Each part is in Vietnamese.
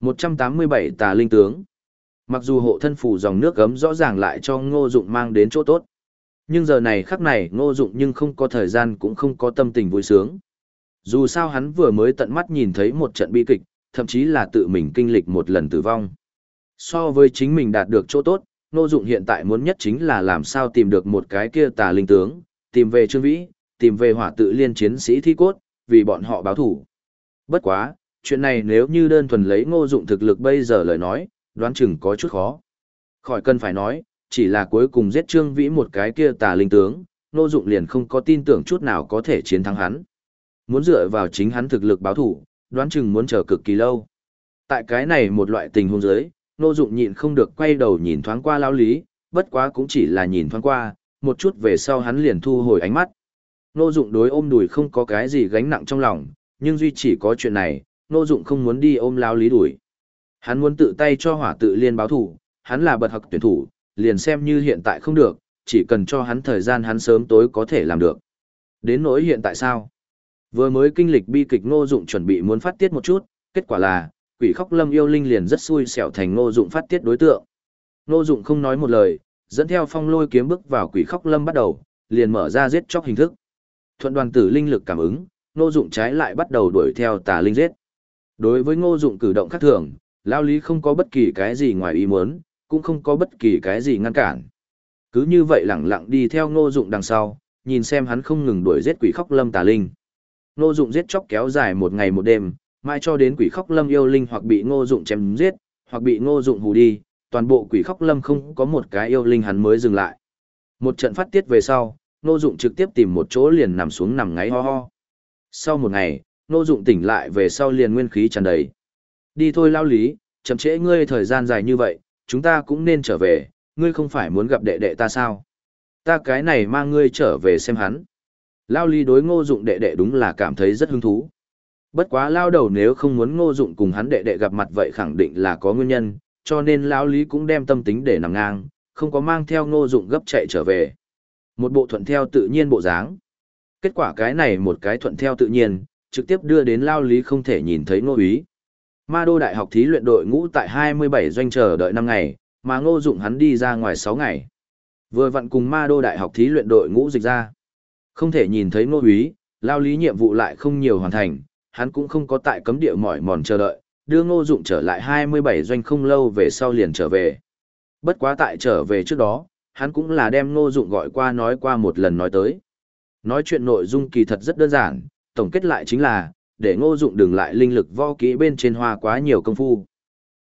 187 tà linh tướng. Mặc dù hộ thân phủ dòng nước gấm rõ ràng lại cho ngô dụng mang đến chỗ tốt. Nhưng giờ này khắc này ngô dụng nhưng không có thời gian cũng không có tâm tình vui sướng. Dù sao hắn vừa mới tận mắt nhìn thấy một trận bi kịch, thậm chí là tự mình kinh lịch một lần tử vong. So với chính mình đạt được chỗ tốt, ngô dụng hiện tại muốn nhất chính là làm sao tìm được một cái kia tà linh tướng, tìm về trương vĩ, tìm về hỏa tự liên chiến sĩ thi cốt, vì bọn họ báo thủ. Bất quá, chuyện này nếu như đơn thuần lấy ngô dụng thực lực bây giờ lời nói, đoán chừng có chút khó. Khỏi cần phải nói, chỉ là cuối cùng giết Trương Vĩ một cái kia tà linh tướng, ngô dụng liền không có tin tưởng chút nào có thể chiến thắng hắn. Muốn dựa vào chính hắn thực lực báo thủ, đoán chừng muốn chờ cực kỳ lâu. Tại cái này một loại tình huống giới, ngô dụng nhịn không được quay đầu nhìn thoáng qua lao lý, bất quá cũng chỉ là nhìn thoáng qua, một chút về sau hắn liền thu hồi ánh mắt. Ngô dụng đối ôm đùi không có cái gì gánh nặng trong lòng, nhưng duy chỉ có chuyện này, Ngô Dụng không muốn đi ôm lao lý đuổi. Hắn muốn tự tay cho hỏa tự liên báo thủ, hắn là bật học tuyển thủ, liền xem như hiện tại không được, chỉ cần cho hắn thời gian hắn sớm tối có thể làm được. Đến nỗi hiện tại sao? Vừa mới kinh lịch bi kịch Ngô Dụng chuẩn bị muốn phát tiết một chút, kết quả là, quỷ khóc lâm yêu linh liền rất xui xẻo thành Ngô Dụng phát tiết đối tượng. Ngô Dụng không nói một lời, dẫn theo phong lôi kiếm bước vào quỷ khóc lâm bắt đầu, liền mở ra giết chóc hình thức. Thuận đoàn tử linh lực cảm ứng, Ngô Dụng trái lại bắt đầu đuổi theo tà linh giết. Đối với Ngô Dụng cử động khác thường, Lao Lý không có bất kỳ cái gì ngoài ý muốn, cũng không có bất kỳ cái gì ngăn cản. Cứ như vậy lẳng lặng đi theo Ngô Dụng đằng sau, nhìn xem hắn không ngừng đuổi giết quỷ khóc lâm tà linh. Ngô Dụng giết chóc kéo dài một ngày một đêm, mai cho đến quỷ khóc lâm yêu linh hoặc bị Ngô Dụng chém giết, hoặc bị Ngô Dụng hù đi, toàn bộ quỷ khóc lâm không có một cái yêu linh hắn mới dừng lại. Một trận phát tiết về sau, Ngô Dụng trực tiếp tìm một chỗ liền nằm xuống nằm ngáy ho ho. Sau một ngày, Ngô Dụng tỉnh lại về sau liền nguyên khí tràn đầy. Đi thôi lao lý, chậm trễ ngươi thời gian dài như vậy, chúng ta cũng nên trở về, ngươi không phải muốn gặp đệ đệ ta sao? Ta cái này mang ngươi trở về xem hắn. Lao lý đối Ngô Dụng đệ đệ đúng là cảm thấy rất hứng thú. Bất quá lao đầu nếu không muốn Ngô Dụng cùng hắn đệ đệ gặp mặt vậy khẳng định là có nguyên nhân, cho nên lão lý cũng đem tâm tính để nằm ngang, không có mang theo Ngô Dụng gấp chạy trở về. Một bộ thuận theo tự nhiên bộ dáng. Kết quả cái này một cái thuận theo tự nhiên, trực tiếp đưa đến lao lý không thể nhìn thấy ngô úy. Ma đô đại học thí luyện đội ngũ tại 27 doanh chờ đợi 5 ngày, mà ngô dụng hắn đi ra ngoài 6 ngày. Vừa vặn cùng ma đô đại học thí luyện đội ngũ dịch ra. Không thể nhìn thấy ngô úy, lao lý nhiệm vụ lại không nhiều hoàn thành, hắn cũng không có tại cấm địa mỏi mòn chờ đợi, đưa ngô dụng trở lại 27 doanh không lâu về sau liền trở về. Bất quá tại trở về trước đó, hắn cũng là đem ngô dụng gọi qua nói qua một lần nói tới. Nói chuyện nội dung kỳ thật rất đơn giản, tổng kết lại chính là, để ngô dụng đừng lại linh lực vo kỹ bên trên hoa quá nhiều công phu.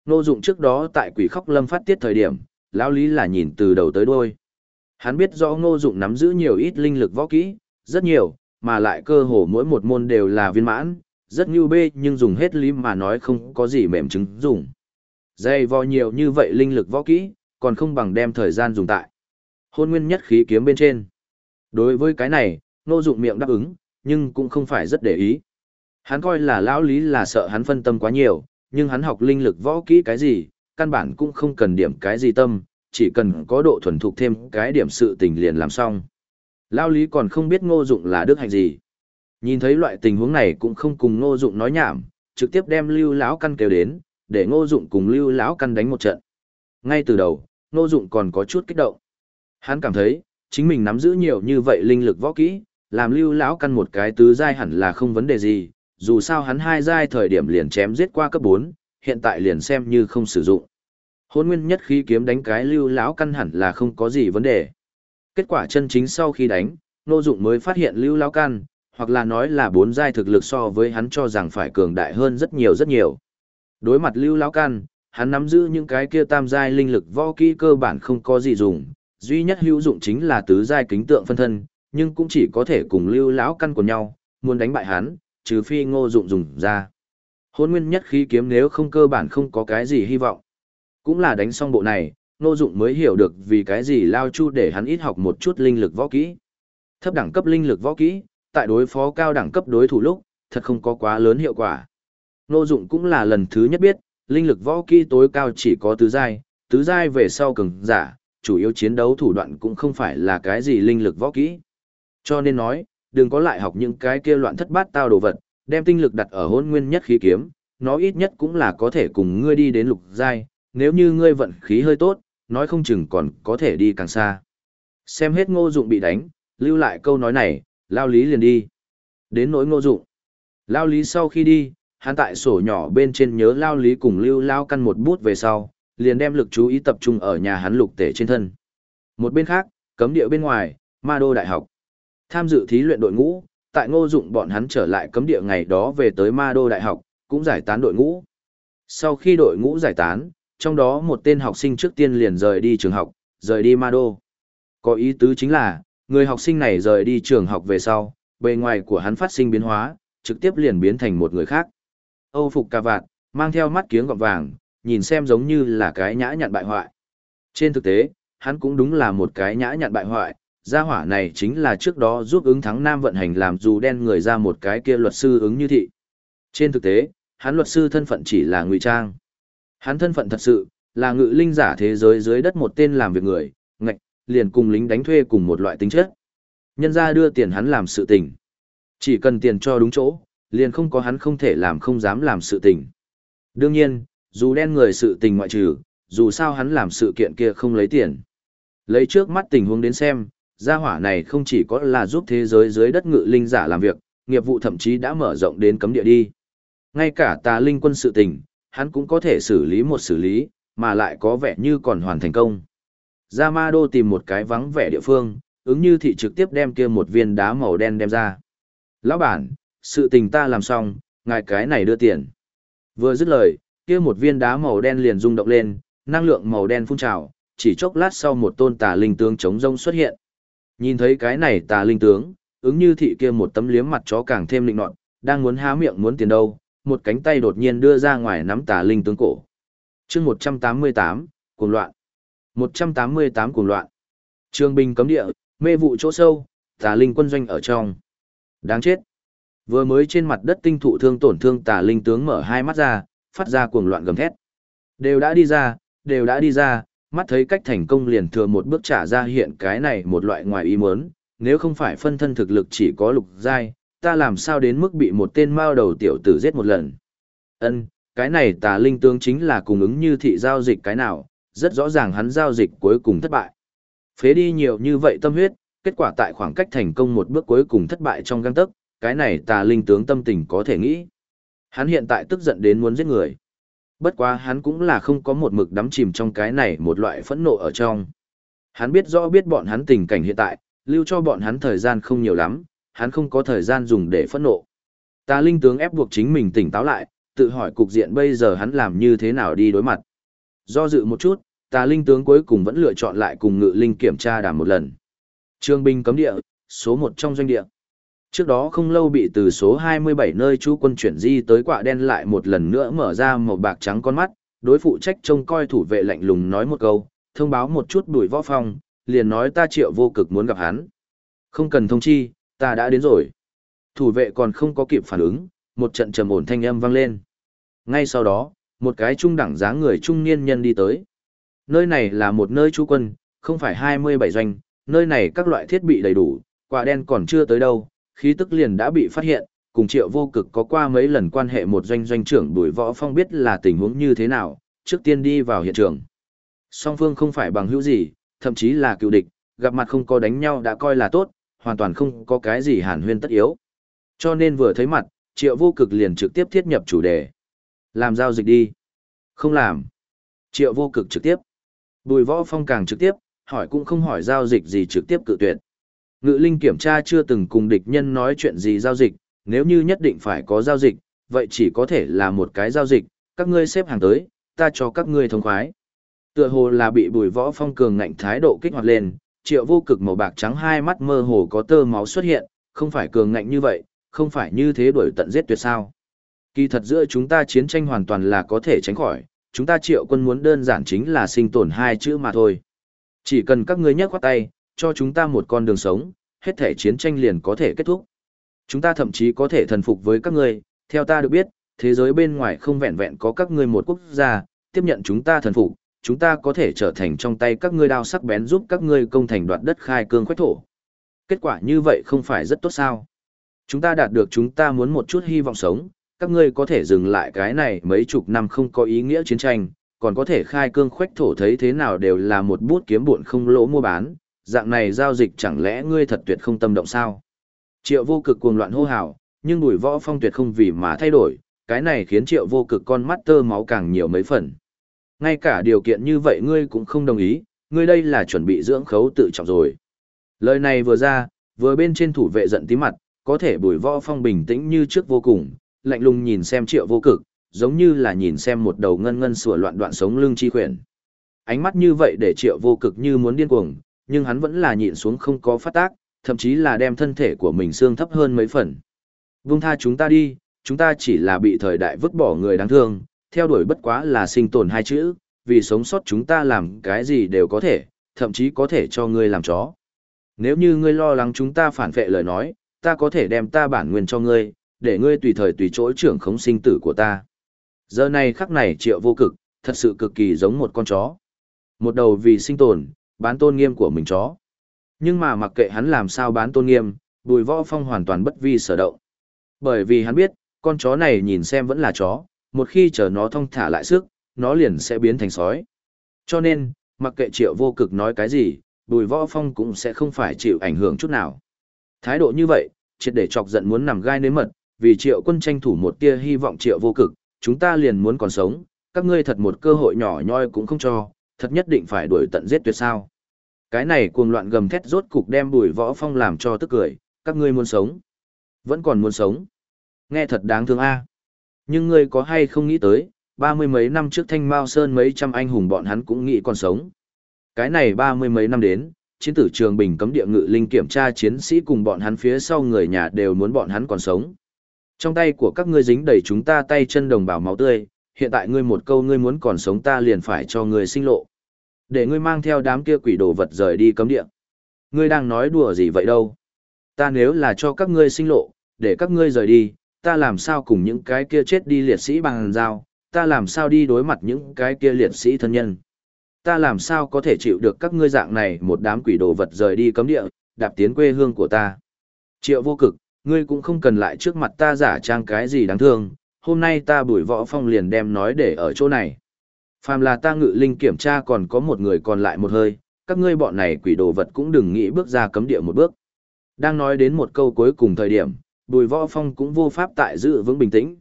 Ngô dụng trước đó tại quỷ khóc lâm phát tiết thời điểm, lão lý là nhìn từ đầu tới đuôi. Hắn biết rõ ngô dụng nắm giữ nhiều ít linh lực võ kỹ, rất nhiều, mà lại cơ hồ mỗi một môn đều là viên mãn, rất như bê nhưng dùng hết lý mà nói không có gì mềm chứng dùng. Dây vò nhiều như vậy linh lực võ kỹ, còn không bằng đem thời gian dùng tại. Hôn nguyên nhất khí kiếm bên trên. Đối với cái này, ngô dụng miệng đáp ứng, nhưng cũng không phải rất để ý. Hắn coi là lão lý là sợ hắn phân tâm quá nhiều, nhưng hắn học linh lực võ kỹ cái gì, căn bản cũng không cần điểm cái gì tâm, chỉ cần có độ thuần thục thêm cái điểm sự tình liền làm xong. Lão lý còn không biết ngô dụng là đức hạnh gì. Nhìn thấy loại tình huống này cũng không cùng ngô dụng nói nhảm, trực tiếp đem lưu lão căn kêu đến, để ngô dụng cùng lưu lão căn đánh một trận. Ngay từ đầu, ngô dụng còn có chút kích động. Hắn cảm thấy, chính mình nắm giữ nhiều như vậy linh lực võ kỹ, làm lưu lão căn một cái tứ giai hẳn là không vấn đề gì, dù sao hắn hai giai thời điểm liền chém giết qua cấp 4, hiện tại liền xem như không sử dụng. Hôn nguyên nhất khí kiếm đánh cái lưu lão căn hẳn là không có gì vấn đề. Kết quả chân chính sau khi đánh, Nô Dụng mới phát hiện lưu lão căn, hoặc là nói là bốn giai thực lực so với hắn cho rằng phải cường đại hơn rất nhiều rất nhiều. Đối mặt lưu lão căn, hắn nắm giữ những cái kia tam giai linh lực võ kỹ cơ bản không có gì dùng, duy nhất hữu dụng chính là tứ giai kính tượng phân thân, nhưng cũng chỉ có thể cùng lưu lão căn của nhau, muốn đánh bại hắn, trừ phi ngô dụng dùng ra. Hôn nguyên nhất khí kiếm nếu không cơ bản không có cái gì hy vọng. Cũng là đánh xong bộ này, ngô dụng mới hiểu được vì cái gì lao chu để hắn ít học một chút linh lực võ kỹ. Thấp đẳng cấp linh lực võ kỹ, tại đối phó cao đẳng cấp đối thủ lúc, thật không có quá lớn hiệu quả. Ngô dụng cũng là lần thứ nhất biết, linh lực võ kỹ tối cao chỉ có tứ giai, tứ giai về sau cường giả, chủ yếu chiến đấu thủ đoạn cũng không phải là cái gì linh lực võ kỹ. Cho nên nói, đừng có lại học những cái kia loạn thất bát tao đồ vật, đem tinh lực đặt ở hôn nguyên nhất khí kiếm, nó ít nhất cũng là có thể cùng ngươi đi đến lục giai, nếu như ngươi vận khí hơi tốt, nói không chừng còn có thể đi càng xa. Xem hết ngô dụng bị đánh, lưu lại câu nói này, lao lý liền đi. Đến nỗi ngô dụng. Lao lý sau khi đi, hắn tại sổ nhỏ bên trên nhớ lao lý cùng lưu lao căn một bút về sau, liền đem lực chú ý tập trung ở nhà hắn lục tể trên thân. Một bên khác, cấm địa bên ngoài, ma đô đại học. Tham dự thí luyện đội ngũ, tại ngô dụng bọn hắn trở lại cấm địa ngày đó về tới ma đô đại học, cũng giải tán đội ngũ. Sau khi đội ngũ giải tán, trong đó một tên học sinh trước tiên liền rời đi trường học, rời đi ma đô. Có ý tứ chính là, người học sinh này rời đi trường học về sau, bề ngoài của hắn phát sinh biến hóa, trực tiếp liền biến thành một người khác. Âu phục cà vạt, mang theo mắt kiếng gọng vàng, nhìn xem giống như là cái nhã nhặn bại hoại. Trên thực tế, hắn cũng đúng là một cái nhã nhặn bại hoại, gia hỏa này chính là trước đó giúp ứng thắng nam vận hành làm dù đen người ra một cái kia luật sư ứng như thị. Trên thực tế, hắn luật sư thân phận chỉ là ngụy trang. Hắn thân phận thật sự, là ngự linh giả thế giới dưới đất một tên làm việc người, ngạch, liền cùng lính đánh thuê cùng một loại tính chất. Nhân ra đưa tiền hắn làm sự tình. Chỉ cần tiền cho đúng chỗ, liền không có hắn không thể làm không dám làm sự tình. Đương nhiên, dù đen người sự tình ngoại trừ, dù sao hắn làm sự kiện kia không lấy tiền. Lấy trước mắt tình huống đến xem, gia hỏa này không chỉ có là giúp thế giới dưới đất ngự linh giả làm việc, nghiệp vụ thậm chí đã mở rộng đến cấm địa đi. Ngay cả tà linh quân sự tình, hắn cũng có thể xử lý một xử lý, mà lại có vẻ như còn hoàn thành công. Gia Ma Đô tìm một cái vắng vẻ địa phương, ứng như thị trực tiếp đem kia một viên đá màu đen đem ra. Lão bản, sự tình ta làm xong, ngài cái này đưa tiền. Vừa dứt lời, kia một viên đá màu đen liền rung động lên, năng lượng màu đen phun trào, chỉ chốc lát sau một tôn tà linh tướng chống rông xuất hiện. Nhìn thấy cái này tà linh tướng, ứng như thị kia một tấm liếm mặt chó càng thêm lịnh nọt, đang muốn há miệng muốn tiền đâu, một cánh tay đột nhiên đưa ra ngoài nắm tà linh tướng cổ. chương 188, cuồng loạn. 188 cuồng loạn. Trường binh cấm địa, mê vụ chỗ sâu, tà linh quân doanh ở trong. Đáng chết. Vừa mới trên mặt đất tinh thụ thương tổn thương tà linh tướng mở hai mắt ra, phát ra cuồng loạn gầm thét. Đều đã đi ra, đều đã đi ra, mắt thấy cách thành công liền thừa một bước trả ra hiện cái này một loại ngoài ý muốn, nếu không phải phân thân thực lực chỉ có lục giai, ta làm sao đến mức bị một tên mao đầu tiểu tử giết một lần. Ân, cái này tà linh tướng chính là cùng ứng như thị giao dịch cái nào, rất rõ ràng hắn giao dịch cuối cùng thất bại. Phế đi nhiều như vậy tâm huyết, kết quả tại khoảng cách thành công một bước cuối cùng thất bại trong găng tấc, cái này tà linh tướng tâm tình có thể nghĩ. Hắn hiện tại tức giận đến muốn giết người. Bất quá hắn cũng là không có một mực đắm chìm trong cái này một loại phẫn nộ ở trong. Hắn biết rõ biết bọn hắn tình cảnh hiện tại, lưu cho bọn hắn thời gian không nhiều lắm, hắn không có thời gian dùng để phẫn nộ. Tà linh tướng ép buộc chính mình tỉnh táo lại, tự hỏi cục diện bây giờ hắn làm như thế nào đi đối mặt. Do dự một chút, tà linh tướng cuối cùng vẫn lựa chọn lại cùng ngự linh kiểm tra đàm một lần. Trương binh cấm địa, số 1 trong doanh địa. Trước đó không lâu bị từ số 27 nơi chú quân chuyển di tới quạ đen lại một lần nữa mở ra màu bạc trắng con mắt, đối phụ trách trông coi thủ vệ lạnh lùng nói một câu, thông báo một chút đuổi võ phong, liền nói ta triệu vô cực muốn gặp hắn. Không cần thông chi, ta đã đến rồi. Thủ vệ còn không có kịp phản ứng, một trận trầm ổn thanh âm vang lên. Ngay sau đó, một cái trung đẳng dáng người trung niên nhân đi tới. Nơi này là một nơi trú quân, không phải 27 doanh, nơi này các loại thiết bị đầy đủ, quả đen còn chưa tới đâu, khí tức liền đã bị phát hiện, cùng triệu vô cực có qua mấy lần quan hệ một doanh doanh trưởng đuổi võ phong biết là tình huống như thế nào, trước tiên đi vào hiện trường. Song phương không phải bằng hữu gì, thậm chí là cựu địch, gặp mặt không có đánh nhau đã coi là tốt, hoàn toàn không có cái gì hàn huyên tất yếu. Cho nên vừa thấy mặt, triệu vô cực liền trực tiếp thiết nhập chủ đề. Làm giao dịch đi. Không làm. Triệu vô cực trực tiếp. Bùi võ phong càng trực tiếp, hỏi cũng không hỏi giao dịch gì trực tiếp cự tuyệt. Ngự linh kiểm tra chưa từng cùng địch nhân nói chuyện gì giao dịch, nếu như nhất định phải có giao dịch, vậy chỉ có thể là một cái giao dịch, các ngươi xếp hàng tới, ta cho các ngươi thông khoái. Tựa hồ là bị bùi võ phong cường ngạnh thái độ kích hoạt lên, triệu vô cực màu bạc trắng hai mắt mơ hồ có tơ máu xuất hiện, không phải cường ngạnh như vậy, không phải như thế đuổi tận giết tuyệt sao. Kỳ thật giữa chúng ta chiến tranh hoàn toàn là có thể tránh khỏi, chúng ta triệu quân muốn đơn giản chính là sinh tồn hai chữ mà thôi. Chỉ cần các ngươi nhấc khoát tay, cho chúng ta một con đường sống, hết thể chiến tranh liền có thể kết thúc. Chúng ta thậm chí có thể thần phục với các ngươi, theo ta được biết, thế giới bên ngoài không vẹn vẹn có các ngươi một quốc gia, tiếp nhận chúng ta thần phục, chúng ta có thể trở thành trong tay các ngươi đao sắc bén giúp các ngươi công thành đoạt đất khai cương khoách thổ. Kết quả như vậy không phải rất tốt sao? Chúng ta đạt được chúng ta muốn một chút hy vọng sống, các ngươi có thể dừng lại cái này mấy chục năm không có ý nghĩa chiến tranh, còn có thể khai cương khoách thổ thấy thế nào đều là một bút kiếm buồn không lỗ mua bán, dạng này giao dịch chẳng lẽ ngươi thật tuyệt không tâm động sao? Triệu vô cực cuồng loạn hô hào, nhưng bùi võ phong tuyệt không vì mà thay đổi, cái này khiến triệu vô cực con mắt tơ máu càng nhiều mấy phần. Ngay cả điều kiện như vậy ngươi cũng không đồng ý, ngươi đây là chuẩn bị dưỡng khấu tự trọng rồi. Lời này vừa ra, vừa bên trên thủ vệ giận tí mặt, có thể bùi võ phong bình tĩnh như trước vô cùng, lạnh lùng nhìn xem triệu vô cực, giống như là nhìn xem một đầu ngân ngân sủa loạn đoạn sống lưng chi khuyển. Ánh mắt như vậy để triệu vô cực như muốn điên cuồng, nhưng hắn vẫn là nhịn xuống không có phát tác, thậm chí là đem thân thể của mình xương thấp hơn mấy phần. Vung tha chúng ta đi, chúng ta chỉ là bị thời đại vứt bỏ người đáng thương, theo đuổi bất quá là sinh tồn hai chữ, vì sống sót chúng ta làm cái gì đều có thể, thậm chí có thể cho ngươi làm chó. Nếu như ngươi lo lắng chúng ta phản vệ lời nói, ta có thể đem ta bản nguyên cho ngươi, để ngươi tùy thời tùy chỗ trưởng khống sinh tử của ta. Giờ này khắc này triệu vô cực, thật sự cực kỳ giống một con chó. Một đầu vì sinh tồn, bán tôn nghiêm của mình chó. Nhưng mà mặc kệ hắn làm sao bán tôn nghiêm, bùi võ phong hoàn toàn bất vi sở động. Bởi vì hắn biết, con chó này nhìn xem vẫn là chó, một khi chờ nó thông thả lại sức, nó liền sẽ biến thành sói. Cho nên, mặc kệ triệu vô cực nói cái gì, bùi võ phong cũng sẽ không phải chịu ảnh hưởng chút nào. Thái độ như vậy, triệt để chọc giận muốn nằm gai nếm mật, vì triệu quân tranh thủ một tia hy vọng triệu vô cực, chúng ta liền muốn còn sống, các ngươi thật một cơ hội nhỏ nhoi cũng không cho, thật nhất định phải đuổi tận giết tuyệt sao. Cái này cuồng loạn gầm thét rốt cục đem bùi võ phong làm cho tức cười, các ngươi muốn sống. Vẫn còn muốn sống. Nghe thật đáng thương a. Nhưng ngươi có hay không nghĩ tới, ba mươi mấy năm trước thanh mao sơn mấy trăm anh hùng bọn hắn cũng nghĩ còn sống. Cái này ba mươi mấy năm đến, chiến tử trường bình cấm địa ngự linh kiểm tra chiến sĩ cùng bọn hắn phía sau người nhà đều muốn bọn hắn còn sống. Trong tay của các ngươi dính đầy chúng ta tay chân đồng bào máu tươi, hiện tại ngươi một câu ngươi muốn còn sống ta liền phải cho ngươi sinh lộ. Để ngươi mang theo đám kia quỷ đồ vật rời đi cấm địa. Ngươi đang nói đùa gì vậy đâu? Ta nếu là cho các ngươi sinh lộ, để các ngươi rời đi, ta làm sao cùng những cái kia chết đi liệt sĩ bằng dao, ta làm sao đi đối mặt những cái kia liệt sĩ thân nhân. Ta làm sao có thể chịu được các ngươi dạng này một đám quỷ đồ vật rời đi cấm địa, đạp tiến quê hương của ta. Triệu vô cực, ngươi cũng không cần lại trước mặt ta giả trang cái gì đáng thương, hôm nay ta bùi võ phong liền đem nói để ở chỗ này. Phàm là ta ngự linh kiểm tra còn có một người còn lại một hơi, các ngươi bọn này quỷ đồ vật cũng đừng nghĩ bước ra cấm địa một bước. Đang nói đến một câu cuối cùng thời điểm, bùi võ phong cũng vô pháp tại giữ vững bình tĩnh.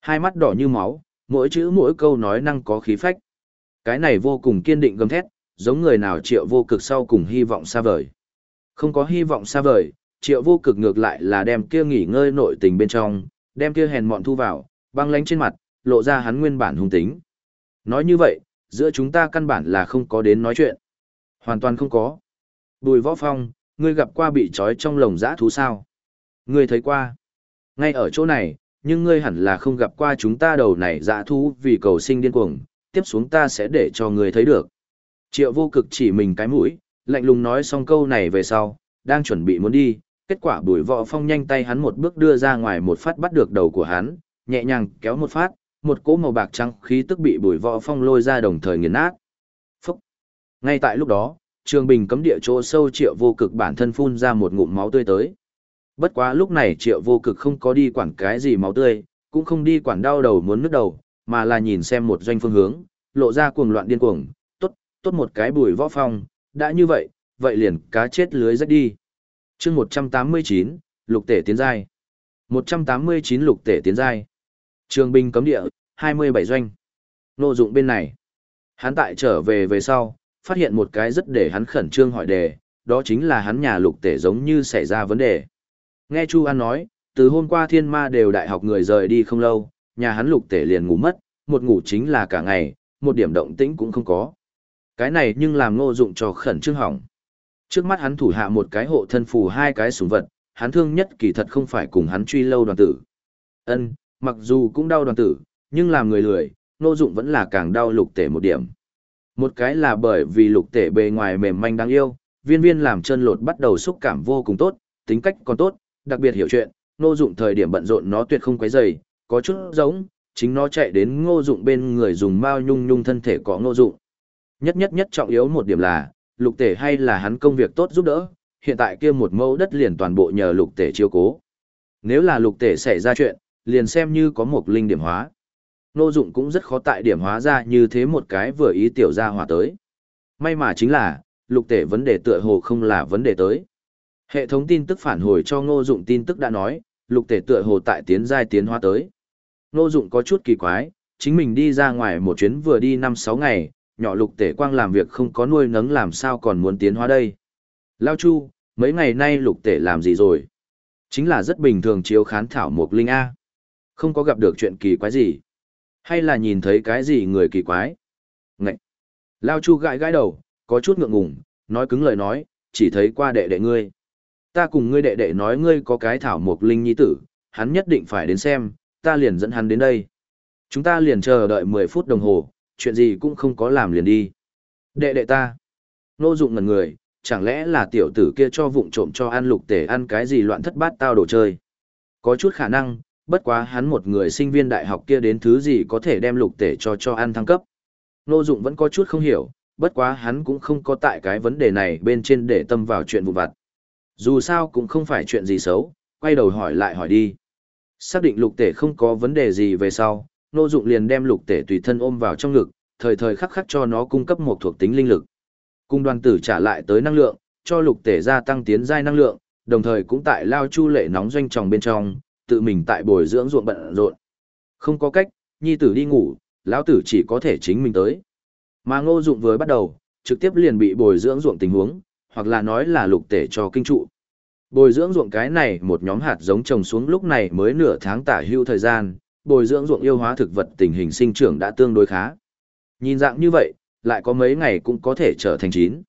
Hai mắt đỏ như máu, mỗi chữ mỗi câu nói năng có khí phách. Cái này vô cùng kiên định gầm thét, giống người nào triệu vô cực sau cùng hy vọng xa vời. Không có hy vọng xa vời, triệu vô cực ngược lại là đem kia nghỉ ngơi nội tình bên trong, đem kia hèn mọn thu vào, băng lánh trên mặt, lộ ra hắn nguyên bản hung tính. Nói như vậy, giữa chúng ta căn bản là không có đến nói chuyện. Hoàn toàn không có. Bùi võ phong, ngươi gặp qua bị trói trong lồng dã thú sao? Ngươi thấy qua. Ngay ở chỗ này, nhưng ngươi hẳn là không gặp qua chúng ta đầu này dã thú vì cầu sinh điên cuồng, tiếp xuống ta sẽ để cho ngươi thấy được. Triệu vô cực chỉ mình cái mũi, lạnh lùng nói xong câu này về sau, đang chuẩn bị muốn đi, kết quả bùi võ phong nhanh tay hắn một bước đưa ra ngoài một phát bắt được đầu của hắn, nhẹ nhàng kéo một phát, một cỗ màu bạc trắng khí tức bị bùi võ phong lôi ra đồng thời nghiền nát. Phúc! Ngay tại lúc đó, trường bình cấm địa chỗ sâu triệu vô cực bản thân phun ra một ngụm máu tươi tới. Bất quá lúc này triệu vô cực không có đi quản cái gì máu tươi, cũng không đi quản đau đầu muốn nước đầu, mà là nhìn xem một doanh phương hướng, lộ ra cuồng loạn điên cuồng, tốt, tốt một cái bùi võ phong, đã như vậy, vậy liền cá chết lưới rách đi. chương 189, lục tể tiến giai. 189 lục tể tiến giai. Trường binh cấm địa, 27 doanh. Nô dụng bên này. Hắn tại trở về về sau, phát hiện một cái rất để hắn khẩn trương hỏi đề, đó chính là hắn nhà lục tể giống như xảy ra vấn đề. Nghe Chu An nói, từ hôm qua thiên ma đều đại học người rời đi không lâu, nhà hắn lục tể liền ngủ mất, một ngủ chính là cả ngày, một điểm động tĩnh cũng không có. Cái này nhưng làm ngô dụng cho khẩn trương hỏng. Trước mắt hắn thủ hạ một cái hộ thân phù hai cái súng vật, hắn thương nhất kỳ thật không phải cùng hắn truy lâu đoàn tử. Ân, mặc dù cũng đau đoàn tử, nhưng làm người lười, ngô dụng vẫn là càng đau lục tể một điểm. Một cái là bởi vì lục tể bề ngoài mềm manh đáng yêu, viên viên làm chân lột bắt đầu xúc cảm vô cùng tốt, tính cách còn tốt, đặc biệt hiểu chuyện, ngô dụng thời điểm bận rộn nó tuyệt không quấy rầy, có chút giống, chính nó chạy đến ngô dụng bên người dùng mao nhung nhung thân thể có ngô dụng. Nhất nhất nhất trọng yếu một điểm là, lục tể hay là hắn công việc tốt giúp đỡ, hiện tại kia một mẫu đất liền toàn bộ nhờ lục tể chiếu cố. Nếu là lục tể xảy ra chuyện, liền xem như có một linh điểm hóa. Ngô Dụng cũng rất khó tại điểm hóa ra như thế một cái vừa ý tiểu gia hỏa tới. May mà chính là, lục tể vấn đề tựa hồ không là vấn đề tới. Hệ thống tin tức phản hồi cho Ngô Dụng tin tức đã nói, lục tể tựa hồ tại tiến giai tiến hóa tới. Ngô Dụng có chút kỳ quái, chính mình đi ra ngoài một chuyến vừa đi 5-6 ngày, nhỏ lục tể quang làm việc không có nuôi nấng làm sao còn muốn tiến hóa đây. Lao Chu, mấy ngày nay lục tể làm gì rồi? Chính là rất bình thường chiếu khán thảo một linh A. Không có gặp được chuyện kỳ quái gì. Hay là nhìn thấy cái gì người kỳ quái? Ngậy! Lao Chu gãi gãi đầu, có chút ngượng ngùng, nói cứng lời nói, chỉ thấy qua đệ đệ ngươi. Ta cùng ngươi đệ đệ nói ngươi có cái thảo mộc linh nhi tử, hắn nhất định phải đến xem, ta liền dẫn hắn đến đây. Chúng ta liền chờ đợi 10 phút đồng hồ, chuyện gì cũng không có làm liền đi. Đệ đệ ta. Nô dụng ngần người, chẳng lẽ là tiểu tử kia cho vụng trộm cho ăn lục tể ăn cái gì loạn thất bát tao đồ chơi. Có chút khả năng, bất quá hắn một người sinh viên đại học kia đến thứ gì có thể đem lục tể cho cho ăn thăng cấp. Nô dụng vẫn có chút không hiểu, bất quá hắn cũng không có tại cái vấn đề này bên trên để tâm vào chuyện vụ vặt. Dù sao cũng không phải chuyện gì xấu, quay đầu hỏi lại hỏi đi. Xác định lục tể không có vấn đề gì về sau, nô dụng liền đem lục tể tùy thân ôm vào trong ngực, thời thời khắc khắc cho nó cung cấp một thuộc tính linh lực. Cung đoàn tử trả lại tới năng lượng, cho lục tể gia tăng tiến giai năng lượng, đồng thời cũng tại lao chu lệ nóng doanh tròng bên trong, tự mình tại bồi dưỡng ruộng bận rộn. Không có cách, nhi tử đi ngủ, lão tử chỉ có thể chính mình tới. Mà ngô dụng vừa bắt đầu, trực tiếp liền bị bồi dưỡng ruộng tình huống, hoặc là nói là lục tể cho kinh trụ. Bồi dưỡng ruộng cái này một nhóm hạt giống trồng xuống lúc này mới nửa tháng tả hưu thời gian, bồi dưỡng ruộng yêu hóa thực vật tình hình sinh trưởng đã tương đối khá. Nhìn dạng như vậy, lại có mấy ngày cũng có thể trở thành chín.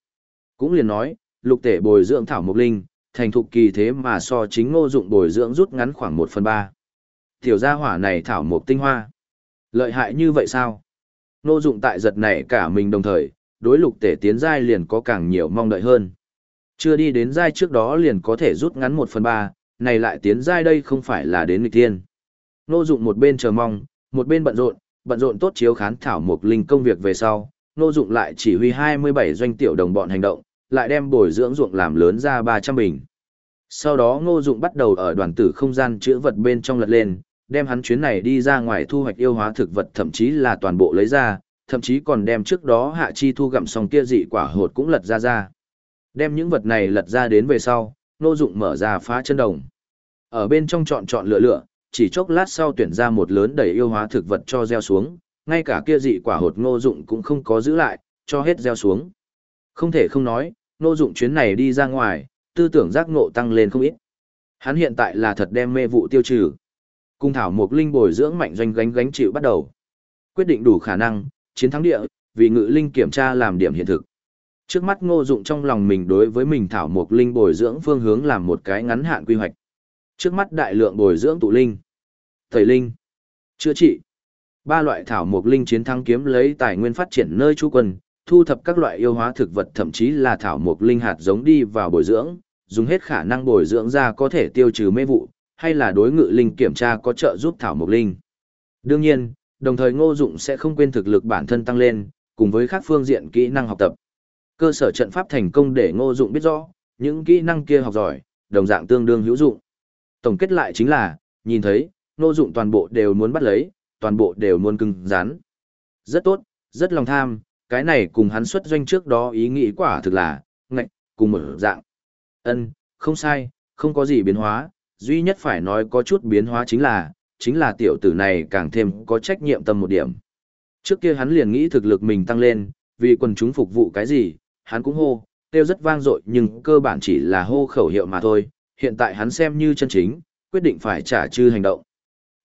Cũng liền nói, lục tể bồi dưỡng thảo mục linh, thành thục kỳ thế mà so chính ngô dụng bồi dưỡng rút ngắn khoảng một phần ba, Tiểu gia hỏa này thảo một tinh hoa. Lợi hại như vậy sao? Ngô dụng tại giật này cả mình đồng thời, đối lục tể tiến giai liền có càng nhiều mong đợi hơn. Chưa đi đến giai trước đó liền có thể rút ngắn một phần ba, này lại tiến giai đây không phải là đến nghịch tiên. Ngô dụng một bên chờ mong, một bên bận rộn, bận rộn tốt chiếu khán thảo mục linh công việc về sau, Ngô dụng lại chỉ huy 27 doanh tiểu đồng bọn hành động, lại đem bồi dưỡng ruộng làm lớn ra 300 bình. Sau đó Ngô Dụng bắt đầu ở đoàn tử không gian chữa vật bên trong lật lên, đem hắn chuyến này đi ra ngoài thu hoạch yêu hóa thực vật thậm chí là toàn bộ lấy ra, thậm chí còn đem trước đó hạ chi thu gặm xong kia dị quả hột cũng lật ra ra. Đem những vật này lật ra đến về sau, Ngô Dụng mở ra phá chân đồng. Ở bên trong chọn chọn lựa lựa, chỉ chốc lát sau tuyển ra một lớn đầy yêu hóa thực vật cho gieo xuống, ngay cả kia dị quả hột Ngô Dụng cũng không có giữ lại, cho hết gieo xuống. Không thể không nói, Ngô Dụng chuyến này đi ra ngoài, tư tưởng giác ngộ tăng lên không ít. Hắn hiện tại là thật đem mê vụ tiêu trừ. Cung thảo mục linh bồi dưỡng mạnh doanh gánh gánh chịu bắt đầu. Quyết định đủ khả năng, chiến thắng địa, vì ngự linh kiểm tra làm điểm hiện thực. Trước mắt ngô dụng trong lòng mình đối với mình thảo mục linh bồi dưỡng phương hướng làm một cái ngắn hạn quy hoạch. Trước mắt đại lượng bồi dưỡng tụ linh, thầy linh, chữa trị. Ba loại thảo mục linh chiến thắng kiếm lấy tài nguyên phát triển nơi chú quân, thu thập các loại yêu hóa thực vật thậm chí là thảo mộc linh hạt giống đi vào bồi dưỡng, dùng hết khả năng bồi dưỡng ra có thể tiêu trừ mê vụ, hay là đối ngự linh kiểm tra có trợ giúp thảo mộc linh. Đương nhiên, đồng thời ngô dụng sẽ không quên thực lực bản thân tăng lên, cùng với các phương diện kỹ năng học tập. Cơ sở trận pháp thành công để ngô dụng biết rõ, những kỹ năng kia học giỏi, đồng dạng tương đương hữu dụng. Tổng kết lại chính là, nhìn thấy, ngô dụng toàn bộ đều muốn bắt lấy, toàn bộ đều muốn cưng rắn. Rất tốt, rất lòng tham, cái này cùng hắn xuất doanh trước đó ý nghĩ quả thực là, ngạch, cùng một dạng. Ân, không sai, không có gì biến hóa, duy nhất phải nói có chút biến hóa chính là, chính là tiểu tử này càng thêm có trách nhiệm tâm một điểm. Trước kia hắn liền nghĩ thực lực mình tăng lên, vì quần chúng phục vụ cái gì, hắn cũng hô, tiêu rất vang dội nhưng cơ bản chỉ là hô khẩu hiệu mà thôi, hiện tại hắn xem như chân chính, quyết định phải trả chư hành động.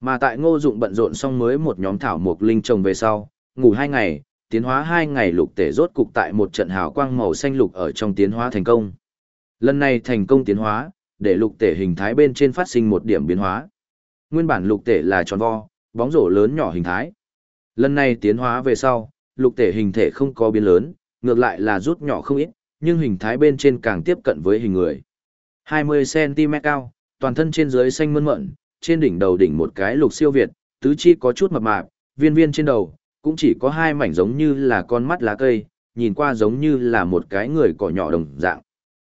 Mà tại ngô dụng bận rộn xong mới một nhóm thảo mục linh trồng về sau, ngủ hai ngày, tiến hóa hai ngày lục tể rốt cục tại một trận hào quang màu xanh lục ở trong tiến hóa thành công. Lần này thành công tiến hóa, để lục tể hình thái bên trên phát sinh một điểm biến hóa. Nguyên bản lục tể là tròn vo, bóng rổ lớn nhỏ hình thái. Lần này tiến hóa về sau, lục tể hình thể không có biến lớn, ngược lại là rút nhỏ không ít, nhưng hình thái bên trên càng tiếp cận với hình người. 20cm cao, toàn thân trên dưới xanh mơn mận, trên đỉnh đầu đỉnh một cái lục siêu việt, tứ chi có chút mập mạp, viên viên trên đầu, cũng chỉ có hai mảnh giống như là con mắt lá cây, nhìn qua giống như là một cái người cỏ nhỏ đồng dạng.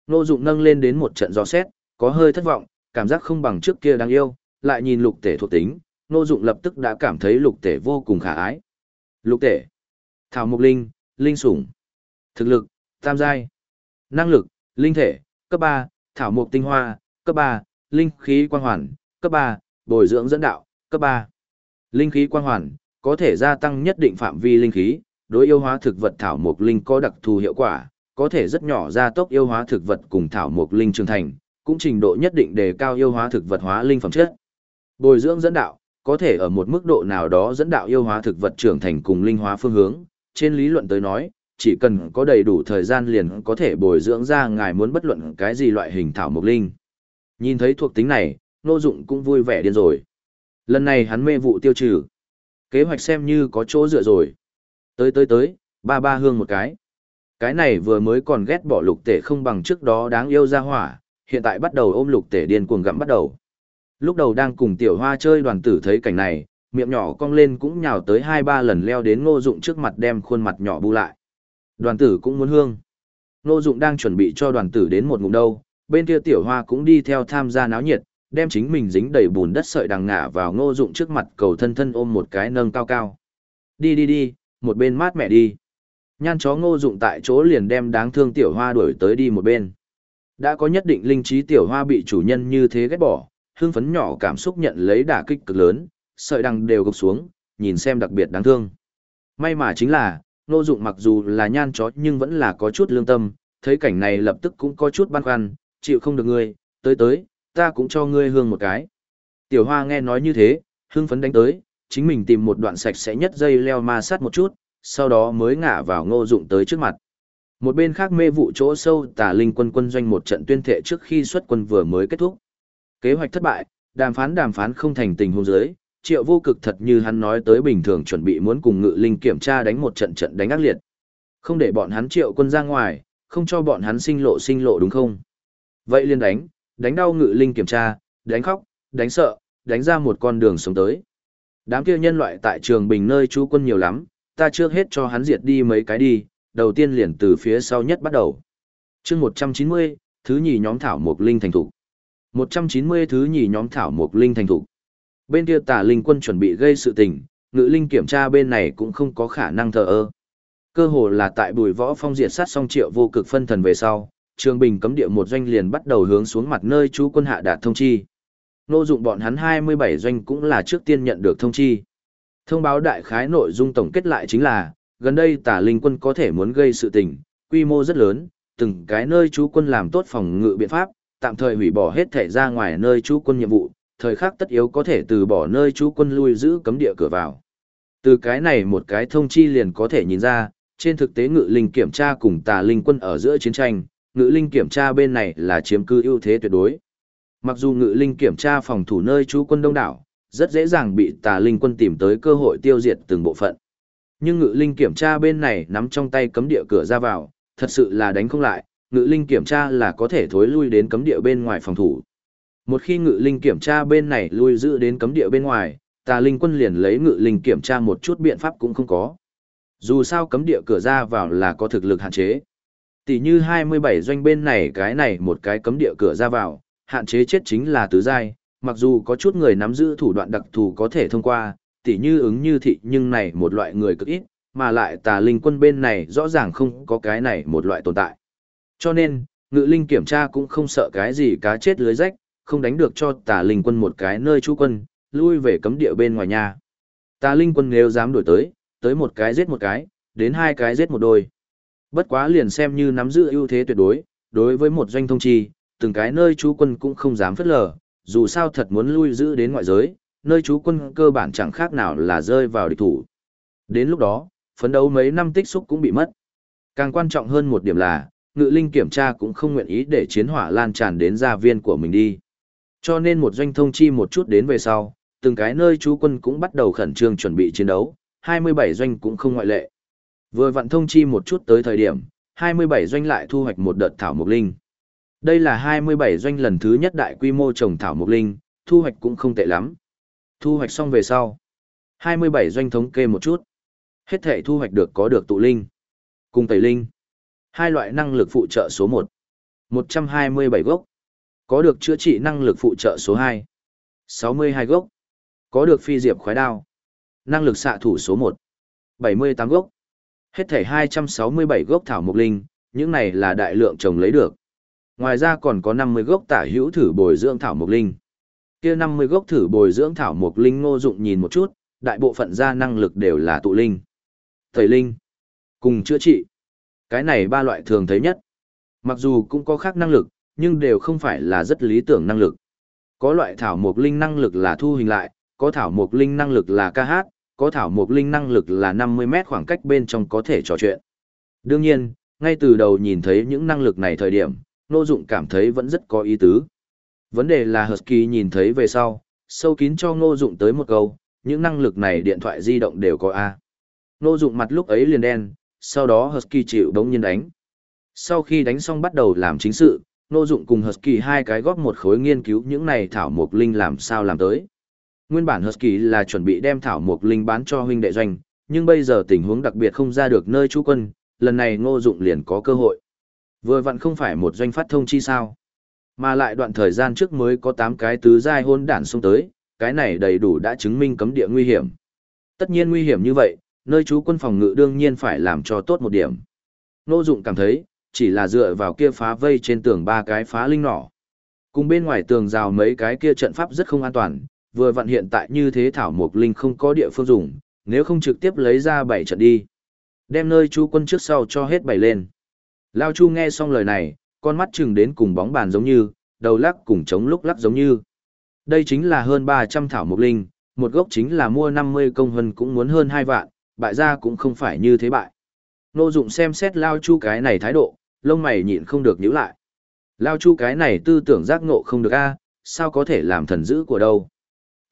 Nô dụng nâng lên đến một trận gió xét, có hơi thất vọng, cảm giác không bằng trước kia đáng yêu, lại nhìn lục tể thuộc tính, nô Dụng lập tức đã cảm thấy lục tể vô cùng khả ái. Lục tể, Thảo Mục Linh, Linh Sủng. Thực lực, Tam Giai. Năng lực, Linh Thể, cấp 3, Thảo Mục Tinh Hoa, cấp 3, Linh Khí Quang Hoàn, cấp 3, Bồi Dưỡng Dẫn Đạo, cấp 3. Linh Khí Quang Hoàn, có thể gia tăng nhất định phạm vi linh khí, đối yêu hóa thực vật Thảo Mục Linh có đặc thù hiệu quả, có thể rất nhỏ gia tốc yêu hóa thực vật cùng Thảo Mục Linh trưởng thành, cũng trình độ nhất định đề cao yêu hóa thực vật hóa linh phẩm chất. Bồi dưỡng dẫn đạo, có thể ở một mức độ nào đó dẫn đạo yêu hóa thực vật trưởng thành cùng linh hóa phương hướng. Trên lý luận tới nói, chỉ cần có đầy đủ thời gian liền có thể bồi dưỡng ra ngài muốn bất luận cái gì loại hình thảo mộc linh. Nhìn thấy thuộc tính này, Nô Dụng cũng vui vẻ điên rồi. Lần này hắn mê vụ tiêu trừ. Kế hoạch xem như có chỗ dựa rồi. Tới tới tới, ba ba hương một cái. Cái này vừa mới còn ghét bỏ lục tể không bằng trước đó đáng yêu ra hỏa, hiện tại bắt đầu ôm lục tể điên cuồng gặm bắt đầu. Lúc đầu đang cùng tiểu hoa chơi đoàn tử thấy cảnh này, miệng nhỏ cong lên cũng nhào tới hai ba lần leo đến ngô dụng trước mặt đem khuôn mặt nhỏ bu lại. Đoàn tử cũng muốn hương. Ngô dụng đang chuẩn bị cho đoàn tử đến một ngụm đâu, bên kia tiểu hoa cũng đi theo tham gia náo nhiệt, đem chính mình dính đầy bùn đất sợi đằng ngả vào ngô dụng trước mặt cầu thân thân ôm một cái nâng cao cao. Đi đi đi, một bên mát mẹ đi. Nhan chó ngô dụng tại chỗ liền đem đáng thương tiểu hoa đuổi tới đi một bên. Đã có nhất định linh trí tiểu hoa bị chủ nhân như thế ghét bỏ, hương phấn nhỏ cảm xúc nhận lấy đả kích cực lớn, sợi đằng đều gục xuống, nhìn xem đặc biệt đáng thương. May mà chính là, Ngô dụng mặc dù là nhan chó nhưng vẫn là có chút lương tâm, thấy cảnh này lập tức cũng có chút băn khoăn, chịu không được ngươi, tới tới, ta cũng cho ngươi hương một cái. Tiểu hoa nghe nói như thế, hương phấn đánh tới, chính mình tìm một đoạn sạch sẽ nhất dây leo ma sát một chút, sau đó mới ngả vào ngô dụng tới trước mặt. Một bên khác mê vụ chỗ sâu tà linh quân quân doanh một trận tuyên thệ trước khi xuất quân vừa mới kết thúc. Kế hoạch thất bại, đàm phán đàm phán không thành tình huống giới. triệu vô cực thật như hắn nói tới bình thường chuẩn bị muốn cùng ngự linh kiểm tra đánh một trận trận đánh ác liệt. Không để bọn hắn triệu quân ra ngoài, không cho bọn hắn sinh lộ sinh lộ đúng không? Vậy liên đánh, đánh đau ngự linh kiểm tra, đánh khóc, đánh sợ, đánh ra một con đường sống tới. Đám kia nhân loại tại trường bình nơi trú quân nhiều lắm, ta trước hết cho hắn diệt đi mấy cái đi, đầu tiên liền từ phía sau nhất bắt đầu. chương 190, thứ nhì nhóm thảo mục linh thành thủ. 190 thứ nhì nhóm thảo mục linh thành thủ. Bên kia tà linh quân chuẩn bị gây sự tình, ngự linh kiểm tra bên này cũng không có khả năng thờ ơ. Cơ hồ là tại bùi võ phong diệt sát song triệu vô cực phân thần về sau, trường bình cấm địa một doanh liền bắt đầu hướng xuống mặt nơi chú quân hạ đạt thông chi. Nô dụng bọn hắn 27 doanh cũng là trước tiên nhận được thông chi. Thông báo đại khái nội dung tổng kết lại chính là, gần đây tả linh quân có thể muốn gây sự tình, quy mô rất lớn, từng cái nơi chú quân làm tốt phòng ngự biện pháp, tạm thời hủy bỏ hết thể ra ngoài nơi chú quân nhiệm vụ, thời khắc tất yếu có thể từ bỏ nơi chú quân lui giữ cấm địa cửa vào. Từ cái này một cái thông chi liền có thể nhìn ra, trên thực tế ngự linh kiểm tra cùng tà linh quân ở giữa chiến tranh, ngự linh kiểm tra bên này là chiếm cư ưu thế tuyệt đối. Mặc dù ngự linh kiểm tra phòng thủ nơi chú quân đông đảo, rất dễ dàng bị tà linh quân tìm tới cơ hội tiêu diệt từng bộ phận. Nhưng ngự linh kiểm tra bên này nắm trong tay cấm địa cửa ra vào, thật sự là đánh không lại, ngự linh kiểm tra là có thể thối lui đến cấm địa bên ngoài phòng thủ. Một khi ngự linh kiểm tra bên này lui giữ đến cấm địa bên ngoài, tà linh quân liền lấy ngự linh kiểm tra một chút biện pháp cũng không có. Dù sao cấm địa cửa ra vào là có thực lực hạn chế. Tỷ như 27 doanh bên này cái này một cái cấm địa cửa ra vào, hạn chế chết chính là tứ giai, mặc dù có chút người nắm giữ thủ đoạn đặc thù có thể thông qua, tỉ như ứng như thị nhưng này một loại người cực ít, mà lại tà linh quân bên này rõ ràng không có cái này một loại tồn tại. Cho nên, ngự linh kiểm tra cũng không sợ cái gì cá chết lưới rách, không đánh được cho tà linh quân một cái nơi trú quân, lui về cấm địa bên ngoài nhà. Tà linh quân nếu dám đổi tới, tới một cái giết một cái, đến hai cái giết một đôi. Bất quá liền xem như nắm giữ ưu thế tuyệt đối, đối với một doanh thông chi, từng cái nơi trú quân cũng không dám phất lờ, dù sao thật muốn lui giữ đến ngoại giới, nơi trú quân cơ bản chẳng khác nào là rơi vào địch thủ. Đến lúc đó, phấn đấu mấy năm tích xúc cũng bị mất. Càng quan trọng hơn một điểm là, ngự linh kiểm tra cũng không nguyện ý để chiến hỏa lan tràn đến gia viên của mình đi. Cho nên một doanh thông chi một chút đến về sau, từng cái nơi trú quân cũng bắt đầu khẩn trương chuẩn bị chiến đấu, 27 doanh cũng không ngoại lệ. Vừa vặn thông chi một chút tới thời điểm, 27 doanh lại thu hoạch một đợt thảo mục linh. Đây là 27 doanh lần thứ nhất đại quy mô trồng thảo mục linh, thu hoạch cũng không tệ lắm. Thu hoạch xong về sau. 27 doanh thống kê một chút. Hết thể thu hoạch được có được tụ linh. Cùng tẩy linh. Hai loại năng lực phụ trợ số 1. 127 gốc. Có được chữa trị năng lực phụ trợ số 2. 62 gốc. Có được phi diệp khoái đao. Năng lực xạ thủ số 1. 78 gốc. Hết thể 267 gốc thảo mục linh, những này là đại lượng trồng lấy được. Ngoài ra còn có 50 gốc tả hữu thử bồi dưỡng thảo mục linh. Kia 50 gốc thử bồi dưỡng thảo mục linh ngô dụng nhìn một chút, đại bộ phận ra năng lực đều là tụ linh. Thầy linh, cùng chữa trị. Cái này ba loại thường thấy nhất. Mặc dù cũng có khác năng lực, nhưng đều không phải là rất lý tưởng năng lực. Có loại thảo mục linh năng lực là thu hình lại, có thảo mục linh năng lực là ca hát, có thảo mục linh năng lực là 50 mét khoảng cách bên trong có thể trò chuyện. Đương nhiên, ngay từ đầu nhìn thấy những năng lực này thời điểm, Nô Dụng cảm thấy vẫn rất có ý tứ. Vấn đề là Husky nhìn thấy về sau, sâu kín cho Ngô Dụng tới một câu, những năng lực này điện thoại di động đều có A. Ngô Dụng mặt lúc ấy liền đen, sau đó Husky chịu đống nhiên đánh. Sau khi đánh xong bắt đầu làm chính sự, Ngô Dụng cùng Husky hai cái góp một khối nghiên cứu những này thảo mục linh làm sao làm tới. Nguyên bản Husky là chuẩn bị đem thảo mục linh bán cho huynh đệ doanh, nhưng bây giờ tình huống đặc biệt không ra được nơi trú quân, lần này Ngô Dụng liền có cơ hội. Vừa vặn không phải một doanh phát thông chi sao. Mà lại đoạn thời gian trước mới có 8 cái tứ giai hôn đản xuống tới, cái này đầy đủ đã chứng minh cấm địa nguy hiểm. Tất nhiên nguy hiểm như vậy, nơi trú quân phòng ngự đương nhiên phải làm cho tốt một điểm. Ngô Dụng cảm thấy, chỉ là dựa vào kia phá vây trên tường ba cái phá linh nỏ. Cùng bên ngoài tường rào mấy cái kia trận pháp rất không an toàn, vừa vặn hiện tại như thế thảo mục linh không có địa phương dùng, nếu không trực tiếp lấy ra bảy trận đi. Đem nơi chú quân trước sau cho hết bảy lên. Lao Chu nghe xong lời này, con mắt chừng đến cùng bóng bàn giống như, đầu lắc cùng chống lúc lắc giống như. Đây chính là hơn 300 thảo mục linh, một gốc chính là mua 50 công hân cũng muốn hơn 2 vạn, bại ra cũng không phải như thế bại. Nô dụng xem xét Lao Chu cái này thái độ, lông mày nhịn không được nhíu lại. Lao Chu cái này tư tưởng giác ngộ không được a, sao có thể làm thần dữ của đâu.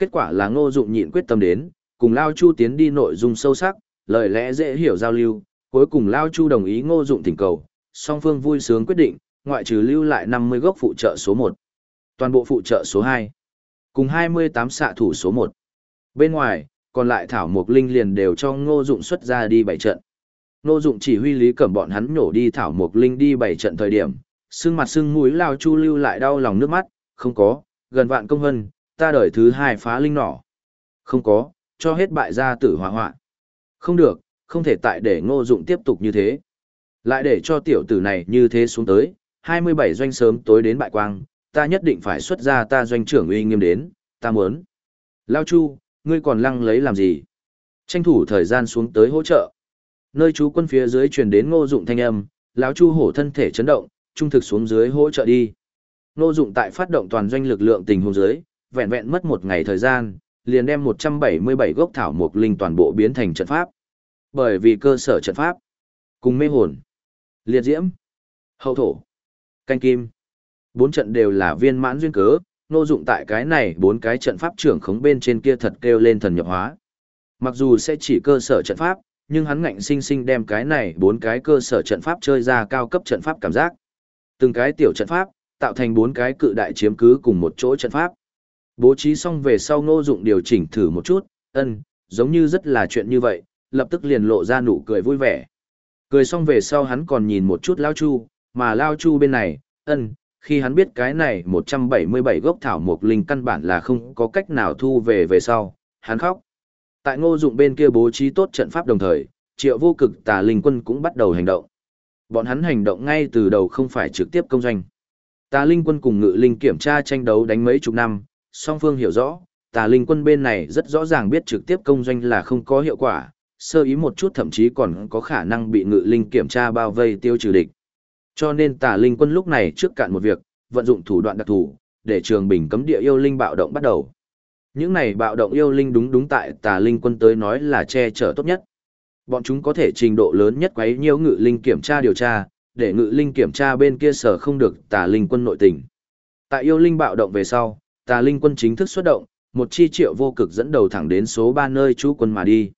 Kết quả là ngô dụng nhịn quyết tâm đến, cùng Lao Chu tiến đi nội dung sâu sắc, lời lẽ dễ hiểu giao lưu, cuối cùng Lao Chu đồng ý ngô dụng thỉnh cầu, song phương vui sướng quyết định, ngoại trừ lưu lại 50 gốc phụ trợ số một, toàn bộ phụ trợ số hai, cùng 28 xạ thủ số một, Bên ngoài, còn lại thảo mục linh liền đều cho ngô dụng xuất ra đi bảy trận. Ngô dụng chỉ huy lý cẩm bọn hắn nhổ đi thảo mục linh đi bảy trận thời điểm, xương mặt xương mũi lao chu lưu lại đau lòng nước mắt, không có, gần vạn công hân, ta đợi thứ hai phá linh nỏ. Không có, cho hết bại gia tử hỏa hoạn. Không được, không thể tại để ngô dụng tiếp tục như thế. Lại để cho tiểu tử này như thế xuống tới, 27 doanh sớm tối đến bại quang, ta nhất định phải xuất ra ta doanh trưởng uy nghiêm đến, ta muốn. Lao Chu, ngươi còn lăng lấy làm gì? Tranh thủ thời gian xuống tới hỗ trợ. Nơi chú quân phía dưới truyền đến ngô dụng thanh âm, lão Chu hổ thân thể chấn động, trung thực xuống dưới hỗ trợ đi. Ngô dụng tại phát động toàn doanh lực lượng tình huống dưới, vẹn vẹn mất một ngày thời gian, liền đem 177 gốc thảo mục linh toàn bộ biến thành trận pháp. Bởi vì cơ sở trận pháp, cùng mê hồn, liệt diễm, hậu thổ, canh kim. Bốn trận đều là viên mãn duyên cớ, nô dụng tại cái này bốn cái trận pháp trưởng khống bên trên kia thật kêu lên thần nhập hóa. Mặc dù sẽ chỉ cơ sở trận pháp, nhưng hắn ngạnh sinh sinh đem cái này bốn cái cơ sở trận pháp chơi ra cao cấp trận pháp cảm giác. Từng cái tiểu trận pháp, tạo thành bốn cái cự đại chiếm cứ cùng một chỗ trận pháp. Bố trí xong về sau ngô dụng điều chỉnh thử một chút, ân, giống như rất là chuyện như vậy, lập tức liền lộ ra nụ cười vui vẻ. Cười xong về sau hắn còn nhìn một chút Lao Chu, mà Lao Chu bên này, ân, khi hắn biết cái này 177 gốc thảo Mộc linh căn bản là không có cách nào thu về về sau, hắn khóc. Tại ngô dụng bên kia bố trí tốt trận pháp đồng thời, triệu vô cực tà linh quân cũng bắt đầu hành động. Bọn hắn hành động ngay từ đầu không phải trực tiếp công doanh. Tà linh quân cùng ngự linh kiểm tra tranh đấu đánh mấy chục năm, song phương hiểu rõ, tà linh quân bên này rất rõ ràng biết trực tiếp công doanh là không có hiệu quả, sơ ý một chút thậm chí còn có khả năng bị ngự linh kiểm tra bao vây tiêu trừ địch. Cho nên tà linh quân lúc này trước cạn một việc, vận dụng thủ đoạn đặc thù, để trường bình cấm địa yêu linh bạo động bắt đầu. Những này bạo động yêu linh đúng đúng tại tà linh quân tới nói là che chở tốt nhất. Bọn chúng có thể trình độ lớn nhất quấy nhiễu ngự linh kiểm tra điều tra, để ngự linh kiểm tra bên kia sở không được tà linh quân nội tình. Tại yêu linh bạo động về sau, tà linh quân chính thức xuất động, một chi triệu vô cực dẫn đầu thẳng đến số 3 nơi chú quân mà đi.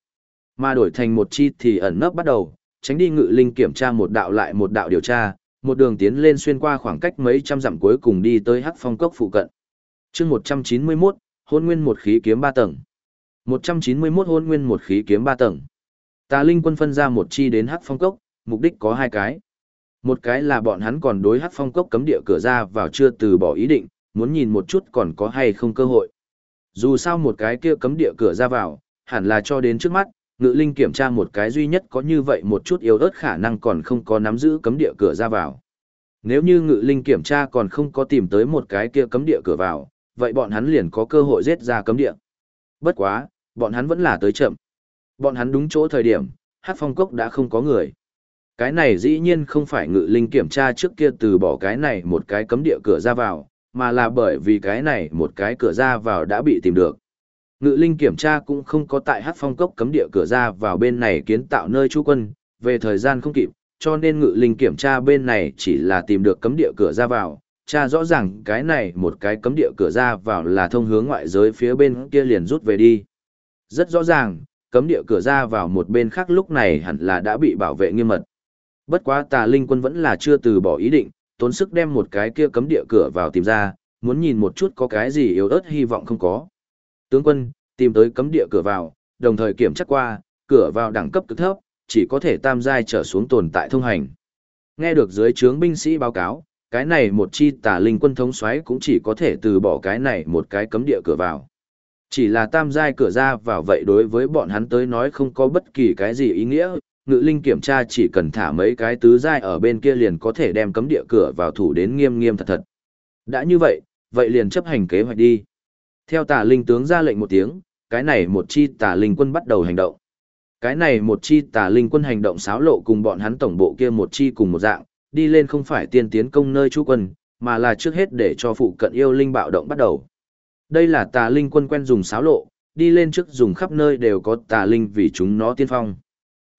Mà đổi thành một chi thì ẩn nấp bắt đầu, tránh đi ngự linh kiểm tra một đạo lại một đạo điều tra, một đường tiến lên xuyên qua khoảng cách mấy trăm dặm cuối cùng đi tới hắc phong cốc phụ cận. chương 191, hôn nguyên một khí kiếm ba tầng. 191 hôn nguyên một khí kiếm ba tầng. Tà linh quân phân ra một chi đến hắc phong cốc, mục đích có hai cái. Một cái là bọn hắn còn đối hắc phong cốc cấm địa cửa ra vào chưa từ bỏ ý định, muốn nhìn một chút còn có hay không cơ hội. Dù sao một cái kia cấm địa cửa ra vào, hẳn là cho đến trước mắt, ngự linh kiểm tra một cái duy nhất có như vậy một chút yếu ớt khả năng còn không có nắm giữ cấm địa cửa ra vào. Nếu như ngự linh kiểm tra còn không có tìm tới một cái kia cấm địa cửa vào, vậy bọn hắn liền có cơ hội giết ra cấm địa. Bất quá, bọn hắn vẫn là tới chậm. Bọn hắn đúng chỗ thời điểm, hát phong cốc đã không có người. Cái này dĩ nhiên không phải ngự linh kiểm tra trước kia từ bỏ cái này một cái cấm địa cửa ra vào, mà là bởi vì cái này một cái cửa ra vào đã bị tìm được. Ngự linh kiểm tra cũng không có tại hát phong cốc cấm địa cửa ra vào bên này kiến tạo nơi trú quân, về thời gian không kịp, cho nên ngự linh kiểm tra bên này chỉ là tìm được cấm địa cửa ra vào. Cha rõ ràng cái này một cái cấm địa cửa ra vào là thông hướng ngoại giới phía bên kia liền rút về đi. Rất rõ ràng, cấm địa cửa ra vào một bên khác lúc này hẳn là đã bị bảo vệ nghiêm mật. Bất quá tà linh quân vẫn là chưa từ bỏ ý định, tốn sức đem một cái kia cấm địa cửa vào tìm ra, muốn nhìn một chút có cái gì yếu ớt hy vọng không có. Tướng quân, tìm tới cấm địa cửa vào, đồng thời kiểm tra qua, cửa vào đẳng cấp cực thấp, chỉ có thể tam giai trở xuống tồn tại thông hành. Nghe được dưới trướng binh sĩ báo cáo, cái này một chi tà linh quân thống soái cũng chỉ có thể từ bỏ cái này một cái cấm địa cửa vào. Chỉ là tam giai cửa ra vào vậy đối với bọn hắn tới nói không có bất kỳ cái gì ý nghĩa, ngự linh kiểm tra chỉ cần thả mấy cái tứ giai ở bên kia liền có thể đem cấm địa cửa vào thủ đến nghiêm nghiêm thật thật. Đã như vậy, vậy liền chấp hành kế hoạch đi. Theo tà linh tướng ra lệnh một tiếng, cái này một chi tà linh quân bắt đầu hành động. Cái này một chi tà linh quân hành động xáo lộ cùng bọn hắn tổng bộ kia một chi cùng một dạng, đi lên không phải tiên tiến công nơi chú quân, mà là trước hết để cho phụ cận yêu linh bạo động bắt đầu. Đây là tà linh quân quen dùng xáo lộ, đi lên trước dùng khắp nơi đều có tà linh vì chúng nó tiên phong.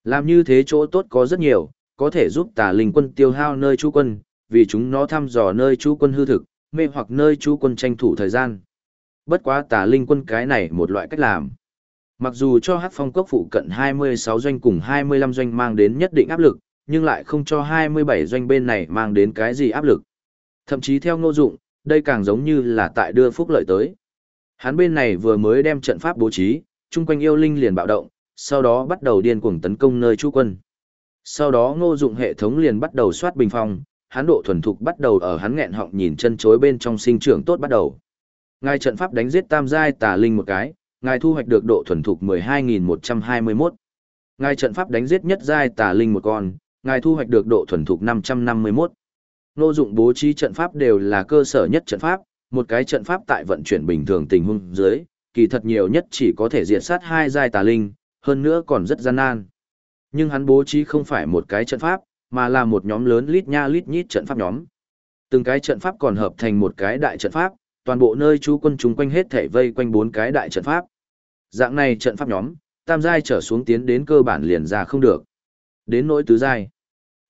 Làm như thế chỗ tốt có rất nhiều, có thể giúp tà linh quân tiêu hao nơi chú quân, vì chúng nó thăm dò nơi chú quân hư thực, mê hoặc nơi chú quân tranh thủ thời gian. Bất quá tà linh quân cái này một loại cách làm. Mặc dù cho hát phong cốc phụ cận 26 doanh cùng 25 doanh mang đến nhất định áp lực, nhưng lại không cho 27 doanh bên này mang đến cái gì áp lực. Thậm chí theo ngô dụng, đây càng giống như là tại đưa phúc lợi tới. Hắn bên này vừa mới đem trận pháp bố trí, chung quanh yêu linh liền bạo động, sau đó bắt đầu điên cuồng tấn công nơi chú quân. Sau đó ngô dụng hệ thống liền bắt đầu soát bình phong, hắn độ thuần thục bắt đầu ở hắn nghẹn họng nhìn chân chối bên trong sinh trưởng tốt bắt đầu. Ngài trận pháp đánh giết tam giai tà linh một cái, ngài thu hoạch được độ thuần thục 12.121. Ngài trận pháp đánh giết nhất giai tà linh một con, ngài thu hoạch được độ thuần thục 551. Ngô dụng bố trí trận pháp đều là cơ sở nhất trận pháp, một cái trận pháp tại vận chuyển bình thường tình huống dưới, kỳ thật nhiều nhất chỉ có thể diệt sát hai giai tà linh, hơn nữa còn rất gian nan. Nhưng hắn bố trí không phải một cái trận pháp, mà là một nhóm lớn lít nha lít nhít trận pháp nhóm. Từng cái trận pháp còn hợp thành một cái đại trận pháp, toàn bộ nơi chú quân chúng quanh hết thể vây quanh bốn cái đại trận pháp. Dạng này trận pháp nhóm, tam giai trở xuống tiến đến cơ bản liền ra không được. Đến nỗi tứ giai.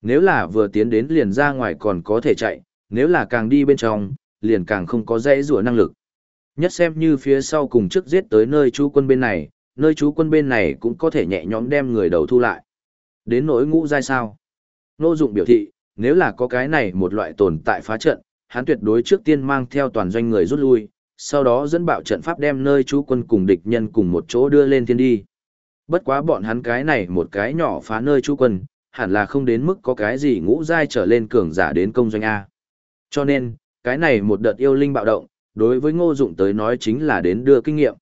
Nếu là vừa tiến đến liền ra ngoài còn có thể chạy, nếu là càng đi bên trong, liền càng không có dễ rùa năng lực. Nhất xem như phía sau cùng trước giết tới nơi chú quân bên này, nơi chú quân bên này cũng có thể nhẹ nhõm đem người đầu thu lại. Đến nỗi ngũ giai sao? Nô dụng biểu thị, nếu là có cái này một loại tồn tại phá trận, hắn tuyệt đối trước tiên mang theo toàn doanh người rút lui, sau đó dẫn bạo trận pháp đem nơi chú quân cùng địch nhân cùng một chỗ đưa lên thiên đi. Bất quá bọn hắn cái này một cái nhỏ phá nơi chú quân, hẳn là không đến mức có cái gì ngũ giai trở lên cường giả đến công doanh A. Cho nên, cái này một đợt yêu linh bạo động, đối với ngô dụng tới nói chính là đến đưa kinh nghiệm.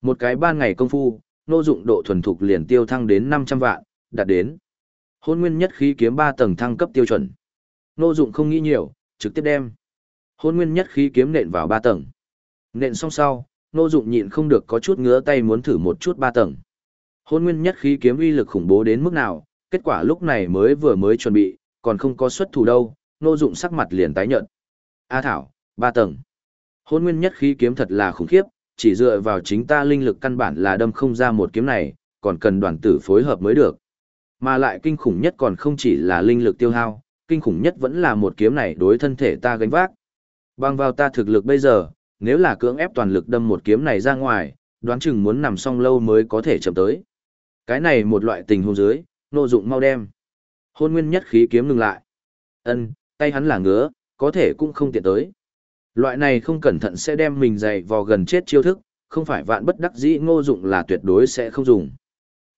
Một cái ban ngày công phu, nô dụng độ thuần thục liền tiêu thăng đến 500 vạn, đạt đến. Hôn nguyên nhất khí kiếm 3 tầng thăng cấp tiêu chuẩn. Nô dụng không nghĩ nhiều, trực tiếp đem. Hôn nguyên nhất khí kiếm nện vào 3 tầng. Nện xong sau, nô dụng nhịn không được có chút ngứa tay muốn thử một chút 3 tầng. Hôn nguyên nhất khí kiếm uy lực khủng bố đến mức nào, kết quả lúc này mới vừa mới chuẩn bị, còn không có xuất thủ đâu, Nô dụng sắc mặt liền tái nhợt. A Thảo, ba tầng. Hôn nguyên nhất khí kiếm thật là khủng khiếp, chỉ dựa vào chính ta linh lực căn bản là đâm không ra một kiếm này, còn cần đoàn tử phối hợp mới được. Mà lại kinh khủng nhất còn không chỉ là linh lực tiêu hao, kinh khủng nhất vẫn là một kiếm này đối thân thể ta gánh vác. Bằng vào ta thực lực bây giờ, nếu là cưỡng ép toàn lực đâm một kiếm này ra ngoài, đoán chừng muốn nằm song lâu mới có thể chậm tới. Cái này một loại tình huống dưới, nô dụng mau đem. Hôn nguyên nhất khí kiếm ngừng lại. Ân, tay hắn là ngứa, có thể cũng không tiện tới. Loại này không cẩn thận sẽ đem mình dày vò gần chết chiêu thức, không phải vạn bất đắc dĩ ngô dụng là tuyệt đối sẽ không dùng.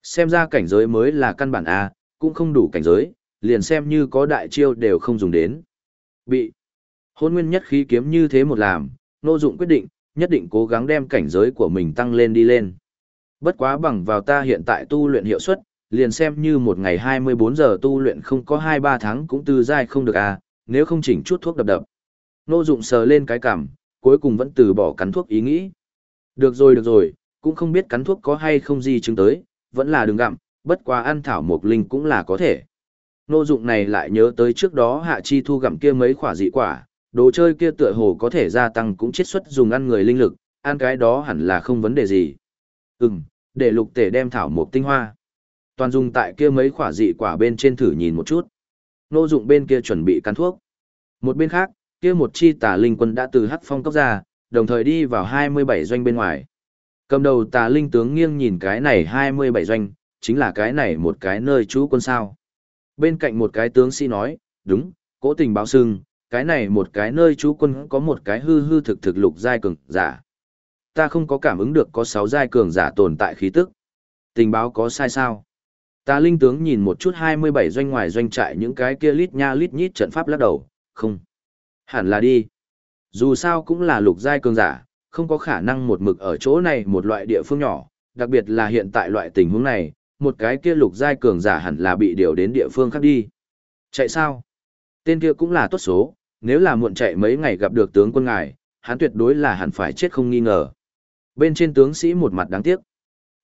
Xem ra cảnh giới mới là căn bản A, cũng không đủ cảnh giới, liền xem như có đại chiêu đều không dùng đến. Bị hôn nguyên nhất khí kiếm như thế một làm, ngô dụng quyết định, nhất định cố gắng đem cảnh giới của mình tăng lên đi lên. Bất quá bằng vào ta hiện tại tu luyện hiệu suất, liền xem như một ngày 24 giờ tu luyện không có 2-3 tháng cũng tư dai không được à, nếu không chỉnh chút thuốc đập đập. Nô dụng sờ lên cái cằm, cuối cùng vẫn từ bỏ cắn thuốc ý nghĩ. Được rồi được rồi, cũng không biết cắn thuốc có hay không gì chứng tới, vẫn là đừng gặm, bất quá ăn thảo mộc linh cũng là có thể. Nô dụng này lại nhớ tới trước đó hạ chi thu gặm kia mấy quả dị quả, đồ chơi kia tựa hồ có thể gia tăng cũng chiết xuất dùng ăn người linh lực, ăn cái đó hẳn là không vấn đề gì. Ừm, để lục tể đem thảo mộc tinh hoa. Toàn dùng tại kia mấy quả dị quả bên trên thử nhìn một chút. Nô dụng bên kia chuẩn bị cắn thuốc. Một bên khác, kia một chi tà linh quân đã từ hắc phong cấp ra, đồng thời đi vào 27 doanh bên ngoài. Cầm đầu tà linh tướng nghiêng nhìn cái này 27 doanh, chính là cái này một cái nơi trú quân sao. Bên cạnh một cái tướng sĩ nói, đúng, cố tình báo sưng, cái này một cái nơi trú quân có một cái hư hư thực thực lục giai cường giả. Ta không có cảm ứng được có 6 giai cường giả tồn tại khí tức. Tình báo có sai sao? Tà linh tướng nhìn một chút 27 doanh ngoài doanh trại những cái kia lít nha lít nhít trận pháp lắc đầu, không. Hẳn là đi. Dù sao cũng là lục giai cường giả, không có khả năng một mực ở chỗ này một loại địa phương nhỏ, đặc biệt là hiện tại loại tình huống này, một cái kia lục giai cường giả hẳn là bị điều đến địa phương khác đi. Chạy sao? Tên kia cũng là tốt số, nếu là muộn chạy mấy ngày gặp được tướng quân ngài, hắn tuyệt đối là hẳn phải chết không nghi ngờ. Bên trên tướng sĩ một mặt đáng tiếc.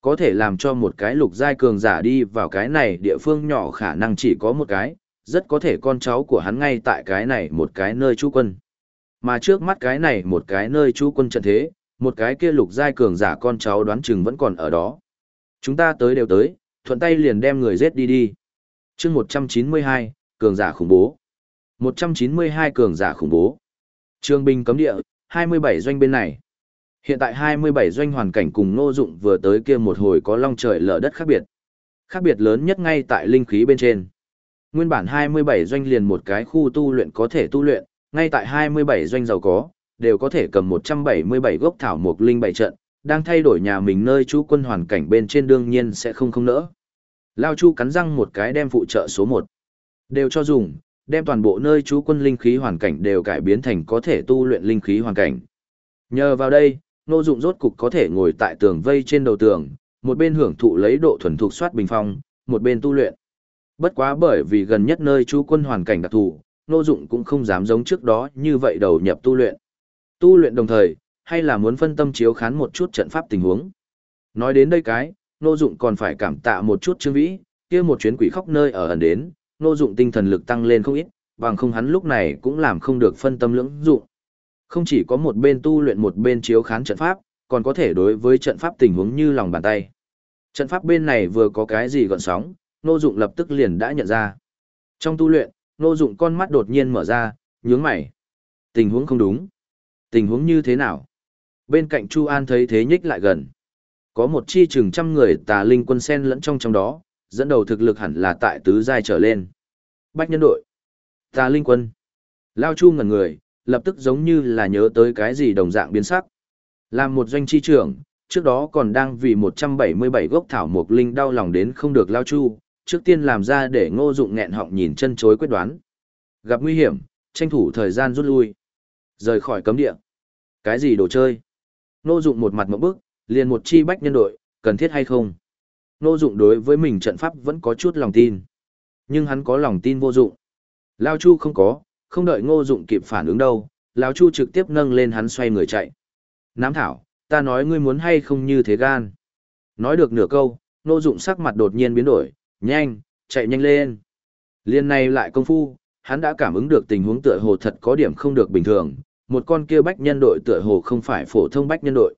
Có thể làm cho một cái lục giai cường giả đi vào cái này địa phương nhỏ khả năng chỉ có một cái, rất có thể con cháu của hắn ngay tại cái này một cái nơi trú quân. Mà trước mắt cái này một cái nơi trú quân trận thế, một cái kia lục giai cường giả con cháu đoán chừng vẫn còn ở đó. Chúng ta tới đều tới, thuận tay liền đem người giết đi đi. chương 192, cường giả khủng bố. 192 cường giả khủng bố. Trường binh cấm địa, 27 doanh bên này. Hiện tại 27 doanh hoàn cảnh cùng nô dụng vừa tới kia một hồi có long trời lở đất khác biệt. Khác biệt lớn nhất ngay tại linh khí bên trên. Nguyên bản 27 doanh liền một cái khu tu luyện có thể tu luyện, ngay tại 27 doanh giàu có, đều có thể cầm 177 gốc thảo mục linh bảy trận, đang thay đổi nhà mình nơi chú quân hoàn cảnh bên trên đương nhiên sẽ không không nỡ. Lao Chu cắn răng một cái đem phụ trợ số 1. Đều cho dùng, đem toàn bộ nơi chú quân linh khí hoàn cảnh đều cải biến thành có thể tu luyện linh khí hoàn cảnh. Nhờ vào đây, nô dụng rốt cục có thể ngồi tại tường vây trên đầu tường, một bên hưởng thụ lấy độ thuần thục soát bình phong, một bên tu luyện. Bất quá bởi vì gần nhất nơi chú quân hoàn cảnh đặc thù, nô dụng cũng không dám giống trước đó như vậy đầu nhập tu luyện. Tu luyện đồng thời, hay là muốn phân tâm chiếu khán một chút trận pháp tình huống. Nói đến đây cái, nô dụng còn phải cảm tạ một chút trương vĩ, kia một chuyến quỷ khóc nơi ở ẩn đến, nô dụng tinh thần lực tăng lên không ít, bằng không hắn lúc này cũng làm không được phân tâm lưỡng dụng. Không chỉ có một bên tu luyện một bên chiếu khán trận pháp, còn có thể đối với trận pháp tình huống như lòng bàn tay. Trận pháp bên này vừa có cái gì gọn sóng, nô dụng lập tức liền đã nhận ra. Trong tu luyện, nô dụng con mắt đột nhiên mở ra, nhướng mày. Tình huống không đúng. Tình huống như thế nào? Bên cạnh Chu An thấy thế nhích lại gần. Có một chi chừng trăm người tà linh quân sen lẫn trong trong đó, dẫn đầu thực lực hẳn là tại tứ giai trở lên. Bách nhân đội. Tà linh quân. Lao Chu ngẩn người, lập tức giống như là nhớ tới cái gì đồng dạng biến sắc. Làm một doanh chi trưởng, trước đó còn đang vì 177 gốc thảo mục linh đau lòng đến không được Lao Chu, trước tiên làm ra để ngô dụng nghẹn họng nhìn chân chối quyết đoán. Gặp nguy hiểm, tranh thủ thời gian rút lui. Rời khỏi cấm địa. Cái gì đồ chơi? Ngô dụng một mặt một bức, liền một chi bách nhân đội, cần thiết hay không? Ngô dụng đối với mình trận pháp vẫn có chút lòng tin. Nhưng hắn có lòng tin vô dụng. Lao Chu không có, không đợi ngô dụng kịp phản ứng đâu, Lao Chu trực tiếp nâng lên hắn xoay người chạy. Nám thảo, ta nói ngươi muốn hay không như thế gan. Nói được nửa câu, ngô dụng sắc mặt đột nhiên biến đổi, nhanh, chạy nhanh lên. Liên này lại công phu, hắn đã cảm ứng được tình huống tựa hồ thật có điểm không được bình thường, một con kia bách nhân đội tựa hồ không phải phổ thông bách nhân đội.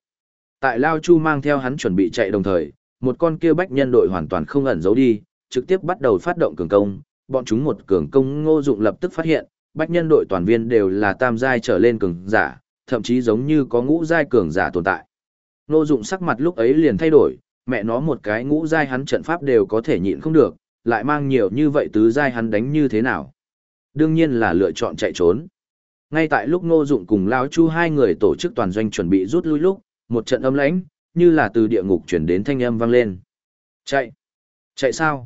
Tại Lao Chu mang theo hắn chuẩn bị chạy đồng thời, một con kia bách nhân đội hoàn toàn không ẩn giấu đi, trực tiếp bắt đầu phát động cường công, bọn chúng một cường công ngô dụng lập tức phát hiện, bách nhân đội toàn viên đều là tam giai trở lên cường giả, thậm chí giống như có ngũ giai cường giả tồn tại. Ngô dụng sắc mặt lúc ấy liền thay đổi, mẹ nó một cái ngũ giai hắn trận pháp đều có thể nhịn không được, lại mang nhiều như vậy tứ giai hắn đánh như thế nào? Đương nhiên là lựa chọn chạy trốn. Ngay tại lúc Ngô Dụng cùng Lão Chu hai người tổ chức toàn doanh chuẩn bị rút lui lúc, một trận âm lãnh, như là từ địa ngục truyền đến thanh âm vang lên. Chạy! Chạy sao?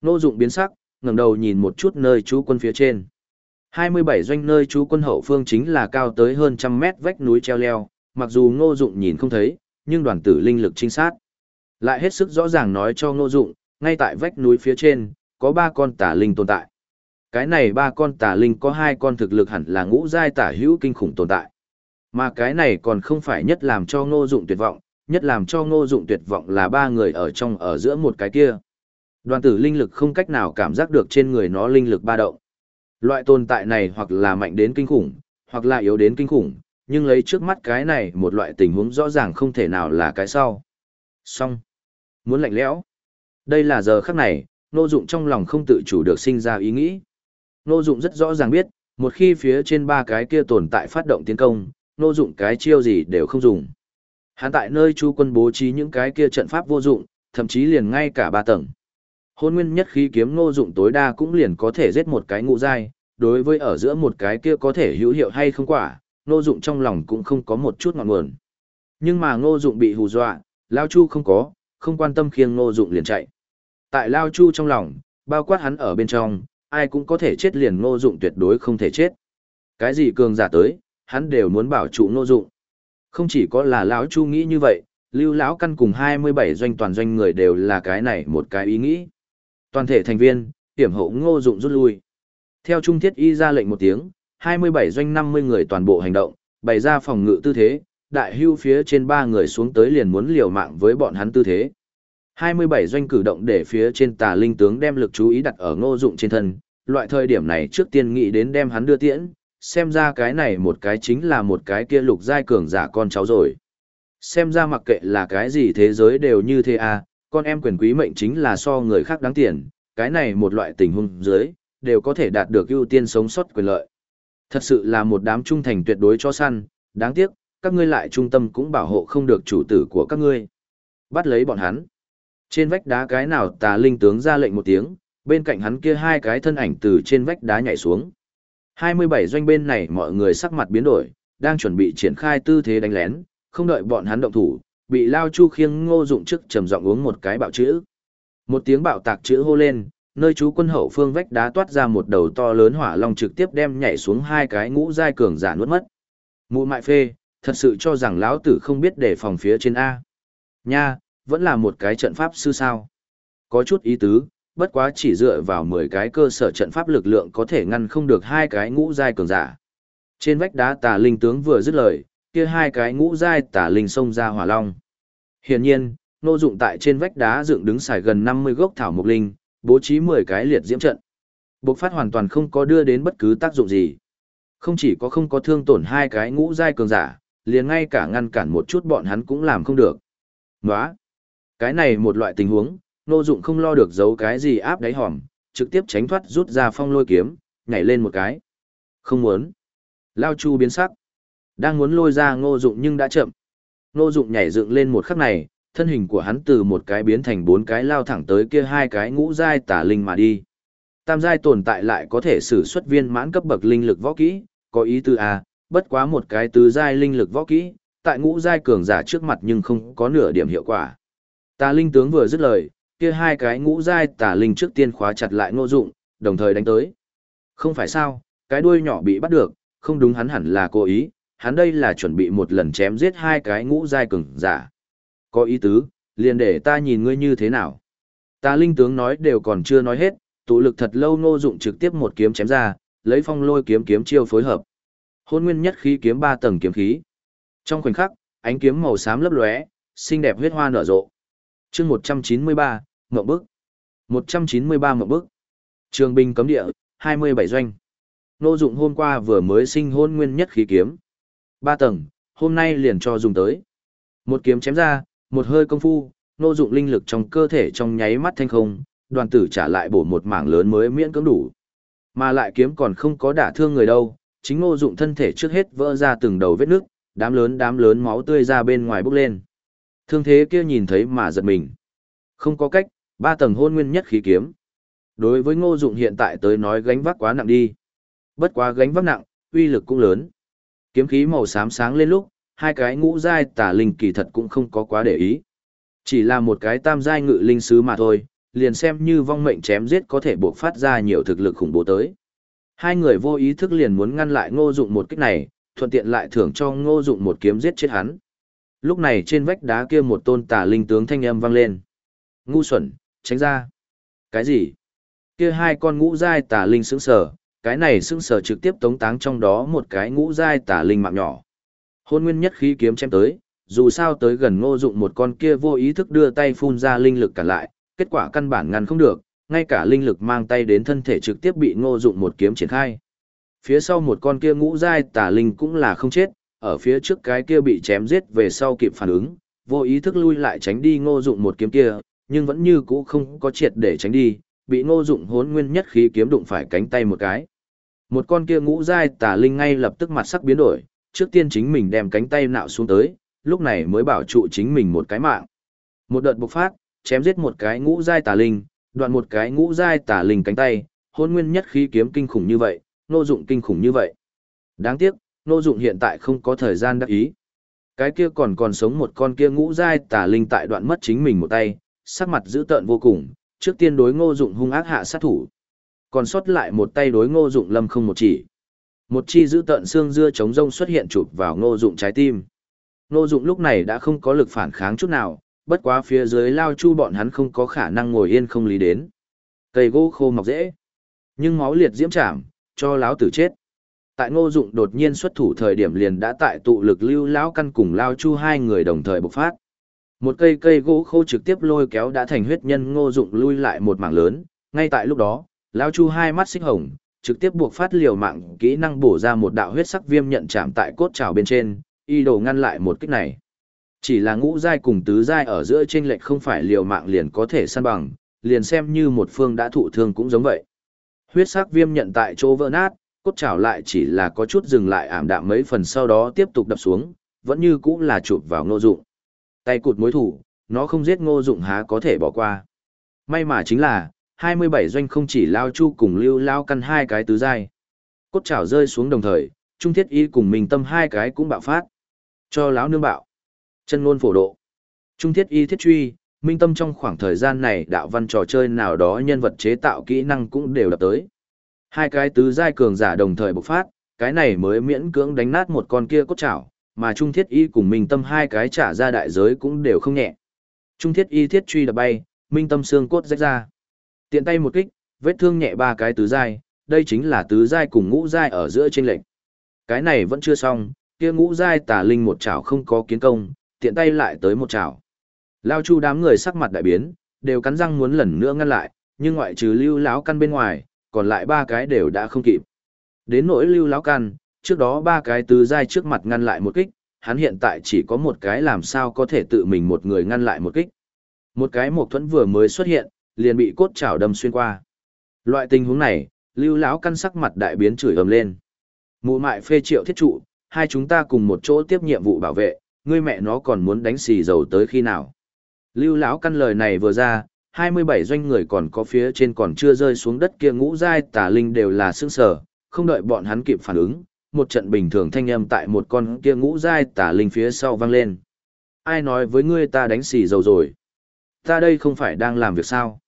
Ngô Dụng biến sắc, ngẩng đầu nhìn một chút nơi chú quân phía trên. 27 doanh nơi chú quân hậu phương chính là cao tới hơn trăm mét vách núi treo leo, mặc dù ngô dụng nhìn không thấy, nhưng đoàn tử linh lực trinh sát. Lại hết sức rõ ràng nói cho ngô dụng, ngay tại vách núi phía trên, có ba con tà linh tồn tại. Cái này ba con tà linh có hai con thực lực hẳn là ngũ giai tả hữu kinh khủng tồn tại. Mà cái này còn không phải nhất làm cho ngô dụng tuyệt vọng, nhất làm cho ngô dụng tuyệt vọng là ba người ở trong ở giữa một cái kia. Đoàn tử linh lực không cách nào cảm giác được trên người nó linh lực ba động. Loại tồn tại này hoặc là mạnh đến kinh khủng, hoặc là yếu đến kinh khủng, nhưng lấy trước mắt cái này một loại tình huống rõ ràng không thể nào là cái sau. Xong. Muốn lạnh lẽo. Đây là giờ khắc này, nô dụng trong lòng không tự chủ được sinh ra ý nghĩ. Nô dụng rất rõ ràng biết, một khi phía trên ba cái kia tồn tại phát động tiến công, nô dụng cái chiêu gì đều không dùng. Hắn tại nơi chú quân bố trí những cái kia trận pháp vô dụng, thậm chí liền ngay cả ba tầng. Hôn nguyên nhất khí kiếm nô dụng tối đa cũng liền có thể giết một cái ngũ giai, đối với ở giữa một cái kia có thể hữu hiệu hay không quả, nô dụng trong lòng cũng không có một chút ngọn nguồn. Nhưng mà ngô dụng bị hù dọa, Lao Chu không có, không quan tâm khiêng ngô dụng liền chạy. Tại Lao Chu trong lòng, bao quát hắn ở bên trong, ai cũng có thể chết liền ngô dụng tuyệt đối không thể chết. Cái gì cường giả tới, hắn đều muốn bảo trụ ngô dụng. Không chỉ có là lão Chu nghĩ như vậy, Lưu lão căn cùng 27 doanh toàn doanh người đều là cái này một cái ý nghĩ. Toàn thể thành viên, hiểm hậu ngô dụng rút lui. Theo trung thiết y ra lệnh một tiếng, 27 doanh 50 người toàn bộ hành động, bày ra phòng ngự tư thế, đại hưu phía trên ba người xuống tới liền muốn liều mạng với bọn hắn tư thế. 27 doanh cử động để phía trên tà linh tướng đem lực chú ý đặt ở ngô dụng trên thân, loại thời điểm này trước tiên nghĩ đến đem hắn đưa tiễn, xem ra cái này một cái chính là một cái kia lục giai cường giả con cháu rồi. Xem ra mặc kệ là cái gì thế giới đều như thế à, con em quyền quý mệnh chính là so người khác đáng tiền, cái này một loại tình huống dưới, đều có thể đạt được ưu tiên sống sót quyền lợi. Thật sự là một đám trung thành tuyệt đối cho săn, đáng tiếc, các ngươi lại trung tâm cũng bảo hộ không được chủ tử của các ngươi. Bắt lấy bọn hắn. Trên vách đá cái nào tà linh tướng ra lệnh một tiếng, bên cạnh hắn kia hai cái thân ảnh từ trên vách đá nhảy xuống. 27 doanh bên này mọi người sắc mặt biến đổi, đang chuẩn bị triển khai tư thế đánh lén, không đợi bọn hắn động thủ, bị Lao Chu khiêng ngô dụng trước trầm giọng uống một cái bạo chữ. Một tiếng bạo tạc chữ hô lên, nơi chú quân hậu phương vách đá toát ra một đầu to lớn hỏa long trực tiếp đem nhảy xuống hai cái ngũ giai cường giả nuốt mất. Mụ mại phê, thật sự cho rằng lão tử không biết để phòng phía trên A. Nha, vẫn là một cái trận pháp sư sao. Có chút ý tứ, bất quá chỉ dựa vào 10 cái cơ sở trận pháp lực lượng có thể ngăn không được hai cái ngũ giai cường giả. Trên vách đá tà linh tướng vừa dứt lời, kia hai cái ngũ giai tà linh xông ra hỏa long. Hiển nhiên, nô dụng tại trên vách đá dựng đứng xài gần 50 gốc thảo mục linh, bố trí 10 cái liệt diễm trận. Bộc phát hoàn toàn không có đưa đến bất cứ tác dụng gì. Không chỉ có không có thương tổn hai cái ngũ giai cường giả, liền ngay cả ngăn cản một chút bọn hắn cũng làm không được. Nóa! Cái này một loại tình huống, nô dụng không lo được giấu cái gì áp đáy hòm, trực tiếp tránh thoát rút ra phong lôi kiếm, nhảy lên một cái. Không muốn. Lao Chu biến sắc. Đang muốn lôi ra ngô dụng nhưng đã chậm. Ngô dụng nhảy dựng lên một khắc này, thân hình của hắn từ một cái biến thành bốn cái lao thẳng tới kia hai cái ngũ giai tả linh mà đi. Tam giai tồn tại lại có thể sử xuất viên mãn cấp bậc linh lực võ kỹ, có ý tư a, bất quá một cái tứ giai linh lực võ kỹ, tại ngũ giai cường giả trước mặt nhưng không có nửa điểm hiệu quả. Tà linh tướng vừa dứt lời, kia hai cái ngũ giai tà linh trước tiên khóa chặt lại Ngô Dụng, đồng thời đánh tới. Không phải sao, cái đuôi nhỏ bị bắt được, không đúng hắn hẳn là cố ý, hắn đây là chuẩn bị một lần chém giết hai cái ngũ giai cường giả. Có ý tứ, liền để ta nhìn ngươi như thế nào. Tà linh tướng nói đều còn chưa nói hết, tụ lực thật lâu Ngô Dụng trực tiếp một kiếm chém ra, lấy phong lôi kiếm kiếm chiêu phối hợp. Hôn nguyên nhất khí kiếm ba tầng kiếm khí. Trong khoảnh khắc, ánh kiếm màu xám lấp lóe, xinh đẹp huyết hoa nở rộ. Chương 193, Ngộng bức. 193 Ngộng bức. Trường binh cấm địa, 27 doanh. Nô dụng hôm qua vừa mới sinh hôn nguyên nhất khí kiếm. Ba tầng, hôm nay liền cho dùng tới. Một kiếm chém ra, một hơi công phu, nô dụng linh lực trong cơ thể trong nháy mắt thanh không, đoàn tử trả lại bổ một mảng lớn mới miễn cưỡng đủ. Mà lại kiếm còn không có đả thương người đâu, chính Ngô dụng thân thể trước hết vỡ ra từng đầu vết nước, đám lớn đám lớn máu tươi ra bên ngoài bốc lên. Thương thế kia nhìn thấy mà giật mình. Không có cách, ba tầng hôn nguyên nhất khí kiếm. Đối với ngô dụng hiện tại tới nói gánh vác quá nặng đi. Bất quá gánh vác nặng, uy lực cũng lớn. Kiếm khí màu xám sáng lên lúc, hai cái ngũ giai tả linh kỳ thật cũng không có quá để ý. Chỉ là một cái tam giai ngự linh sứ mà thôi, liền xem như vong mệnh chém giết có thể buộc phát ra nhiều thực lực khủng bố tới. Hai người vô ý thức liền muốn ngăn lại ngô dụng một kích này, thuận tiện lại thưởng cho ngô dụng một kiếm giết chết hắn. Lúc này trên vách đá kia một tôn tà linh tướng thanh âm vang lên. Ngu xuẩn, tránh ra. Cái gì? Kia hai con ngũ giai tà linh sững sờ, cái này sững sờ trực tiếp tống táng trong đó một cái ngũ giai tà linh mạng nhỏ. Hôn nguyên nhất khí kiếm chém tới, dù sao tới gần ngô dụng một con kia vô ý thức đưa tay phun ra linh lực cả lại, kết quả căn bản ngăn không được, ngay cả linh lực mang tay đến thân thể trực tiếp bị ngô dụng một kiếm triển khai. Phía sau một con kia ngũ giai tà linh cũng là không chết, ở phía trước cái kia bị chém giết về sau kịp phản ứng, vô ý thức lui lại tránh đi ngô dụng một kiếm kia, nhưng vẫn như cũ không có triệt để tránh đi, bị ngô dụng hốn nguyên nhất khí kiếm đụng phải cánh tay một cái. Một con kia ngũ giai tà linh ngay lập tức mặt sắc biến đổi, trước tiên chính mình đem cánh tay nạo xuống tới, lúc này mới bảo trụ chính mình một cái mạng. Một đợt bộc phát, chém giết một cái ngũ giai tà linh, đoạn một cái ngũ giai tả linh cánh tay, hôn nguyên nhất khí kiếm kinh khủng như vậy, nô dụng kinh khủng như vậy. Đáng tiếc, nô dụng hiện tại không có thời gian đắc ý. Cái kia còn còn sống một con kia ngũ giai tả linh tại đoạn mất chính mình một tay, sắc mặt dữ tợn vô cùng, trước tiên đối ngô dụng hung ác hạ sát thủ. Còn sót lại một tay đối ngô dụng lâm không một chỉ. Một chi dữ tợn xương dưa chống rông xuất hiện chụp vào ngô dụng trái tim. Ngô dụng lúc này đã không có lực phản kháng chút nào, bất quá phía dưới lao chu bọn hắn không có khả năng ngồi yên không lý đến. Cây gỗ khô mọc dễ. Nhưng máu liệt diễm chạm, cho láo tử chết. Tại ngô dụng đột nhiên xuất thủ thời điểm liền đã tại tụ lực lưu lão căn cùng lao chu hai người đồng thời bộc phát. Một cây cây gỗ khô trực tiếp lôi kéo đã thành huyết nhân ngô dụng lui lại một mảng lớn, ngay tại lúc đó, lao chu hai mắt xích hồng, trực tiếp buộc phát liều mạng kỹ năng bổ ra một đạo huyết sắc viêm nhận chạm tại cốt trào bên trên, y đồ ngăn lại một kích này. Chỉ là ngũ giai cùng tứ giai ở giữa chênh lệch không phải liều mạng liền có thể san bằng, liền xem như một phương đã thụ thương cũng giống vậy. Huyết sắc viêm nhận tại chỗ vỡ nát, cốt chảo lại chỉ là có chút dừng lại ảm đạm mấy phần sau đó tiếp tục đập xuống, vẫn như cũng là chụp vào ngô dụng. Tay cụt mối thủ, nó không giết ngô dụng há có thể bỏ qua. May mà chính là, 27 doanh không chỉ lao chu cùng lưu lao căn hai cái tứ giai. Cốt chảo rơi xuống đồng thời, trung thiết y cùng mình tâm hai cái cũng bạo phát. Cho lão nương bạo. Chân ngôn phổ độ. Trung thiết y thiết truy, minh tâm trong khoảng thời gian này đạo văn trò chơi nào đó nhân vật chế tạo kỹ năng cũng đều đập tới. Hai cái tứ giai cường giả đồng thời bộc phát, cái này mới miễn cưỡng đánh nát một con kia cốt chảo, mà Trung Thiết Y cùng Minh Tâm hai cái trả ra đại giới cũng đều không nhẹ. Trung Thiết Y thiết truy đập bay, Minh Tâm xương cốt rách ra. Tiện tay một kích, vết thương nhẹ ba cái tứ giai, đây chính là tứ giai cùng ngũ giai ở giữa trên lệnh. Cái này vẫn chưa xong, kia ngũ giai tà linh một chảo không có kiến công, tiện tay lại tới một chảo. Lao Chu đám người sắc mặt đại biến, đều cắn răng muốn lần nữa ngăn lại, nhưng ngoại trừ Lưu lão căn bên ngoài, còn lại ba cái đều đã không kịp. Đến nỗi Lưu lão căn, trước đó ba cái tứ giai trước mặt ngăn lại một kích, hắn hiện tại chỉ có một cái làm sao có thể tự mình một người ngăn lại một kích. Một cái một thuẫn vừa mới xuất hiện, liền bị cốt chảo đâm xuyên qua. Loại tình huống này, Lưu lão căn sắc mặt đại biến chửi ầm lên. Mụ mại phê triệu thiết trụ, hai chúng ta cùng một chỗ tiếp nhiệm vụ bảo vệ, ngươi mẹ nó còn muốn đánh xì dầu tới khi nào. Lưu lão căn lời này vừa ra, 27 doanh người còn có phía trên còn chưa rơi xuống đất kia ngũ giai tà linh đều là sương sở, không đợi bọn hắn kịp phản ứng, một trận bình thường thanh âm tại một con kia ngũ giai tà linh phía sau vang lên. Ai nói với ngươi ta đánh xì dầu rồi? Ta đây không phải đang làm việc sao?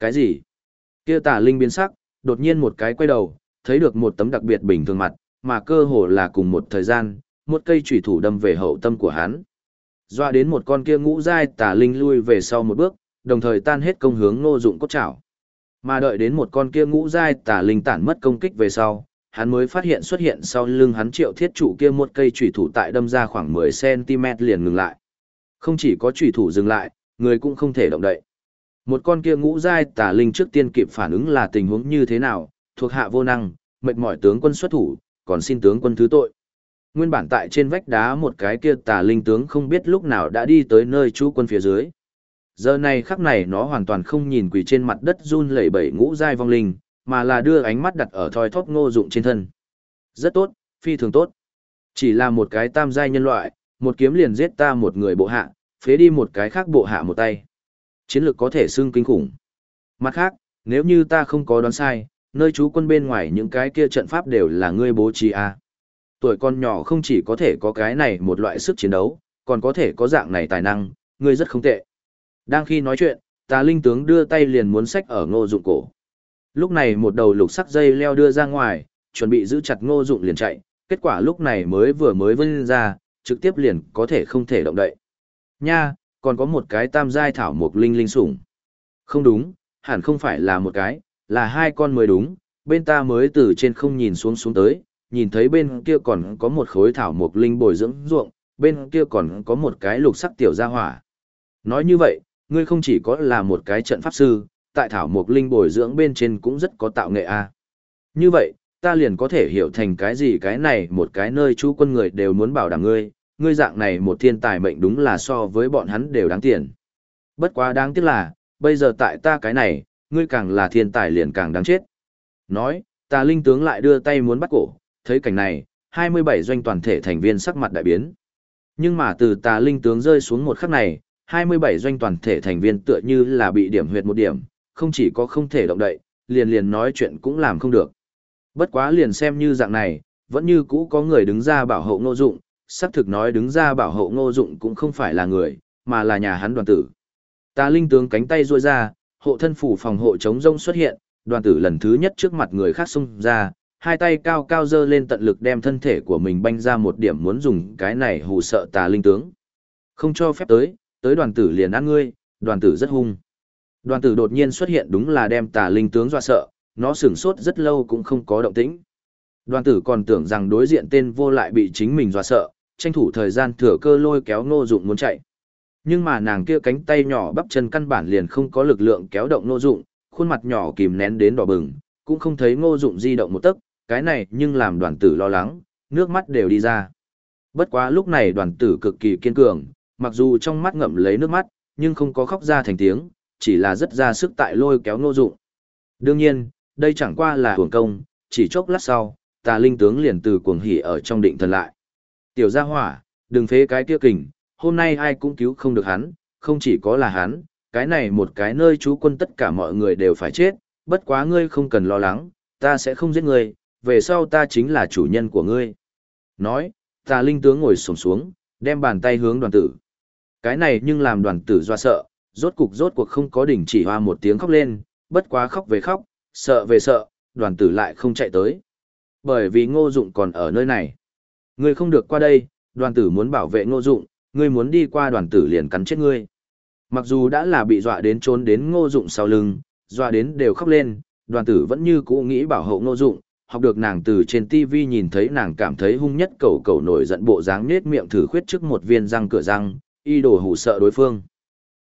Cái gì? Kia tà linh biến sắc, đột nhiên một cái quay đầu, thấy được một tấm đặc biệt bình thường mặt, mà cơ hồ là cùng một thời gian, một cây chủy thủ đâm về hậu tâm của hắn. Doa đến một con kia ngũ giai tà linh lui về sau một bước, đồng thời tan hết công hướng Ngô Dụng cốt chảo. Mà đợi đến một con kia ngũ giai tà linh tản mất công kích về sau, hắn mới phát hiện xuất hiện sau lưng hắn triệu thiết trụ kia một cây chủy thủ tại đâm ra khoảng 10 cm liền ngừng lại. Không chỉ có chủy thủ dừng lại, người cũng không thể động đậy. Một con kia ngũ giai tà linh trước tiên kịp phản ứng là tình huống như thế nào, thuộc hạ vô năng, mệt mỏi tướng quân xuất thủ, còn xin tướng quân thứ tội. Nguyên bản tại trên vách đá một cái kia tà linh tướng không biết lúc nào đã đi tới nơi chú quân phía dưới. Giờ này khắc này nó hoàn toàn không nhìn quỷ trên mặt đất run lẩy bẩy ngũ giai vong linh, mà là đưa ánh mắt đặt ở thoi thóp ngô dụng trên thân. Rất tốt, phi thường tốt. Chỉ là một cái tam giai nhân loại, một kiếm liền giết ta một người bộ hạ, phế đi một cái khác bộ hạ một tay. Chiến lược có thể xưng kinh khủng. Mặt khác, nếu như ta không có đoán sai, nơi chú quân bên ngoài những cái kia trận pháp đều là ngươi bố trí à tuổi con nhỏ không chỉ có thể có cái này một loại sức chiến đấu, còn có thể có dạng này tài năng, ngươi rất không tệ. Đang khi nói chuyện, tà linh tướng đưa tay liền muốn xách ở ngô dụng cổ. Lúc này một đầu lục sắc dây leo đưa ra ngoài, chuẩn bị giữ chặt ngô dụng liền chạy, kết quả lúc này mới vừa mới vươn ra, trực tiếp liền có thể không thể động đậy. Nha, còn có một cái tam giai thảo mục linh linh sủng. Không đúng, hẳn không phải là một cái, là hai con mới đúng, bên ta mới từ trên không nhìn xuống xuống tới, nhìn thấy bên kia còn có một khối thảo mục linh bồi dưỡng ruộng, bên kia còn có một cái lục sắc tiểu gia hỏa. Nói như vậy, ngươi không chỉ có là một cái trận pháp sư, tại thảo mục linh bồi dưỡng bên trên cũng rất có tạo nghệ a. Như vậy, ta liền có thể hiểu thành cái gì cái này một cái nơi chú quân người đều muốn bảo đảm ngươi, ngươi dạng này một thiên tài mệnh đúng là so với bọn hắn đều đáng tiền. Bất quá đáng tiếc là, bây giờ tại ta cái này, ngươi càng là thiên tài liền càng đáng chết. Nói, ta linh tướng lại đưa tay muốn bắt cổ, thấy cảnh này, 27 doanh toàn thể thành viên sắc mặt đại biến. Nhưng mà từ tà linh tướng rơi xuống một khắc này, 27 doanh toàn thể thành viên tựa như là bị điểm huyệt một điểm, không chỉ có không thể động đậy, liền liền nói chuyện cũng làm không được. Bất quá liền xem như dạng này, vẫn như cũ có người đứng ra bảo hộ ngô dụng, xác thực nói đứng ra bảo hộ ngô dụng cũng không phải là người, mà là nhà hắn đoàn tử. Tà linh tướng cánh tay ruôi ra, hộ thân phủ phòng hộ chống rông xuất hiện, đoàn tử lần thứ nhất trước mặt người khác xung ra, hai tay cao cao dơ lên tận lực đem thân thể của mình banh ra một điểm muốn dùng cái này hù sợ tà linh tướng. Không cho phép tới, tới đoàn tử liền ăn ngươi, đoàn tử rất hung. Đoàn tử đột nhiên xuất hiện đúng là đem tà linh tướng dọa sợ, nó sửng sốt rất lâu cũng không có động tĩnh. Đoàn tử còn tưởng rằng đối diện tên vô lại bị chính mình dọa sợ, tranh thủ thời gian thừa cơ lôi kéo ngô dụng muốn chạy. Nhưng mà nàng kia cánh tay nhỏ bắp chân căn bản liền không có lực lượng kéo động ngô dụng, khuôn mặt nhỏ kìm nén đến đỏ bừng, cũng không thấy ngô dụng di động một tấc, cái này nhưng làm đoàn tử lo lắng, nước mắt đều đi ra. Bất quá lúc này đoàn tử cực kỳ kiên cường, mặc dù trong mắt ngậm lấy nước mắt, nhưng không có khóc ra thành tiếng, chỉ là rất ra sức tại lôi kéo ngô dụng. Đương nhiên, đây chẳng qua là hưởng công, chỉ chốc lát sau, tà linh tướng liền từ cuồng hỉ ở trong định thần lại. Tiểu gia hỏa, đừng phế cái kia kình, hôm nay ai cũng cứu không được hắn, không chỉ có là hắn, cái này một cái nơi trú quân tất cả mọi người đều phải chết, bất quá ngươi không cần lo lắng, ta sẽ không giết ngươi, về sau ta chính là chủ nhân của ngươi. Nói, tà linh tướng ngồi sổng xuống, đem bàn tay hướng đoàn tử. Cái này nhưng làm đoàn tử doa sợ, rốt cục rốt cuộc không có đỉnh chỉ hoa một tiếng khóc lên, bất quá khóc về khóc, sợ về sợ, đoàn tử lại không chạy tới. Bởi vì ngô dụng còn ở nơi này. Ngươi không được qua đây, đoàn tử muốn bảo vệ ngô dụng, ngươi muốn đi qua đoàn tử liền cắn chết ngươi. Mặc dù đã là bị dọa đến trốn đến ngô dụng sau lưng, dọa đến đều khóc lên, đoàn tử vẫn như cũ nghĩ bảo hộ ngô dụng, học được nàng từ trên TV nhìn thấy nàng cảm thấy hung nhất cầu cầu nổi giận bộ dáng nết miệng thử khuyết trước một viên răng cửa răng, y đồ hủ sợ đối phương.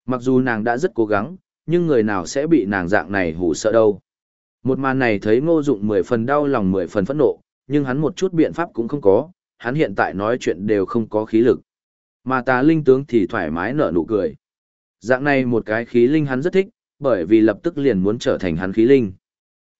Mặc dù nàng đã rất cố gắng, nhưng người nào sẽ bị nàng dạng này hủ sợ đâu. Một màn này thấy ngô dụng mười phần đau lòng mười phần phẫn nộ, nhưng hắn một chút biện pháp cũng không có, hắn hiện tại nói chuyện đều không có khí lực. Mà tà linh tướng thì thoải mái nở nụ cười. Dạng này một cái khí linh hắn rất thích, bởi vì lập tức liền muốn trở thành hắn khí linh.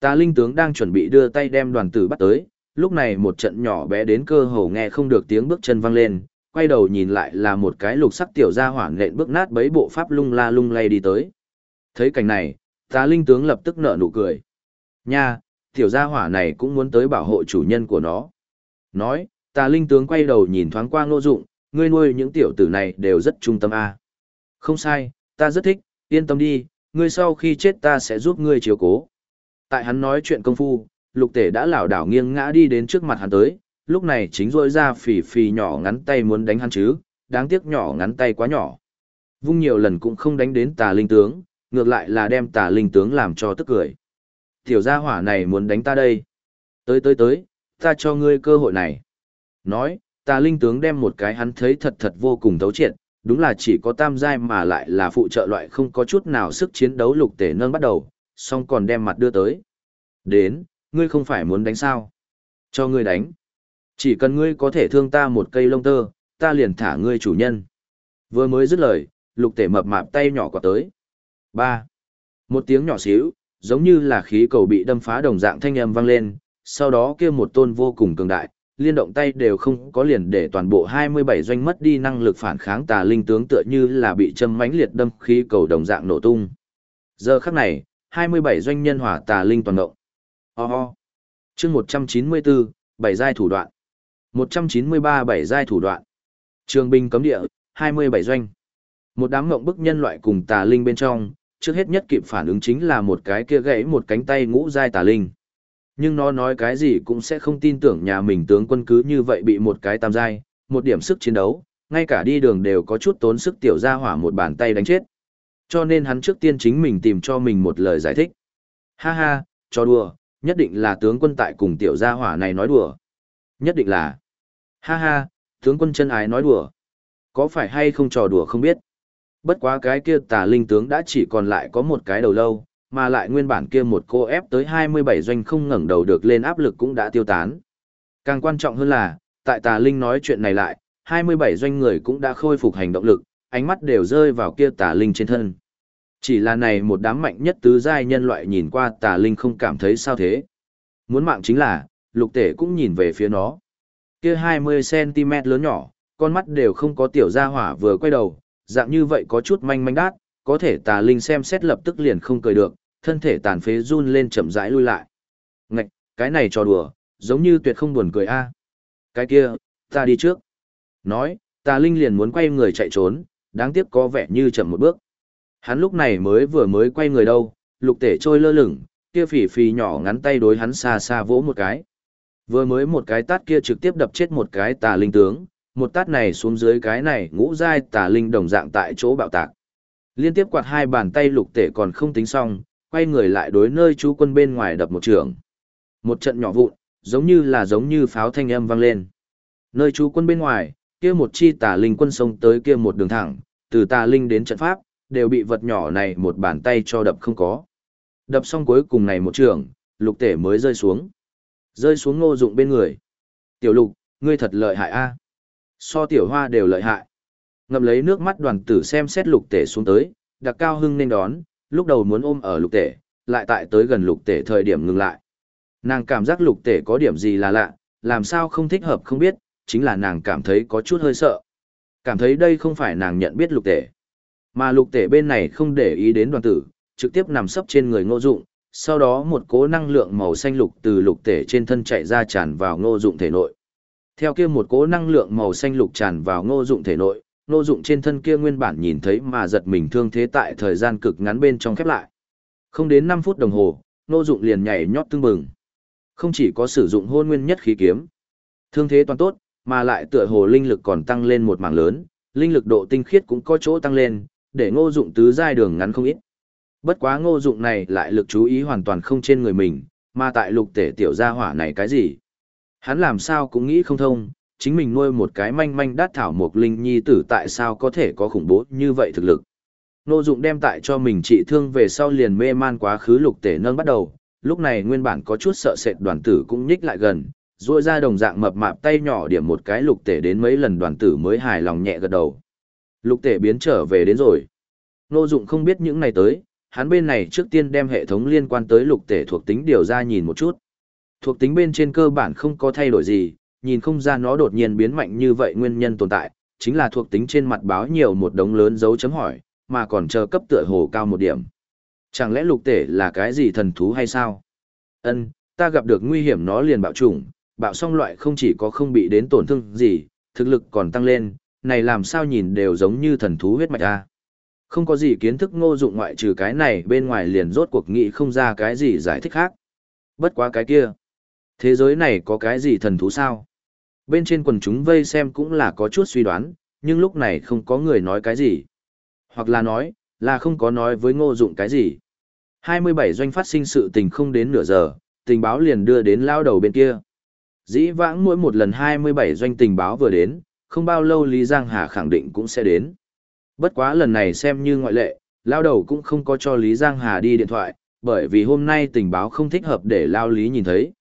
Tà linh tướng đang chuẩn bị đưa tay đem đoàn tử bắt tới, lúc này một trận nhỏ bé đến cơ hồ nghe không được tiếng bước chân vang lên, quay đầu nhìn lại là một cái lục sắc tiểu gia hỏa nện bước nát bấy bộ pháp lung la lung lay đi tới. Thấy cảnh này, tà linh tướng lập tức nở nụ cười. Nha, tiểu gia hỏa này cũng muốn tới bảo hộ chủ nhân của nó. Nói, tà linh tướng quay đầu nhìn thoáng qua ngô dụng, ngươi nuôi những tiểu tử này đều rất trung tâm a. Không sai, ta rất thích, yên tâm đi, ngươi sau khi chết ta sẽ giúp ngươi chiếu cố. Tại hắn nói chuyện công phu, lục tể đã lảo đảo nghiêng ngã đi đến trước mặt hắn tới, lúc này chính rôi ra phì phì nhỏ ngắn tay muốn đánh hắn chứ, đáng tiếc nhỏ ngắn tay quá nhỏ. Vung nhiều lần cũng không đánh đến tà linh tướng, ngược lại là đem tà linh tướng làm cho tức cười. Tiểu gia hỏa này muốn đánh ta đây. Tới tới tới, ta cho ngươi cơ hội này. Nói, tà linh tướng đem một cái hắn thấy thật thật vô cùng thấu triệt, đúng là chỉ có tam giai mà lại là phụ trợ loại không có chút nào sức chiến đấu lục tể nâng bắt đầu, song còn đem mặt đưa tới. Đến, ngươi không phải muốn đánh sao? Cho ngươi đánh. Chỉ cần ngươi có thể thương ta một cây lông tơ, ta liền thả ngươi chủ nhân. Vừa mới dứt lời, lục tể mập mạp tay nhỏ quả tới. ba Một tiếng nhỏ xíu, giống như là khí cầu bị đâm phá đồng dạng thanh âm vang lên, sau đó kia một tôn vô cùng cường đại, liên động tay đều không có liền để toàn bộ 27 doanh mất đi năng lực phản kháng tà linh tướng tựa như là bị châm mãnh liệt đâm khí cầu đồng dạng nổ tung. Giờ khắc này, 27 doanh nhân hỏa tà linh toàn ngộng. Ho ho. Chương 194, bảy giai thủ đoạn. 193 bảy giai thủ đoạn. Trường binh cấm địa, 27 doanh. Một đám ngộng bức nhân loại cùng tà linh bên trong, trước hết nhất kịp phản ứng chính là một cái kia gãy một cánh tay ngũ giai tà linh. Nhưng nó nói cái gì cũng sẽ không tin tưởng nhà mình tướng quân cứ như vậy bị một cái tam giai, một điểm sức chiến đấu, ngay cả đi đường đều có chút tốn sức tiểu gia hỏa một bàn tay đánh chết. Cho nên hắn trước tiên chính mình tìm cho mình một lời giải thích. Ha ha, cho đùa, nhất định là tướng quân tại cùng tiểu gia hỏa này nói đùa. Nhất định là. Ha ha, tướng quân chân ái nói đùa. Có phải hay không trò đùa không biết. Bất quá cái kia tà linh tướng đã chỉ còn lại có một cái đầu lâu, mà lại nguyên bản kia một cô ép tới 27 doanh không ngẩng đầu được lên áp lực cũng đã tiêu tán. Càng quan trọng hơn là, tại tà linh nói chuyện này lại, 27 doanh người cũng đã khôi phục hành động lực, ánh mắt đều rơi vào kia tà linh trên thân. Chỉ là này một đám mạnh nhất tứ giai nhân loại nhìn qua tà linh không cảm thấy sao thế. Muốn mạng chính là, lục tể cũng nhìn về phía nó. Kia 20cm lớn nhỏ, con mắt đều không có tiểu gia hỏa vừa quay đầu, dạng như vậy có chút manh manh đát, có thể tà linh xem xét lập tức liền không cười được, thân thể tàn phế run lên chậm rãi lui lại. Ngạch, cái này trò đùa, giống như tuyệt không buồn cười a. Cái kia, ta đi trước. Nói, tà linh liền muốn quay người chạy trốn, đáng tiếc có vẻ như chậm một bước. Hắn lúc này mới vừa mới quay người đâu, lục tể trôi lơ lửng, kia phỉ phì nhỏ ngắn tay đối hắn xa xa vỗ một cái. Vừa mới một cái tát kia trực tiếp đập chết một cái tà linh tướng, một tát này xuống dưới cái này ngũ giai tà linh đồng dạng tại chỗ bạo tạc. Liên tiếp quạt hai bàn tay lục tể còn không tính xong, quay người lại đối nơi chú quân bên ngoài đập một trường. Một trận nhỏ vụn, giống như là giống như pháo thanh âm vang lên. Nơi chú quân bên ngoài, kia một chi tà linh quân sông tới kia một đường thẳng, từ tà linh đến trận pháp, đều bị vật nhỏ này một bàn tay cho đập không có. Đập xong cuối cùng này một trường, lục tể mới rơi xuống. Rơi xuống ngô dụng bên người. Tiểu lục, ngươi thật lợi hại a So tiểu hoa đều lợi hại. Ngậm lấy nước mắt đoàn tử xem xét lục tể xuống tới, đặc cao hưng nên đón, lúc đầu muốn ôm ở lục tể, lại tại tới gần lục tể thời điểm ngừng lại. Nàng cảm giác lục tể có điểm gì là lạ, làm sao không thích hợp không biết, chính là nàng cảm thấy có chút hơi sợ. Cảm thấy đây không phải nàng nhận biết lục tể. Mà lục tể bên này không để ý đến đoàn tử, trực tiếp nằm sấp trên người ngô dụng, sau đó một cố năng lượng màu xanh lục từ lục tể trên thân chạy ra tràn vào ngô dụng thể nội. Theo kia một cố năng lượng màu xanh lục tràn vào ngô dụng thể nội, ngô dụng trên thân kia nguyên bản nhìn thấy mà giật mình thương thế tại thời gian cực ngắn bên trong khép lại. Không đến năm phút đồng hồ, ngô dụng liền nhảy nhót tương bừng. Không chỉ có sử dụng hôn nguyên nhất khí kiếm, thương thế toàn tốt, mà lại tựa hồ linh lực còn tăng lên một mảng lớn, linh lực độ tinh khiết cũng có chỗ tăng lên, để ngô dụng tứ giai đường ngắn không ít. Bất quá ngô dụng này lại lực chú ý hoàn toàn không trên người mình, mà tại lục tể tiểu gia hỏa này cái gì. Hắn làm sao cũng nghĩ không thông, chính mình nuôi một cái manh manh đát thảo một linh nhi tử tại sao có thể có khủng bố như vậy thực lực. Ngô dụng đem tại cho mình trị thương về sau liền mê man quá khứ lục tể nâng bắt đầu, lúc này nguyên bản có chút sợ sệt đoàn tử cũng nhích lại gần, duỗi ra đồng dạng mập mạp tay nhỏ điểm một cái lục tể đến mấy lần đoàn tử mới hài lòng nhẹ gật đầu. Lục tể biến trở về đến rồi. Nô dụng không biết những này tới, hắn bên này trước tiên đem hệ thống liên quan tới lục tể thuộc tính điều ra nhìn một chút. Thuộc tính bên trên cơ bản không có thay đổi gì, nhìn không ra nó đột nhiên biến mạnh như vậy nguyên nhân tồn tại, chính là thuộc tính trên mặt báo nhiều một đống lớn dấu chấm hỏi, mà còn chờ cấp tựa hồ cao một điểm. Chẳng lẽ lục tể là cái gì thần thú hay sao? Ân, ta gặp được nguy hiểm nó liền bạo chủng, bạo song loại không chỉ có không bị đến tổn thương gì, thực lực còn tăng lên, này làm sao nhìn đều giống như thần thú huyết mạch a. Không có gì kiến thức ngô dụng ngoại trừ cái này bên ngoài liền rốt cuộc nghĩ không ra cái gì giải thích khác. Bất quá cái kia. Thế giới này có cái gì thần thú sao? Bên trên quần chúng vây xem cũng là có chút suy đoán, nhưng lúc này không có người nói cái gì. Hoặc là nói, là không có nói với ngô dụng cái gì. 27 doanh phát sinh sự tình không đến nửa giờ, tình báo liền đưa đến lao đầu bên kia. Dĩ vãng mỗi một lần 27 doanh tình báo vừa đến, không bao lâu Lý Giang Hà khẳng định cũng sẽ đến. Bất quá lần này xem như ngoại lệ, lao đầu cũng không có cho Lý Giang Hà đi điện thoại, bởi vì hôm nay tình báo không thích hợp để lao Lý nhìn thấy.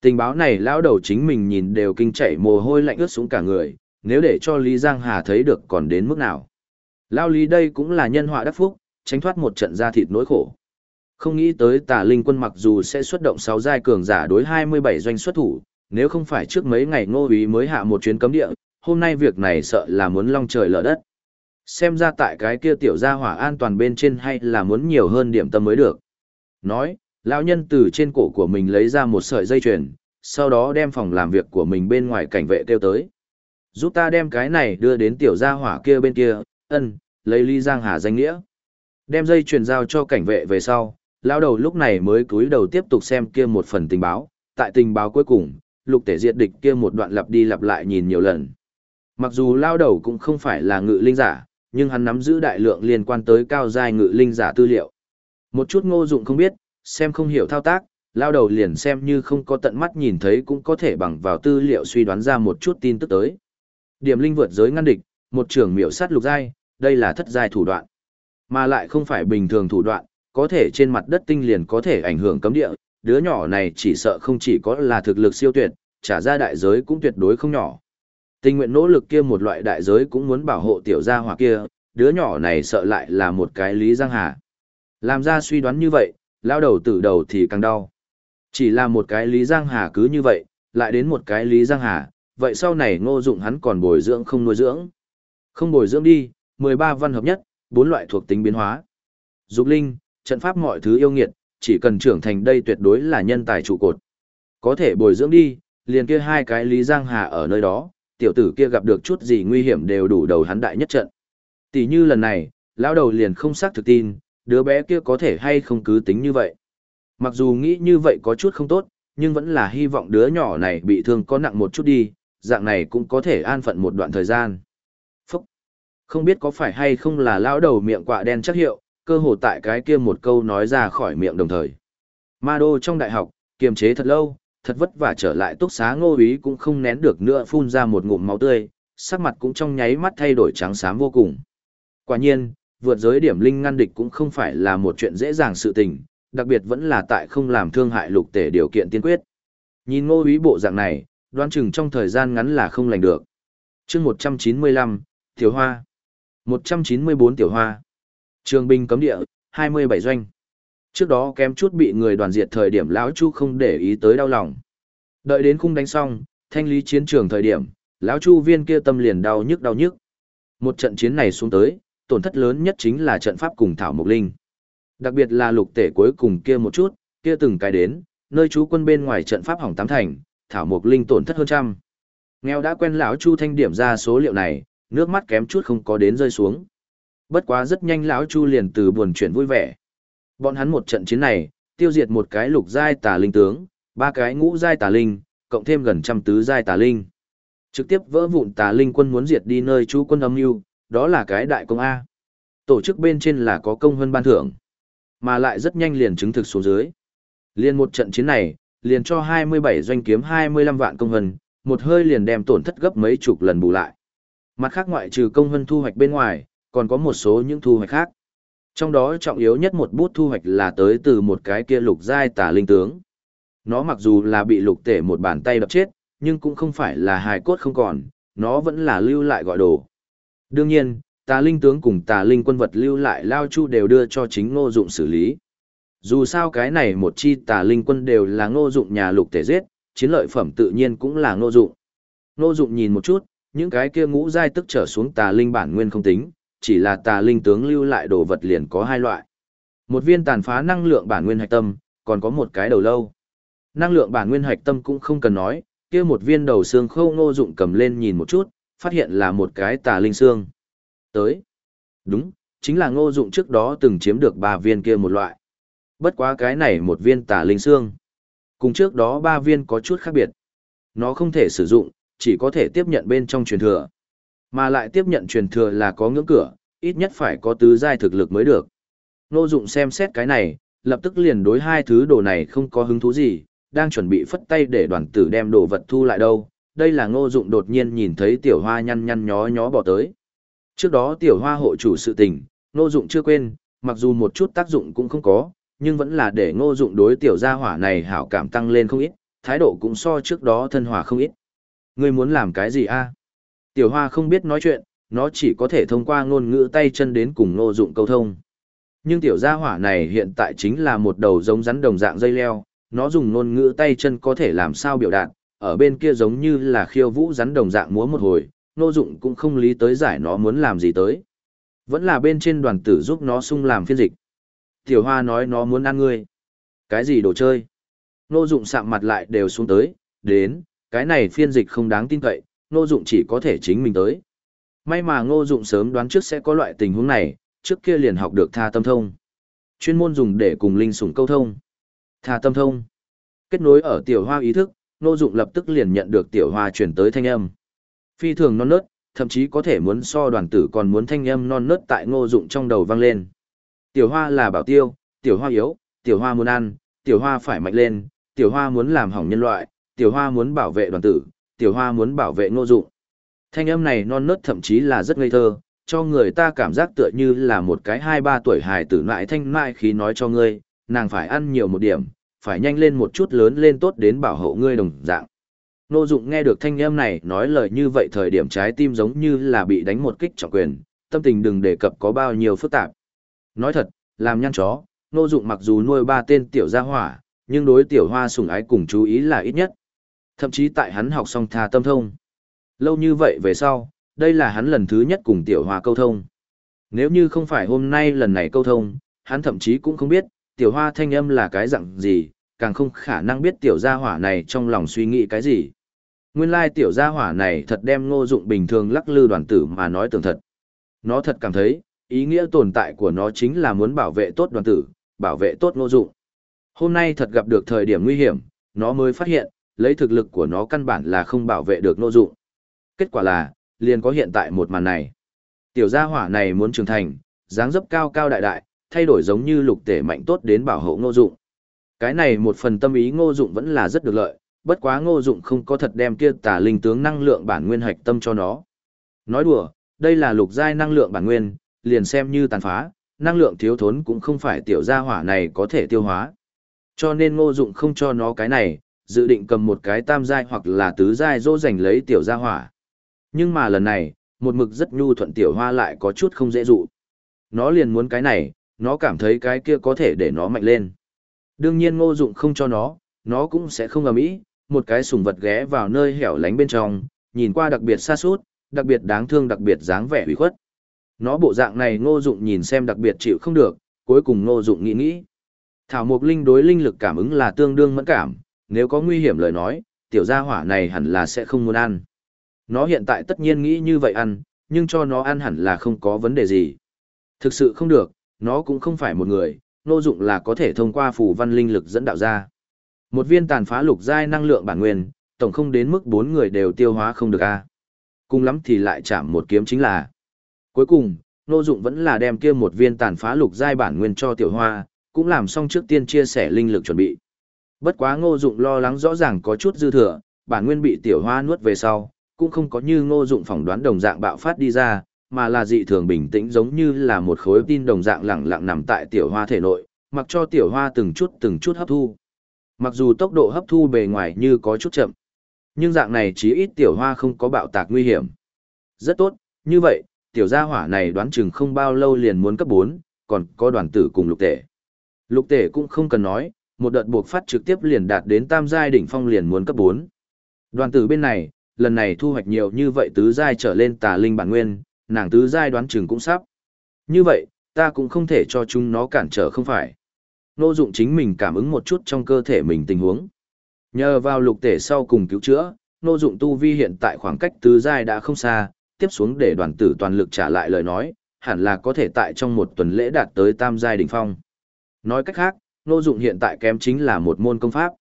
Tình báo này lao đầu chính mình nhìn đều kinh chảy mồ hôi lạnh ướt xuống cả người, nếu để cho Lý Giang Hà thấy được còn đến mức nào. Lao Lý đây cũng là nhân họa đắc phúc, tránh thoát một trận ra thịt nỗi khổ. Không nghĩ tới tà linh quân mặc dù sẽ xuất động 6 giai cường giả đối 27 doanh xuất thủ, nếu không phải trước mấy ngày ngô ý mới hạ một chuyến cấm địa, hôm nay việc này sợ là muốn long trời lở đất. Xem ra tại cái kia tiểu gia hỏa an toàn bên trên hay là muốn nhiều hơn điểm tâm mới được. Nói, lão nhân từ trên cổ của mình lấy ra một sợi dây chuyền, sau đó đem phòng làm việc của mình bên ngoài cảnh vệ kêu tới. Giúp ta đem cái này đưa đến tiểu gia hỏa kia bên kia, ân, lấy ly giang hà danh nghĩa. Đem dây chuyền giao cho cảnh vệ về sau, lão đầu lúc này mới cúi đầu tiếp tục xem kia một phần tình báo, tại tình báo cuối cùng, lục tể diệt địch kia một đoạn lặp đi lặp lại nhìn nhiều lần. Mặc dù lao đầu cũng không phải là ngự linh giả, nhưng hắn nắm giữ đại lượng liên quan tới cao giai ngự linh giả tư liệu. Một chút ngô dụng không biết, xem không hiểu thao tác, lao đầu liền xem như không có tận mắt nhìn thấy cũng có thể bằng vào tư liệu suy đoán ra một chút tin tức tới. Điểm linh vượt giới ngăn địch, một trưởng miểu sát lục giai, đây là thất giai thủ đoạn. Mà lại không phải bình thường thủ đoạn, có thể trên mặt đất tinh liền có thể ảnh hưởng cấm địa, đứa nhỏ này chỉ sợ không chỉ có là thực lực siêu tuyệt, trả ra đại giới cũng tuyệt đối không nhỏ. Tình nguyện nỗ lực kia một loại đại giới cũng muốn bảo hộ tiểu gia hỏa kia, đứa nhỏ này sợ lại là một cái Lý Giang Hà. Làm ra suy đoán như vậy, lao đầu tử đầu thì càng đau. Chỉ là một cái Lý Giang Hà cứ như vậy, lại đến một cái Lý Giang Hà, vậy sau này ngô dụng hắn còn bồi dưỡng không nuôi dưỡng. Không bồi dưỡng đi, 13 văn hợp nhất, bốn loại thuộc tính biến hóa. Dục linh, trận pháp mọi thứ yêu nghiệt, chỉ cần trưởng thành đây tuyệt đối là nhân tài trụ cột. Có thể bồi dưỡng đi, liền kia hai cái Lý Giang Hà ở nơi đó, tiểu tử kia gặp được chút gì nguy hiểm đều đủ đầu hắn đại nhất trận. Tỷ như lần này, lão đầu liền không xác thực tin, đứa bé kia có thể hay không cứ tính như vậy. Mặc dù nghĩ như vậy có chút không tốt, nhưng vẫn là hy vọng đứa nhỏ này bị thương có nặng một chút đi, dạng này cũng có thể an phận một đoạn thời gian. Phúc! Không biết có phải hay không là lão đầu miệng quạ đen chắc hiệu, cơ hồ tại cái kia một câu nói ra khỏi miệng đồng thời. Ma đô trong đại học, kiềm chế thật lâu, thật vất vả trở lại túc xá ngô ý cũng không nén được nữa phun ra một ngụm máu tươi, sắc mặt cũng trong nháy mắt thay đổi trắng xám vô cùng. Quả nhiên, vượt giới điểm linh ngăn địch cũng không phải là một chuyện dễ dàng sự tình, đặc biệt vẫn là tại không làm thương hại lục tể điều kiện tiên quyết. Nhìn ngô ý bộ dạng này, đoán chừng trong thời gian ngắn là không lành được. chương 195, Tiểu Hoa 194 Tiểu Hoa Trường binh cấm địa, 27 doanh. Trước đó kém chút bị người đoàn diệt thời điểm lão Chu không để ý tới đau lòng. Đợi đến khung đánh xong, thanh lý chiến trường thời điểm, lão Chu viên kia tâm liền đau nhức đau nhức. Một trận chiến này xuống tới, tổn thất lớn nhất chính là trận pháp cùng Thảo Mộc Linh. Đặc biệt là lục tể cuối cùng kia một chút, kia từng cái đến, nơi chú quân bên ngoài trận pháp hỏng tám thành, Thảo Mộc Linh tổn thất hơn trăm. Nghèo đã quen lão Chu thanh điểm ra số liệu này, nước mắt kém chút không có đến rơi xuống. Bất quá rất nhanh lão Chu liền từ buồn chuyển vui vẻ. Bọn hắn một trận chiến này, tiêu diệt một cái lục giai tà linh tướng, ba cái ngũ giai tà linh, cộng thêm gần trăm tứ giai tà linh. Trực tiếp vỡ vụn tà linh quân muốn diệt đi nơi chú quân âm mưu, đó là cái đại công A. Tổ chức bên trên là có công hơn ban thưởng, mà lại rất nhanh liền chứng thực xuống dưới. Liên một trận chiến này, liền cho 27 doanh kiếm 25 vạn công hân, một hơi liền đem tổn thất gấp mấy chục lần bù lại. Mặt khác ngoại trừ công hân thu hoạch bên ngoài, còn có một số những thu hoạch khác. Trong đó trọng yếu nhất một bút thu hoạch là tới từ một cái kia lục giai tà linh tướng. Nó mặc dù là bị lục tể một bàn tay đập chết, nhưng cũng không phải là hài cốt không còn, nó vẫn là lưu lại gọi đồ. Đương nhiên, tà linh tướng cùng tà linh quân vật lưu lại lao chu đều đưa cho chính ngô dụng xử lý. Dù sao cái này một chi tà linh quân đều là ngô dụng nhà lục tể giết, chiến lợi phẩm tự nhiên cũng là ngô dụng. Ngô dụng nhìn một chút, những cái kia ngũ giai tức trở xuống tà linh bản nguyên không tính, chỉ là tà linh tướng lưu lại đồ vật liền có hai loại. Một viên tàn phá năng lượng bản nguyên hạch tâm, còn có một cái đầu lâu. Năng lượng bản nguyên hạch tâm cũng không cần nói, kia một viên đầu xương khâu ngô dụng cầm lên nhìn một chút, phát hiện là một cái tà linh xương. Tới. Đúng, chính là ngô dụng trước đó từng chiếm được ba viên kia một loại. Bất quá cái này một viên tà linh xương. Cùng trước đó ba viên có chút khác biệt. Nó không thể sử dụng, chỉ có thể tiếp nhận bên trong truyền thừa. Mà lại tiếp nhận truyền thừa là có ngưỡng cửa, ít nhất phải có tứ giai thực lực mới được. Ngô Dụng xem xét cái này, lập tức liền đối hai thứ đồ này không có hứng thú gì, đang chuẩn bị phất tay để đoàn tử đem đồ vật thu lại đâu. Đây là Ngô Dụng đột nhiên nhìn thấy tiểu hoa nhăn nhăn nhó nhó bỏ tới. Trước đó tiểu hoa hộ chủ sự tình, Ngô Dụng chưa quên, mặc dù một chút tác dụng cũng không có, nhưng vẫn là để Ngô Dụng đối tiểu gia hỏa này hảo cảm tăng lên không ít, thái độ cũng so trước đó thân hòa không ít. Ngươi muốn làm cái gì a? Tiểu hoa không biết nói chuyện, nó chỉ có thể thông qua ngôn ngữ tay chân đến cùng ngô dụng câu thông. Nhưng tiểu gia hỏa này hiện tại chính là một đầu giống rắn đồng dạng dây leo, nó dùng ngôn ngữ tay chân có thể làm sao biểu đạt, ở bên kia giống như là khiêu vũ rắn đồng dạng múa một hồi, ngô dụng cũng không lý tới giải nó muốn làm gì tới. Vẫn là bên trên đoàn tử giúp nó sung làm phiên dịch. Tiểu hoa nói nó muốn ăn ngươi. Cái gì đồ chơi? Ngô dụng sạm mặt lại đều xuống tới, đến, cái này phiên dịch không đáng tin cậy, ngô dụng chỉ có thể chính mình tới. May mà ngô dụng sớm đoán trước sẽ có loại tình huống này, trước kia liền học được tha tâm thông. Chuyên môn dùng để cùng linh sủng câu thông. Tha tâm thông. Kết nối ở tiểu hoa ý thức, Ngô Dụng lập tức liền nhận được tiểu hoa chuyển tới thanh âm. Phi thường non nớt, thậm chí có thể muốn so đoàn tử còn muốn thanh âm non nớt tại Ngô Dụng trong đầu vang lên. Tiểu hoa là bảo tiêu, tiểu hoa yếu, tiểu hoa muốn ăn, tiểu hoa phải mạnh lên, tiểu hoa muốn làm hỏng nhân loại, tiểu hoa muốn bảo vệ đoàn tử, tiểu hoa muốn bảo vệ Ngô Dụng. Thanh âm này non nớt thậm chí là rất ngây thơ, cho người ta cảm giác tựa như là một cái hai ba tuổi hài tử nại thanh nại khi nói cho ngươi, nàng phải ăn nhiều một điểm, phải nhanh lên một chút lớn lên tốt đến bảo hộ ngươi đồng dạng. Nô Dụng nghe được thanh âm này nói lời như vậy thời điểm trái tim giống như là bị đánh một kích trọng quyền, tâm tình đừng đề cập có bao nhiêu phức tạp. Nói thật, làm nhăn chó, Nô Dụng mặc dù nuôi ba tên tiểu gia hỏa, nhưng đối tiểu hoa sủng ái cùng chú ý là ít nhất. Thậm chí tại hắn học xong tha tâm thông. Lâu như vậy về sau, đây là hắn lần thứ nhất cùng tiểu hoa câu thông. Nếu như không phải hôm nay lần này câu thông, hắn thậm chí cũng không biết, tiểu hoa thanh âm là cái dạng gì, càng không khả năng biết tiểu gia hỏa này trong lòng suy nghĩ cái gì. Nguyên lai tiểu gia hỏa này thật đem ngô dụng bình thường lắc lư đoàn tử mà nói tường thật. Nó thật cảm thấy, ý nghĩa tồn tại của nó chính là muốn bảo vệ tốt đoàn tử, bảo vệ tốt ngô dụng. Hôm nay thật gặp được thời điểm nguy hiểm, nó mới phát hiện, lấy thực lực của nó căn bản là không bảo vệ được ngô dụng. Kết quả là, liền có hiện tại một màn này. Tiểu gia hỏa này muốn trưởng thành, dáng dấp cao cao đại đại, thay đổi giống như lục tể mạnh tốt đến bảo hộ ngô dụng. Cái này một phần tâm ý ngô dụng vẫn là rất được lợi, bất quá ngô dụng không có thật đem kia tà linh tướng năng lượng bản nguyên hạch tâm cho nó. Nói đùa, đây là lục giai năng lượng bản nguyên, liền xem như tàn phá, năng lượng thiếu thốn cũng không phải tiểu gia hỏa này có thể tiêu hóa. Cho nên ngô dụng không cho nó cái này, dự định cầm một cái tam giai hoặc là tứ giai dỗ dành lấy tiểu gia hỏa. Nhưng mà lần này, một mực rất nhu thuận tiểu hoa lại có chút không dễ dụ. Nó liền muốn cái này, nó cảm thấy cái kia có thể để nó mạnh lên. Đương nhiên ngô dụng không cho nó, nó cũng sẽ không ầm ĩ, một cái sùng vật ghé vào nơi hẻo lánh bên trong, nhìn qua đặc biệt xa suốt, đặc biệt đáng thương đặc biệt dáng vẻ hủy khuất. Nó bộ dạng này ngô dụng nhìn xem đặc biệt chịu không được, cuối cùng ngô dụng nghĩ nghĩ. Thảo Mộc Linh đối linh lực cảm ứng là tương đương mẫn cảm, nếu có nguy hiểm lời nói, tiểu gia hỏa này hẳn là sẽ không muốn ăn. Nó hiện tại tất nhiên nghĩ như vậy ăn, nhưng cho nó ăn hẳn là không có vấn đề gì. Thực sự không được, nó cũng không phải một người, nô dụng là có thể thông qua phù văn linh lực dẫn đạo ra. Một viên tàn phá lục giai năng lượng bản nguyên, tổng không đến mức bốn người đều tiêu hóa không được a. Cùng lắm thì lại chạm một kiếm chính là. Cuối cùng, nô dụng vẫn là đem kia một viên tàn phá lục giai bản nguyên cho tiểu hoa, cũng làm xong trước tiên chia sẻ linh lực chuẩn bị. Bất quá ngô dụng lo lắng rõ ràng có chút dư thừa, bản nguyên bị tiểu hoa nuốt về sau, cũng không có như ngô dụng phỏng đoán đồng dạng bạo phát đi ra, mà là dị thường bình tĩnh giống như là một khối tin đồng dạng lẳng lặng nằm tại tiểu hoa thể nội, mặc cho tiểu hoa từng chút từng chút hấp thu. Mặc dù tốc độ hấp thu bề ngoài như có chút chậm, nhưng dạng này chí ít tiểu hoa không có bạo tạc nguy hiểm. Rất tốt, như vậy, tiểu gia hỏa này đoán chừng không bao lâu liền muốn cấp 4, còn có đoàn tử cùng lục tể. Lục tể cũng không cần nói, một đợt buộc phát trực tiếp liền đạt đến tam giai đỉnh phong liền muốn cấp 4. Đoàn tử bên này, lần này thu hoạch nhiều như vậy tứ giai trở lên tà linh bản nguyên, nàng tứ giai đoán chừng cũng sắp. Như vậy, ta cũng không thể cho chúng nó cản trở không phải. Nô dụng chính mình cảm ứng một chút trong cơ thể mình tình huống. Nhờ vào lục tể sau cùng cứu chữa, nô dụng tu vi hiện tại khoảng cách tứ giai đã không xa, tiếp xuống để đoàn tử toàn lực trả lại lời nói, hẳn là có thể tại trong một tuần lễ đạt tới tam giai đỉnh phong. Nói cách khác, Ngô dụng hiện tại kém chính là một môn công pháp.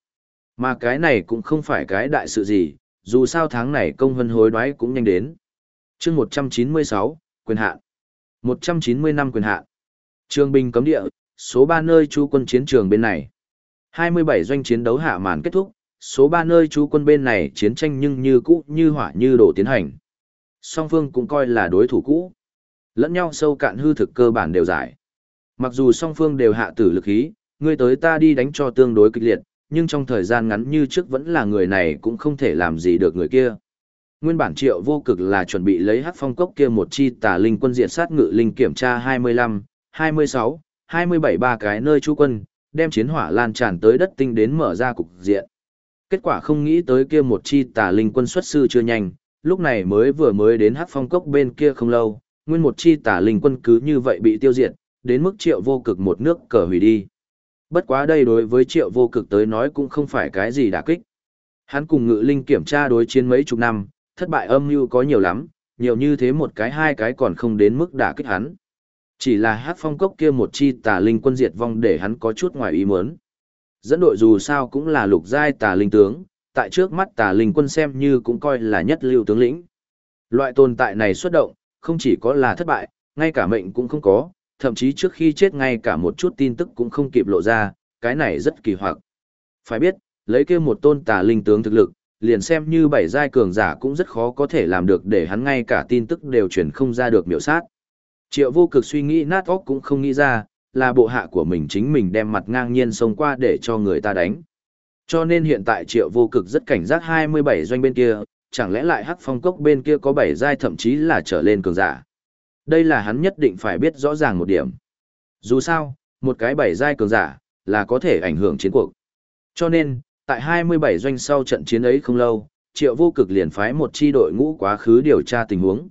Mà cái này cũng không phải cái đại sự gì, dù sao tháng này công hân hối đoái cũng nhanh đến. chương 196, quyền hạn 190 năm quyền hạn Trường binh cấm địa, số 3 nơi chú quân chiến trường bên này. 27 doanh chiến đấu hạ màn kết thúc, số 3 nơi chú quân bên này chiến tranh nhưng như cũ như hỏa như đổ tiến hành. Song phương cũng coi là đối thủ cũ. Lẫn nhau sâu cạn hư thực cơ bản đều giải. Mặc dù song phương đều hạ tử lực khí, Ngươi tới ta đi đánh cho tương đối kịch liệt, nhưng trong thời gian ngắn như trước vẫn là người này cũng không thể làm gì được người kia. Nguyên bản triệu vô cực là chuẩn bị lấy hắc phong cốc kia một chi tà linh quân diện sát ngự linh kiểm tra 25, 26, 27 ba cái nơi chú quân, đem chiến hỏa lan tràn tới đất tinh đến mở ra cục diện. Kết quả không nghĩ tới kia một chi tà linh quân xuất sư chưa nhanh, lúc này mới vừa mới đến hắc phong cốc bên kia không lâu, nguyên một chi tà linh quân cứ như vậy bị tiêu diệt, đến mức triệu vô cực một nước cờ hủy đi. Bất quá đây đối với triệu vô cực tới nói cũng không phải cái gì đả kích. Hắn cùng ngự linh kiểm tra đối chiến mấy chục năm, thất bại âm mưu có nhiều lắm, nhiều như thế một cái hai cái còn không đến mức đả kích hắn. Chỉ là hát phong cốc kia một chi tà linh quân diệt vong để hắn có chút ngoài ý muốn. Dẫn đội dù sao cũng là lục giai tà linh tướng, tại trước mắt tà linh quân xem như cũng coi là nhất lưu tướng lĩnh. Loại tồn tại này xuất động, không chỉ có là thất bại, ngay cả mệnh cũng không có, thậm chí trước khi chết ngay cả một chút tin tức cũng không kịp lộ ra, cái này rất kỳ hoặc. Phải biết, lấy kia một tôn tà linh tướng thực lực, liền xem như bảy giai cường giả cũng rất khó có thể làm được để hắn ngay cả tin tức đều truyền không ra được miểu sát. Triệu vô cực suy nghĩ nát óc cũng không nghĩ ra, là bộ hạ của mình chính mình đem mặt ngang nhiên xông qua để cho người ta đánh. Cho nên hiện tại triệu vô cực rất cảnh giác 27 doanh bên kia, chẳng lẽ lại hắc phong cốc bên kia có 7 giai thậm chí là trở lên cường giả. Đây là hắn nhất định phải biết rõ ràng một điểm. Dù sao, một cái bảy giai cường giả, là có thể ảnh hưởng chiến cuộc. Cho nên, tại 27 doanh sau trận chiến ấy không lâu, triệu vô cực liền phái một chi đội ngũ quá khứ điều tra tình huống.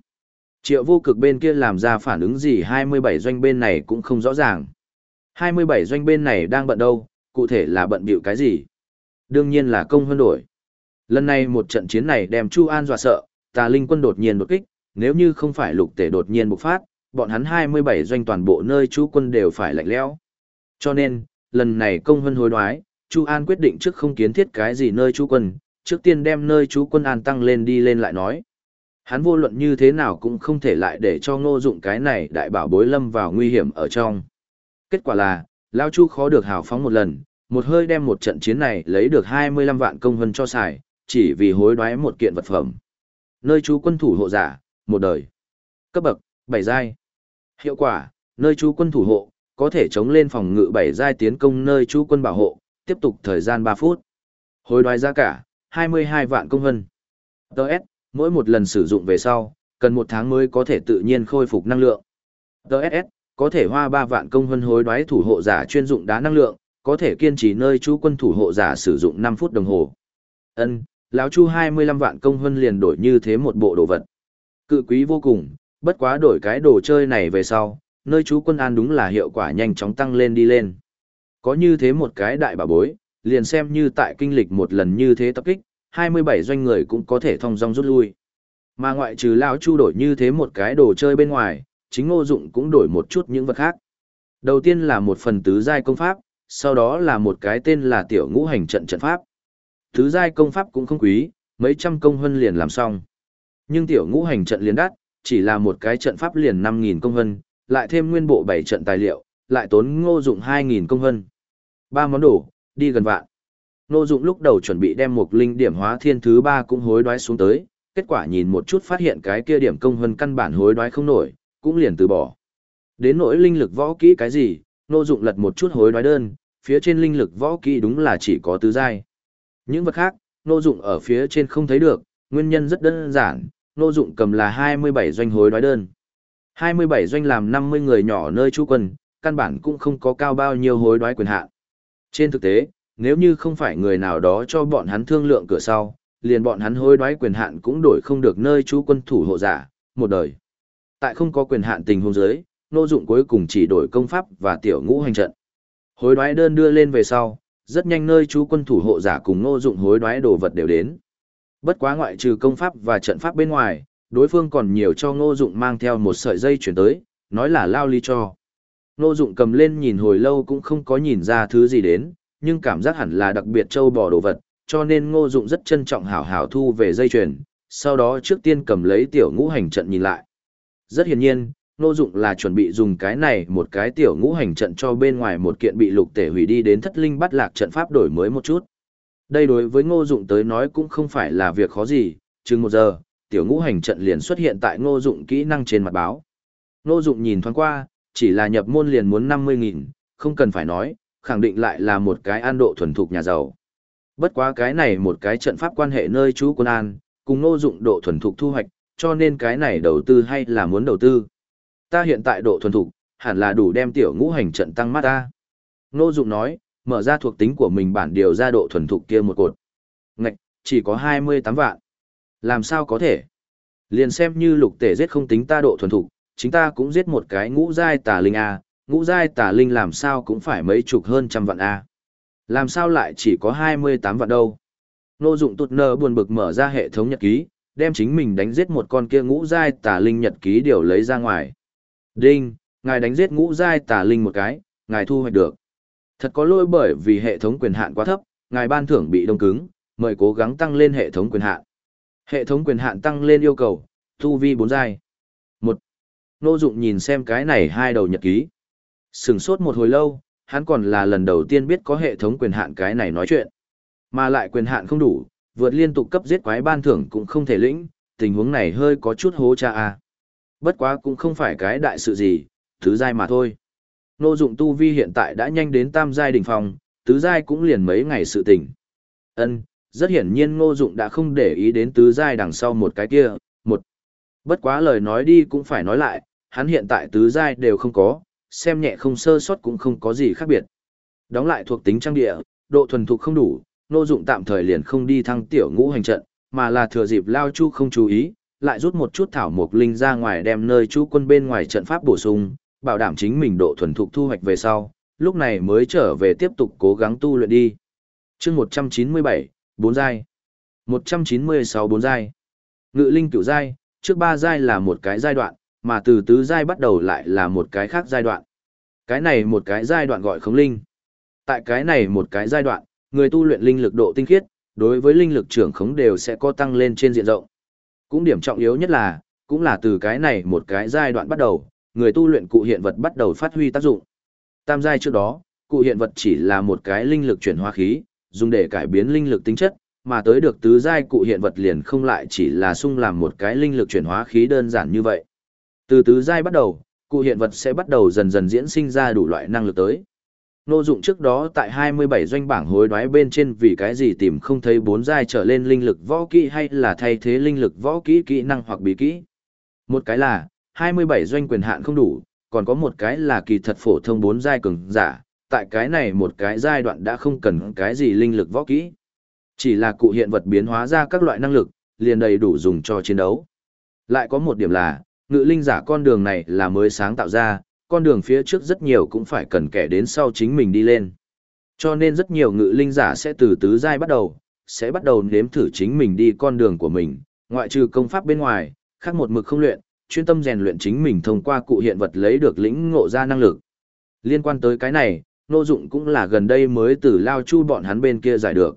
Triệu vô cực bên kia làm ra phản ứng gì 27 doanh bên này cũng không rõ ràng. 27 doanh bên này đang bận đâu, cụ thể là bận bịu cái gì? Đương nhiên là công hơn đổi. Lần này một trận chiến này đem Chu An dọa sợ, tà linh quân đột nhiên đột kích, nếu như không phải lục tể đột nhiên bộc phát, bọn hắn 27 doanh toàn bộ nơi chú quân đều phải lạnh lẽo. Cho nên, lần này công hân hối đoái, Chu An quyết định trước không kiến thiết cái gì nơi chú quân, trước tiên đem nơi chú quân an tăng lên đi lên lại nói. Hắn vô luận như thế nào cũng không thể lại để cho ngô dụng cái này đại bảo bối lâm vào nguy hiểm ở trong. Kết quả là, Lao Chu khó được hào phóng một lần, một hơi đem một trận chiến này lấy được 25 vạn công hân cho xài, chỉ vì hối đoái một kiện vật phẩm. Nơi chú quân thủ hộ giả, một đời. Cấp bậc, bảy giai. Hiệu quả, nơi chú quân thủ hộ, có thể chống lên phòng ngự bảy giai tiến công nơi chú quân bảo hộ, tiếp tục thời gian 3 phút. Hối đoái giá cả, 22 vạn công hân. Đợt, mỗi một lần sử dụng về sau, cần một tháng mới có thể tự nhiên khôi phục năng lượng. DSS, có thể hoa 3 vạn công hân hối đoái thủ hộ giả chuyên dụng đá năng lượng, có thể kiên trì nơi chú quân thủ hộ giả sử dụng 5 phút đồng hồ. Ân, lão chu 25 vạn công hân liền đổi như thế một bộ đồ vật. Cự quý vô cùng, bất quá đổi cái đồ chơi này về sau, nơi chú quân an đúng là hiệu quả nhanh chóng tăng lên đi lên. Có như thế một cái đại bảo bối, liền xem như tại kinh lịch một lần như thế tập kích, 27 doanh người cũng có thể thông dong rút lui. Mà ngoại trừ lão chu đổi như thế một cái đồ chơi bên ngoài, chính ngô dụng cũng đổi một chút những vật khác. Đầu tiên là một phần tứ giai công pháp, sau đó là một cái tên là tiểu ngũ hành trận trận pháp. Tứ giai công pháp cũng không quý, mấy trăm công huân liền làm xong. Nhưng tiểu ngũ hành trận liền đắt, chỉ là một cái trận pháp liền 5.000 công hân, lại thêm nguyên bộ 7 trận tài liệu, lại tốn ngô dụng 2.000 công hân. Ba món đồ, đi gần vạn. Ngô dụng lúc đầu chuẩn bị đem một linh điểm hóa thiên thứ ba cũng hối đoái xuống tới, kết quả nhìn một chút phát hiện cái kia điểm công hân căn bản hối đoái không nổi, cũng liền từ bỏ. Đến nỗi linh lực võ kỹ cái gì, Ngô dụng lật một chút hối đoái đơn, phía trên linh lực võ kỹ đúng là chỉ có tứ giai. Những vật khác, Ngô dụng ở phía trên không thấy được, nguyên nhân rất đơn giản, Ngô dụng cầm là 27 doanh hối đoái đơn. 27 doanh làm 50 người nhỏ nơi trú quân, căn bản cũng không có cao bao nhiêu hối đoái quyền hạn. Trên thực tế, nếu như không phải người nào đó cho bọn hắn thương lượng cửa sau, liền bọn hắn hối đoái quyền hạn cũng đổi không được nơi trú quân thủ hộ giả, một đời. Tại không có quyền hạn tình huống giới, nô dụng cuối cùng chỉ đổi công pháp và tiểu ngũ hành trận. Hối đoái đơn đưa lên về sau, rất nhanh nơi trú quân thủ hộ giả cùng nô dụng hối đoái đồ vật đều đến. Bất quá ngoại trừ công pháp và trận pháp bên ngoài, đối phương còn nhiều cho ngô dụng mang theo một sợi dây chuyển tới, nói là lao ly cho. Ngô dụng cầm lên nhìn hồi lâu cũng không có nhìn ra thứ gì đến, nhưng cảm giác hẳn là đặc biệt châu bò đồ vật, cho nên ngô dụng rất trân trọng hảo hảo thu về dây chuyền, sau đó trước tiên cầm lấy tiểu ngũ hành trận nhìn lại. Rất hiển nhiên, ngô dụng là chuẩn bị dùng cái này một cái tiểu ngũ hành trận cho bên ngoài một kiện bị lục tể hủy đi đến thất linh bắt lạc trận pháp đổi mới một chút. Đây đối với ngô dụng tới nói cũng không phải là việc khó gì, chừng một giờ, tiểu ngũ hành trận liền xuất hiện tại ngô dụng kỹ năng trên mặt báo. Ngô dụng nhìn thoáng qua, chỉ là nhập môn liền muốn 50.000, không cần phải nói, khẳng định lại là một cái an độ thuần thục nhà giàu. Bất quá cái này một cái trận pháp quan hệ nơi chú quân an, cùng ngô dụng độ thuần thục thu hoạch, cho nên cái này đầu tư hay là muốn đầu tư. Ta hiện tại độ thuần thục, hẳn là đủ đem tiểu ngũ hành trận tăng mắt ta. Ngô dụng nói, mở ra thuộc tính của mình bản điều ra độ thuần thục kia một cột. Ngạch, chỉ có 28 vạn. Làm sao có thể? Liền xem như lục tể giết không tính ta độ thuần thục, chính ta cũng giết một cái ngũ giai tà linh A, ngũ giai tà linh làm sao cũng phải mấy chục hơn trăm vạn A. Làm sao lại chỉ có 28 vạn đâu? Nô dụng tụt nơ buồn bực mở ra hệ thống nhật ký, đem chính mình đánh giết một con kia ngũ giai tà linh nhật ký điều lấy ra ngoài. Đinh, ngài đánh giết ngũ giai tà linh một cái, ngài thu hoạch được. Thật có lỗi bởi vì hệ thống quyền hạn quá thấp, ngài ban thưởng bị đông cứng, mời cố gắng tăng lên hệ thống quyền hạn. Hệ thống quyền hạn tăng lên yêu cầu, tu vi 4 giai. 1. Nô Dụng nhìn xem cái này hai đầu nhật ký. Sừng sốt một hồi lâu, hắn còn là lần đầu tiên biết có hệ thống quyền hạn cái này nói chuyện. Mà lại quyền hạn không đủ, vượt liên tục cấp giết quái ban thưởng cũng không thể lĩnh, tình huống này hơi có chút hố cha a. Bất quá cũng không phải cái đại sự gì, thứ giai mà thôi. Nô dụng tu vi hiện tại đã nhanh đến tam giai đỉnh phong, tứ giai cũng liền mấy ngày sự tỉnh. Ân, rất hiển nhiên ngô dụng đã không để ý đến tứ giai đằng sau một cái kia, một. Bất quá lời nói đi cũng phải nói lại, hắn hiện tại tứ giai đều không có, xem nhẹ không sơ sót cũng không có gì khác biệt. Đóng lại thuộc tính trang địa, độ thuần thục không đủ, ngô dụng tạm thời liền không đi thăng tiểu ngũ hành trận, mà là thừa dịp lao chu không chú ý, lại rút một chút thảo mộc linh ra ngoài đem nơi chú quân bên ngoài trận pháp bổ sung, bảo đảm chính mình độ thuần thục thu hoạch về sau, lúc này mới trở về tiếp tục cố gắng tu luyện đi. chương 197, 4 giai. 196 4 giai. Ngự linh cửu giai, trước 3 giai là một cái giai đoạn, mà từ tứ giai bắt đầu lại là một cái khác giai đoạn. Cái này một cái giai đoạn gọi khống linh. Tại cái này một cái giai đoạn, người tu luyện linh lực độ tinh khiết, đối với linh lực trưởng khống đều sẽ có tăng lên trên diện rộng. Cũng điểm trọng yếu nhất là, cũng là từ cái này một cái giai đoạn bắt đầu, người tu luyện cụ hiện vật bắt đầu phát huy tác dụng. Tam giai trước đó, cụ hiện vật chỉ là một cái linh lực chuyển hóa khí, dùng để cải biến linh lực tính chất, mà tới được tứ giai cụ hiện vật liền không lại chỉ là sung làm một cái linh lực chuyển hóa khí đơn giản như vậy. Từ tứ giai bắt đầu, cụ hiện vật sẽ bắt đầu dần dần diễn sinh ra đủ loại năng lực tới. Nô dụng trước đó tại 27 doanh bảng hối đoái bên trên vì cái gì tìm không thấy bốn giai trở lên linh lực võ kỹ hay là thay thế linh lực võ kỹ kỹ năng hoặc bí kỹ. Một cái là, 27 doanh quyền hạn không đủ, còn có một cái là kỳ thật phổ thông bốn giai cường giả, tại cái này một cái giai đoạn đã không cần cái gì linh lực võ kỹ. Chỉ là cụ hiện vật biến hóa ra các loại năng lực, liền đầy đủ dùng cho chiến đấu. Lại có một điểm là, ngự linh giả con đường này là mới sáng tạo ra, con đường phía trước rất nhiều cũng phải cần kẻ đến sau chính mình đi lên. Cho nên rất nhiều ngự linh giả sẽ từ tứ giai bắt đầu, sẽ bắt đầu nếm thử chính mình đi con đường của mình, ngoại trừ công pháp bên ngoài, khác một mực không luyện, chuyên tâm rèn luyện chính mình thông qua cụ hiện vật lấy được lĩnh ngộ ra năng lực. Liên quan tới cái này, Nô Dụng cũng là gần đây mới từ Lao Chu bọn hắn bên kia giải được.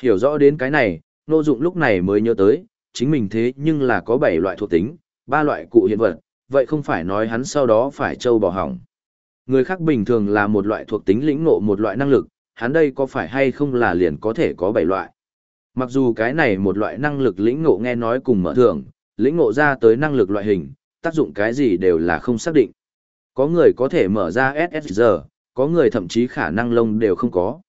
Hiểu rõ đến cái này, Nô Dụng lúc này mới nhớ tới, chính mình thế nhưng là có 7 loại thuộc tính, 3 loại cụ hiện vật, vậy không phải nói hắn sau đó phải trâu bỏ hỏng. Người khác bình thường là một loại thuộc tính lĩnh ngộ một loại năng lực, hắn đây có phải hay không là liền có thể có 7 loại. Mặc dù cái này một loại năng lực lĩnh ngộ nghe nói cùng mở thường, lĩnh ngộ ra tới năng lực loại hình, tác dụng cái gì đều là không xác định. Có người có thể mở ra SSG, có người thậm chí khả năng lông đều không có.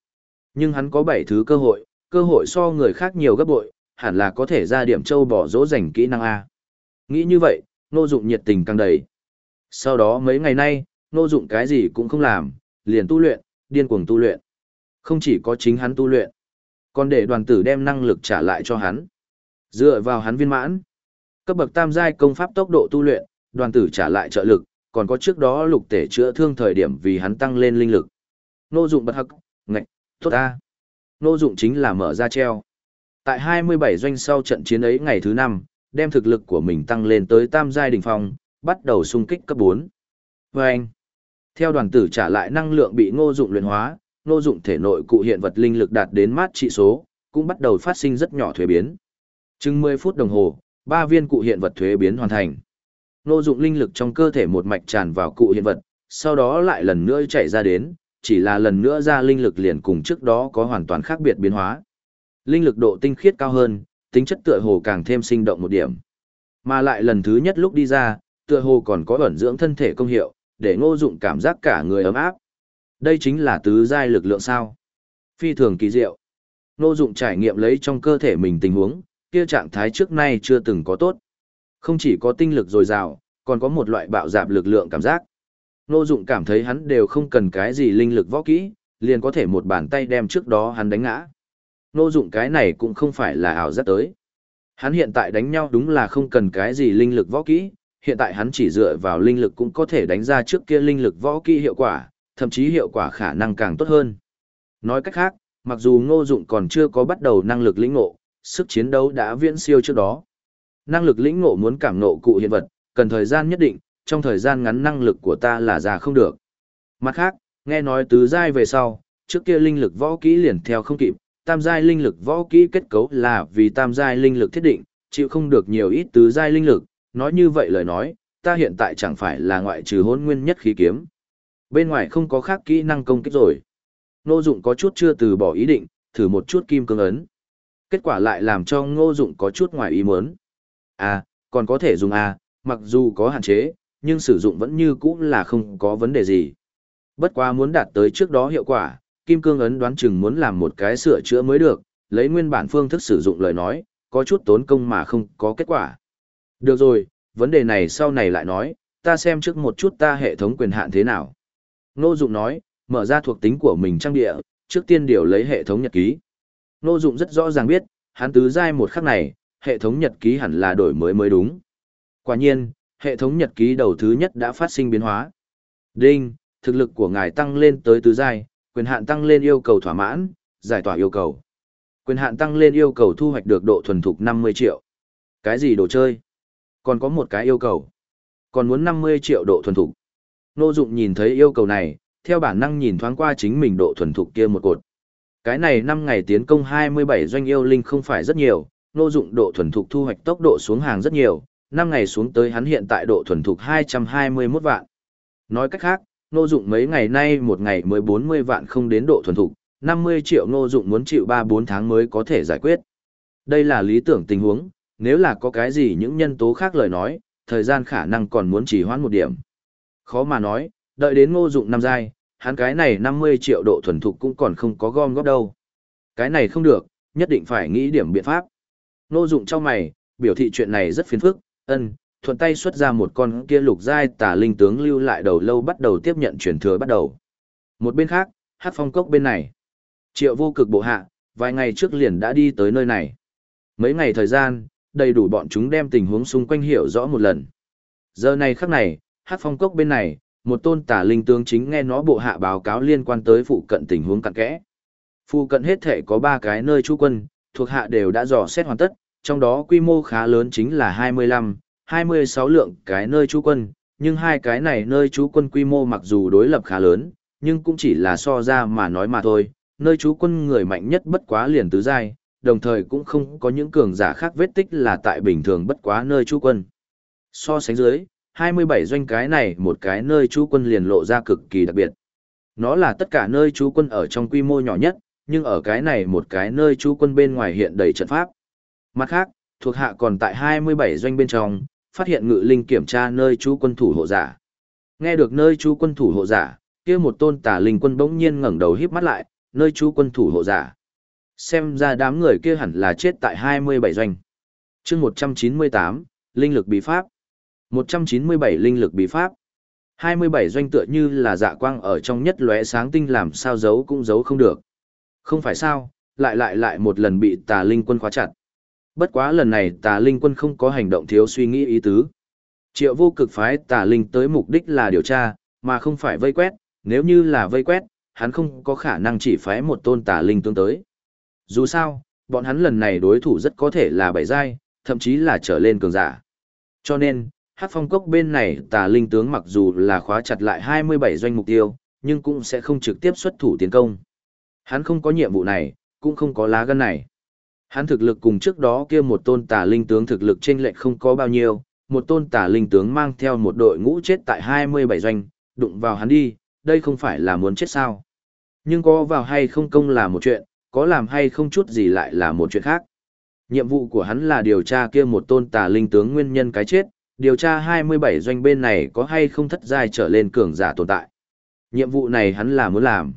Nhưng hắn có 7 thứ cơ hội, cơ hội so người khác nhiều gấp bội, hẳn là có thể ra điểm châu bỏ dỗ dành kỹ năng A. Nghĩ như vậy, nô dụng nhiệt tình càng đầy. Sau đó mấy ngày nay, nô dụng cái gì cũng không làm, liền tu luyện, điên cuồng tu luyện. Không chỉ có chính hắn tu luyện, còn để đoàn tử đem năng lực trả lại cho hắn. Dựa vào hắn viên mãn, Cấp bậc tam giai công pháp tốc độ tu luyện, đoàn tử trả lại trợ lực, còn có trước đó lục tể chữa thương thời điểm vì hắn tăng lên linh lực. Nô dụng bật hắc, ngạch, tốt ta. Nô dụng chính là mở ra treo. Tại 27 doanh sau trận chiến ấy ngày thứ 5, đem thực lực của mình tăng lên tới tam giai đỉnh phong, bắt đầu xung kích cấp 4. Và anh, theo đoàn tử trả lại năng lượng bị ngô dụng luyện hóa, ngô dụng thể nội cụ hiện vật linh lực đạt đến mát trị số, cũng bắt đầu phát sinh rất nhỏ thuế biến. Chừng 10 phút đồng hồ, ba viên cụ hiện vật thuế biến hoàn thành. Nô dụng linh lực trong cơ thể một mạch tràn vào cụ hiện vật, sau đó lại lần nữa chạy ra đến, chỉ là lần nữa ra linh lực liền cùng trước đó có hoàn toàn khác biệt biến hóa. Linh lực độ tinh khiết cao hơn, tính chất tựa hồ càng thêm sinh động một điểm. Mà lại lần thứ nhất lúc đi ra, tựa hồ còn có ẩn dưỡng thân thể công hiệu, để ngô dụng cảm giác cả người ấm áp. Đây chính là tứ giai lực lượng sao. Phi thường kỳ diệu. Ngô dụng trải nghiệm lấy trong cơ thể mình tình huống, kia trạng thái trước nay chưa từng có tốt. Không chỉ có tinh lực dồi dào, còn có một loại bạo dạp lực lượng cảm giác. Nô Dụng cảm thấy hắn đều không cần cái gì linh lực võ kỹ, liền có thể một bàn tay đem trước đó hắn đánh ngã. Nô Dụng cái này cũng không phải là ảo giác tới. Hắn hiện tại đánh nhau đúng là không cần cái gì linh lực võ kỹ, hiện tại hắn chỉ dựa vào linh lực cũng có thể đánh ra trước kia linh lực võ kỹ hiệu quả, thậm chí hiệu quả khả năng càng tốt hơn. Nói cách khác, mặc dù Ngô Dụng còn chưa có bắt đầu năng lực lĩnh ngộ, sức chiến đấu đã viễn siêu trước đó. Năng lực lĩnh ngộ muốn cảm ngộ cụ hiện vật, cần thời gian nhất định, trong thời gian ngắn năng lực của ta là già không được. Mặt khác, Nghe nói tứ giai về sau, trước kia linh lực võ kỹ liền theo không kịp, tam giai linh lực võ kỹ kết cấu là vì tam giai linh lực thiết định, chịu không được nhiều ít tứ giai linh lực, nói như vậy lời nói, ta hiện tại chẳng phải là ngoại trừ hôn nguyên nhất khí kiếm. Bên ngoài không có khác kỹ năng công kích rồi. nô Dụng có chút chưa từ bỏ ý định, thử một chút kim cương ấn. Kết quả lại làm cho Ngô Dụng có chút ngoài ý muốn. À, còn có thể dùng à, mặc dù có hạn chế, nhưng sử dụng vẫn như cũ là không có vấn đề gì. Bất quá muốn đạt tới trước đó hiệu quả, kim cương ấn đoán chừng muốn làm một cái sửa chữa mới được, lấy nguyên bản phương thức sử dụng lời nói, có chút tốn công mà không có kết quả. Được rồi, vấn đề này sau này lại nói, ta xem trước một chút ta hệ thống quyền hạn thế nào. Nô Dụng nói, mở ra thuộc tính của mình trang địa, trước tiên điều lấy hệ thống nhật ký. Nô Dụng rất rõ ràng biết, hắn tứ giai một khắc này, hệ thống nhật ký hẳn là đổi mới mới đúng. Quả nhiên, hệ thống nhật ký đầu thứ nhất đã phát sinh biến hóa. Đinh, thực lực của ngài tăng lên tới tứ giai, quyền hạn tăng lên yêu cầu thỏa mãn, giải tỏa yêu cầu. Quyền hạn tăng lên yêu cầu thu hoạch được độ thuần thục 50 triệu. Cái gì đồ chơi? Còn có một cái yêu cầu. Còn muốn 50 triệu độ thuần thục. Nô Dụng nhìn thấy yêu cầu này, theo bản năng nhìn thoáng qua chính mình độ thuần thục kia một cột. Cái này 5 ngày tiến công 27 doanh yêu linh không phải rất nhiều, Nô Dụng độ thuần thục thu hoạch tốc độ xuống hàng rất nhiều, 5 ngày xuống tới hắn hiện tại độ thuần thục 221 vạn. Nói cách khác, Nô Dụng mấy ngày nay một ngày mới 40 vạn không đến độ thuần thục, 50 triệu Nô Dụng muốn chịu 3-4 tháng mới có thể giải quyết. Đây là lý tưởng tình huống, nếu là có cái gì những nhân tố khác lời nói, thời gian khả năng còn muốn chỉ hoãn một điểm. Khó mà nói, đợi đến Ngô Dụng năm giai, hắn cái này 50 triệu độ thuần thục cũng còn không có gom góp đâu. Cái này không được, nhất định phải nghĩ điểm biện pháp. Nô Dụng trong mày, biểu thị chuyện này rất phiền phức, ân, thuận tay xuất ra một con kia lục giai tà linh tướng lưu lại đầu lâu bắt đầu tiếp nhận truyền thừa bắt đầu. Một bên khác, Hát Phong cốc bên này. Triệu Vô Cực bộ hạ, vài ngày trước liền đã đi tới nơi này. Mấy ngày thời gian, đầy đủ bọn chúng đem tình huống xung quanh hiểu rõ một lần. Giờ này khắc này, Hát Phong cốc bên này, một tôn tà linh tướng chính nghe nó bộ hạ báo cáo liên quan tới phụ cận tình huống cặn kẽ. Phụ cận hết thể có 3 cái nơi trú quân, thuộc hạ đều đã dò xét hoàn tất, trong đó quy mô khá lớn chính là 25, 26 lượng cái nơi trú quân, nhưng hai cái này nơi trú quân quy mô mặc dù đối lập khá lớn, nhưng cũng chỉ là so ra mà nói mà thôi, nơi trú quân người mạnh nhất bất quá liền tứ giai, đồng thời cũng không có những cường giả khác vết tích là tại bình thường bất quá nơi trú quân. So sánh dưới, 27 doanh cái này một cái nơi trú quân liền lộ ra cực kỳ đặc biệt. Nó là tất cả nơi trú quân ở trong quy mô nhỏ nhất, nhưng ở cái này một cái nơi trú quân bên ngoài hiện đầy trận pháp. Mặt khác, thuộc hạ còn tại 27 doanh bên trong, phát hiện ngự linh kiểm tra nơi trú quân thủ hộ giả. Nghe được nơi trú quân thủ hộ giả, kia một tôn tà linh quân bỗng nhiên ngẩng đầu híp mắt lại, nơi trú quân thủ hộ giả. Xem ra đám người kia hẳn là chết tại 27 doanh. chương 198, Linh lực bí pháp. 197 Linh lực bí pháp. 27 doanh tựa như là dạ quang ở trong nhất lóe sáng tinh làm sao giấu cũng giấu không được. Không phải sao, lại lại lại một lần bị tà linh quân khóa chặt. Bất quá lần này tà linh quân không có hành động thiếu suy nghĩ ý tứ. Triệu vô cực phái tà linh tới mục đích là điều tra, mà không phải vây quét, nếu như là vây quét, hắn không có khả năng chỉ phái một tôn tà linh tương tới. Dù sao, bọn hắn lần này đối thủ rất có thể là bảy giai, thậm chí là trở lên cường giả. Cho nên, hát phong cốc bên này tà linh tướng mặc dù là khóa chặt lại 27 doanh mục tiêu, nhưng cũng sẽ không trực tiếp xuất thủ tiến công. Hắn không có nhiệm vụ này, cũng không có lá gân này. Hắn thực lực cùng trước đó kia một tôn tà linh tướng thực lực trên lệch không có bao nhiêu, một tôn tà linh tướng mang theo một đội ngũ chết tại 27 doanh, đụng vào hắn đi, đây không phải là muốn chết sao. Nhưng có vào hay không công là một chuyện, có làm hay không chút gì lại là một chuyện khác. Nhiệm vụ của hắn là điều tra kia một tôn tà linh tướng nguyên nhân cái chết, điều tra 27 doanh bên này có hay không thất giai trở lên cường giả tồn tại. Nhiệm vụ này hắn là muốn làm.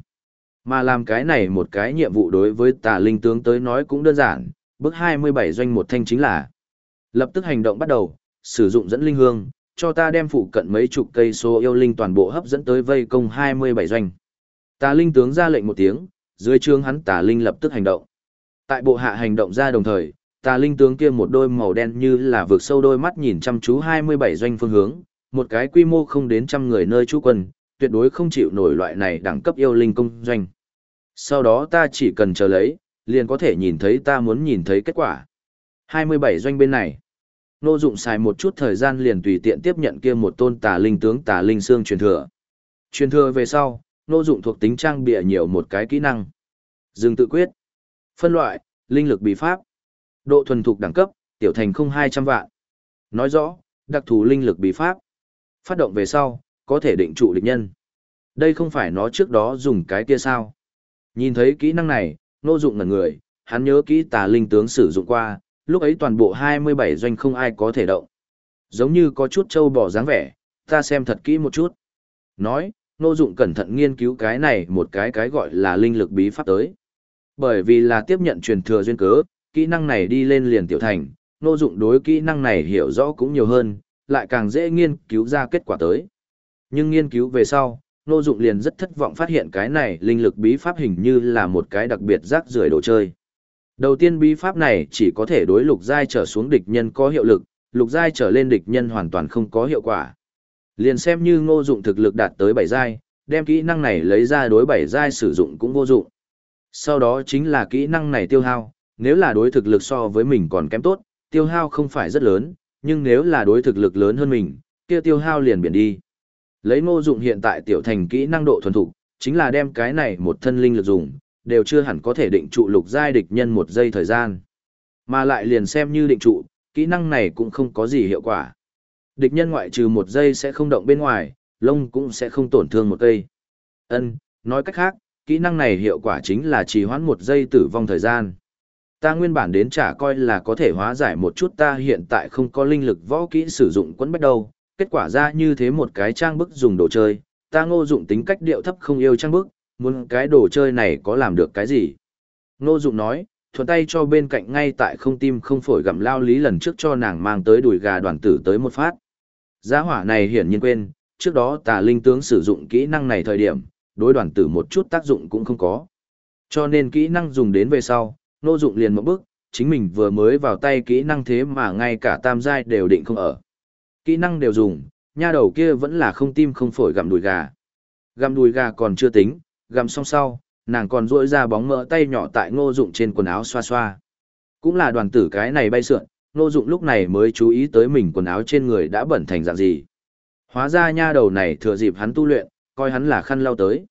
Mà làm cái này một cái nhiệm vụ đối với tà linh tướng tới nói cũng đơn giản, bước 27 doanh một thanh chính là lập tức hành động bắt đầu, sử dụng dẫn linh hương, cho ta đem phụ cận mấy chục cây số yêu linh toàn bộ hấp dẫn tới vây công 27 doanh. Tà linh tướng ra lệnh một tiếng, dưới trương hắn tà linh lập tức hành động. Tại bộ hạ hành động ra đồng thời, tà linh tướng kia một đôi màu đen như là vượt sâu đôi mắt nhìn chăm chú 27 doanh phương hướng, một cái quy mô không đến trăm người nơi trú quân, tuyệt đối không chịu nổi loại này đẳng cấp yêu linh công doanh. Sau đó ta chỉ cần chờ lấy, liền có thể nhìn thấy ta muốn nhìn thấy kết quả. 27 doanh bên này. Nô dụng xài một chút thời gian liền tùy tiện tiếp nhận kia một tôn tà linh tướng tà linh xương truyền thừa. Truyền thừa về sau, Nô Dụng thuộc tính trang bịa nhiều một cái kỹ năng. Dừng tự quyết. Phân loại, linh lực bị pháp. Độ thuần thục đẳng cấp, tiểu thành không hai trăm vạn. Nói rõ, đặc thù linh lực bí pháp. Phát động về sau, có thể định trụ địch nhân. Đây không phải nó trước đó dùng cái kia sao. Nhìn thấy kỹ năng này, nô Dụng ngẩn người, hắn nhớ kỹ tà linh tướng sử dụng qua, lúc ấy toàn bộ 27 doanh không ai có thể động. Giống như có chút trâu bò dáng vẻ, ta xem thật kỹ một chút. Nói, nô Dụng cẩn thận nghiên cứu cái này một cái cái gọi là linh lực bí pháp tới. Bởi vì là tiếp nhận truyền thừa duyên cớ, kỹ năng này đi lên liền tiểu thành, Ngô Dụng đối kỹ năng này hiểu rõ cũng nhiều hơn, lại càng dễ nghiên cứu ra kết quả tới. Nhưng nghiên cứu về sau, Ngô Dụng liền rất thất vọng phát hiện cái này linh lực bí pháp hình như là một cái đặc biệt rác rưởi đồ chơi. Đầu tiên bí pháp này chỉ có thể đối lục giai trở xuống địch nhân có hiệu lực, lục giai trở lên địch nhân hoàn toàn không có hiệu quả. Liền xem như ngô dụng thực lực đạt tới bảy giai, đem kỹ năng này lấy ra đối bảy giai sử dụng cũng vô dụng. Sau đó chính là kỹ năng này tiêu hao, nếu là đối thực lực so với mình còn kém tốt, tiêu hao không phải rất lớn, nhưng nếu là đối thực lực lớn hơn mình, kia tiêu hao liền biển đi. Lấy ngô dụng hiện tại tiểu thành kỹ năng độ thuần thục, chính là đem cái này một thân linh lực dùng, đều chưa hẳn có thể định trụ lục giai địch nhân một giây thời gian. Mà lại liền xem như định trụ, kỹ năng này cũng không có gì hiệu quả. Địch nhân ngoại trừ một giây sẽ không động bên ngoài, lông cũng sẽ không tổn thương một cây. Ân, nói cách khác, kỹ năng này hiệu quả chính là trì hoãn một giây tử vong thời gian. Ta nguyên bản đến trả coi là có thể hóa giải một chút ta hiện tại không có linh lực võ kỹ sử dụng quấn bắt đâu. kết quả ra như thế một cái trang bức dùng đồ chơi, ta ngô dụng tính cách điệu thấp không yêu trang bức, muốn cái đồ chơi này có làm được cái gì. Ngô dụng nói, thuận tay cho bên cạnh ngay tại không tim không phổi gặm lao lý lần trước cho nàng mang tới đùi gà đoàn tử tới một phát. Giá hỏa này hiển nhiên quên, trước đó tà linh tướng sử dụng kỹ năng này thời điểm, đối đoàn tử một chút tác dụng cũng không có. Cho nên kỹ năng dùng đến về sau, nô dụng liền một bước, chính mình vừa mới vào tay kỹ năng thế mà ngay cả tam giai đều định không ở. Kỹ năng đều dùng, nha đầu kia vẫn là không tim không phổi gặm đùi gà. Gặm đùi gà còn chưa tính, gặm xong sau, nàng còn duỗi ra bóng mỡ tay nhỏ tại ngô dụng trên quần áo xoa xoa. Cũng là đoàn tử cái này bay sượn, ngô dụng lúc này mới chú ý tới mình quần áo trên người đã bẩn thành dạng gì. Hóa ra nha đầu này thừa dịp hắn tu luyện, coi hắn là khăn lau tới.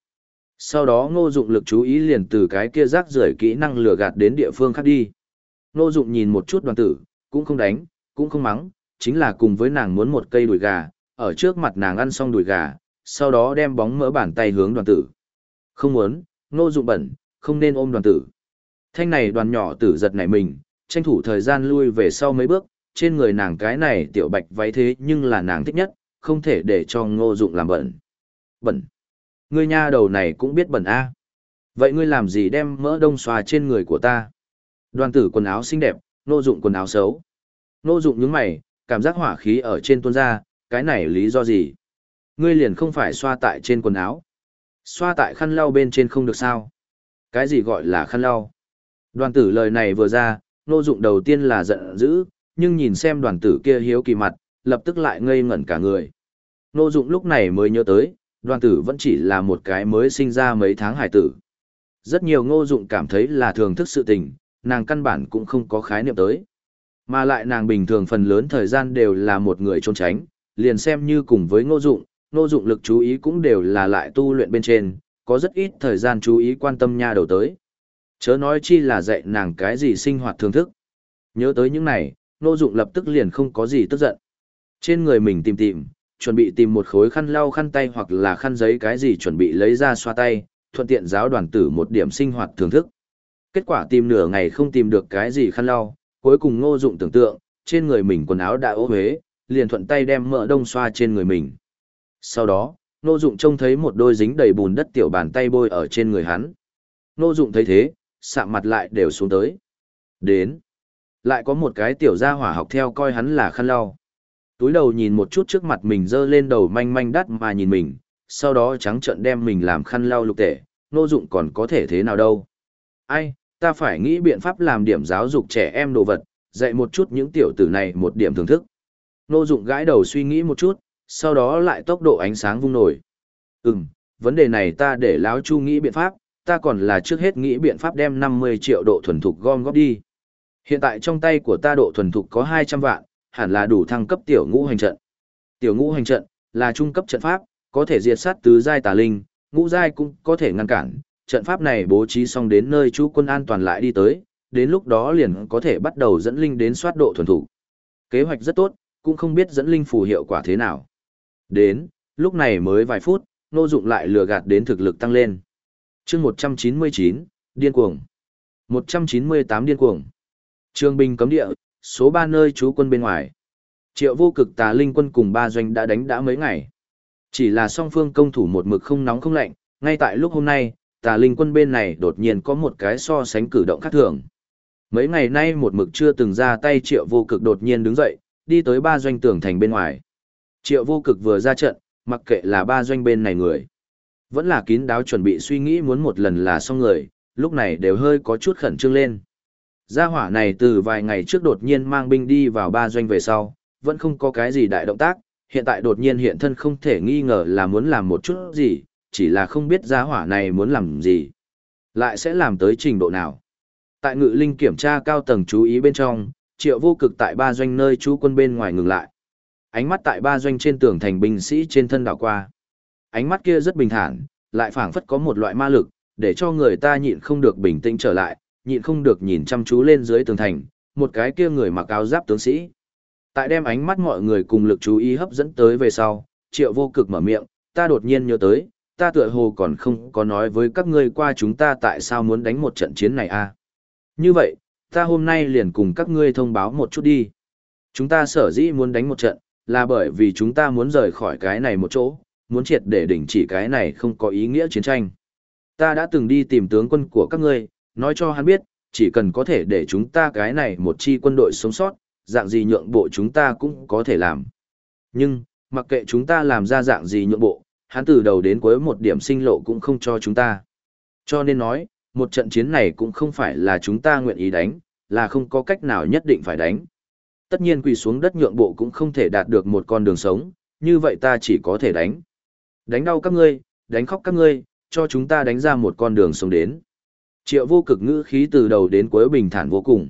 Sau đó ngô dụng lực chú ý liền từ cái kia rác rưởi kỹ năng lừa gạt đến địa phương khác đi. Ngô dụng nhìn một chút đoàn tử, cũng không đánh, cũng không mắng, chính là cùng với nàng muốn một cây đùi gà, ở trước mặt nàng ăn xong đùi gà, sau đó đem bóng mỡ bàn tay hướng đoàn tử. Không muốn, ngô dụng bẩn, không nên ôm đoàn tử. Thanh này đoàn nhỏ tử giật nảy mình, tranh thủ thời gian lui về sau mấy bước, trên người nàng cái này tiểu bạch váy thế nhưng là nàng thích nhất, không thể để cho ngô dụng làm bẩn. Bẩn. Ngươi nha đầu này cũng biết bẩn a. Vậy ngươi làm gì đem mỡ đông xoa trên người của ta? Đoàn tử quần áo xinh đẹp, nô dụng quần áo xấu. Nô dụng những mày, cảm giác hỏa khí ở trên tuôn ra, cái này lý do gì? Ngươi liền không phải xoa tại trên quần áo. Xoa tại khăn lau bên trên không được sao? Cái gì gọi là khăn lau? Đoàn tử lời này vừa ra, nô dụng đầu tiên là giận dữ, nhưng nhìn xem đoàn tử kia hiếu kỳ mặt, lập tức lại ngây ngẩn cả người. Nô dụng lúc này mới nhớ tới, đoàn tử vẫn chỉ là một cái mới sinh ra mấy tháng hải tử. Rất nhiều ngô dụng cảm thấy là thường thức sự tình, nàng căn bản cũng không có khái niệm tới. Mà lại nàng bình thường phần lớn thời gian đều là một người trốn tránh, liền xem như cùng với ngô dụng, ngô dụng lực chú ý cũng đều là lại tu luyện bên trên, có rất ít thời gian chú ý quan tâm nha đầu tới. Chớ nói chi là dạy nàng cái gì sinh hoạt thường thức. Nhớ tới những này, Ngô Dụng lập tức liền không có gì tức giận. Trên người mình tìm tìm, chuẩn bị tìm một khối khăn lau khăn tay hoặc là khăn giấy cái gì chuẩn bị lấy ra xoa tay, thuận tiện giáo đoàn tử một điểm sinh hoạt thường thức. Kết quả tìm nửa ngày không tìm được cái gì khăn lau, cuối cùng Ngô Dụng tưởng tượng, trên người mình quần áo đã ố huế, liền thuận tay đem mỡ đông xoa trên người mình. Sau đó, Ngô Dụng trông thấy một đôi dính đầy bùn đất tiểu bàn tay bôi ở trên người hắn. Ngô Dụng thấy thế, sạm mặt lại đều xuống tới. Đến. Lại có một cái tiểu gia hỏa học theo coi hắn là khăn lau. Túi đầu nhìn một chút trước mặt mình giơ lên đầu manh manh đắt mà nhìn mình, sau đó trắng trợn đem mình làm khăn lau lục tể, nô dụng còn có thể thế nào đâu. Ai, ta phải nghĩ biện pháp làm điểm giáo dục trẻ em đồ vật, dạy một chút những tiểu tử này một điểm thưởng thức. Nô dụng gãi đầu suy nghĩ một chút, sau đó lại tốc độ ánh sáng vung nổi. Ừm, vấn đề này ta để lão chu nghĩ biện pháp, ta còn là trước hết nghĩ biện pháp đem 50 triệu độ thuần thục gom góp đi. Hiện tại trong tay của ta độ thuần thục có 200 vạn, hẳn là đủ thăng cấp tiểu ngũ hành trận. Tiểu ngũ hành trận là trung cấp trận pháp, có thể diệt sát tứ giai tà linh, ngũ giai cũng có thể ngăn cản, trận pháp này bố trí xong đến nơi chú quân an toàn lại đi tới, đến lúc đó liền có thể bắt đầu dẫn linh đến soát độ thuần thủ. Kế hoạch rất tốt, cũng không biết dẫn linh phù hiệu quả thế nào. Đến, lúc này mới vài phút, nô Dụng lại lừa gạt đến thực lực tăng lên. Chương 199, điên cuồng. 198 điên cuồng. Trường binh cấm địa, số 3 nơi trú quân bên ngoài. Triệu vô cực tà linh quân cùng ba doanh đã đánh đã mấy ngày. Chỉ là song phương công thủ một mực không nóng không lạnh, ngay tại lúc hôm nay, tà linh quân bên này đột nhiên có một cái so sánh cử động khác thường. Mấy ngày nay một mực chưa từng ra tay triệu vô cực đột nhiên đứng dậy, đi tới ba doanh tường thành bên ngoài. Triệu vô cực vừa ra trận, mặc kệ là ba doanh bên này người. Vẫn là kín đáo chuẩn bị suy nghĩ muốn một lần là xong người, lúc này đều hơi có chút khẩn trương lên. Gia hỏa này từ vài ngày trước đột nhiên mang binh đi vào ba doanh về sau, vẫn không có cái gì đại động tác, hiện tại đột nhiên hiện thân không thể nghi ngờ là muốn làm một chút gì, chỉ là không biết gia hỏa này muốn làm gì. Lại sẽ làm tới trình độ nào. Tại ngự linh kiểm tra cao tầng chú ý bên trong, triệu vô cực tại ba doanh nơi chú quân bên ngoài ngừng lại. Ánh mắt tại ba doanh trên tường thành binh sĩ trên thân đảo qua. Ánh mắt kia rất bình thản, lại phảng phất có một loại ma lực, để cho người ta nhịn không được bình tĩnh trở lại, nhịn không được nhìn chăm chú lên dưới tường thành, một cái kia người mặc áo giáp tướng sĩ. Tại đem ánh mắt mọi người cùng lực chú ý hấp dẫn tới về sau, triệu vô cực mở miệng, ta đột nhiên nhớ tới, ta tựa hồ còn không có nói với các ngươi qua chúng ta tại sao muốn đánh một trận chiến này a à? Như vậy, ta hôm nay liền cùng các ngươi thông báo một chút đi. Chúng ta sở dĩ muốn đánh một trận, là bởi vì chúng ta muốn rời khỏi cái này một chỗ, muốn triệt để đình chỉ cái này không có ý nghĩa chiến tranh. Ta đã từng đi tìm tướng quân của các ngươi, nói cho hắn biết, chỉ cần có thể để chúng ta cái này một chi quân đội sống sót, dạng gì nhượng bộ chúng ta cũng có thể làm. Nhưng, mặc kệ chúng ta làm ra dạng gì nhượng bộ, hắn từ đầu đến cuối một điểm sinh lộ cũng không cho chúng ta. Cho nên nói, một trận chiến này cũng không phải là chúng ta nguyện ý đánh, là không có cách nào nhất định phải đánh. Tất nhiên quỳ xuống đất nhượng bộ cũng không thể đạt được một con đường sống, như vậy ta chỉ có thể đánh. Đánh đau các ngươi, đánh khóc các ngươi, cho chúng ta đánh ra một con đường sống đến. Triệu vô cực ngữ khí từ đầu đến cuối bình thản vô cùng.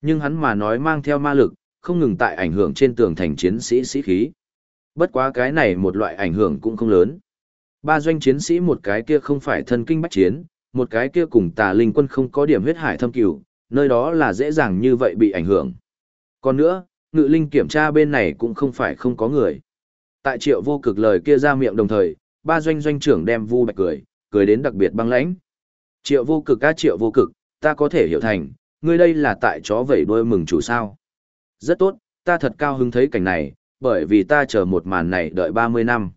Nhưng hắn mà nói mang theo ma lực, không ngừng tại ảnh hưởng trên tường thành chiến sĩ sĩ khí. Bất quá cái này một loại ảnh hưởng cũng không lớn. Ba doanh chiến sĩ một cái kia không phải thân kinh bách chiến, một cái kia cùng tà linh quân không có điểm huyết hải thâm cửu, nơi đó là dễ dàng như vậy bị ảnh hưởng. Còn nữa, ngự linh kiểm tra bên này cũng không phải không có người. Tại triệu vô cực lời kia ra miệng đồng thời, ba doanh doanh trưởng đem vu bạch cười, cười đến đặc biệt băng lãnh. Triệu vô cực á triệu vô cực, ta có thể hiểu thành, ngươi đây là tại chó vẩy đuôi mừng chủ sao. Rất tốt, ta thật cao hứng thấy cảnh này, bởi vì ta chờ một màn này đợi 30 năm.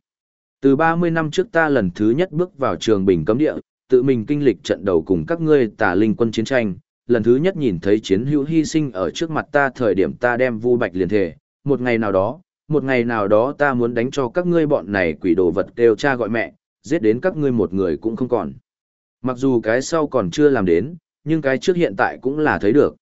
Từ 30 năm trước ta lần thứ nhất bước vào trường bình cấm địa, tự mình kinh lịch trận đầu cùng các ngươi tà linh quân chiến tranh, lần thứ nhất nhìn thấy chiến hữu hy sinh ở trước mặt ta thời điểm ta đem vu bạch liền thể, một ngày nào đó, một ngày nào đó ta muốn đánh cho các ngươi bọn này quỷ đồ vật kêu cha gọi mẹ, giết đến các ngươi một người cũng không còn. Mặc dù cái sau còn chưa làm đến, nhưng cái trước hiện tại cũng là thấy được.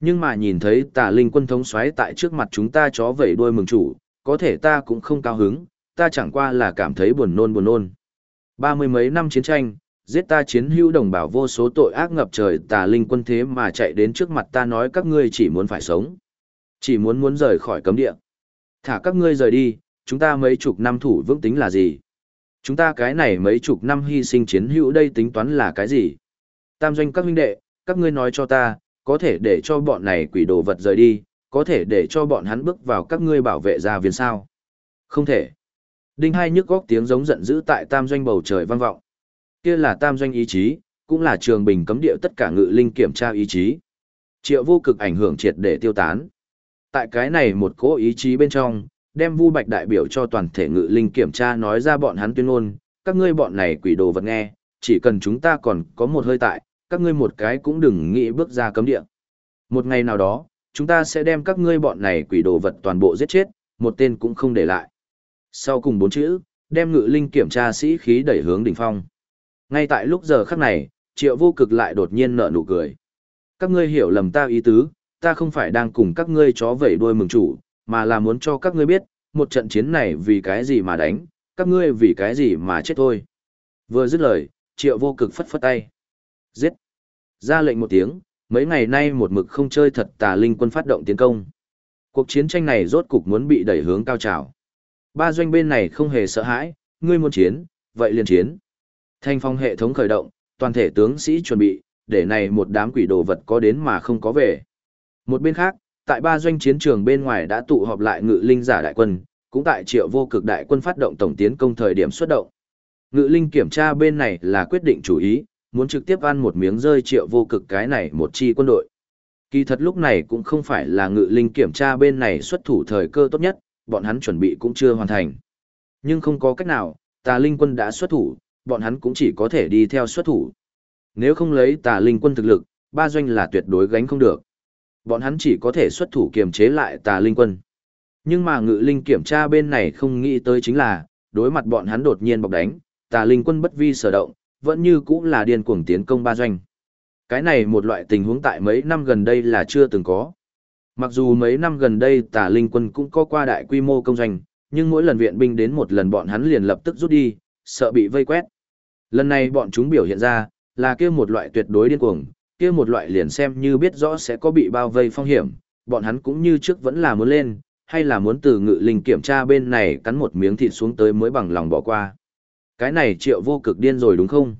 Nhưng mà nhìn thấy tà linh quân thống xoáy tại trước mặt chúng ta chó vẩy đuôi mừng chủ, có thể ta cũng không cao hứng, ta chẳng qua là cảm thấy buồn nôn buồn nôn. Ba mươi mấy năm chiến tranh, giết ta chiến hữu đồng bào vô số tội ác ngập trời tà linh quân thế mà chạy đến trước mặt ta nói các ngươi chỉ muốn phải sống. Chỉ muốn muốn rời khỏi cấm địa. Thả các ngươi rời đi, chúng ta mấy chục năm thủ vững tính là gì? Chúng ta cái này mấy chục năm hy sinh chiến hữu đây tính toán là cái gì? Tam doanh các huynh đệ, các ngươi nói cho ta, có thể để cho bọn này quỷ đồ vật rời đi, có thể để cho bọn hắn bước vào các ngươi bảo vệ gia viên sao? Không thể. Đinh hai nhức góc tiếng giống giận dữ tại tam doanh bầu trời vang vọng kia là tam doanh ý chí, cũng là trường bình cấm địa tất cả ngự linh kiểm tra ý chí. Triệu vô cực ảnh hưởng triệt để tiêu tán. Tại cái này một cố ý chí bên trong, đem Vu Bạch đại biểu cho toàn thể ngự linh kiểm tra nói ra bọn hắn tuyên ngôn, các ngươi bọn này quỷ đồ vật nghe, chỉ cần chúng ta còn có một hơi tại, các ngươi một cái cũng đừng nghĩ bước ra cấm địa. Một ngày nào đó, chúng ta sẽ đem các ngươi bọn này quỷ đồ vật toàn bộ giết chết, một tên cũng không để lại. Sau cùng bốn chữ, đem ngự linh kiểm tra sĩ khí đẩy hướng đỉnh phong. Ngay tại lúc giờ khắc này, triệu vô cực lại đột nhiên nở nụ cười. Các ngươi hiểu lầm ta ý tứ, ta không phải đang cùng các ngươi chó vẩy đuôi mừng chủ, mà là muốn cho các ngươi biết, một trận chiến này vì cái gì mà đánh, các ngươi vì cái gì mà chết thôi. Vừa dứt lời, triệu vô cực phất phất tay. Giết! Ra lệnh một tiếng, mấy ngày nay một mực không chơi thật tà linh quân phát động tiến công. Cuộc chiến tranh này rốt cục muốn bị đẩy hướng cao trào. Ba doanh bên này không hề sợ hãi, ngươi muốn chiến, vậy liền chiến. Thanh phong hệ thống khởi động, toàn thể tướng sĩ chuẩn bị, để này một đám quỷ đồ vật có đến mà không có về. Một bên khác, tại ba doanh chiến trường bên ngoài đã tụ họp lại ngự linh giả đại quân, cũng tại triệu vô cực đại quân phát động tổng tiến công thời điểm xuất động. Ngự linh kiểm tra bên này là quyết định chủ ý, muốn trực tiếp ăn một miếng rơi triệu vô cực cái này một chi quân đội. Kỳ thật lúc này cũng không phải là ngự linh kiểm tra bên này xuất thủ thời cơ tốt nhất, bọn hắn chuẩn bị cũng chưa hoàn thành. Nhưng không có cách nào, tà linh quân đã xuất thủ, bọn hắn cũng chỉ có thể đi theo xuất thủ. Nếu không lấy tà linh quân thực lực, ba doanh là tuyệt đối gánh không được. Bọn hắn chỉ có thể xuất thủ kiềm chế lại tà linh quân. Nhưng mà ngự linh kiểm tra bên này không nghĩ tới chính là, đối mặt bọn hắn đột nhiên bọc đánh, tà linh quân bất vi sở động, vẫn như cũng là điên cuồng tiến công ba doanh. Cái này một loại tình huống tại mấy năm gần đây là chưa từng có. Mặc dù mấy năm gần đây tà linh quân cũng có qua đại quy mô công doanh, nhưng mỗi lần viện binh đến một lần bọn hắn liền lập tức rút đi, sợ bị vây quét. Lần này bọn chúng biểu hiện ra, là kia một loại tuyệt đối điên cuồng, kia một loại liền xem như biết rõ sẽ có bị bao vây phong hiểm, bọn hắn cũng như trước vẫn là muốn lên, hay là muốn từ ngự linh kiểm tra bên này cắn một miếng thịt xuống tới mới bằng lòng bỏ qua. Cái này triệu vô cực điên rồi đúng không?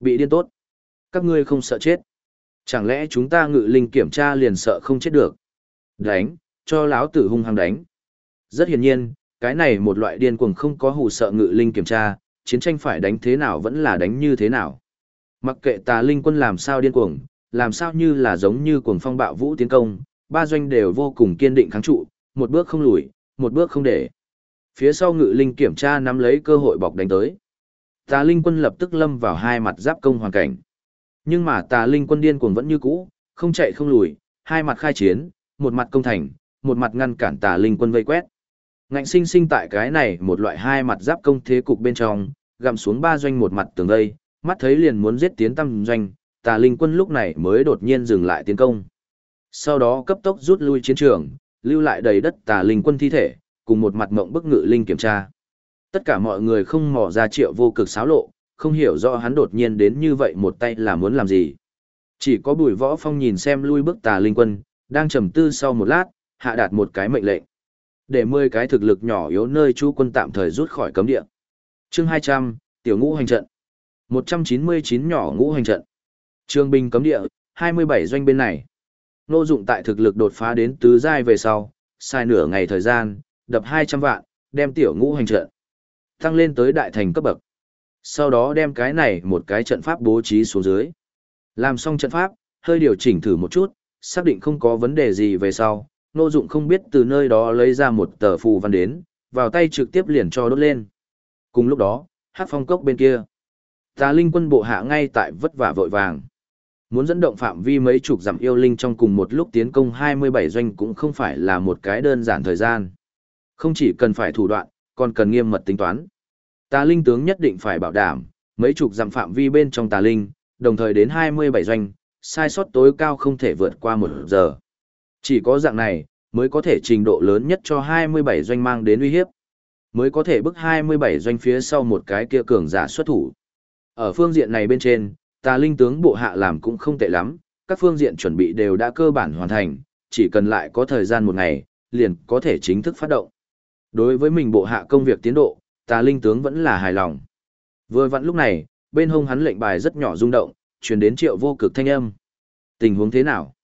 Bị điên tốt. Các ngươi không sợ chết. Chẳng lẽ chúng ta ngự linh kiểm tra liền sợ không chết được? Đánh, cho lão tử hung hăng đánh. Rất hiển nhiên, cái này một loại điên cuồng không có hù sợ ngự linh kiểm tra, chiến tranh phải đánh thế nào vẫn là đánh như thế nào. Mặc kệ tà linh quân làm sao điên cuồng, làm sao như là giống như cuồng phong bạo vũ tiến công, ba doanh đều vô cùng kiên định kháng trụ, một bước không lùi, một bước không để. Phía sau ngự linh kiểm tra nắm lấy cơ hội bọc đánh tới. Tà linh quân lập tức lâm vào hai mặt giáp công hoàn cảnh. Nhưng mà tà linh quân điên cuồng vẫn như cũ, không chạy không lùi, hai mặt khai chiến, một mặt công thành, một mặt ngăn cản tà linh quân vây quét. Ngạnh sinh sinh tại cái này một loại hai mặt giáp công thế cục bên trong, gặm xuống ba doanh một mặt tường đây mắt thấy liền muốn giết tiến tâm doanh, tà linh quân lúc này mới đột nhiên dừng lại tiến công. Sau đó cấp tốc rút lui chiến trường, lưu lại đầy đất tà linh quân thi thể, cùng một mặt mộng bức ngự linh kiểm tra. Tất cả mọi người không mò ra triệu vô cực xáo lộ, không hiểu rõ hắn đột nhiên đến như vậy một tay là muốn làm gì. Chỉ có bùi võ phong nhìn xem lui bức tà linh quân, đang trầm tư sau một lát, hạ đạt một cái mệnh lệnh. Để 10 cái thực lực nhỏ yếu nơi chú quân tạm thời rút khỏi cấm địa. Chương 200, tiểu ngũ hành trận. 199 nhỏ ngũ hành trận. Trường binh cấm địa, 27 doanh bên này. Nô dụng tại thực lực đột phá đến tứ giai về sau, sai nửa ngày thời gian, đập 200 vạn, đem tiểu ngũ hành trận tăng lên tới đại thành cấp bậc. Sau đó đem cái này một cái trận pháp bố trí xuống dưới. Làm xong trận pháp, hơi điều chỉnh thử một chút, xác định không có vấn đề gì về sau, Nô Dụng không biết từ nơi đó lấy ra một tờ phù văn đến, vào tay trực tiếp liền cho đốt lên. Cùng lúc đó, Hắc Phong cốc bên kia, Tà Linh quân bộ hạ ngay tại vất vả vội vàng. Muốn dẫn động phạm vi mấy chục dặm yêu linh trong cùng một lúc tiến công 27 doanh cũng không phải là một cái đơn giản thời gian. Không chỉ cần phải thủ đoạn, còn cần nghiêm mật tính toán. Tà Linh tướng nhất định phải bảo đảm, mấy chục dặm phạm vi bên trong Tà Linh, đồng thời đến 27 doanh, sai sót tối cao không thể vượt qua một giờ. Chỉ có dạng này, mới có thể trình độ lớn nhất cho 27 doanh mang đến uy hiếp. Mới có thể bức 27 doanh phía sau một cái kia cường giả xuất thủ. Ở phương diện này bên trên, tà linh tướng bộ hạ làm cũng không tệ lắm, các phương diện chuẩn bị đều đã cơ bản hoàn thành, chỉ cần lại có thời gian một ngày, liền có thể chính thức phát động. Đối với mình bộ hạ công việc tiến độ, tà linh tướng vẫn là hài lòng. Vừa vặn lúc này, bên hông hắn lệnh bài rất nhỏ rung động, truyền đến triệu vô cực thanh âm. Tình huống thế nào?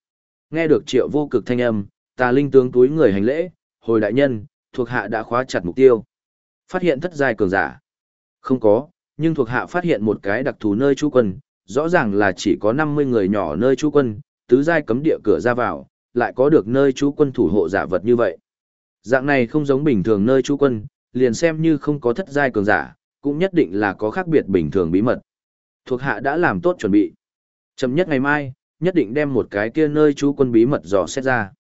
Nghe được triệu vô cực thanh âm, tà linh tướng túi người hành lễ, hồi đại nhân, thuộc hạ đã khóa chặt mục tiêu. Phát hiện thất giai cường giả. Không có, nhưng thuộc hạ phát hiện một cái đặc thù nơi trú quân, rõ ràng là chỉ có 50 người nhỏ nơi trú quân, tứ giai cấm địa cửa ra vào, lại có được nơi trú quân thủ hộ giả vật như vậy. Dạng này không giống bình thường nơi trú quân, liền xem như không có thất giai cường giả, cũng nhất định là có khác biệt bình thường bí mật. Thuộc hạ đã làm tốt chuẩn bị. Chậm nhất ngày mai, nhất định đem một cái kia nơi trú quân bí mật dò xét ra.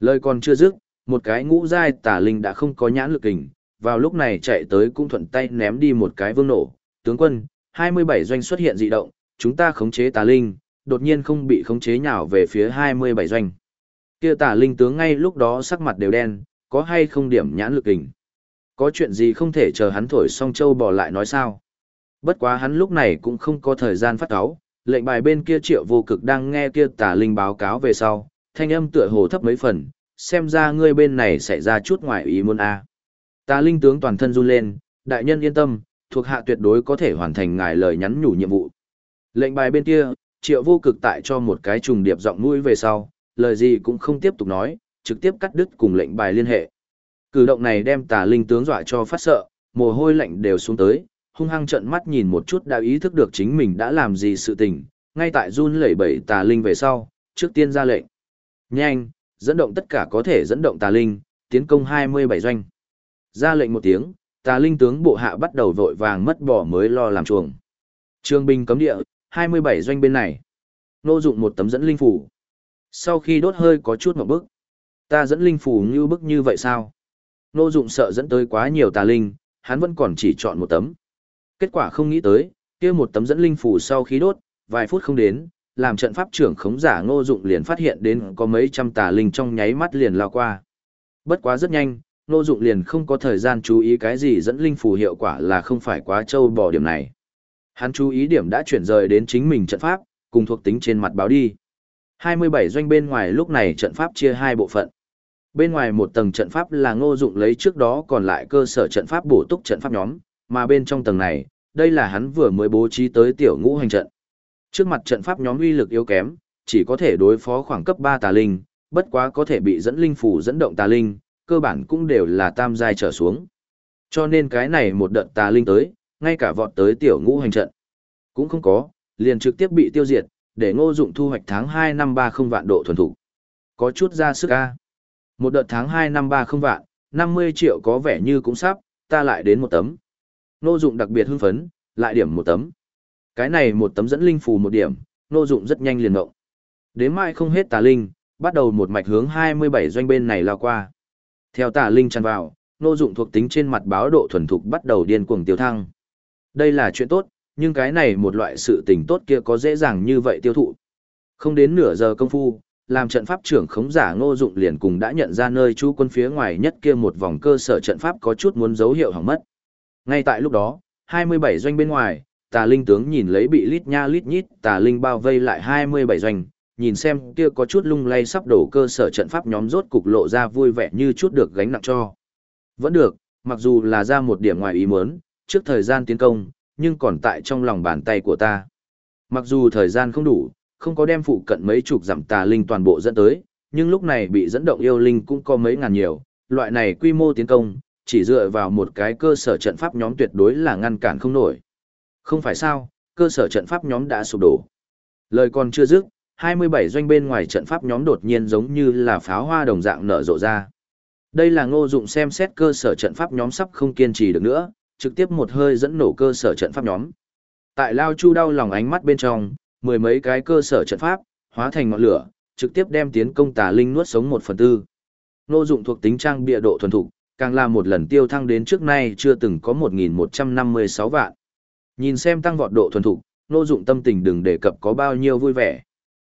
Lời còn chưa dứt, một cái ngũ giai tà linh đã không có nhãn lực hình, vào lúc này chạy tới cũng thuận tay ném đi một cái vương nổ. Tướng quân, 27 doanh xuất hiện dị động, chúng ta khống chế tà linh, đột nhiên không bị khống chế nhào về phía 27 doanh. Kia tà linh tướng ngay lúc đó sắc mặt đều đen, có hay không điểm nhãn lực hình. Có chuyện gì không thể chờ hắn thổi xong châu bỏ lại nói sao. Bất quá hắn lúc này cũng không có thời gian phát cáo, lệnh bài bên kia triệu vô cực đang nghe kia tà linh báo cáo về sau, thanh âm tựa hồ thấp mấy phần, xem ra ngươi bên này xảy ra chút ngoài ý muốn a. Tà linh tướng toàn thân run lên, đại nhân yên tâm, thuộc hạ tuyệt đối có thể hoàn thành ngài lời nhắn nhủ nhiệm vụ. Lệnh bài bên kia, triệu vô cực tại cho một cái trùng điệp giọng mũi về sau, lời gì cũng không tiếp tục nói, trực tiếp cắt đứt cùng lệnh bài liên hệ. Cử động này đem tà linh tướng dọa cho phát sợ, mồ hôi lạnh đều xuống tới, hung hăng trợn mắt nhìn một chút đã ý thức được chính mình đã làm gì sự tình, ngay tại run lẩy bẩy tà linh về sau, trước tiên ra lệnh. Nhanh, dẫn động tất cả có thể dẫn động tà linh, tiến công 27 doanh. Ra lệnh một tiếng, tà linh tướng bộ hạ bắt đầu vội vàng mất bỏ mới lo làm chuồng. Trương binh cấm địa, 27 doanh bên này. Nô dụng một tấm dẫn linh phủ. Sau khi đốt hơi có chút một bức. Ta dẫn linh phủ như bức như vậy sao? Nô dụng sợ dẫn tới quá nhiều tà linh, hắn vẫn còn chỉ chọn một tấm. Kết quả không nghĩ tới, kia một tấm dẫn linh phủ sau khi đốt, vài phút không đến, làm trận pháp trưởng khống giả ngô dụng liền phát hiện đến có mấy trăm tà linh trong nháy mắt liền lao qua. Bất quá rất nhanh, Nô dụng liền không có thời gian chú ý cái gì dẫn linh phù hiệu quả là không phải quá trâu bỏ điểm này. Hắn chú ý điểm đã chuyển rời đến chính mình trận pháp, cùng thuộc tính trên mặt báo đi. 27 doanh bên ngoài lúc này trận pháp chia hai bộ phận. Bên ngoài một tầng trận pháp là ngô dụng lấy trước đó còn lại cơ sở trận pháp bổ túc trận pháp nhóm, mà bên trong tầng này, đây là hắn vừa mới bố trí tới tiểu ngũ hành trận. Trước mặt trận pháp nhóm uy lực yếu kém, chỉ có thể đối phó khoảng cấp 3 tà linh, bất quá có thể bị dẫn linh phủ dẫn động tà linh, cơ bản cũng đều là tam giai trở xuống. Cho nên cái này một đợt tà linh tới, ngay cả vọt tới tiểu ngũ hành trận. Cũng không có, liền trực tiếp bị tiêu diệt, để ngô dụng thu hoạch tháng 2 năm 30 vạn độ thuần thủ. Có chút ra sức a. Một đợt tháng 2 năm 30 vạn, 50 triệu có vẻ như cũng sắp, ta lại đến một tấm. Ngô dụng đặc biệt hưng phấn, lại điểm một tấm. Cái này một tấm dẫn linh phù một điểm, ngô dụng rất nhanh liền ngộng. Đến mai không hết tà linh, bắt đầu một mạch hướng 27 doanh bên này lao qua. Theo tà linh tràn vào, ngô dụng thuộc tính trên mặt báo độ thuần thục bắt đầu điên cuồng tiêu thăng. Đây là chuyện tốt, nhưng cái này một loại sự tình tốt kia có dễ dàng như vậy tiêu thụ. Không đến nửa giờ công phu, làm trận pháp trưởng khống giả ngô dụng liền cùng đã nhận ra nơi chú quân phía ngoài nhất kia một vòng cơ sở trận pháp có chút muốn dấu hiệu hỏng mất. Ngay tại lúc đó, 27 doanh bên ngoài, tà linh tướng nhìn lấy bị lít nha lít nhít tà linh bao vây lại 27 doanh, nhìn xem kia có chút lung lay sắp đổ cơ sở trận pháp nhóm rốt cục lộ ra vui vẻ như chút được gánh nặng cho. Vẫn được, mặc dù là ra một điểm ngoài ý muốn, trước thời gian tiến công, nhưng còn tại trong lòng bàn tay của ta. Mặc dù thời gian không đủ, không có đem phụ cận mấy chục giảm tà linh toàn bộ dẫn tới, nhưng lúc này bị dẫn động yêu linh cũng có mấy ngàn nhiều, loại này quy mô tiến công, chỉ dựa vào một cái cơ sở trận pháp nhóm tuyệt đối là ngăn cản không nổi. Không phải sao, cơ sở trận pháp nhóm đã sụp đổ. Lời còn chưa dứt, 27 doanh bên ngoài trận pháp nhóm đột nhiên giống như là pháo hoa đồng dạng nở rộ ra. Đây là ngô dụng xem xét cơ sở trận pháp nhóm sắp không kiên trì được nữa, trực tiếp một hơi dẫn nổ cơ sở trận pháp nhóm. Tại Lao Chu đau lòng ánh mắt bên trong, mười mấy cái cơ sở trận pháp, hóa thành ngọn lửa, trực tiếp đem tiến công tà linh nuốt sống một phần tư. Ngô dụng thuộc tính trang bịa độ thuần thục, càng là một lần tiêu thăng đến trước nay chưa từng có 1.156 vạn. Nhìn xem tăng vọt độ thuần thục, Ngô dụng tâm tình đừng đề cập có bao nhiêu vui vẻ.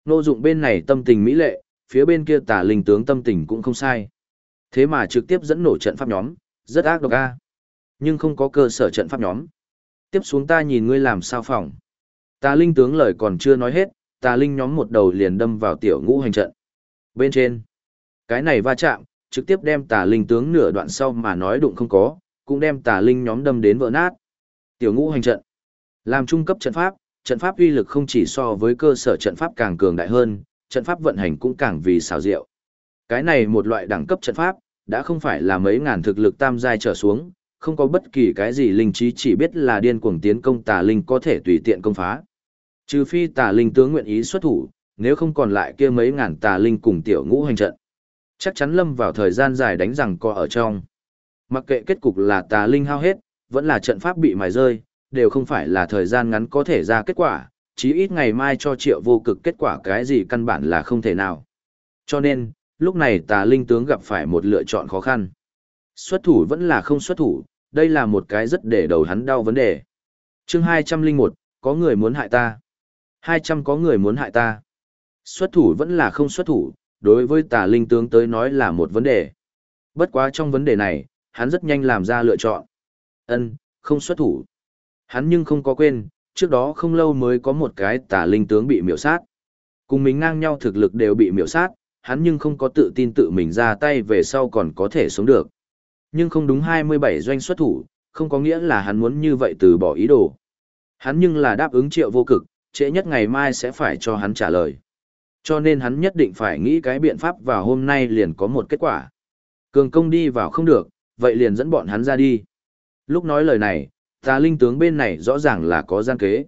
Nô dụng bên này tâm tình mỹ lệ, phía bên kia tà linh tướng tâm tình cũng không sai. Thế mà trực tiếp dẫn nổ trận pháp nhóm, rất ác độc a nhưng không có cơ sở trận pháp nhóm. Tiếp xuống ta nhìn ngươi làm sao phòng. Tà linh tướng lời còn chưa nói hết, tà linh nhóm một đầu liền đâm vào tiểu ngũ hành trận. Bên trên, cái này va chạm, trực tiếp đem tà linh tướng nửa đoạn sau mà nói đụng không có, cũng đem tà linh nhóm đâm đến vỡ nát. Tiểu ngũ hành trận, làm trung cấp trận pháp, trận pháp uy lực không chỉ so với cơ sở trận pháp càng cường đại hơn, trận pháp vận hành cũng càng vì xảo diệu. Cái này một loại đẳng cấp trận pháp, đã không phải là mấy ngàn thực lực tam giai trở xuống, không có bất kỳ cái gì linh trí chỉ biết là điên cuồng tiến công tà linh có thể tùy tiện công phá. Trừ phi tà linh tướng nguyện ý xuất thủ, nếu không còn lại kia mấy ngàn tà linh cùng tiểu ngũ hành trận. Chắc chắn lâm vào thời gian dài đánh rằng co ở trong. Mặc kệ kết cục là tà linh hao hết, vẫn là trận pháp bị mài rơi, đều không phải là thời gian ngắn có thể ra kết quả, chí ít ngày mai cho triệu vô cực kết quả cái gì căn bản là không thể nào. Cho nên, lúc này tà linh tướng gặp phải một lựa chọn khó khăn. Xuất thủ vẫn là không xuất thủ, đây là một cái rất để đầu hắn đau vấn đề. chương 201, có người muốn hại ta. 200 có người muốn hại ta. Xuất thủ vẫn là không xuất thủ, đối với tà linh tướng tới nói là một vấn đề. Bất quá trong vấn đề này, hắn rất nhanh làm ra lựa chọn. Ân, không xuất thủ. Hắn nhưng không có quên, trước đó không lâu mới có một cái tà linh tướng bị miểu sát. Cùng mình ngang nhau thực lực đều bị miểu sát, hắn nhưng không có tự tin tự mình ra tay về sau còn có thể sống được nhưng không đúng 27 doanh xuất thủ, không có nghĩa là hắn muốn như vậy từ bỏ ý đồ. Hắn nhưng là đáp ứng triệu vô cực, trễ nhất ngày mai sẽ phải cho hắn trả lời. Cho nên hắn nhất định phải nghĩ cái biện pháp và hôm nay liền có một kết quả. Cường công đi vào không được, vậy liền dẫn bọn hắn ra đi. Lúc nói lời này, tà linh tướng bên này rõ ràng là có gian kế.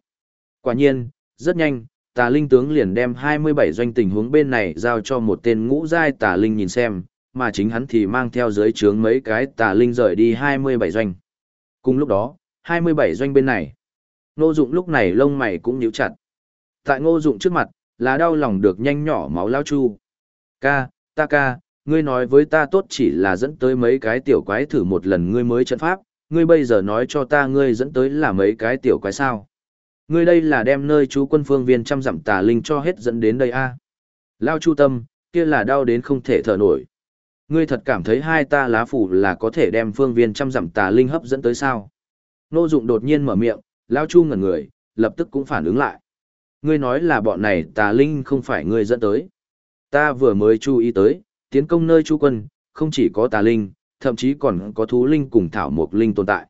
Quả nhiên, rất nhanh, tà linh tướng liền đem 27 doanh tình huống bên này giao cho một tên ngũ giai tà linh nhìn xem, mà chính hắn thì mang theo dưới trướng mấy cái tà linh rời đi 27 doanh. Cùng lúc đó, 27 doanh bên này, ngô dụng lúc này lông mày cũng nhíu chặt. Tại ngô dụng trước mặt, là đau lòng được nhanh nhỏ máu lao chu. Ca, ta ca, ngươi nói với ta tốt chỉ là dẫn tới mấy cái tiểu quái thử một lần ngươi mới trận pháp, ngươi bây giờ nói cho ta ngươi dẫn tới là mấy cái tiểu quái sao. Ngươi đây là đem nơi chú quân phương viên trăm dặm tà linh cho hết dẫn đến đây a Lao chu tâm, kia là đau đến không thể thở nổi. Ngươi thật cảm thấy hai ta lá phủ là có thể đem phương viên trăm dặm tà linh hấp dẫn tới sao? Nô dụng đột nhiên mở miệng, Lao chu ngẩn người, lập tức cũng phản ứng lại. Ngươi nói là bọn này tà linh không phải ngươi dẫn tới. Ta vừa mới chú ý tới, tiến công nơi chú quân, không chỉ có tà linh, thậm chí còn có thú linh cùng thảo mộc linh tồn tại.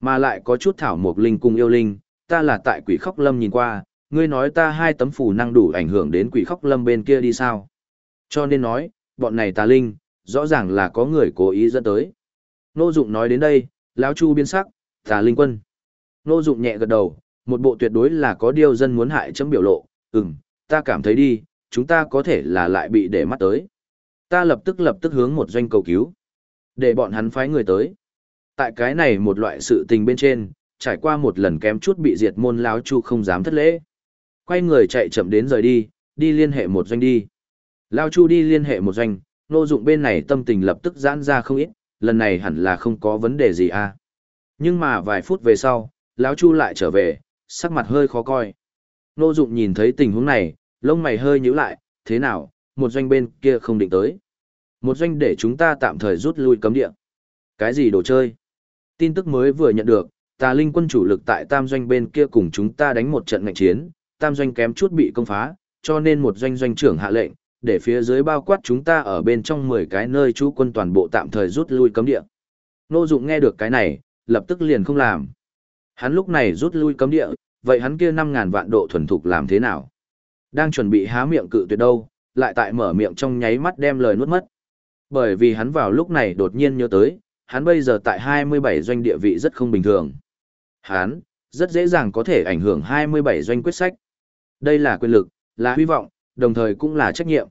Mà lại có chút thảo mộc linh cùng yêu linh, ta là tại quỷ khóc lâm nhìn qua, ngươi nói ta hai tấm phù năng đủ ảnh hưởng đến quỷ khóc lâm bên kia đi sao. Cho nên nói, bọn này tà linh, rõ ràng là có người cố ý dẫn tới. Nô Dụng nói đến đây, lão Chu biến sắc, tà linh quân. Nô Dụng nhẹ gật đầu, một bộ tuyệt đối là có điều dân muốn hại chấm biểu lộ, ừm, ta cảm thấy đi, chúng ta có thể là lại bị để mắt tới. Ta lập tức lập tức hướng một doanh cầu cứu. Để bọn hắn phái người tới. Tại cái này một loại sự tình bên trên, trải qua một lần kém chút bị diệt môn láo chu không dám thất lễ. Quay người chạy chậm đến rời đi, đi liên hệ một doanh đi. Lao chu đi liên hệ một doanh, nô dụng bên này tâm tình lập tức giãn ra không ít, lần này hẳn là không có vấn đề gì à. Nhưng mà vài phút về sau, lão chu lại trở về, sắc mặt hơi khó coi. Nô dụng nhìn thấy tình huống này, lông mày hơi nhíu lại, thế nào, một doanh bên kia không định tới. Một doanh để chúng ta tạm thời rút lui cấm địa. Cái gì đồ chơi? Tin tức mới vừa nhận được, tà linh quân chủ lực tại tam doanh bên kia cùng chúng ta đánh một trận ngạnh chiến, tam doanh kém chút bị công phá, cho nên một doanh doanh trưởng hạ lệnh, để phía dưới bao quát chúng ta ở bên trong 10 cái nơi trú quân toàn bộ tạm thời rút lui cấm địa. Nô Dụng nghe được cái này, lập tức liền không làm. Hắn lúc này rút lui cấm địa, vậy hắn kia 5000 vạn độ thuần thục làm thế nào? Đang chuẩn bị há miệng cự tuyệt đâu, lại tại mở miệng trong nháy mắt đem lời nuốt mất. Bởi vì hắn vào lúc này đột nhiên nhớ tới, hắn bây giờ tại 27 doanh địa vị rất không bình thường. Hắn, rất dễ dàng có thể ảnh hưởng 27 doanh quyết sách. Đây là quyền lực, là hy vọng, đồng thời cũng là trách nhiệm.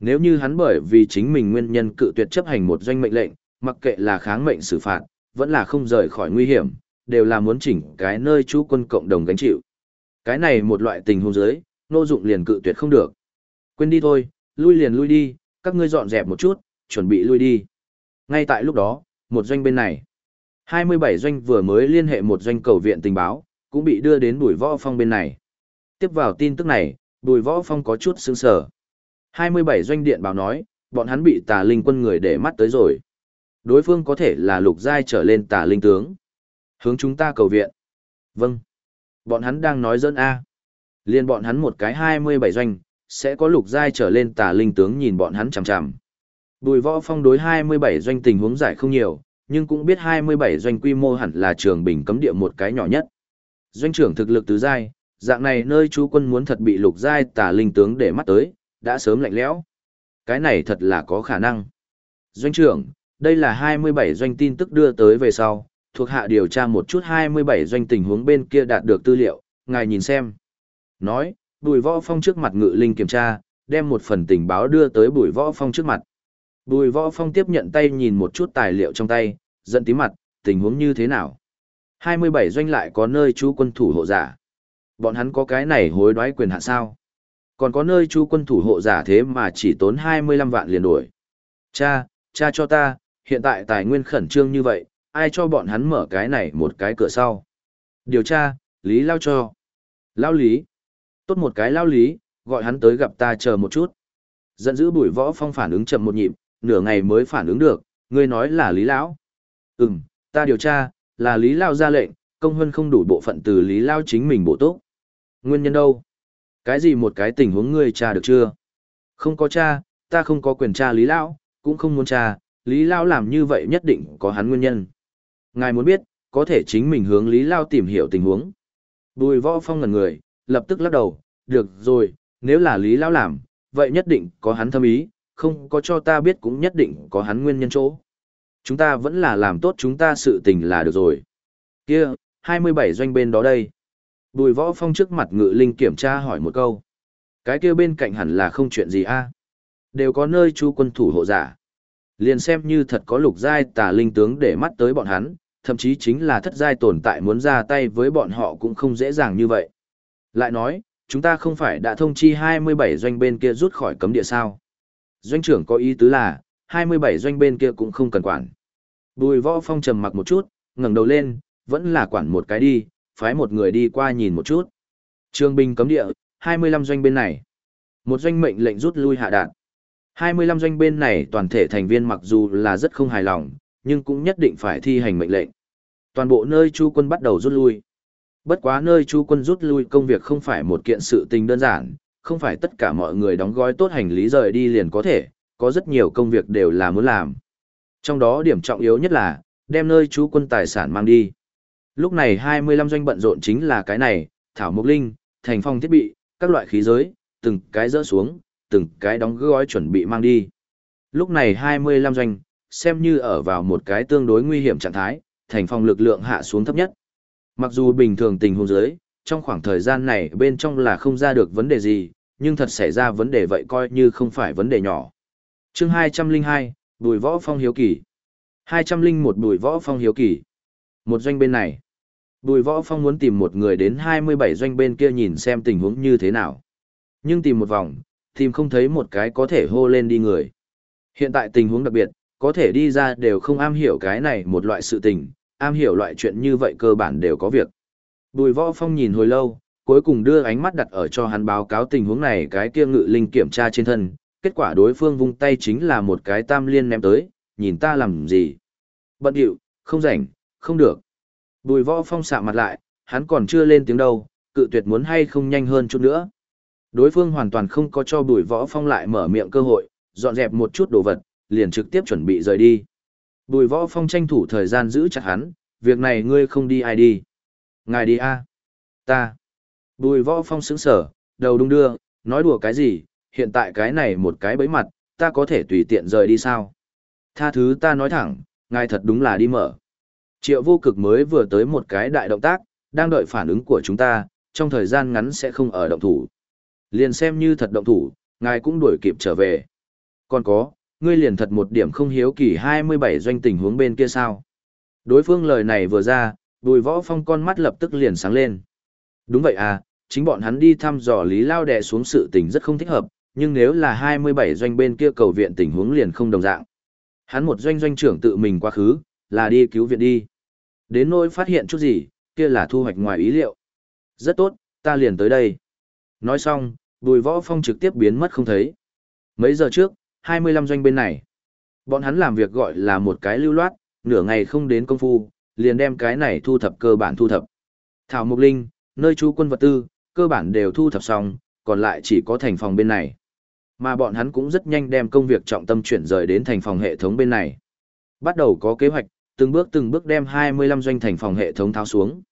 Nếu như hắn bởi vì chính mình nguyên nhân cự tuyệt chấp hành một doanh mệnh lệnh, mặc kệ là kháng mệnh xử phạt, vẫn là không rời khỏi nguy hiểm, đều là muốn chỉnh cái nơi chú quân cộng đồng gánh chịu. Cái này một loại tình huống giới, nô dụng liền cự tuyệt không được. Quên đi thôi, lui liền lui đi, các ngươi dọn dẹp một chút, chuẩn bị lui đi. Ngay tại lúc đó, một doanh bên này, 27 doanh vừa mới liên hệ một doanh cầu viện tình báo, cũng bị đưa đến bùi võ phong bên này. Tiếp vào tin tức này, bùi võ phong có chút sững sờ. 27 doanh điện báo nói, bọn hắn bị tà linh quân người để mắt tới rồi. Đối phương có thể là lục giai trở lên tà linh tướng. Hướng chúng ta cầu viện. Vâng. Bọn hắn đang nói dẫn A. Liên bọn hắn một cái 27 doanh, sẽ có lục giai trở lên tà linh tướng nhìn bọn hắn chằm chằm. Bùi võ phong đối 27 doanh tình huống giải không nhiều, nhưng cũng biết 27 doanh quy mô hẳn là trường bình cấm địa một cái nhỏ nhất. Doanh trưởng thực lực tứ giai, dạng này nơi chú quân muốn thật bị lục giai tà linh tướng để mắt tới, đã sớm lạnh lẽo. Cái này thật là có khả năng. Doanh trưởng, đây là 27 doanh tin tức đưa tới về sau, thuộc hạ điều tra một chút 27 doanh tình huống bên kia đạt được tư liệu, ngài nhìn xem. Nói, bùi võ phong trước mặt ngự linh kiểm tra, đem một phần tình báo đưa tới bùi võ phong trước mặt. Bùi võ phong tiếp nhận tay nhìn một chút tài liệu trong tay, giận tí mặt, tình huống như thế nào? 27 doanh lại có nơi chú quân thủ hộ giả. Bọn hắn có cái này hối đoái quyền hạn sao? Còn có nơi chú quân thủ hộ giả thế mà chỉ tốn 25 vạn liền đổi. Cha, cha cho ta, hiện tại tài nguyên khẩn trương như vậy, ai cho bọn hắn mở cái này một cái cửa sau? Điều tra, Lý Lao cho. Lao Lý. Tốt một cái Lao Lý, gọi hắn tới gặp ta chờ một chút. Giận dữ bùi võ phong phản ứng chậm một nhịp, nửa ngày mới phản ứng được, ngươi nói là Lý Lão. Ừm, ta điều tra, là Lý Lão ra lệnh, công hơn không đủ bộ phận từ Lý Lão chính mình bổ túc. Nguyên nhân đâu? Cái gì một cái tình huống ngươi tra được chưa? Không có tra, ta không có quyền tra Lý Lão, cũng không muốn tra, Lý Lão làm như vậy nhất định có hắn nguyên nhân. Ngài muốn biết, có thể chính mình hướng Lý Lão tìm hiểu tình huống. Bùi võ phong ngần người, lập tức lắc đầu, được rồi, nếu là Lý Lão làm, vậy nhất định có hắn thâm ý, không có cho ta biết cũng nhất định có hắn nguyên nhân chỗ. Chúng ta vẫn là làm tốt chúng ta sự tình là được rồi. Kia, 27 doanh bên đó đây. Bùi võ phong trước mặt ngự linh kiểm tra hỏi một câu. Cái kia bên cạnh hẳn là không chuyện gì a Đều có nơi chú quân thủ hộ giả. Liền xem như thật có lục giai tà linh tướng để mắt tới bọn hắn, thậm chí chính là thất giai tồn tại muốn ra tay với bọn họ cũng không dễ dàng như vậy. Lại nói, chúng ta không phải đã thông chi 27 doanh bên kia rút khỏi cấm địa sao. Doanh trưởng có ý tứ là, 27 doanh bên kia cũng không cần quản. Bùi võ phong trầm mặc một chút, ngẩng đầu lên, vẫn là quản một cái đi, phái một người đi qua nhìn một chút. Trương binh cấm địa, 25 doanh bên này. Một doanh mệnh lệnh rút lui hạ đạn. 25 doanh bên này toàn thể thành viên mặc dù là rất không hài lòng, nhưng cũng nhất định phải thi hành mệnh lệnh. Toàn bộ nơi chu quân bắt đầu rút lui. Bất quá nơi chu quân rút lui công việc không phải một kiện sự tình đơn giản, không phải tất cả mọi người đóng gói tốt hành lý rời đi liền có thể, có rất nhiều công việc đều là muốn làm. Trong đó điểm trọng yếu nhất là, đem nơi chú quân tài sản mang đi. Lúc này 25 doanh bận rộn chính là cái này, thảo mục linh, thành phong thiết bị, các loại khí giới, từng cái dỡ xuống, từng cái đóng gói chuẩn bị mang đi. Lúc này 25 doanh, xem như ở vào một cái tương đối nguy hiểm trạng thái, thành phong lực lượng hạ xuống thấp nhất. Mặc dù bình thường tình huống giới, trong khoảng thời gian này bên trong là không ra được vấn đề gì, nhưng thật xảy ra vấn đề vậy coi như không phải vấn đề nhỏ. chương 202, Bùi Võ Phong Hiếu Kỳ 201 Bùi Võ Phong Hiếu Kỳ Một doanh bên này Bùi Võ Phong muốn tìm một người đến 27 doanh bên kia nhìn xem tình huống như thế nào. Nhưng tìm một vòng, tìm không thấy một cái có thể hô lên đi người. Hiện tại tình huống đặc biệt, có thể đi ra đều không am hiểu cái này một loại sự tình, am hiểu loại chuyện như vậy cơ bản đều có việc. Bùi Võ Phong nhìn hồi lâu, cuối cùng đưa ánh mắt đặt ở cho hắn báo cáo tình huống này cái kia ngự linh kiểm tra trên thân, kết quả đối phương vung tay chính là một cái tam liên ném tới, nhìn ta làm gì. Bận điệu, không rảnh, không được. Bùi võ phong xạ mặt lại, hắn còn chưa lên tiếng đâu, cự tuyệt muốn hay không nhanh hơn chút nữa. Đối phương hoàn toàn không có cho bùi võ phong lại mở miệng cơ hội, dọn dẹp một chút đồ vật, liền trực tiếp chuẩn bị rời đi. Bùi võ phong tranh thủ thời gian giữ chặt hắn, việc này ngươi không đi ai đi. Ngài đi a Ta. Bùi võ phong sững sở, đầu đung đưa, nói đùa cái gì, hiện tại cái này một cái bẫy mặt, ta có thể tùy tiện rời đi sao? Tha thứ ta nói thẳng, ngài thật đúng là đi mở. Triệu vô cực mới vừa tới một cái đại động tác, đang đợi phản ứng của chúng ta, trong thời gian ngắn sẽ không ở động thủ. Liền xem như thật động thủ, ngài cũng đuổi kịp trở về. Còn có, ngươi liền thật một điểm không hiếu kỳ 27 doanh tình huống bên kia sao. Đối phương lời này vừa ra, bùi võ phong con mắt lập tức liền sáng lên. Đúng vậy à, chính bọn hắn đi thăm dò Lý Lao đè xuống sự tình rất không thích hợp, nhưng nếu là 27 doanh bên kia cầu viện tình huống liền không đồng dạng. Hắn một doanh doanh trưởng tự mình quá khứ, là đi cứu viện đi. Đến nỗi phát hiện chút gì, kia là thu hoạch ngoài ý liệu. Rất tốt, ta liền tới đây. Nói xong, bùi võ phong trực tiếp biến mất không thấy. Mấy giờ trước, 25 doanh bên này. Bọn hắn làm việc gọi là một cái lưu loát, nửa ngày không đến công phu, liền đem cái này thu thập cơ bản thu thập. Thảo Mục Linh, nơi chú quân vật tư, cơ bản đều thu thập xong, còn lại chỉ có thành phòng bên này. Mà bọn hắn cũng rất nhanh đem công việc trọng tâm chuyển rời đến thành phòng hệ thống bên này. Bắt đầu có kế hoạch, từng bước từng bước đem 25 doanh thành phòng hệ thống tháo xuống.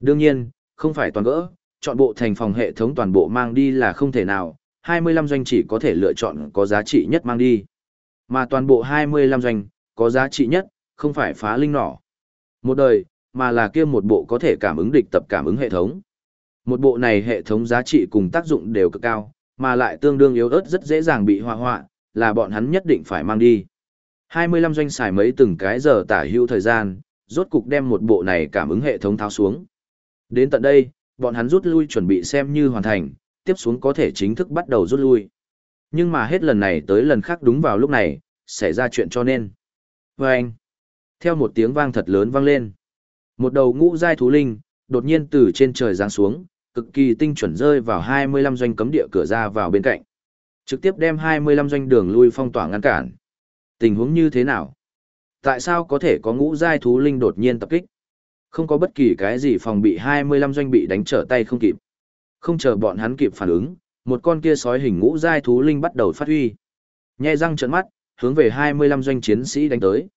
Đương nhiên, không phải toàn gỡ, chọn bộ thành phòng hệ thống toàn bộ mang đi là không thể nào, 25 doanh chỉ có thể lựa chọn có giá trị nhất mang đi. Mà toàn bộ 25 doanh, có giá trị nhất, không phải phá linh nỏ. Một đời, mà là kia một bộ có thể cảm ứng địch tập cảm ứng hệ thống. Một bộ này hệ thống giá trị cùng tác dụng đều cực cao, mà lại tương đương yếu ớt rất dễ dàng bị hoa hoạ, là bọn hắn nhất định phải mang đi. 25 doanh xài mấy từng cái giờ tả hữu thời gian, rốt cục đem một bộ này cảm ứng hệ thống tháo xuống. Đến tận đây, bọn hắn rút lui chuẩn bị xem như hoàn thành, tiếp xuống có thể chính thức bắt đầu rút lui. Nhưng mà hết lần này tới lần khác đúng vào lúc này, xảy ra chuyện cho nên. Vâng! anh, theo một tiếng vang thật lớn vang lên, một đầu ngũ giai thú linh, đột nhiên từ trên trời giáng xuống, cực kỳ tinh chuẩn rơi vào 25 doanh cấm địa cửa ra vào bên cạnh. Trực tiếp đem 25 doanh đường lui phong tỏa ngăn cản. Tình huống như thế nào? Tại sao có thể có ngũ giai thú linh đột nhiên tập kích? Không có bất kỳ cái gì phòng bị 25 doanh bị đánh trở tay không kịp. Không chờ bọn hắn kịp phản ứng, một con kia sói hình ngũ giai thú linh bắt đầu phát huy. Nhẹ răng trợn mắt, hướng về 25 doanh chiến sĩ đánh tới.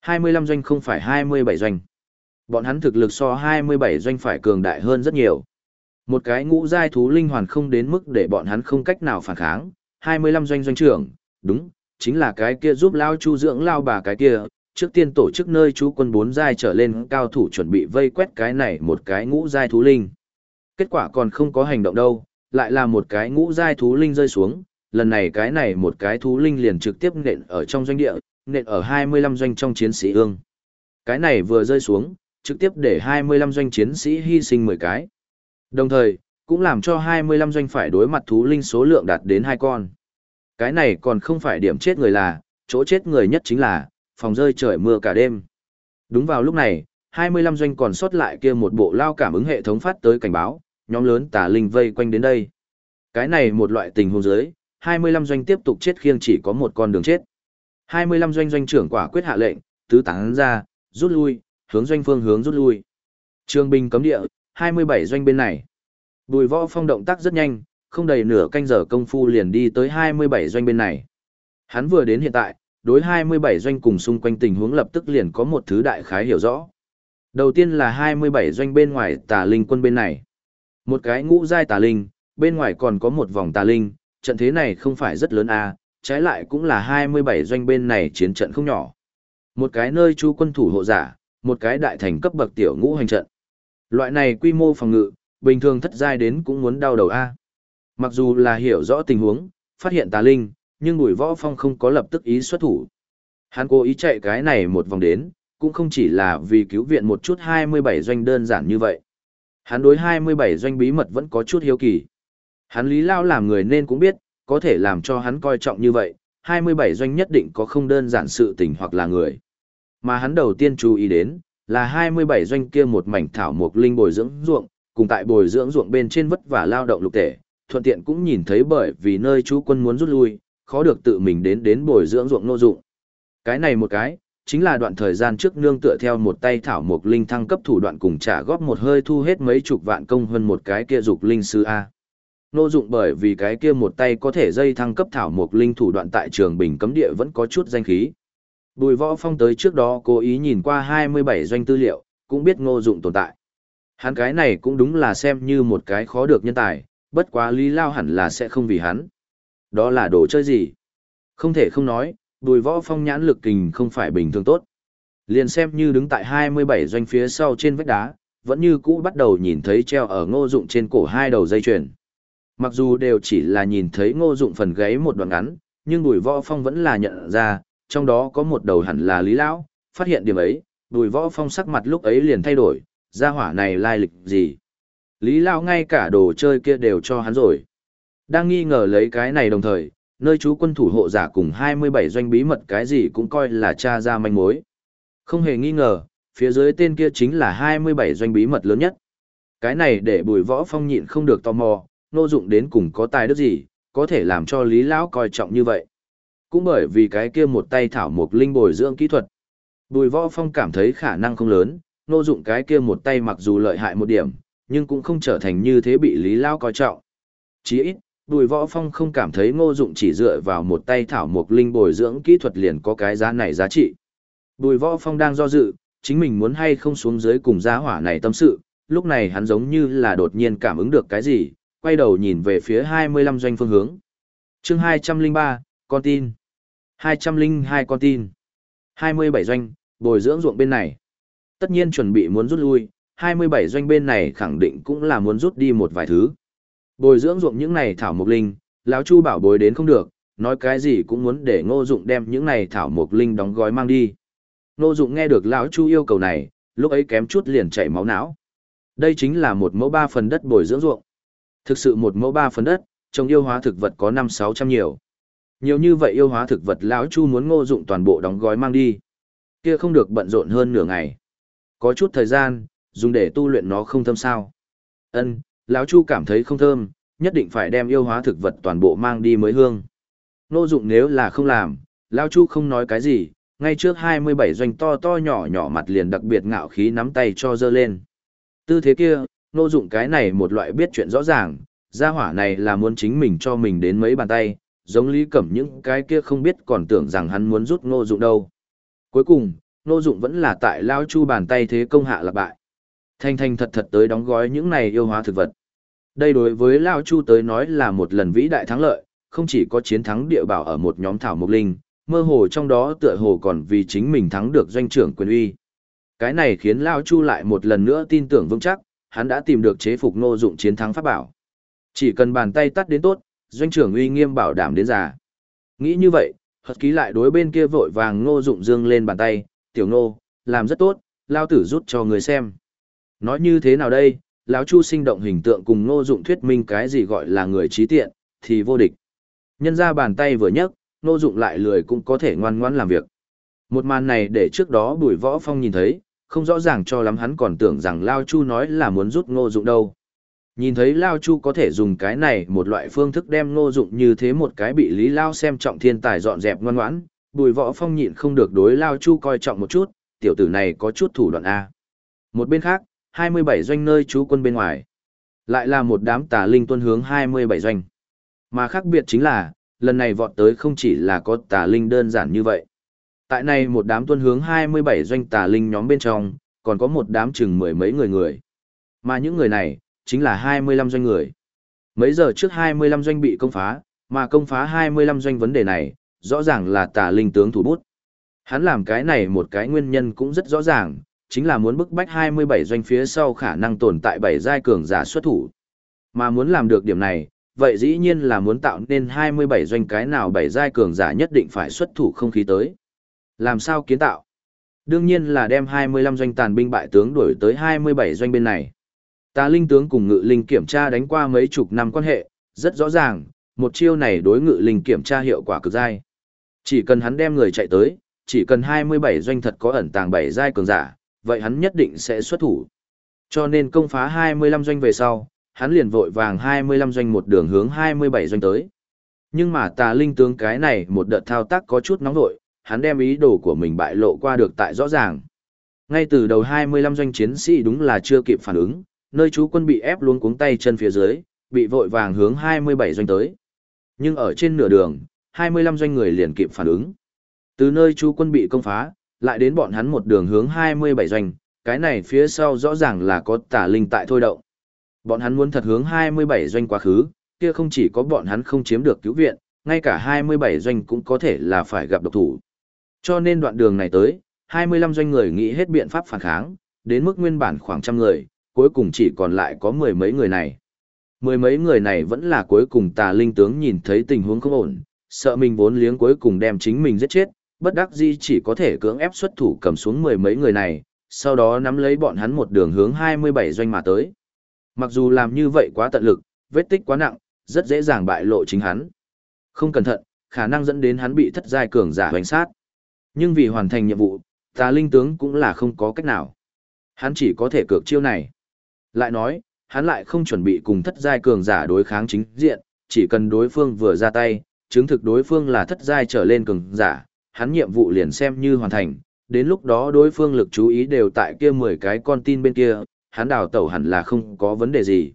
25 doanh không phải 27 doanh. Bọn hắn thực lực so 27 doanh phải cường đại hơn rất nhiều. Một cái ngũ giai thú linh hoàn không đến mức để bọn hắn không cách nào phản kháng. 25 doanh doanh trưởng, đúng, chính là cái kia giúp lao chu dưỡng lao bà cái kia, trước tiên tổ chức nơi chú quân bốn giai trở lên cao thủ chuẩn bị vây quét cái này một cái ngũ giai thú linh. Kết quả còn không có hành động đâu, lại là một cái ngũ giai thú linh rơi xuống, lần này cái này một cái thú linh liền trực tiếp nện ở trong doanh địa, nện ở 25 doanh trong chiến sĩ ương. Cái này vừa rơi xuống, trực tiếp để 25 doanh chiến sĩ hy sinh 10 cái. Đồng thời, cũng làm cho 25 doanh phải đối mặt thú linh số lượng đạt đến hai con. Cái này còn không phải điểm chết người là, chỗ chết người nhất chính là, phòng rơi trời mưa cả đêm. Đúng vào lúc này, 25 doanh còn sót lại kia một bộ lao cảm ứng hệ thống phát tới cảnh báo, nhóm lớn tà linh vây quanh đến đây. Cái này một loại tình huống dưới, 25 doanh tiếp tục chết khiêng chỉ có một con đường chết. 25 doanh doanh trưởng quả quyết hạ lệnh, tứ tán ra, rút lui, hướng doanh phương hướng rút lui. Trường binh cấm địa, 27 doanh bên này. Bùi võ phong động tác rất nhanh, không đầy nửa canh giờ công phu liền đi tới 27 doanh bên này. Hắn vừa đến hiện tại, đối 27 doanh cùng xung quanh tình huống lập tức liền có một thứ đại khái hiểu rõ. Đầu tiên là 27 doanh bên ngoài tà linh quân bên này. Một cái ngũ giai tà linh, bên ngoài còn có một vòng tà linh, trận thế này không phải rất lớn a, à, trái lại cũng là 27 doanh bên này chiến trận không nhỏ. Một cái nơi chú quân thủ hộ giả, một cái đại thành cấp bậc tiểu ngũ hành trận. Loại này quy mô phòng ngự, bình thường thất giai đến cũng muốn đau đầu a. Mặc dù là hiểu rõ tình huống, phát hiện tà linh, nhưng Bùi Võ Phong không có lập tức ý xuất thủ. Hắn cố ý chạy cái này một vòng đến, cũng không chỉ là vì cứu viện một chút 27 doanh đơn giản như vậy. Hắn đối 27 doanh bí mật vẫn có chút hiếu kỳ. Hắn lý lao làm người nên cũng biết, có thể làm cho hắn coi trọng như vậy, 27 doanh nhất định có không đơn giản sự tình hoặc là người. Mà hắn đầu tiên chú ý đến, là 27 doanh kia một mảnh thảo mục linh bồi dưỡng ruộng, cùng tại bồi dưỡng ruộng bên trên vất vả lao động lục tể, thuận tiện cũng nhìn thấy bởi vì nơi chú quân muốn rút lui, khó được tự mình đến đến bồi dưỡng ruộng nô dụng. Cái này một cái, chính là đoạn thời gian trước nương tựa theo một tay thảo mục linh thăng cấp thủ đoạn cùng trả góp một hơi thu hết mấy chục vạn công hơn một cái kia dục linh sư A. Nô dụng bởi vì cái kia một tay có thể dây thăng cấp thảo mục linh thủ đoạn tại trường bình cấm địa vẫn có chút danh khí. Bùi võ phong tới trước đó cố ý nhìn qua 27 doanh tư liệu, cũng biết ngô dụng tồn tại. Hắn cái này cũng đúng là xem như một cái khó được nhân tài, bất quá lý lao hẳn là sẽ không vì hắn. Đó là đồ chơi gì? Không thể không nói, bùi võ phong nhãn lực kình không phải bình thường tốt. Liền xem như đứng tại 27 doanh phía sau trên vách đá, vẫn như cũ bắt đầu nhìn thấy treo ở ngô dụng trên cổ hai đầu dây chuyền. Mặc dù đều chỉ là nhìn thấy ngô dụng phần gáy một đoạn ngắn, nhưng bùi võ phong vẫn là nhận ra, trong đó có một đầu hẳn là Lý Lão, phát hiện điểm ấy, bùi võ phong sắc mặt lúc ấy liền thay đổi, gia hỏa này lai lịch gì. Lý Lão ngay cả đồ chơi kia đều cho hắn rồi. Đang nghi ngờ lấy cái này đồng thời, nơi chú quân thủ hộ giả cùng 27 doanh bí mật cái gì cũng coi là cha ra manh mối. Không hề nghi ngờ, phía dưới tên kia chính là 27 doanh bí mật lớn nhất. Cái này để bùi võ phong nhịn không được tò mò, nô dụng đến cùng có tài đức gì, có thể làm cho Lý Lão coi trọng như vậy. Cũng bởi vì cái kia một tay thảo mục linh bồi dưỡng kỹ thuật. Bùi võ phong cảm thấy khả năng không lớn, nô dụng cái kia một tay mặc dù lợi hại một điểm, nhưng cũng không trở thành như thế bị Lý Lão coi trọng. Chỉ ít, Bùi Võ Phong không cảm thấy Ngô Dụng chỉ dựa vào một tay thảo mục linh bồi dưỡng kỹ thuật liền có cái giá này giá trị. Bùi Võ Phong đang do dự, chính mình muốn hay không xuống dưới cùng giá hỏa này tâm sự, lúc này hắn giống như là đột nhiên cảm ứng được cái gì, quay đầu nhìn về phía 25 doanh phương hướng. Chương 203, con tin. 202 con tin. 27 doanh, bồi dưỡng ruộng bên này. Tất nhiên chuẩn bị muốn rút lui, 27 doanh bên này khẳng định cũng là muốn rút đi một vài thứ. Bồi dưỡng ruộng những này thảo mục linh, lão Chu bảo bối đến không được, nói cái gì cũng muốn để Ngô Dụng đem những này thảo mục linh đóng gói mang đi. Ngô Dụng nghe được lão Chu yêu cầu này, lúc ấy kém chút liền chảy máu não. Đây chính là một mẫu ba phần đất bồi dưỡng ruộng. Thực sự một mẫu ba phần đất, trồng yêu hóa thực vật có năm sáu trăm nhiều. Nhiều như vậy yêu hóa thực vật lão Chu muốn Ngô Dụng toàn bộ đóng gói mang đi. Kia không được bận rộn hơn nửa ngày. Có chút thời gian, dùng để tu luyện nó không thâm sao. Ân, lão chu cảm thấy không thơm nhất định phải đem yêu hóa thực vật toàn bộ mang đi mới hương Ngô dụng nếu là không làm lão chu không nói cái gì ngay trước hai mươi bảy doanh to to nhỏ nhỏ mặt liền đặc biệt ngạo khí nắm tay cho dơ lên tư thế kia nô dụng cái này một loại biết chuyện rõ ràng gia hỏa này là muốn chính mình cho mình đến mấy bàn tay giống lý cẩm những cái kia không biết còn tưởng rằng hắn muốn rút nô dụng đâu cuối cùng Ngô Dụng vẫn là tại Lao Chu bàn tay thế công hạ là bại. Thanh thanh thật thật tới đóng gói những này yêu hóa thực vật. Đây đối với Lao Chu tới nói là một lần vĩ đại thắng lợi, không chỉ có chiến thắng địa bảo ở một nhóm thảo mộc linh, mơ hồ trong đó tựa hồ còn vì chính mình thắng được doanh trưởng quyền uy. Cái này khiến Lao Chu lại một lần nữa tin tưởng vững chắc, hắn đã tìm được chế phục Ngô Dụng chiến thắng pháp bảo. Chỉ cần bàn tay tắt đến tốt, doanh trưởng uy nghiêm bảo đảm đến già. Nghĩ như vậy, Hật ký lại đối bên kia vội vàng Ngô Dụng dương lên bàn tay, "Tiểu Ngô, làm rất tốt, lao tử rút cho người xem." Nói như thế nào đây? Lão Chu sinh động hình tượng cùng Ngô Dụng thuyết minh cái gì gọi là người trí tiện, thì vô địch. Nhân ra bàn tay vừa nhấc, Ngô Dụng lại lười cũng có thể ngoan ngoãn làm việc. Một màn này để trước đó Bùi Võ Phong nhìn thấy, không rõ ràng cho lắm hắn còn tưởng rằng Lao Chu nói là muốn rút Ngô Dụng đâu. Nhìn thấy Lao Chu có thể dùng cái này một loại phương thức đem Ngô Dụng như thế một cái bị Lý Lao xem trọng thiên tài dọn dẹp ngoan ngoãn, Bùi Võ Phong nhịn không được đối Lao Chu coi trọng một chút, tiểu tử này có chút thủ đoạn A. Một bên khác, 27 doanh nơi chú quân bên ngoài. Lại là một đám tà linh tuân hướng 27 doanh. Mà khác biệt chính là, lần này vọt tới không chỉ là có tà linh đơn giản như vậy. Tại này một đám tuân hướng 27 doanh tà linh nhóm bên trong, còn có một đám chừng mười mấy người người. Mà những người này, chính là 25 doanh người. Mấy giờ trước 25 doanh bị công phá, mà công phá 25 doanh vấn đề này, rõ ràng là tà linh tướng thủ bút. Hắn làm cái này một cái nguyên nhân cũng rất rõ ràng, chính là muốn bức bách 27 doanh phía sau khả năng tồn tại bảy giai cường giả xuất thủ. Mà muốn làm được điểm này, vậy dĩ nhiên là muốn tạo nên 27 doanh cái nào bảy giai cường giả nhất định phải xuất thủ không khí tới. Làm sao kiến tạo? Đương nhiên là đem 25 doanh tàn binh bại tướng đuổi tới 27 doanh bên này. Ta linh tướng cùng ngự linh kiểm tra đánh qua mấy chục năm quan hệ, rất rõ ràng, một chiêu này đối ngự linh kiểm tra hiệu quả cực dai. Chỉ cần hắn đem người chạy tới, chỉ cần 27 doanh thật có ẩn tàng bảy giai cường giả, vậy hắn nhất định sẽ xuất thủ. Cho nên công phá 25 doanh về sau, hắn liền vội vàng 25 doanh một đường hướng 27 doanh tới. Nhưng mà tà linh tướng cái này một đợt thao tác có chút nóng vội, hắn đem ý đồ của mình bại lộ qua được tại rõ ràng. Ngay từ đầu 25 doanh chiến sĩ đúng là chưa kịp phản ứng, nơi chú quân bị ép luôn cuống tay chân phía dưới, bị vội vàng hướng 27 doanh tới. Nhưng ở trên nửa đường, 25 doanh người liền kịp phản ứng. Từ nơi chú quân bị công phá, lại đến bọn hắn một đường hướng 27 doanh, cái này phía sau rõ ràng là có tà linh tại thôi động. Bọn hắn muốn thật hướng 27 doanh quá khứ, kia không chỉ có bọn hắn không chiếm được cứu viện, ngay cả 27 doanh cũng có thể là phải gặp độc thủ. Cho nên đoạn đường này tới, 25 doanh người nghĩ hết biện pháp phản kháng, đến mức nguyên bản khoảng trăm người, cuối cùng chỉ còn lại có mười mấy người này. Mười mấy người này vẫn là cuối cùng tà linh tướng nhìn thấy tình huống không ổn, sợ mình vốn liếng cuối cùng đem chính mình giết chết, bất đắc dĩ chỉ có thể cưỡng ép xuất thủ cầm xuống mười mấy người này, sau đó nắm lấy bọn hắn một đường hướng 27 doanh mà tới. Mặc dù làm như vậy quá tận lực, vết tích quá nặng, rất dễ dàng bại lộ chính hắn. Không cẩn thận, khả năng dẫn đến hắn bị thất giai cường giả hoành sát. Nhưng vì hoàn thành nhiệm vụ, tà linh tướng cũng là không có cách nào. Hắn chỉ có thể cược chiêu này. Lại nói, hắn lại không chuẩn bị cùng thất giai cường giả đối kháng chính diện, chỉ cần đối phương vừa ra tay, chứng thực đối phương là thất giai trở lên cường giả, hắn nhiệm vụ liền xem như hoàn thành, đến lúc đó đối phương lực chú ý đều tại kia 10 cái con tin bên kia, hắn đào tẩu hẳn là không có vấn đề gì.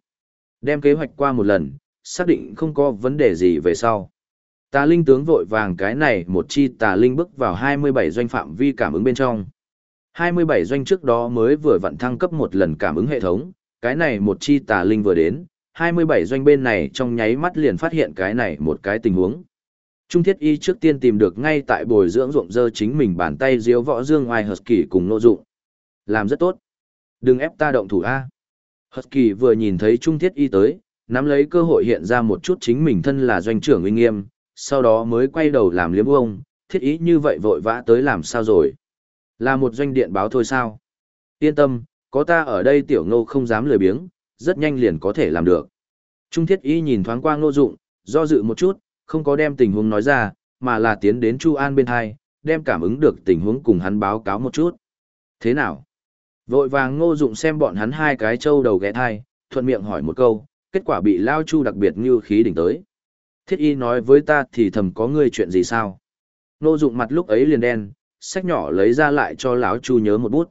Đem kế hoạch qua một lần, xác định không có vấn đề gì về sau. Tà linh tướng vội vàng cái này một chi tà linh bước vào 27 doanh phạm vi cảm ứng bên trong. 27 doanh trước đó mới vừa vận thăng cấp một lần cảm ứng hệ thống, cái này một chi tà linh vừa đến, 27 doanh bên này trong nháy mắt liền phát hiện cái này một cái tình huống. Trung thiết y trước tiên tìm được ngay tại bồi dưỡng ruộng dơ chính mình bàn tay diếu võ dương ngoài Husky cùng nô dụng. Làm rất tốt. Đừng ép ta động thủ A. Husky vừa nhìn thấy Trung thiết y tới, nắm lấy cơ hội hiện ra một chút chính mình thân là doanh trưởng uy nghiêm, sau đó mới quay đầu làm liếm ông. thiết ý như vậy vội vã tới làm sao rồi. Là một doanh điện báo thôi sao. Yên tâm, có ta ở đây tiểu ngô không dám lười biếng, rất nhanh liền có thể làm được. Trung thiết y nhìn thoáng qua ngô dụng, do dự một chút, không có đem tình huống nói ra, mà là tiến đến Chu An bên hai, đem cảm ứng được tình huống cùng hắn báo cáo một chút. Thế nào? Vội vàng ngô dụng xem bọn hắn hai cái trâu đầu ghé thai, thuận miệng hỏi một câu, kết quả bị Lao Chu đặc biệt như khí đỉnh tới. Thiết y nói với ta thì thầm có ngươi chuyện gì sao? Ngô dụng mặt lúc ấy liền đen, sách nhỏ lấy ra lại cho lão Chu nhớ một bút.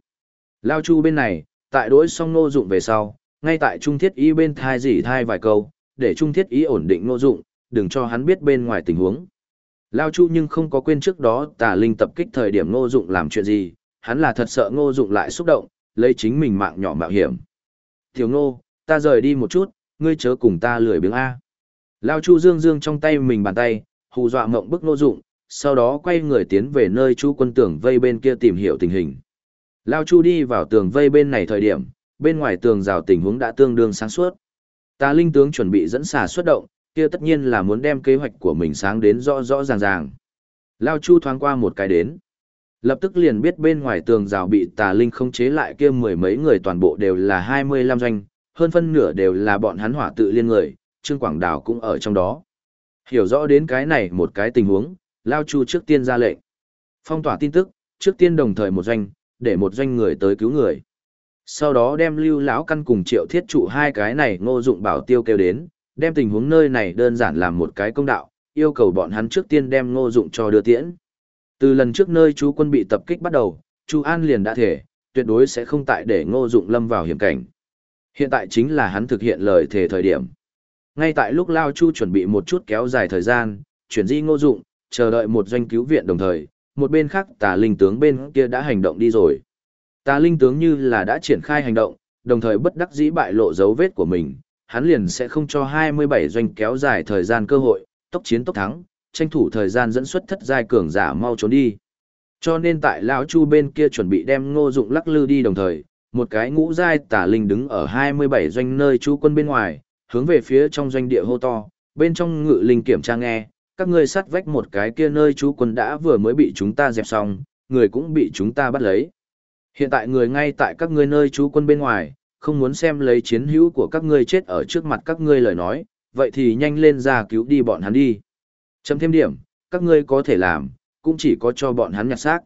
Lao Chu bên này, tại đối xong ngô dụng về sau, ngay tại trung thiết y bên thai dỉ thai vài câu, để trung thiết y ổn định ngô dụng, đừng cho hắn biết bên ngoài tình huống. Lao Chu nhưng không có quên trước đó tà linh tập kích thời điểm ngô dụng làm chuyện gì, hắn là thật sợ ngô dụng lại xúc động, lấy chính mình mạng nhỏ mạo hiểm. Tiểu ngô, ta rời đi một chút, ngươi chớ cùng ta lười biếng A. Lao Chu dương dương trong tay mình bàn tay, hù dọa mộng bức ngô dụng, sau đó quay người tiến về nơi chu quân tưởng vây bên kia tìm hiểu tình hình. Lao Chu đi vào tường vây bên này thời điểm, bên ngoài tường rào tình huống đã tương đương sáng suốt. Ta linh tướng chuẩn bị dẫn xà xuất động, kia tất nhiên là muốn đem kế hoạch của mình sáng đến rõ rõ ràng ràng. Lao Chu thoáng qua một cái đến. Lập tức liền biết bên ngoài tường rào bị tà linh không chế lại kia mười mấy người toàn bộ đều là 25 doanh, hơn phân nửa đều là bọn hắn hỏa tự liên người, Trương Quảng Đào cũng ở trong đó. Hiểu rõ đến cái này một cái tình huống, Lao Chu trước tiên ra lệnh. Phong tỏa tin tức, trước tiên đồng thời một doanh, để một doanh người tới cứu người. Sau đó đem lưu lão căn cùng triệu thiết trụ hai cái này ngô dụng bảo tiêu kêu đến, đem tình huống nơi này đơn giản làm một cái công đạo, yêu cầu bọn hắn trước tiên đem ngô dụng cho đưa tiễn. Từ lần trước nơi chú quân bị tập kích bắt đầu, Chu An liền đã thể, tuyệt đối sẽ không tại để ngô dụng lâm vào hiểm cảnh. Hiện tại chính là hắn thực hiện lời thể thời điểm. Ngay tại lúc Lao Chu chuẩn bị một chút kéo dài thời gian, chuyển di ngô dụng, chờ đợi một doanh cứu viện đồng thời, một bên khác tà linh tướng bên kia đã hành động đi rồi. Tà linh tướng như là đã triển khai hành động, đồng thời bất đắc dĩ bại lộ dấu vết của mình, hắn liền sẽ không cho 27 doanh kéo dài thời gian cơ hội, tốc chiến tốc thắng, tranh thủ thời gian dẫn xuất thất giai cường giả mau trốn đi. Cho nên tại lão Chu bên kia chuẩn bị đem Ngô Dụng lắc lư đi đồng thời, một cái ngũ giai tà linh đứng ở 27 doanh nơi chú quân bên ngoài, hướng về phía trong doanh địa hô to, bên trong ngự linh kiểm tra nghe, các ngươi sát vách một cái kia nơi chú quân đã vừa mới bị chúng ta dẹp xong, người cũng bị chúng ta bắt lấy. Hiện tại người ngay tại các ngươi nơi chú quân bên ngoài, không muốn xem lấy chiến hữu của các ngươi chết ở trước mặt các ngươi lời nói, vậy thì nhanh lên ra cứu đi bọn hắn đi. Chấm thêm điểm, các ngươi có thể làm, cũng chỉ có cho bọn hắn nhặt xác.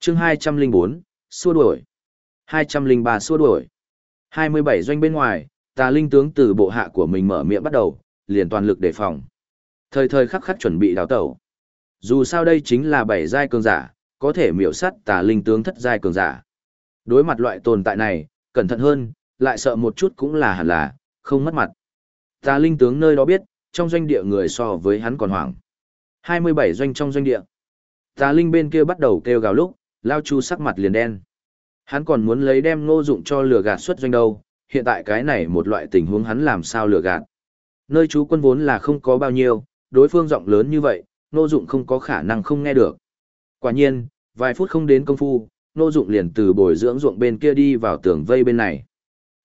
Chương 204, xua đuổi. 203 xua đuổi. 27 doanh bên ngoài, tà linh tướng từ bộ hạ của mình mở miệng bắt đầu, liền toàn lực đề phòng. Thời thời khắc khắc chuẩn bị đào tẩu. Dù sao đây chính là bảy giai cường giả, có thể miểu sát tà linh tướng thất giai cường giả. Đối mặt loại tồn tại này, cẩn thận hơn, lại sợ một chút cũng là hẳn là, không mất mặt. Tà linh tướng nơi đó biết, trong doanh địa người so với hắn còn hoảng. 27 doanh trong doanh địa. Tà linh bên kia bắt đầu kêu gào lúc, Lao Chu sắc mặt liền đen. Hắn còn muốn lấy đem ngô dụng cho lừa gạt xuất doanh đâu, hiện tại cái này một loại tình huống hắn làm sao lừa gạt. Nơi chú quân vốn là không có bao nhiêu, đối phương rộng lớn như vậy, ngô dụng không có khả năng không nghe được. Quả nhiên, vài phút không đến công phu, ngô dụng liền từ bồi dưỡng ruộng bên kia đi vào tường vây bên này.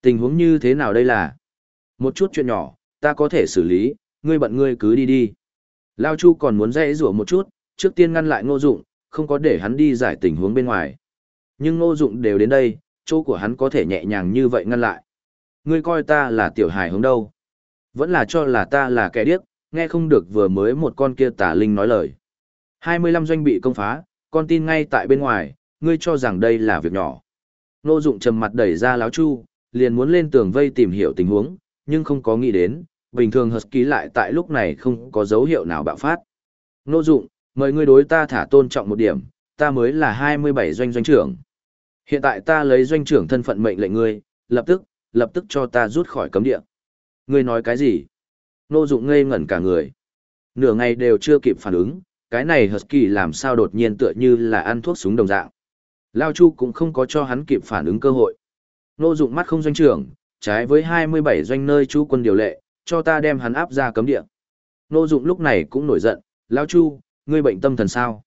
Tình huống như thế nào đây là? Một chút chuyện nhỏ, ta có thể xử lý, ngươi bận ngươi cứ đi đi. Lao Chu còn muốn dãy rủa một chút, trước tiên ngăn lại ngô dụng, không có để hắn đi giải tình huống bên ngoài. Nhưng ngô dụng đều đến đây, chỗ của hắn có thể nhẹ nhàng như vậy ngăn lại. Ngươi coi ta là tiểu hài hống đâu? Vẫn là cho là ta là kẻ điếc, nghe không được vừa mới một con kia tà linh nói lời. 25 doanh bị công phá, con tin ngay tại bên ngoài, ngươi cho rằng đây là việc nhỏ. nô dụng trầm mặt đẩy ra láo chu, liền muốn lên tường vây tìm hiểu tình huống, nhưng không có nghĩ đến, bình thường Husky lại tại lúc này không có dấu hiệu nào bạo phát. nô dụng, mời ngươi đối ta thả tôn trọng một điểm, ta mới là 27 doanh doanh trưởng. Hiện tại ta lấy doanh trưởng thân phận mệnh lệnh ngươi, lập tức, lập tức cho ta rút khỏi cấm địa. Ngươi nói cái gì? Nô dụng ngây ngẩn cả người. Nửa ngày đều chưa kịp phản ứng, cái này Husky làm sao đột nhiên tựa như là ăn thuốc súng đồng dạng. Lao Chu cũng không có cho hắn kịp phản ứng cơ hội. Nô dụng mắt không doanh trưởng, trái với 27 doanh nơi chú quân điều lệ, cho ta đem hắn áp ra cấm địa. Nô dụng lúc này cũng nổi giận, Lão Chu, ngươi bệnh tâm thần sao?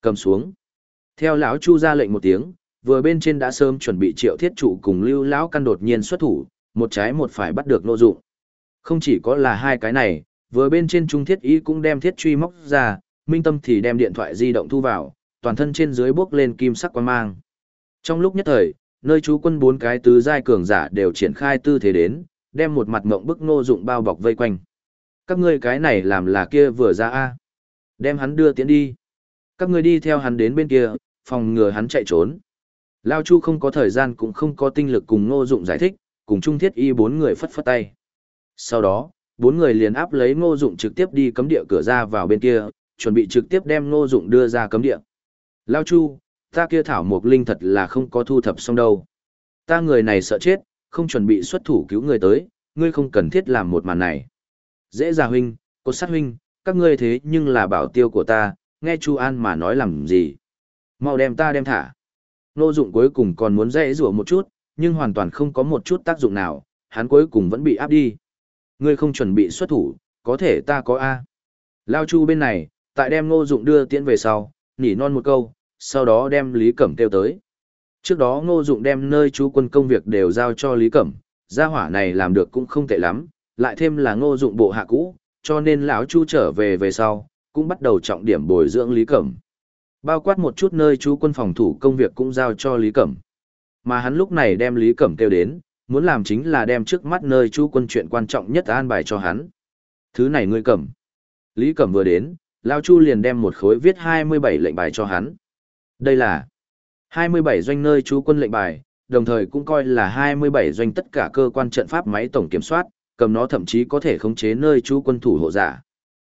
Cầm xuống. Theo lão Chu ra lệnh một tiếng, vừa bên trên đã sớm chuẩn bị triệu thiết trụ cùng lưu lão căn đột nhiên xuất thủ, một trái một phải bắt được nô dụng. Không chỉ có là hai cái này, vừa bên trên trung thiết ý cũng đem thiết truy móc ra, minh tâm thì đem điện thoại di động thu vào, toàn thân trên dưới bước lên kim sắc quan mang. Trong lúc nhất thời, nơi chú quân bốn cái tứ giai cường giả đều triển khai tư thế đến, đem một mặt mộng bức Ngô dụng bao bọc vây quanh. Các ngươi cái này làm là kia vừa ra a Đem hắn đưa tiến đi. Các ngươi đi theo hắn đến bên kia, phòng ngừa hắn chạy trốn. Lao Chu không có thời gian cũng không có tinh lực cùng Ngô Dụng giải thích, cùng Trung Thiết Y bốn người phất phất tay. Sau đó, bốn người liền áp lấy Ngô Dụng trực tiếp đi cấm địa cửa ra vào bên kia, chuẩn bị trực tiếp đem Ngô Dụng đưa ra cấm địa. Lao Chu, ta kia thảo mục linh thật là không có thu thập xong đâu. Ta người này sợ chết, không chuẩn bị xuất thủ cứu người tới, ngươi không cần thiết làm một màn này. Dễ già huynh, cột sát huynh, các ngươi thế nhưng là bảo tiêu của ta, nghe Chu An mà nói làm gì. Mau đem ta đem thả. Ngô Dụng cuối cùng còn muốn dễ rủa một chút, nhưng hoàn toàn không có một chút tác dụng nào, hắn cuối cùng vẫn bị áp đi. Ngươi không chuẩn bị xuất thủ, có thể ta có A. Lao Chu bên này, tại đem Ngô Dụng đưa tiễn về sau, nỉ non một câu, sau đó đem Lý Cẩm kêu tới. Trước đó Ngô Dụng đem nơi chú quân công việc đều giao cho Lý Cẩm, gia hỏa này làm được cũng không tệ lắm, lại thêm là Ngô Dụng bộ hạ cũ, cho nên lão Chu trở về về sau, cũng bắt đầu trọng điểm bồi dưỡng Lý Cẩm. Bao quát một chút nơi chú quân phòng thủ công việc cũng giao cho Lý Cẩm. Mà hắn lúc này đem Lý Cẩm kêu đến, muốn làm chính là đem trước mắt nơi chú quân chuyện quan trọng nhất an bài cho hắn. Thứ này ngươi cầm. Lý Cẩm vừa đến, Lao Chu liền đem một khối viết 27 lệnh bài cho hắn. Đây là 27 doanh nơi chú quân lệnh bài, đồng thời cũng coi là 27 doanh tất cả cơ quan trận pháp máy tổng kiểm soát, cầm nó thậm chí có thể khống chế nơi chú quân thủ hộ giả.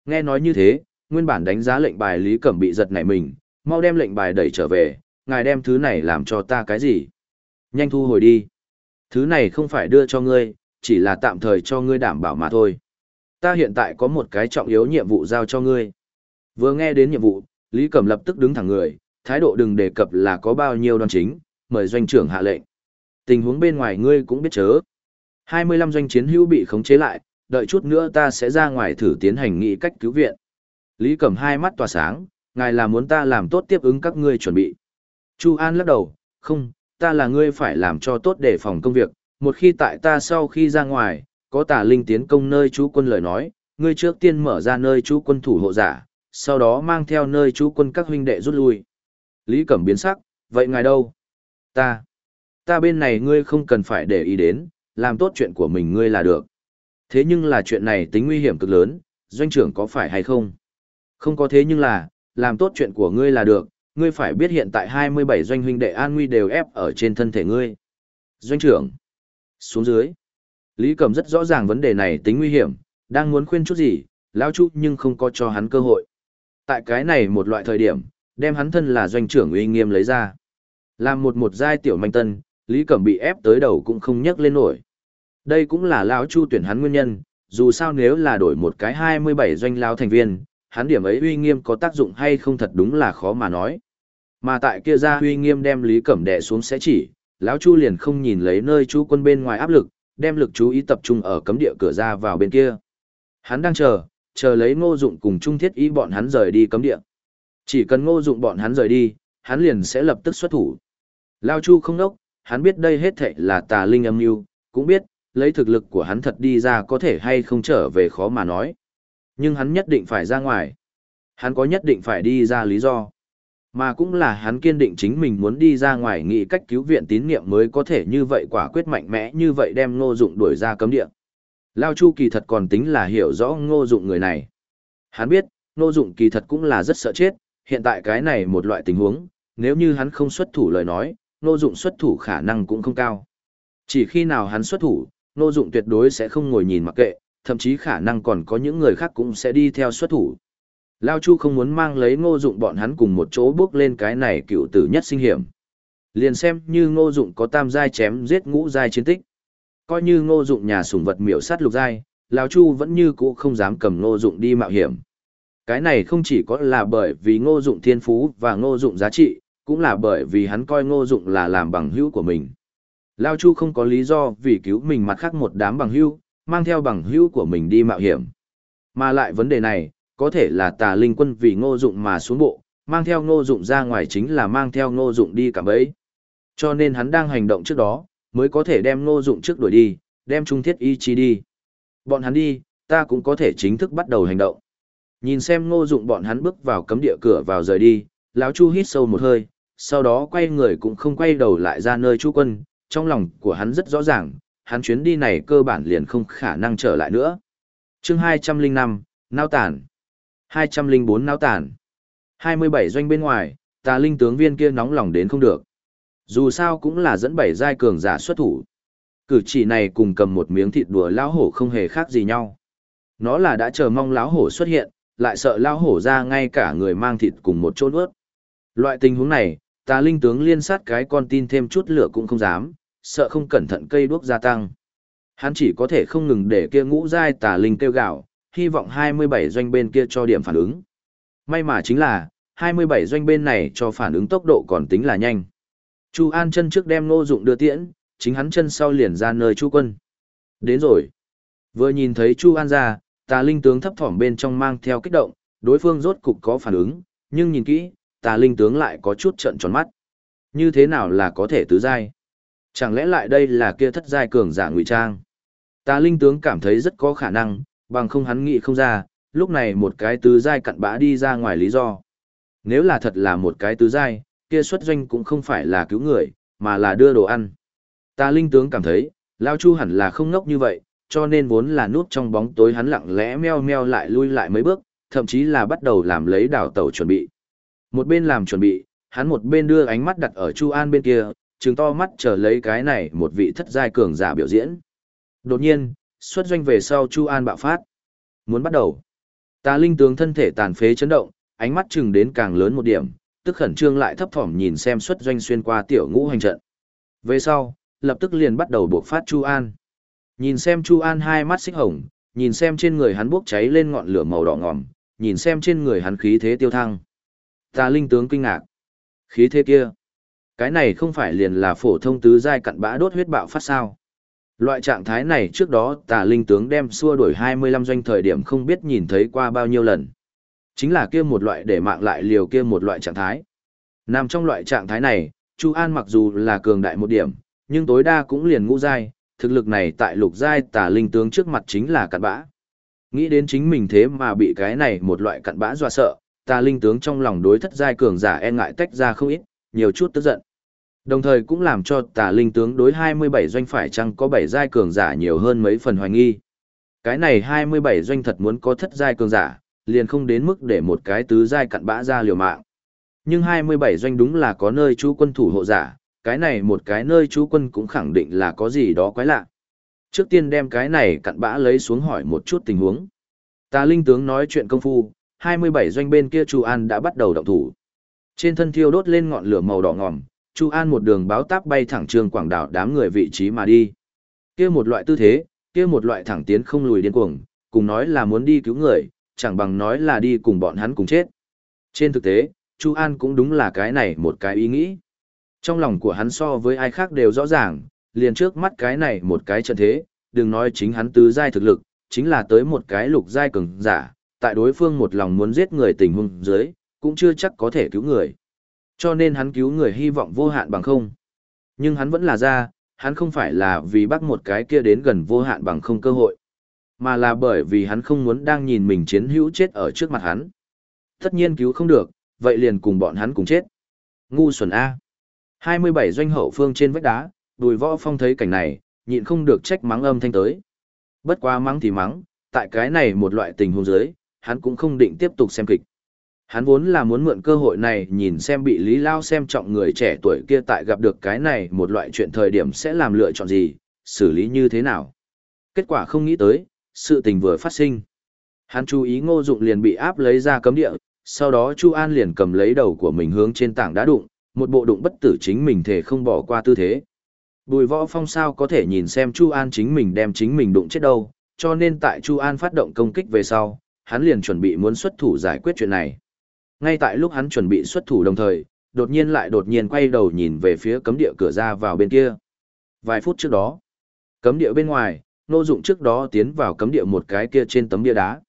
Nghe nói như thế, nguyên bản đánh giá lệnh bài Lý Cẩm bị giật nảy mình, mau đem lệnh bài đẩy trở về, ngài đem thứ này làm cho ta cái gì? Nhanh thu hồi đi. Thứ này không phải đưa cho ngươi, chỉ là tạm thời cho ngươi đảm bảo mà thôi. Ta hiện tại có một cái trọng yếu nhiệm vụ giao cho ngươi. Vừa nghe đến nhiệm vụ, Lý Cẩm lập tức đứng thẳng người, thái độ đừng đề cập là có bao nhiêu đoan chính, mời doanh trưởng hạ lệnh. Tình huống bên ngoài ngươi cũng biết chớ. 25 doanh chiến hữu bị khống chế lại, đợi chút nữa ta sẽ ra ngoài thử tiến hành nghị cách cứu viện. Lý Cẩm hai mắt tỏa sáng, ngài là muốn ta làm tốt tiếp ứng các ngươi chuẩn bị. Chu An lắc đầu, không, ta là ngươi phải làm cho tốt để phòng công việc, một khi tại ta sau khi ra ngoài, có tà linh tiến công nơi chú quân lời nói, ngươi trước tiên mở ra nơi chú quân thủ hộ giả, sau đó mang theo nơi chú quân các huynh đệ rút lui. Lý Cẩm biến sắc, vậy ngài đâu? Ta, ta bên này ngươi không cần phải để ý đến, làm tốt chuyện của mình ngươi là được. Thế nhưng là chuyện này tính nguy hiểm cực lớn, doanh trưởng có phải hay không? Không có thế nhưng là, làm tốt chuyện của ngươi là được, ngươi phải biết hiện tại 27 doanh huynh đệ an nguy đều ép ở trên thân thể ngươi. Doanh trưởng, xuống dưới. Lý Cẩm rất rõ ràng vấn đề này tính nguy hiểm, đang muốn khuyên chút gì, lão chút nhưng không có cho hắn cơ hội. Tại cái này một loại thời điểm, đem hắn thân là doanh trưởng uy nghiêm lấy ra. Làm một một giai tiểu manh tân, Lý Cẩm bị ép tới đầu cũng không nhấc lên nổi. Đây cũng là lão Chu tuyển hắn nguyên nhân, dù sao nếu là đổi một cái 27 doanh lao thành viên, hắn điểm ấy uy nghiêm có tác dụng hay không thật đúng là khó mà nói. Mà tại kia ra huy nghiêm đem Lý Cẩm đè xuống sẽ chỉ, lão Chu liền không nhìn lấy nơi chú quân bên ngoài áp lực, đem lực chú ý tập trung ở cấm địa cửa ra vào bên kia. Hắn đang chờ, chờ lấy Ngô Dụng cùng Trung Thiết Ý bọn hắn rời đi cấm địa. Chỉ cần Ngô Dụng bọn hắn rời đi, hắn liền sẽ lập tức xuất thủ. Lão Chu không đốc, hắn biết đây hết thảy là tà linh âm mưu, cũng biết, lấy thực lực của hắn thật đi ra có thể hay không trở về khó mà nói. Nhưng hắn nhất định phải ra ngoài. Hắn có nhất định phải đi ra lý do. Mà cũng là hắn kiên định chính mình muốn đi ra ngoài nghĩ cách cứu viện tín niệm mới có thể như vậy quả quyết mạnh mẽ như vậy đem ngô dụng đuổi ra cấm địa. Lao Chu kỳ thật còn tính là hiểu rõ ngô dụng người này. Hắn biết, ngô dụng kỳ thật cũng là rất sợ chết, hiện tại cái này một loại tình huống, nếu như hắn không xuất thủ lời nói, ngô dụng xuất thủ khả năng cũng không cao. Chỉ khi nào hắn xuất thủ, ngô dụng tuyệt đối sẽ không ngồi nhìn mặc kệ, thậm chí khả năng còn có những người khác cũng sẽ đi theo xuất thủ. Lao Chu không muốn mang lấy ngô dụng bọn hắn cùng một chỗ bước lên cái này cựu tử nhất sinh hiểm. Liền xem như ngô dụng có tam giai chém giết ngũ giai chiến tích. Coi như ngô dụng nhà sủng vật miểu sát lục giai, Lao Chu vẫn như cũ không dám cầm ngô dụng đi mạo hiểm. Cái này không chỉ có là bởi vì ngô dụng thiên phú và ngô dụng giá trị, cũng là bởi vì hắn coi ngô dụng là làm bằng hữu của mình. Lao Chu không có lý do vì cứu mình mặt khác một đám bằng hữu, mang theo bằng hữu của mình đi mạo hiểm. Mà lại vấn đề này, có thể là tà linh quân vì ngô dụng mà xuống bộ, mang theo ngô dụng ra ngoài chính là mang theo ngô dụng đi cả bấy. Cho nên hắn đang hành động trước đó, mới có thể đem ngô dụng trước đuổi đi, đem trung thiết y chi đi. Bọn hắn đi, ta cũng có thể chính thức bắt đầu hành động. Nhìn xem ngô dụng bọn hắn bước vào cấm địa cửa vào rời đi, lão chu hít sâu một hơi, sau đó quay người cũng không quay đầu lại ra nơi chu quân, trong lòng của hắn rất rõ ràng, hắn chuyến đi này cơ bản liền không khả năng trở lại nữa. chương 205, Nao Tản 204 náo Tản 27 doanh bên ngoài, tà linh tướng viên kia nóng lòng đến không được. Dù sao cũng là dẫn bảy giai cường giả xuất thủ. Cử chỉ này cùng cầm một miếng thịt đùa lão hổ không hề khác gì nhau. Nó là đã chờ mong lão hổ xuất hiện, lại sợ lão hổ ra ngay cả người mang thịt cùng một chỗ nuốt. Loại tình huống này, tà linh tướng liên sát cái con tin thêm chút lửa cũng không dám, sợ không cẩn thận cây đuốc gia tăng. Hắn chỉ có thể không ngừng để kia ngũ giai tà linh kêu gạo, hy vọng 27 doanh bên kia cho điểm phản ứng. May mà chính là, 27 doanh bên này cho phản ứng tốc độ còn tính là nhanh. Chu An chân trước đem Ngô Dụng đưa tiễn, chính hắn chân sau liền ra nơi Chu quân. Đến rồi. Vừa nhìn thấy Chu An ra, tà linh tướng thấp thỏm bên trong mang theo kích động, đối phương rốt cục có phản ứng, nhưng nhìn kỹ, tà linh tướng lại có chút trợn tròn mắt. Như thế nào là có thể tứ giai? Chẳng lẽ lại đây là kia thất giai cường giả ngụy trang? Tà linh tướng cảm thấy rất có khả năng, bằng không hắn nghĩ không ra, lúc này một cái tứ giai cặn bã đi ra ngoài lý do. Nếu là thật là một cái tứ giai, kia xuất doanh cũng không phải là cứu người, mà là đưa đồ ăn. ta linh tướng cảm thấy, Lao Chu hẳn là không ngốc như vậy, cho nên vốn là núp trong bóng tối hắn lặng lẽ meo meo lại lui lại mấy bước, thậm chí là bắt đầu làm lấy đảo tàu chuẩn bị. Một bên làm chuẩn bị, hắn một bên đưa ánh mắt đặt ở Chu An bên kia, trừng to mắt chờ lấy cái này một vị thất giai cường giả biểu diễn. Đột nhiên, xuất doanh về sau Chu An bạo phát. Muốn bắt đầu. Tà linh tướng thân thể tàn phế chấn động, ánh mắt chừng đến càng lớn một điểm, tức khẩn trương lại thấp thỏm nhìn xem xuất doanh xuyên qua tiểu ngũ hành trận. Về sau, lập tức liền bắt đầu buộc phát Chu An. Nhìn xem Chu An hai mắt xích hồng, nhìn xem trên người hắn bốc cháy lên ngọn lửa màu đỏ ngòm, nhìn xem trên người hắn khí thế tiêu thăng. Tà linh tướng kinh ngạc. Khí thế kia. Cái này không phải liền là phổ thông tứ giai cặn bã đốt huyết bạo phát sao. Loại trạng thái này trước đó tà linh tướng đem xua đuổi 25 doanh thời điểm không biết nhìn thấy qua bao nhiêu lần. Chính là kia một loại để mạng lại liều kia một loại trạng thái. Nằm trong loại trạng thái này, Chu An mặc dù là cường đại một điểm, nhưng tối đa cũng liền ngũ giai, thực lực này tại lục giai tà linh tướng trước mặt chính là cặn bã. Nghĩ đến chính mình thế mà bị cái này một loại cặn bã dọa sợ, tà linh tướng trong lòng đối thất giai cường giả e ngại tách ra không ít, nhiều chút tức giận. Đồng thời cũng làm cho tà linh tướng đối 27 doanh phải chăng có 7 giai cường giả nhiều hơn mấy phần hoài nghi. Cái này 27 doanh thật muốn có thất giai cường giả, liền không đến mức để một cái tứ giai cặn bã ra liều mạng. Nhưng 27 doanh đúng là có nơi chú quân thủ hộ giả, cái này một cái nơi chú quân cũng khẳng định là có gì đó quái lạ. Trước tiên đem cái này cặn bã lấy xuống hỏi một chút tình huống. Tà linh tướng nói chuyện công phu, 27 doanh bên kia Chu An đã bắt đầu động thủ. Trên thân thiêu đốt lên ngọn lửa màu đỏ ngòm, Chu An một đường báo táp bay thẳng trường quảng đảo đám người vị trí mà đi. Kia một loại tư thế, kia một loại thẳng tiến không lùi điên cuồng, cùng nói là muốn đi cứu người, chẳng bằng nói là đi cùng bọn hắn cùng chết. Trên thực tế, Chu An cũng đúng là cái này một cái ý nghĩ. Trong lòng của hắn so với ai khác đều rõ ràng, liền trước mắt cái này một cái trận thế, đừng nói chính hắn tứ giai thực lực, chính là tới một cái lục giai cường giả, tại đối phương một lòng muốn giết người tình huống dưới, cũng chưa chắc có thể cứu người. Cho nên hắn cứu người hy vọng vô hạn bằng không. Nhưng hắn vẫn là ra, hắn không phải là vì bắt một cái kia đến gần vô hạn bằng không cơ hội, mà là bởi vì hắn không muốn đang nhìn mình chiến hữu chết ở trước mặt hắn. Tất nhiên cứu không được, vậy liền cùng bọn hắn cùng chết. Ngu xuẩn A. 27 doanh hậu phương trên vách đá, đùi võ phong thấy cảnh này, nhịn không được trách mắng âm thanh tới. Bất quá mắng thì mắng, tại cái này một loại tình huống dưới, hắn cũng không định tiếp tục xem kịch. Hắn vốn là muốn mượn cơ hội này nhìn xem bị Lý Lao xem trọng người trẻ tuổi kia tại gặp được cái này một loại chuyện thời điểm sẽ làm lựa chọn gì, xử lý như thế nào. Kết quả không nghĩ tới, sự tình vừa phát sinh. Hắn chú ý ngô dụng liền bị áp lấy ra cấm địa, sau đó Chu An liền cầm lấy đầu của mình hướng trên tảng đá đụng, một bộ đụng bất tử chính mình thể không bỏ qua tư thế. Bùi võ phong sao có thể nhìn xem Chu An chính mình đem chính mình đụng chết đâu, cho nên tại Chu An phát động công kích về sau, hắn liền chuẩn bị muốn xuất thủ giải quyết chuyện này. Ngay tại lúc hắn chuẩn bị xuất thủ đồng thời, đột nhiên lại đột nhiên quay đầu nhìn về phía cấm địa cửa ra vào bên kia. Vài phút trước đó, cấm địa bên ngoài, nô dụng trước đó tiến vào cấm địa một cái kia trên tấm bia đá.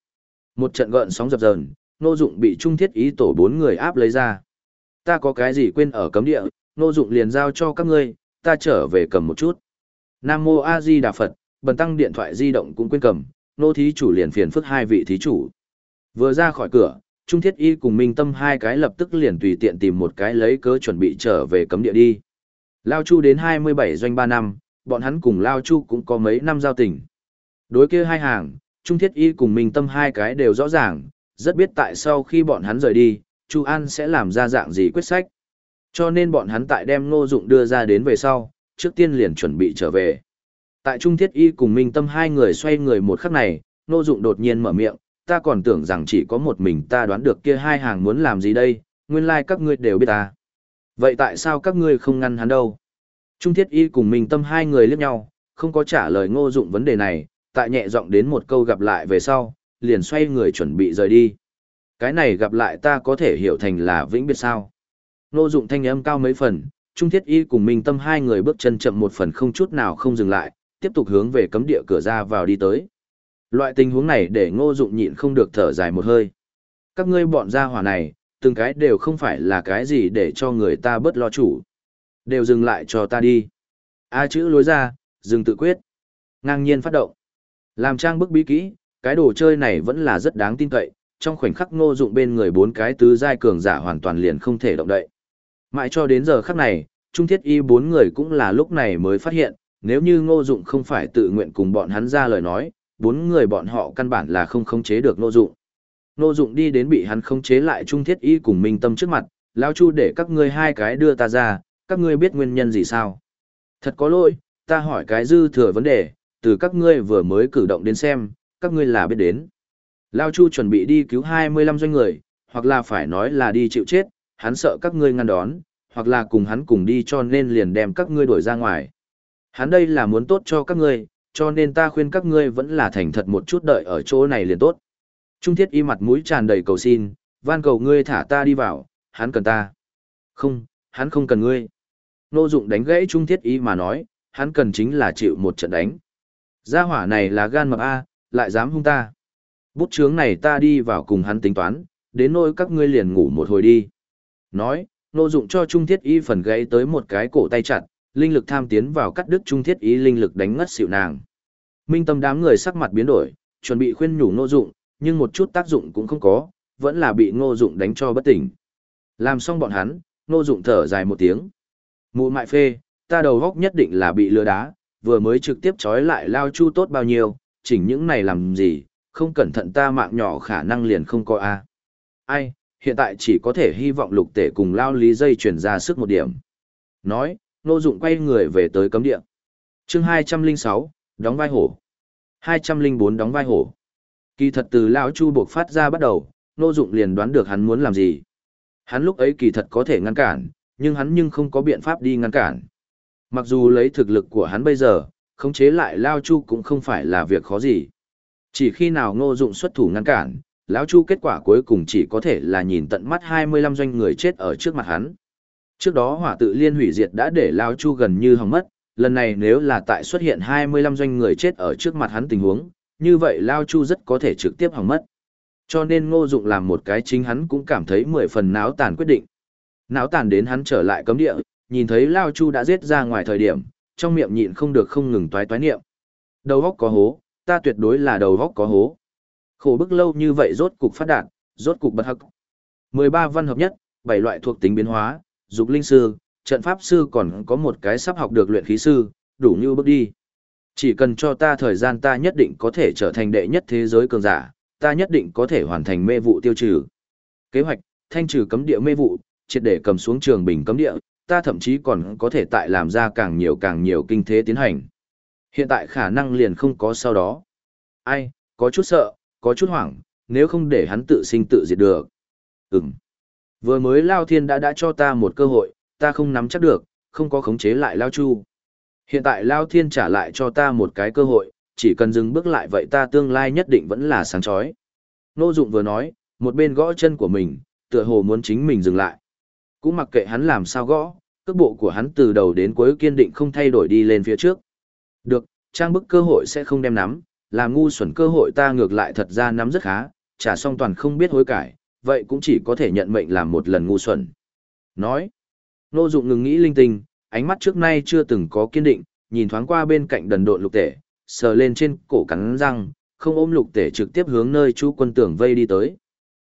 Một trận gợn sóng dập dờn, nô dụng bị trung thiết ý tổ bốn người áp lấy ra. Ta có cái gì quên ở cấm địa, nô dụng liền giao cho các ngươi, ta trở về cầm một chút. Nam Mô A Di Đà Phật, bần tăng điện thoại di động cũng quên cầm, nô thí chủ liền phiền phức hai vị thí chủ. Vừa ra khỏi cửa, Trung Thiết Y cùng Minh Tâm hai cái lập tức liền tùy tiện tìm một cái lấy cớ chuẩn bị trở về cấm địa đi. Lao Chu đến 27 doanh 3 năm, bọn hắn cùng Lao Chu cũng có mấy năm giao tình. Đối kia hai hàng, Trung Thiết Y cùng Minh Tâm hai cái đều rõ ràng, rất biết tại sao khi bọn hắn rời đi, Chu An sẽ làm ra dạng gì quyết sách. Cho nên bọn hắn tại đem Ngô Dụng đưa ra đến về sau, trước tiên liền chuẩn bị trở về. Tại Trung Thiết Y cùng Minh Tâm hai người xoay người một khắc này, Ngô Dụng đột nhiên mở miệng, ta còn tưởng rằng chỉ có một mình ta đoán được kia hai hàng muốn làm gì đây, nguyên lai like các ngươi đều biết ta. Vậy tại sao các ngươi không ngăn hắn đâu? Trung Thiết Y cùng Minh Tâm hai người liếc nhau, không có trả lời Ngô Dụng vấn đề này, tại nhẹ giọng đến một câu gặp lại về sau, liền xoay người chuẩn bị rời đi. Cái này gặp lại ta có thể hiểu thành là vĩnh biệt sao. Ngô Dụng thanh âm cao mấy phần, Trung Thiết Y cùng Minh Tâm hai người bước chân chậm một phần không chút nào không dừng lại, tiếp tục hướng về cấm địa cửa ra vào đi tới. Loại tình huống này để Ngô Dụng nhịn không được thở dài một hơi. Các ngươi bọn gia hỏa này, từng cái đều không phải là cái gì để cho người ta bớt lo chủ. Đều dừng lại cho ta đi. A chữ lối ra, dừng tự quyết. Ngang nhiên phát động. Làm trang bức bí kỹ, cái đồ chơi này vẫn là rất đáng tin cậy, trong khoảnh khắc ngô dụng bên người bốn cái tứ giai cường giả hoàn toàn liền không thể động đậy. Mãi cho đến giờ khắc này, trung thiết y bốn người cũng là lúc này mới phát hiện, nếu như ngô dụng không phải tự nguyện cùng bọn hắn ra lời nói, bốn người bọn họ căn bản là không khống chế được ngô dụng. Ngô dụng đi đến bị hắn khống chế lại trung thiết y cùng minh tâm trước mặt, Lão chu để các ngươi hai cái đưa ta ra, các ngươi biết nguyên nhân gì sao? Thật có lỗi, ta hỏi cái dư thừa vấn đề, từ các ngươi vừa mới cử động đến xem, các ngươi là biết đến. Lão Chu chuẩn bị đi cứu 25 doanh người, hoặc là phải nói là đi chịu chết, hắn sợ các ngươi ngăn đón, hoặc là cùng hắn cùng đi cho nên liền đem các ngươi đuổi ra ngoài. Hắn đây là muốn tốt cho các ngươi, cho nên ta khuyên các ngươi vẫn là thành thật một chút đợi ở chỗ này liền tốt. Trung thiết y mặt mũi tràn đầy cầu xin, van cầu ngươi thả ta đi vào, hắn cần ta. Không, hắn không cần ngươi. Nô dụng đánh gãy trung thiết y mà nói, hắn cần chính là chịu một trận đánh. Gia hỏa này là gan mập A, lại dám hung ta. Bút chướng này ta đi vào cùng hắn tính toán, đến nỗi các ngươi liền ngủ một hồi đi. Nói, nô dụng cho Trung Thiết Y phần gãy tới một cái cổ tay chặt, linh lực tham tiến vào cắt đứt Trung Thiết ý linh lực đánh ngất xỉu nàng. Minh tâm đám người sắc mặt biến đổi, chuẩn bị khuyên nhủ nô dụng, nhưng một chút tác dụng cũng không có, vẫn là bị nô dụng đánh cho bất tỉnh. Làm xong bọn hắn, nô dụng thở dài một tiếng. Mụ mại phê, ta đầu góc nhất định là bị lừa đá, vừa mới trực tiếp trói lại lao chu tốt bao nhiêu, chỉnh những này làm gì, không cẩn thận ta mạng nhỏ khả năng liền không có a. Ai, hiện tại chỉ có thể hy vọng lục tể cùng lao lý dây chuyển ra sức một điểm. Nói, nô dụng quay người về tới cấm địa. chương 206, đóng vai hổ. 204 đóng vai hổ. Kỳ thật từ Lão chu buộc phát ra bắt đầu, nô dụng liền đoán được hắn muốn làm gì. Hắn lúc ấy kỳ thật có thể ngăn cản, nhưng hắn nhưng không có biện pháp đi ngăn cản. Mặc dù lấy thực lực của hắn bây giờ, khống chế lại Lão Chu cũng không phải là việc khó gì. Chỉ khi nào ngô dụng xuất thủ ngăn cản, lão Chu kết quả cuối cùng chỉ có thể là nhìn tận mắt 25 doanh người chết ở trước mặt hắn. Trước đó hỏa tự liên hủy diệt đã để lão Chu gần như hỏng mất, lần này nếu là tại xuất hiện 25 doanh người chết ở trước mặt hắn tình huống, như vậy Lao Chu rất có thể trực tiếp hỏng mất. Cho nên ngô dụng làm một cái chính hắn cũng cảm thấy mười phần náo tàn quyết định. Náo tàn đến hắn trở lại cấm địa, nhìn thấy Lao Chu đã giết ra ngoài thời điểm, trong miệng nhịn không được không ngừng toái toái niệm. Đầu góc có hố, ta tuyệt đối là đầu góc có hố. Khổ bức lâu như vậy rốt cục phát đạt, rốt cục bật hắc. 13 văn hợp nhất, 7 loại thuộc tính biến hóa, dục linh sư, trận pháp sư còn có một cái sắp học được luyện khí sư, đủ như bước đi. Chỉ cần cho ta thời gian ta nhất định có thể trở thành đệ nhất thế giới cường giả, ta nhất định có thể hoàn thành mê vụ tiêu trừ. Kế hoạch, thanh trừ cấm địa mê vụ, triệt để cầm xuống trường bình cấm địa, ta thậm chí còn có thể tại làm ra càng nhiều càng nhiều kinh thế tiến hành. Hiện tại khả năng liền không có sau đó. Ai, có chút sợ, có chút hoảng, nếu không để hắn tự sinh tự diệt được. Ừm. Vừa mới Lao Thiên đã đã cho ta một cơ hội, ta không nắm chắc được, không có khống chế lại Lao Chu. Hiện tại Lao Thiên trả lại cho ta một cái cơ hội, chỉ cần dừng bước lại vậy ta tương lai nhất định vẫn là sáng chói. Nô Dụng vừa nói, một bên gõ chân của mình, tựa hồ muốn chính mình dừng lại. Cũng mặc kệ hắn làm sao gõ, cước bộ của hắn từ đầu đến cuối kiên định không thay đổi đi lên phía trước. Được, trang bức cơ hội sẽ không đem nắm, làm ngu xuẩn cơ hội ta ngược lại thật ra nắm rất khá, trả xong toàn không biết hối cải, vậy cũng chỉ có thể nhận mệnh làm một lần ngu xuẩn. Nói, nô dụng ngừng nghĩ linh tinh, ánh mắt trước nay chưa từng có kiên định, nhìn thoáng qua bên cạnh đần độn lục tể, sờ lên trên cổ cắn răng, không ôm lục tể trực tiếp hướng nơi chú quân tưởng vây đi tới.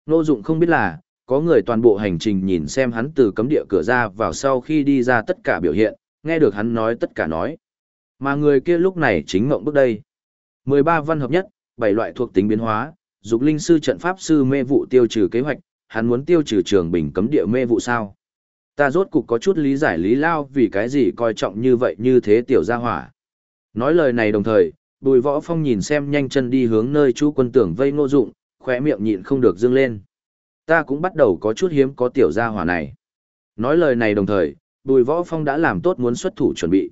Nô dụng không biết là, có người toàn bộ hành trình nhìn xem hắn từ cấm địa cửa ra vào sau khi đi ra tất cả biểu hiện, nghe được hắn nói tất cả nói. Mà người kia lúc này chính mộng bước đây. 13 văn hợp nhất, 7 loại thuộc tính biến hóa, dục linh sư trận pháp sư mê vụ tiêu trừ kế hoạch, hắn muốn tiêu trừ trường bình cấm địa mê vụ sao. Ta rốt cục có chút lý giải lý lao vì cái gì coi trọng như vậy như thế tiểu gia hỏa. Nói lời này đồng thời, bùi võ phong nhìn xem nhanh chân đi hướng nơi chú quân tưởng vây ngô dụng, khỏe miệng nhịn không được dương lên ta cũng bắt đầu có chút hiếm có tiểu gia hỏa này. Nói lời này đồng thời, Bùi Võ Phong đã làm tốt muốn xuất thủ chuẩn bị.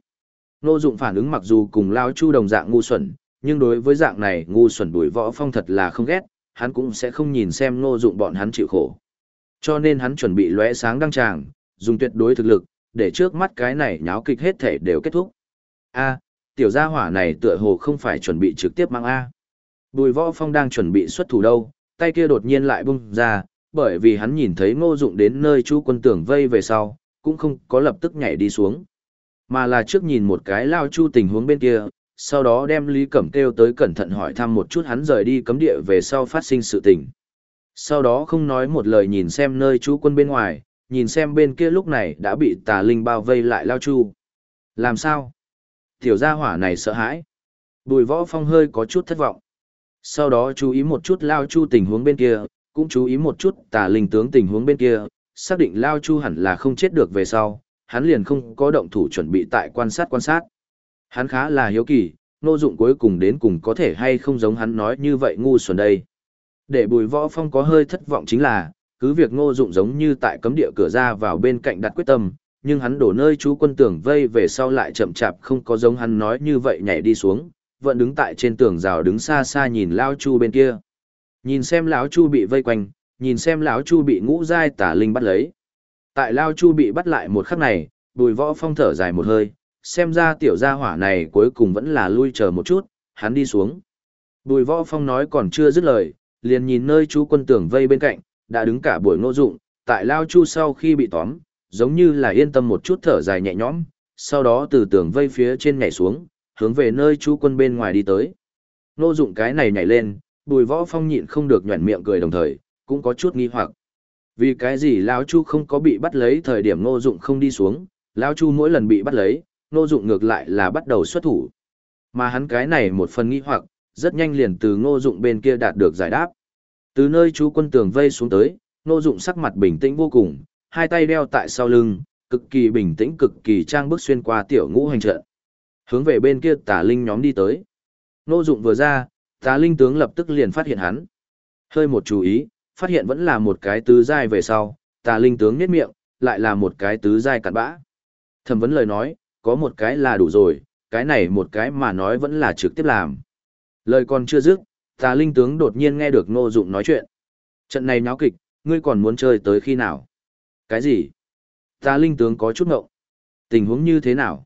Nô dụng phản ứng mặc dù cùng Lao Chu đồng dạng ngu xuẩn, nhưng đối với dạng này ngu xuẩn đuổi Võ Phong thật là không ghét, hắn cũng sẽ không nhìn xem Ngô dụng bọn hắn chịu khổ. Cho nên hắn chuẩn bị lóe sáng đăng tràng, dùng tuyệt đối thực lực, để trước mắt cái này nháo kịch hết thể đều kết thúc. A, tiểu gia hỏa này tựa hồ không phải chuẩn bị trực tiếp mang A. Bùi võ phong đang chuẩn bị xuất thủ đâu, tay kia đột nhiên lại bung ra, bởi vì hắn nhìn thấy ngô dụng đến nơi chú quân tưởng vây về sau, cũng không có lập tức nhảy đi xuống. Mà là trước nhìn một cái lao chu tình huống bên kia, sau đó đem Lý Cẩm kêu tới cẩn thận hỏi thăm một chút hắn rời đi cấm địa về sau phát sinh sự tình. Sau đó không nói một lời nhìn xem nơi chú quân bên ngoài, nhìn xem bên kia lúc này đã bị tà linh bao vây lại lao chu. Làm sao? Tiểu gia hỏa này sợ hãi. Bùi võ phong hơi có chút thất vọng. Sau đó chú ý một chút lao chu tình huống bên kia, cũng chú ý một chút tà linh tướng tình huống bên kia, xác định lao chu hẳn là không chết được về sau, hắn liền không có động thủ chuẩn bị tại quan sát quan sát. Hắn khá là hiếu kỳ, nô dụng cuối cùng đến cùng có thể hay không giống hắn nói như vậy ngu xuẩn đây. Để bùi võ phong có hơi thất vọng chính là, cứ việc ngô dụng giống như tại cấm địa cửa ra vào bên cạnh đặt quyết tâm, nhưng hắn đổ nơi chú quân tường vây về sau lại chậm chạp không có giống hắn nói như vậy nhảy đi xuống, vẫn đứng tại trên tường rào đứng xa xa nhìn lao chu bên kia. Nhìn xem lão chu bị vây quanh, nhìn xem lão chu bị ngũ giai tả linh bắt lấy. Tại lao chu bị bắt lại một khắc này, bùi võ phong thở dài một hơi, xem ra tiểu gia hỏa này cuối cùng vẫn là lui chờ một chút, hắn đi xuống. Bùi võ phong nói còn chưa dứt lời, liền nhìn nơi chú quân tưởng vây bên cạnh, đã đứng cả buổi ngô dụng, tại lao chu sau khi bị tóm, giống như là yên tâm một chút thở dài nhẹ nhõm, sau đó từ tường vây phía trên nhảy xuống, hướng về nơi chú quân bên ngoài đi tới. Ngô dụng cái này nhảy lên, bùi võ phong nhịn không được nhuẩn miệng cười đồng thời, cũng có chút nghi hoặc. Vì cái gì lao chu không có bị bắt lấy thời điểm ngô dụng không đi xuống, lao chu mỗi lần bị bắt lấy, ngô dụng ngược lại là bắt đầu xuất thủ. Mà hắn cái này một phần nghi hoặc, rất nhanh liền từ ngô dụng bên kia đạt được giải đáp. Từ nơi chú quân tường vây xuống tới, ngô dụng sắc mặt bình tĩnh vô cùng, hai tay đeo tại sau lưng, cực kỳ bình tĩnh cực kỳ trang bước xuyên qua tiểu ngũ hành trận. Hướng về bên kia tà linh nhóm đi tới. Ngô dụng vừa ra, tà linh tướng lập tức liền phát hiện hắn. Hơi một chú ý, phát hiện vẫn là một cái tứ giai về sau, tà linh tướng nhếch miệng, lại là một cái tứ giai cặn bã. Thẩm vấn lời nói, có một cái là đủ rồi, cái này một cái mà nói vẫn là trực tiếp làm. Lời còn chưa dứt, tà linh tướng đột nhiên nghe được ngô dụng nói chuyện. Trận này nháo kịch, ngươi còn muốn chơi tới khi nào? Cái gì? Tà linh tướng có chút ngộng. Tình huống như thế nào?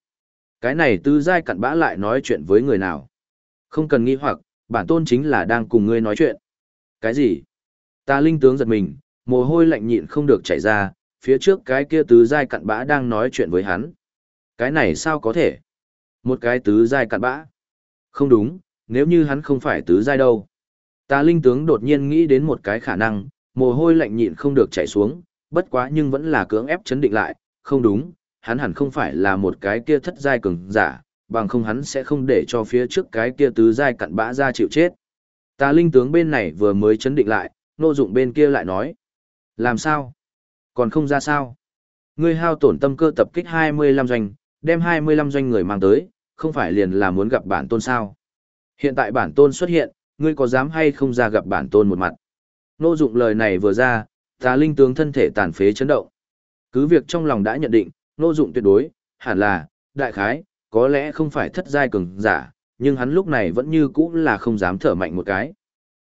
Cái này tứ giai cặn bã lại nói chuyện với người nào? Không cần nghi hoặc, bản tôn chính là đang cùng ngươi nói chuyện. Cái gì? Tà linh tướng giật mình, mồ hôi lạnh nhịn không được chảy ra, phía trước cái kia tứ giai cặn bã đang nói chuyện với hắn. Cái này sao có thể? Một cái tứ giai cặn bã? Không đúng, nếu như hắn không phải tứ giai đâu. ta linh tướng đột nhiên nghĩ đến một cái khả năng, mồ hôi lạnh nhịn không được chảy xuống, bất quá nhưng vẫn là cưỡng ép chấn định lại, không đúng, hắn hẳn không phải là một cái kia thất giai cường giả, bằng không hắn sẽ không để cho phía trước cái kia tứ giai cặn bã ra chịu chết. ta linh tướng bên này vừa mới chấn định lại, nô dụng bên kia lại nói. Làm sao? Còn không ra sao? Ngươi hao tổn tâm cơ tập kích 25 doanh, đem 25 doanh người mang tới, không phải liền là muốn gặp bản tôn sao? Hiện tại bản tôn xuất hiện, ngươi có dám hay không ra gặp bản tôn một mặt? Nô dụng lời này vừa ra, tà linh tướng thân thể tàn phế chấn động. Cứ việc trong lòng đã nhận định, nô dụng tuyệt đối, hẳn là, đại khái, có lẽ không phải thất giai cường giả, nhưng hắn lúc này vẫn như cũ là không dám thở mạnh một cái.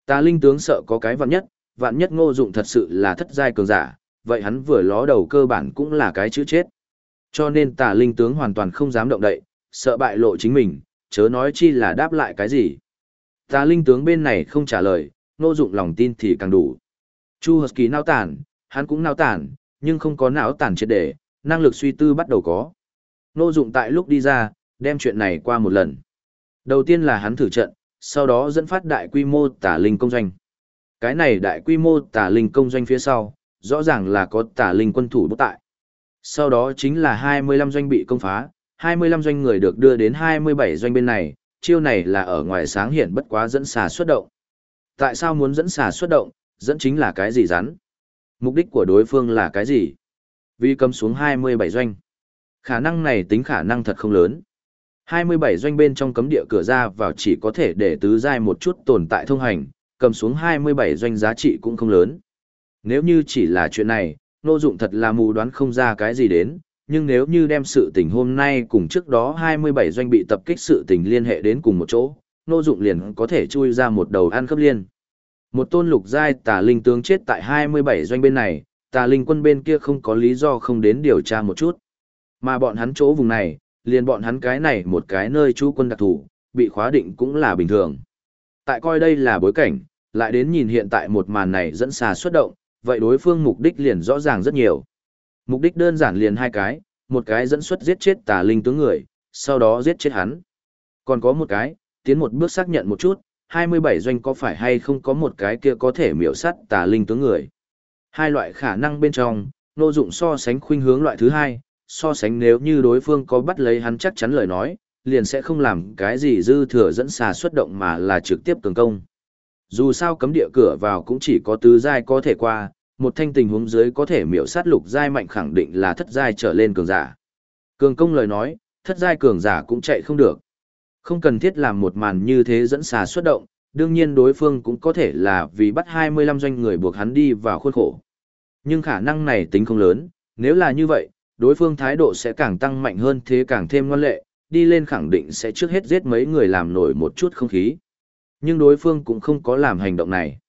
Tà linh tướng sợ có cái vạn nhất, vạn nhất ngô dụng thật sự là thất giai cường giả, vậy hắn vừa ló đầu cơ bản cũng là cái chữ chết. Cho nên tà linh tướng hoàn toàn không dám động đậy, sợ bại lộ chính mình, chớ nói chi là đáp lại cái gì. Tà linh tướng bên này không trả lời, Nô dụng lòng tin thì càng đủ. Chu Husky nao tản, hắn cũng nao tản, nhưng không có não tản triệt để, năng lực suy tư bắt đầu có. Nô dụng tại lúc đi ra, đem chuyện này qua một lần. Đầu tiên là hắn thử trận, sau đó dẫn phát đại quy mô tà linh công doanh. Cái này đại quy mô tà linh công doanh phía sau, rõ ràng là có tà linh quân thủ bốc tại. Sau đó chính là 25 doanh bị công phá, 25 doanh người được đưa đến 27 doanh bên này, chiêu này là ở ngoài sáng hiện bất quá dẫn xà xuất động. Tại sao muốn dẫn xà xuất động, dẫn chính là cái gì rắn? Mục đích của đối phương là cái gì? Vì cầm xuống 27 doanh. Khả năng này tính khả năng thật không lớn. 27 doanh bên trong cấm địa cửa ra vào chỉ có thể để tứ giai một chút tồn tại thông hành, cầm xuống 27 doanh giá trị cũng không lớn. Nếu như chỉ là chuyện này, nô dụng thật là mù đoán không ra cái gì đến, nhưng nếu như đem sự tình hôm nay cùng trước đó 27 doanh bị tập kích sự tình liên hệ đến cùng một chỗ, nô dụng liền có thể chui ra một đầu ăn khớp liên. Một tôn lục giai tà linh tướng chết tại 27 doanh bên này, tà linh quân bên kia không có lý do không đến điều tra một chút. Mà bọn hắn chỗ vùng này, liền bọn hắn cái này một cái nơi trú quân đặc thù, bị khóa định cũng là bình thường. Tại coi đây là bối cảnh, lại đến nhìn hiện tại một màn này dẫn xà xuất động, vậy đối phương mục đích liền rõ ràng rất nhiều. Mục đích đơn giản liền hai cái, một cái dẫn xuất giết chết tà linh tướng người, sau đó giết chết hắn. Còn có một cái, tiến một bước xác nhận một chút, 27 doanh có phải hay không có một cái kia có thể miểu sát tà linh tướng người. Hai loại khả năng bên trong, nô dụng so sánh khuynh hướng loại thứ hai, so sánh nếu như đối phương có bắt lấy hắn chắc chắn lời nói, liền sẽ không làm cái gì dư thừa dẫn xà xuất động mà là trực tiếp cường công. Dù sao cấm địa cửa vào cũng chỉ có tứ giai có thể qua, một thanh tình huống dưới có thể miểu sát lục giai mạnh khẳng định là thất giai trở lên cường giả. Cường công lời nói, thất giai cường giả cũng chạy không được. Không cần thiết làm một màn như thế dẫn xà xuất động, đương nhiên đối phương cũng có thể là vì bắt 25 doanh người buộc hắn đi vào khuôn khổ. Nhưng khả năng này tính không lớn, nếu là như vậy, đối phương thái độ sẽ càng tăng mạnh hơn thế càng thêm ngoan lệ, đi lên khẳng định sẽ trước hết giết mấy người làm nổi một chút không khí. Nhưng đối phương cũng không có làm hành động này.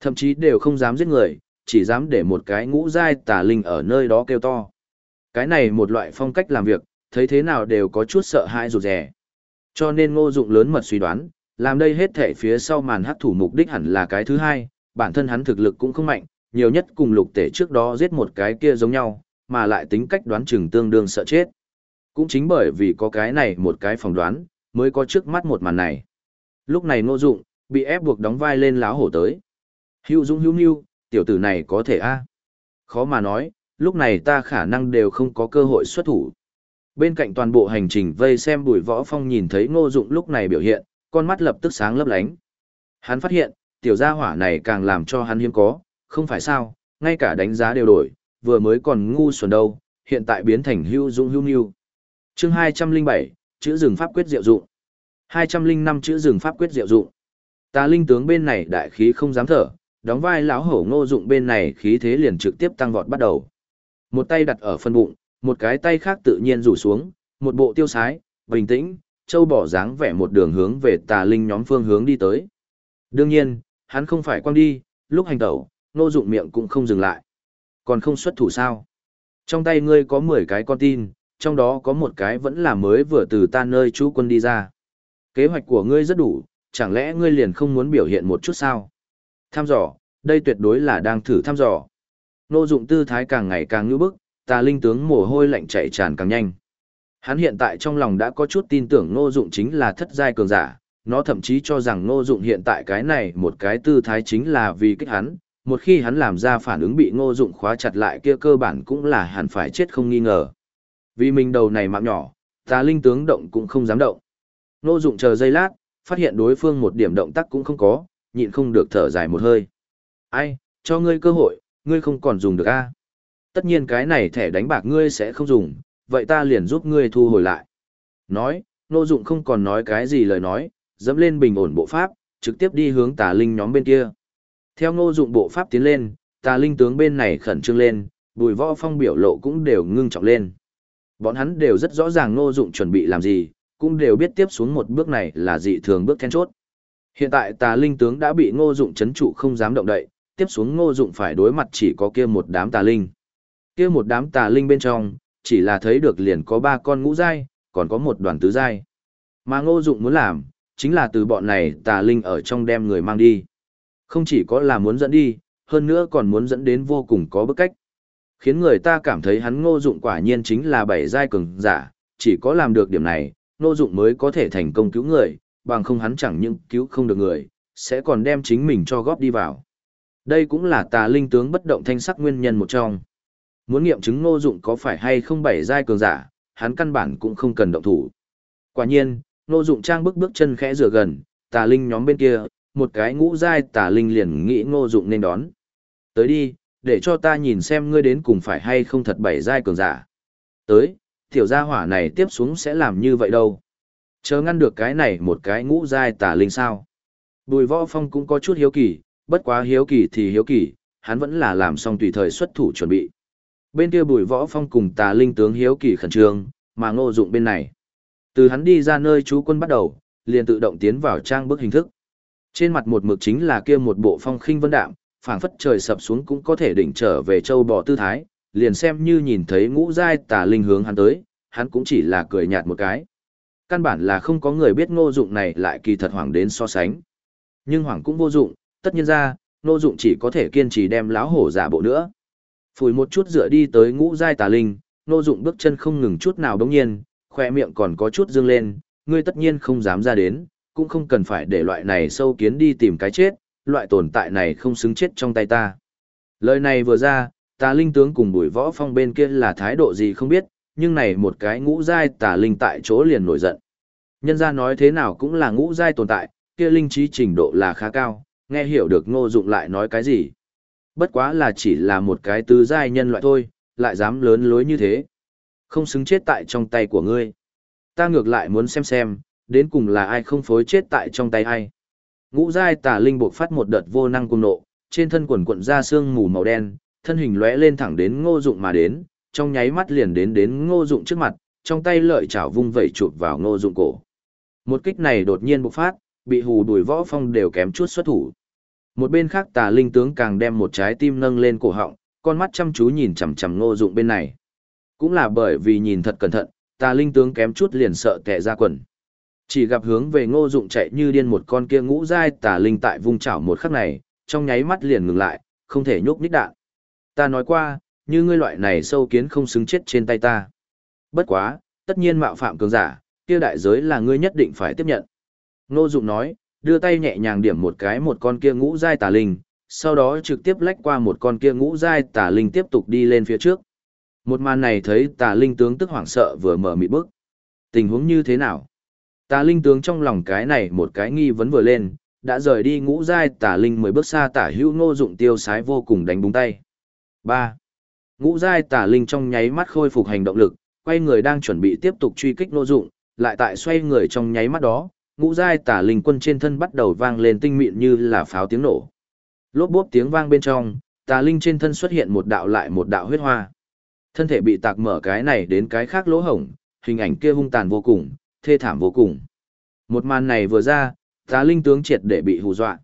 Thậm chí đều không dám giết người, chỉ dám để một cái ngũ giai tà linh ở nơi đó kêu to. Cái này một loại phong cách làm việc, thấy thế nào đều có chút sợ hãi rụt rè. Cho nên ngô dụng lớn mật suy đoán, làm đây hết thể phía sau màn hắc thủ mục đích hẳn là cái thứ hai, bản thân hắn thực lực cũng không mạnh, nhiều nhất cùng lục tể trước đó giết một cái kia giống nhau, mà lại tính cách đoán chừng tương đương sợ chết. Cũng chính bởi vì có cái này một cái phỏng đoán, mới có trước mắt một màn này. Lúc này ngô dụng, bị ép buộc đóng vai lên láo hổ tới. Hữu Dung hữu nhu, tiểu tử này có thể a Khó mà nói, lúc này ta khả năng đều không có cơ hội xuất thủ. Bên cạnh toàn bộ hành trình vây xem bùi võ phong nhìn thấy ngô dụng lúc này biểu hiện, con mắt lập tức sáng lấp lánh. Hắn phát hiện, tiểu gia hỏa này càng làm cho hắn hiếm có, không phải sao, ngay cả đánh giá đều đổi, vừa mới còn ngu xuẩn đâu, hiện tại biến thành hưu dũng hưu nhu. Chương 207, chữ rừng pháp quyết diệu dụng. 205 chữ rừng pháp quyết diệu dụng. Ta linh tướng bên này đại khí không dám thở, đóng vai lão hổ ngô dụng bên này khí thế liền trực tiếp tăng vọt bắt đầu. Một tay đặt ở phân bụng, một cái tay khác tự nhiên rủ xuống, một bộ tiêu sái, bình tĩnh, châu bỏ dáng vẻ một đường hướng về tà linh nhóm phương hướng đi tới. Đương nhiên, hắn không phải quăng đi, lúc hành tẩu, ngô dụng miệng cũng không dừng lại. Còn không xuất thủ sao? Trong tay ngươi có 10 cái con tin, trong đó có một cái vẫn là mới vừa từ ta nơi chú quân đi ra. Kế hoạch của ngươi rất đủ, chẳng lẽ ngươi liền không muốn biểu hiện một chút sao? Tham dò, đây tuyệt đối là đang thử thăm dò. Nô dụng tư thái càng ngày càng ngữ bức, tà linh tướng mồ hôi lạnh chảy tràn càng nhanh. Hắn hiện tại trong lòng đã có chút tin tưởng Nô dụng chính là thất giai cường giả, nó thậm chí cho rằng Nô dụng hiện tại cái này một cái tư thái chính là vì kích hắn, một khi hắn làm ra phản ứng bị Ngô dụng khóa chặt lại kia cơ bản cũng là hẳn phải chết không nghi ngờ. Vì mình đầu này mạng nhỏ, tà linh tướng động cũng không dám động. Nô dụng chờ giây lát, phát hiện đối phương một điểm động tác cũng không có, nhịn không được thở dài một hơi. Ai, cho ngươi cơ hội, ngươi không còn dùng được a. Tất nhiên cái này thẻ đánh bạc ngươi sẽ không dùng, vậy ta liền giúp ngươi thu hồi lại. Nói, Nô Dụng không còn nói cái gì lời nói, dẫm lên bình ổn bộ pháp, trực tiếp đi hướng tà linh nhóm bên kia. Theo Ngô Dụng bộ pháp tiến lên, tà linh tướng bên này khẩn trương lên, bùi võ phong biểu lộ cũng đều ngưng trọng lên. Bọn hắn đều rất rõ ràng Ngô Dụng chuẩn bị làm gì, cũng đều biết tiếp xuống một bước này là dị thường bước then chốt. Hiện tại tà linh tướng đã bị ngô dụng chấn trụ không dám động đậy, tiếp xuống ngô dụng phải đối mặt chỉ có kia một đám tà linh. Kia một đám tà linh bên trong, chỉ là thấy được liền có ba con ngũ giai, còn có một đoàn tứ giai. Mà ngô dụng muốn làm, chính là từ bọn này tà linh ở trong đem người mang đi. Không chỉ có là muốn dẫn đi, hơn nữa còn muốn dẫn đến vô cùng có bức cách. Khiến người ta cảm thấy hắn ngô dụng quả nhiên chính là bảy giai cường giả, chỉ có làm được điểm này, ngô dụng mới có thể thành công cứu người, bằng không hắn chẳng những cứu không được người, sẽ còn đem chính mình cho góp đi vào. Đây cũng là tà linh tướng bất động thanh sắc nguyên nhân một trong. Muốn nghiệm chứng ngô dụng có phải hay không bảy giai cường giả, hắn căn bản cũng không cần động thủ. Quả nhiên, ngô dụng trang bước bước chân khẽ rửa gần, tà linh nhóm bên kia, một cái ngũ giai tà linh liền nghĩ ngô dụng nên đón. Tới đi, để cho ta nhìn xem ngươi đến cùng phải hay không thật bảy giai cường giả. Tới, tiểu gia hỏa này tiếp xuống sẽ làm như vậy đâu. Chờ ngăn được cái này một cái ngũ giai tà linh sao. Bùi võ phong cũng có chút hiếu kỳ, bất quá hiếu kỳ thì hiếu kỳ, hắn vẫn là làm xong tùy thời xuất thủ chuẩn bị. Bên kia bùi võ phong cùng tà linh tướng hiếu kỳ khẩn trương, mà ngô dụng bên này. Từ hắn đi ra nơi chú quân bắt đầu, liền tự động tiến vào trang bức hình thức. Trên mặt một mực chính là kia một bộ phong khinh vân đạm, phảng phất trời sập xuống cũng có thể đỉnh trở về châu bò tư thái, liền xem như nhìn thấy ngũ giai tà linh hướng hắn tới, hắn cũng chỉ là cười nhạt một cái. Căn bản là không có người biết ngô dụng này lại kỳ thật hoàng đến so sánh. Nhưng hoàng cũng vô dụng, tất nhiên ra, ngô dụng chỉ có thể kiên trì đem lão hổ giả bộ nữa. Phủi một chút dựa đi tới ngũ giai tà linh, ngô dụng bước chân không ngừng chút nào đống nhiên, khoe miệng còn có chút dương lên, ngươi tất nhiên không dám ra đến, cũng không cần phải để loại này sâu kiến đi tìm cái chết, loại tồn tại này không xứng chết trong tay ta. Lời này vừa ra, tà linh tướng cùng bùi võ phong bên kia là thái độ gì không biết, nhưng này một cái ngũ giai tà linh tại chỗ liền nổi giận. Nhân ra nói thế nào cũng là ngũ giai tồn tại, kia linh trí trình độ là khá cao, nghe hiểu được ngô dụng lại nói cái gì. Bất quá là chỉ là một cái tứ giai nhân loại thôi, lại dám lớn lối như thế. Không xứng chết tại trong tay của ngươi. Ta ngược lại muốn xem xem, đến cùng là ai không phối chết tại trong tay ai. Ngũ giai tà linh buộc phát một đợt vô năng cung nộ, trên thân quần quận ra xương mù màu đen, thân hình lóe lên thẳng đến ngô dụng mà đến, trong nháy mắt liền đến đến ngô dụng trước mặt, trong tay lợi chảo vung vẩy chụp vào ngô dụng cổ. Một kích này đột nhiên bộc phát, bị hù đuổi võ phong đều kém chút xuất thủ. Một bên khác tà linh tướng càng đem một trái tim nâng lên cổ họng, con mắt chăm chú nhìn chằm chằm ngô dụng bên này. Cũng là bởi vì nhìn thật cẩn thận, tà linh tướng kém chút liền sợ tệ ra quần. Chỉ gặp hướng về ngô dụng chạy như điên một con kia ngũ dai tà linh tại vùng chảo một khắc này, trong nháy mắt liền ngừng lại, không thể nhúc nhích đạn. Ta nói qua, như ngươi loại này sâu kiến không xứng chết trên tay ta. Bất quá, tất nhiên mạo phạm cường giả, kia đại giới là ngươi nhất định phải tiếp nhận. Ngô Dụng nói, đưa tay nhẹ nhàng điểm một cái một con kia ngũ giai tà linh, sau đó trực tiếp lách qua một con kia ngũ giai tà linh tiếp tục đi lên phía trước. Một màn này thấy tà linh tướng tức hoảng sợ vừa mở mịt bước. Tình huống như thế nào? Tà linh tướng trong lòng cái này một cái nghi vấn vừa lên, đã rời đi ngũ giai tà linh mười bước xa tả hữu ngô dụng tiêu sái vô cùng đánh búng tay. 3. Ngũ giai tà linh trong nháy mắt khôi phục hành động lực, quay người đang chuẩn bị tiếp tục truy kích ngô dụng, lại tại xoay người trong nháy mắt đó, ngũ giai tà linh quân trên thân bắt đầu vang lên tinh mịn như là pháo tiếng nổ. Lốp bốp tiếng vang bên trong, tà linh trên thân xuất hiện một đạo lại một đạo huyết hoa. Thân thể bị tạc mở cái này đến cái khác lỗ hổng, hình ảnh kia hung tàn vô cùng, thê thảm vô cùng. Một màn này vừa ra, tà linh tướng triệt để bị hù dọa.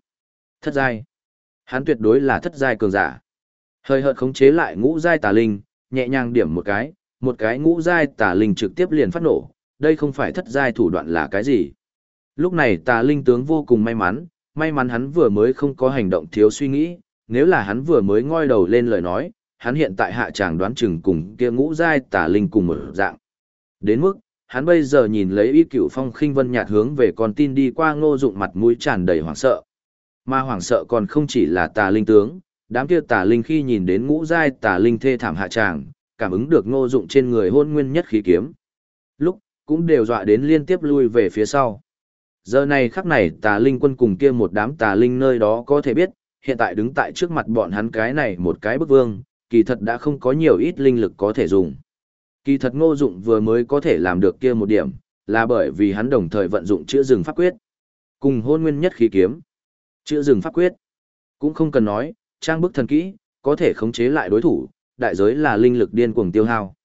Thất giai. Hắn tuyệt đối là thất giai cường giả. Hơi hợt khống chế lại ngũ giai tà linh, nhẹ nhàng điểm một cái, một cái ngũ giai tà linh trực tiếp liền phát nổ, đây không phải thất giai thủ đoạn là cái gì. Lúc này tà linh tướng vô cùng may mắn, may mắn hắn vừa mới không có hành động thiếu suy nghĩ, nếu là hắn vừa mới ngoi đầu lên lời nói, hắn hiện tại hạ tràng đoán chừng cùng kia ngũ giai tà linh cùng một dạng. Đến mức, hắn bây giờ nhìn lấy y cửu phong khinh vân nhạt hướng về con tin đi qua ngô dụng mặt mũi tràn đầy hoảng sợ. Mà hoảng sợ còn không chỉ là tà linh tướng, đám kia tà linh khi nhìn đến ngũ giai tà linh thê thảm hạ tràng, cảm ứng được ngô dụng trên người hôn nguyên nhất khí kiếm. Lúc, cũng đều dọa đến liên tiếp lui về phía sau. Giờ này khắc này tà linh quân cùng kia một đám tà linh nơi đó có thể biết, hiện tại đứng tại trước mặt bọn hắn cái này một cái bức vương, kỳ thật đã không có nhiều ít linh lực có thể dùng. Kỳ thật ngô dụng vừa mới có thể làm được kia một điểm, là bởi vì hắn đồng thời vận dụng chữa rừng pháp quyết. Cùng hôn nguyên nhất khí kiếm. Chữa rừng pháp quyết. Cũng không cần nói, trang bức thần kỹ, có thể khống chế lại đối thủ, đại giới là linh lực điên cuồng tiêu hao.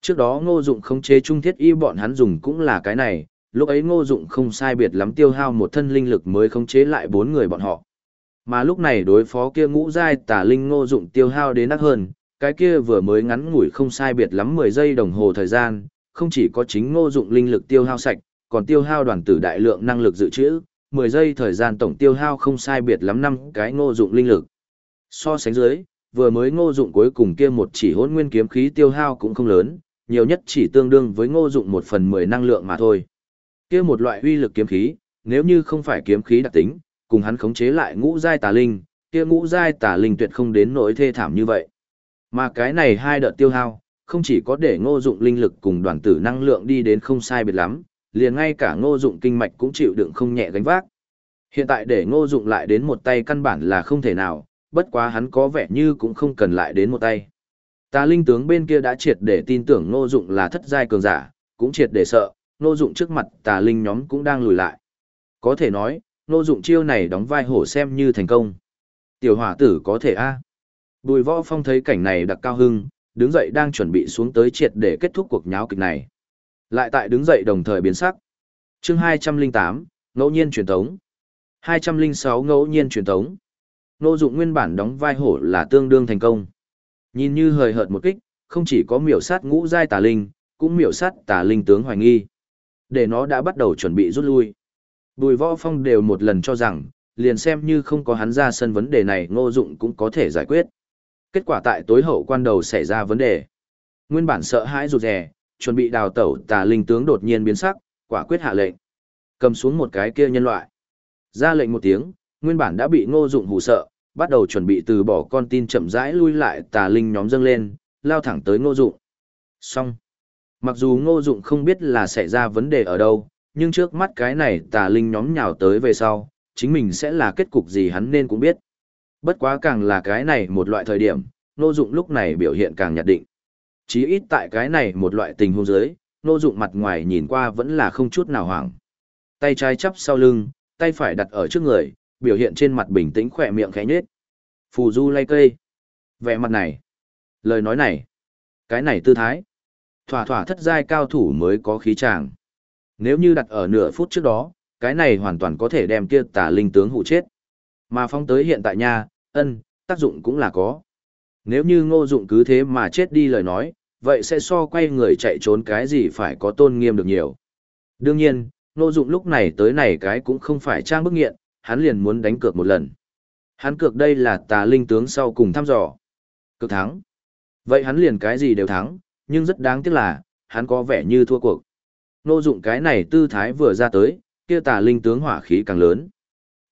Trước đó ngô dụng khống chế trung thiết y bọn hắn dùng cũng là cái này, lúc ấy ngô dụng không sai biệt lắm tiêu hao một thân linh lực mới khống chế lại bốn người bọn họ. Mà lúc này đối phó kia ngũ giai tà linh ngô dụng tiêu hao đến nắc hơn, cái kia vừa mới ngắn ngủi không sai biệt lắm 10 giây đồng hồ thời gian, không chỉ có chính ngô dụng linh lực tiêu hao sạch, còn tiêu hao đoàn tử đại lượng năng lực dự trữ, 10 giây thời gian tổng tiêu hao không sai biệt lắm năm cái ngô dụng linh lực. So sánh dưới, vừa mới ngô dụng cuối cùng kia một chỉ hỗn nguyên kiếm khí tiêu hao cũng không lớn, nhiều nhất chỉ tương đương với ngô dụng một phần mười năng lượng mà thôi. Kia một loại uy lực kiếm khí, nếu như không phải kiếm khí đặc tính, cùng hắn khống chế lại ngũ giai tà linh, kia ngũ giai tà linh tuyệt không đến nỗi thê thảm như vậy. Mà cái này hai đợt tiêu hao, không chỉ có để ngô dụng linh lực cùng đoàn tử năng lượng đi đến không sai biệt lắm, liền ngay cả ngô dụng kinh mạch cũng chịu đựng không nhẹ gánh vác. Hiện tại để ngô dụng lại đến một tay căn bản là không thể nào, bất quá hắn có vẻ như cũng không cần lại đến một tay. Tà linh tướng bên kia đã triệt để tin tưởng ngô dụng là thất giai cường giả, cũng triệt để sợ, ngô dụng trước mặt tà linh nhóm cũng đang lùi lại. Có thể nói, ngô dụng chiêu này đóng vai hổ xem như thành công. Tiểu hỏa tử có thể a Bùi võ phong thấy cảnh này đặc cao hưng, đứng dậy đang chuẩn bị xuống tới triệt để kết thúc cuộc nháo kịch này. Lại tại đứng dậy đồng thời biến sắc. chương 208, ngẫu nhiên truyền tống. 206 ngẫu nhiên truyền tống. Nô dụng nguyên bản đóng vai hổ là tương đương thành công. Nhìn như hời hợt một kích, không chỉ có miểu sát ngũ giai tà linh, cũng miểu sát tà linh tướng hoài nghi. Để nó đã bắt đầu chuẩn bị rút lui. Bùi võ phong đều một lần cho rằng, liền xem như không có hắn ra sân vấn đề này ngô dụng cũng có thể giải quyết. Kết quả tại tối hậu quan đầu xảy ra vấn đề. Nguyên bản sợ hãi rụt rè, chuẩn bị đào tẩu tà linh tướng đột nhiên biến sắc, quả quyết hạ lệnh. Cầm xuống một cái kia nhân loại. Ra lệnh một tiếng, nguyên bản đã bị ngô dụng hù sợ, bắt đầu chuẩn bị từ bỏ con tin chậm rãi lui lại tà linh nhóm dâng lên, lao thẳng tới ngô dụng. Xong. Mặc dù ngô dụng không biết là xảy ra vấn đề ở đâu, nhưng trước mắt cái này tà linh nhóm nhào tới về sau, chính mình sẽ là kết cục gì hắn nên cũng biết. Bất quá càng là cái này một loại thời điểm, ngô dụng lúc này biểu hiện càng nhạt định. Chí ít tại cái này một loại tình huống dưới, ngô dụng mặt ngoài nhìn qua vẫn là không chút nào hoảng. Tay trái chắp sau lưng, tay phải đặt ở trước người, biểu hiện trên mặt bình tĩnh khỏe miệng khẽ nhếch. Phù du lay cây. Vẻ mặt này. Lời nói này. Cái này tư thái. Thỏa thỏa thất giai cao thủ mới có khí tràng. Nếu như đặt ở nửa phút trước đó, cái này hoàn toàn có thể đem kia tà linh tướng hụ chết. Mà phong tới hiện tại nha, ân, tác dụng cũng là có. Nếu như ngô dụng cứ thế mà chết đi lời nói, vậy sẽ so quay người chạy trốn cái gì phải có tôn nghiêm được nhiều. Đương nhiên, ngô dụng lúc này tới này cái cũng không phải trang bức nghiện, hắn liền muốn đánh cược một lần. Hắn cược đây là tà linh tướng sau cùng thăm dò. cược thắng. Vậy hắn liền cái gì đều thắng, nhưng rất đáng tiếc là, hắn có vẻ như thua cuộc. Nô dụng cái này tư thái vừa ra tới, kia tà linh tướng hỏa khí càng lớn.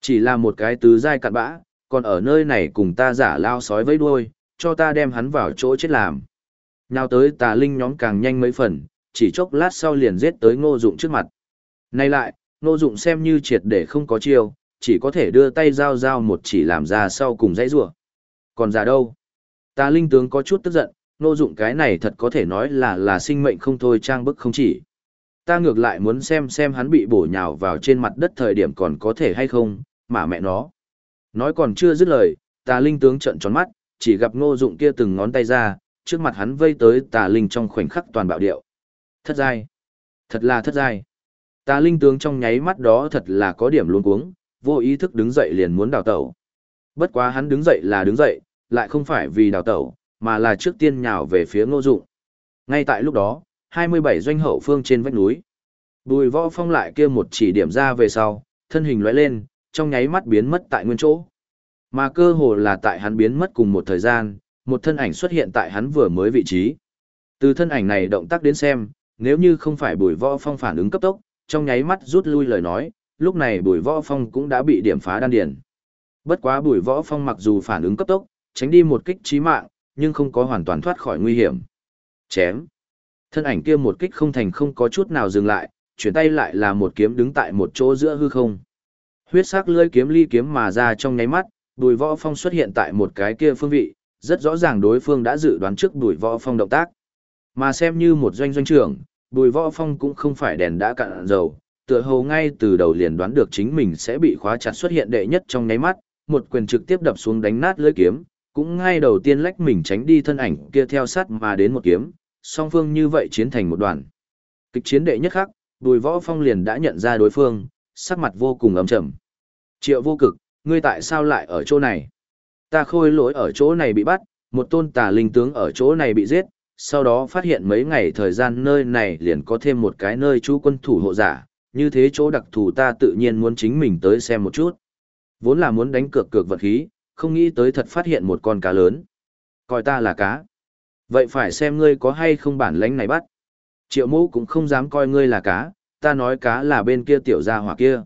Chỉ là một cái tứ giai cặn bã, còn ở nơi này cùng ta giả lao sói với đuôi, cho ta đem hắn vào chỗ chết làm. Nào tới tà linh nhóm càng nhanh mấy phần, chỉ chốc lát sau liền giết tới ngô dụng trước mặt. Nay lại, ngô dụng xem như triệt để không có chiêu, chỉ có thể đưa tay giao giao một chỉ làm ra sau cùng dãy rủa. Còn già đâu? Ta linh tướng có chút tức giận, nô dụng cái này thật có thể nói là là sinh mệnh không thôi trang bức không chỉ. Ta ngược lại muốn xem xem hắn bị bổ nhào vào trên mặt đất thời điểm còn có thể hay không, mà mẹ nó. Nói còn chưa dứt lời, tà linh tướng trận tròn mắt, chỉ gặp ngô dụng kia từng ngón tay ra, trước mặt hắn vây tới tà linh trong khoảnh khắc toàn bạo điệu. Thất giai. Thật là thất giai. Tà linh tướng trong nháy mắt đó thật là có điểm luống cuống, vô ý thức đứng dậy liền muốn đào tẩu. Bất quá hắn đứng dậy là đứng dậy, lại không phải vì đào tẩu, mà là trước tiên nhào về phía ngô dụng. Ngay tại lúc đó, 27 doanh hậu phương trên vách núi. Bùi võ phong lại kia một chỉ điểm ra về sau, thân hình lóe lên, trong nháy mắt biến mất tại nguyên chỗ. Mà cơ hồ là tại hắn biến mất cùng một thời gian, một thân ảnh xuất hiện tại hắn vừa mới vị trí. Từ thân ảnh này động tác đến xem, nếu như không phải bùi võ phong phản ứng cấp tốc, trong nháy mắt rút lui lời nói, lúc này bùi võ phong cũng đã bị điểm phá đan điền. Bất quá bùi võ phong mặc dù phản ứng cấp tốc, tránh đi một kích chí mạng, nhưng không có hoàn toàn thoát khỏi nguy hiểm. Chém. Thân ảnh kia một kích không thành không có chút nào dừng lại, chuyển tay lại là một kiếm đứng tại một chỗ giữa hư không. Huyết sắc lưỡi kiếm ly kiếm mà ra trong nháy mắt, Bùi Võ Phong xuất hiện tại một cái kia phương vị, rất rõ ràng đối phương đã dự đoán trước Bùi Võ Phong động tác. Mà xem như một doanh doanh trưởng, Bùi Võ Phong cũng không phải đèn đã cạn dầu, tựa hồ ngay từ đầu liền đoán được chính mình sẽ bị khóa chặt xuất hiện đệ nhất trong nháy mắt, một quyền trực tiếp đập xuống đánh nát lưỡi kiếm, cũng ngay đầu tiên lách mình tránh đi thân ảnh kia theo sát mà đến một kiếm, song phương như vậy chiến thành một đoàn. Kịch chiến đệ nhất khắc, Bùi Võ Phong liền đã nhận ra đối phương, sắc mặt vô cùng ấm trầm. Triệu vô cực, ngươi tại sao lại ở chỗ này? Ta khôi lỗi ở chỗ này bị bắt, một tôn tà linh tướng ở chỗ này bị giết, sau đó phát hiện mấy ngày thời gian nơi này liền có thêm một cái nơi chú quân thủ hộ giả, như thế chỗ đặc thù ta tự nhiên muốn chính mình tới xem một chút. Vốn là muốn đánh cược cược vật khí, không nghĩ tới thật phát hiện một con cá lớn. Coi ta là cá. Vậy phải xem ngươi có hay không bản lãnh này bắt. Triệu mũ cũng không dám coi ngươi là cá, ta nói cá là bên kia tiểu gia hỏa kia.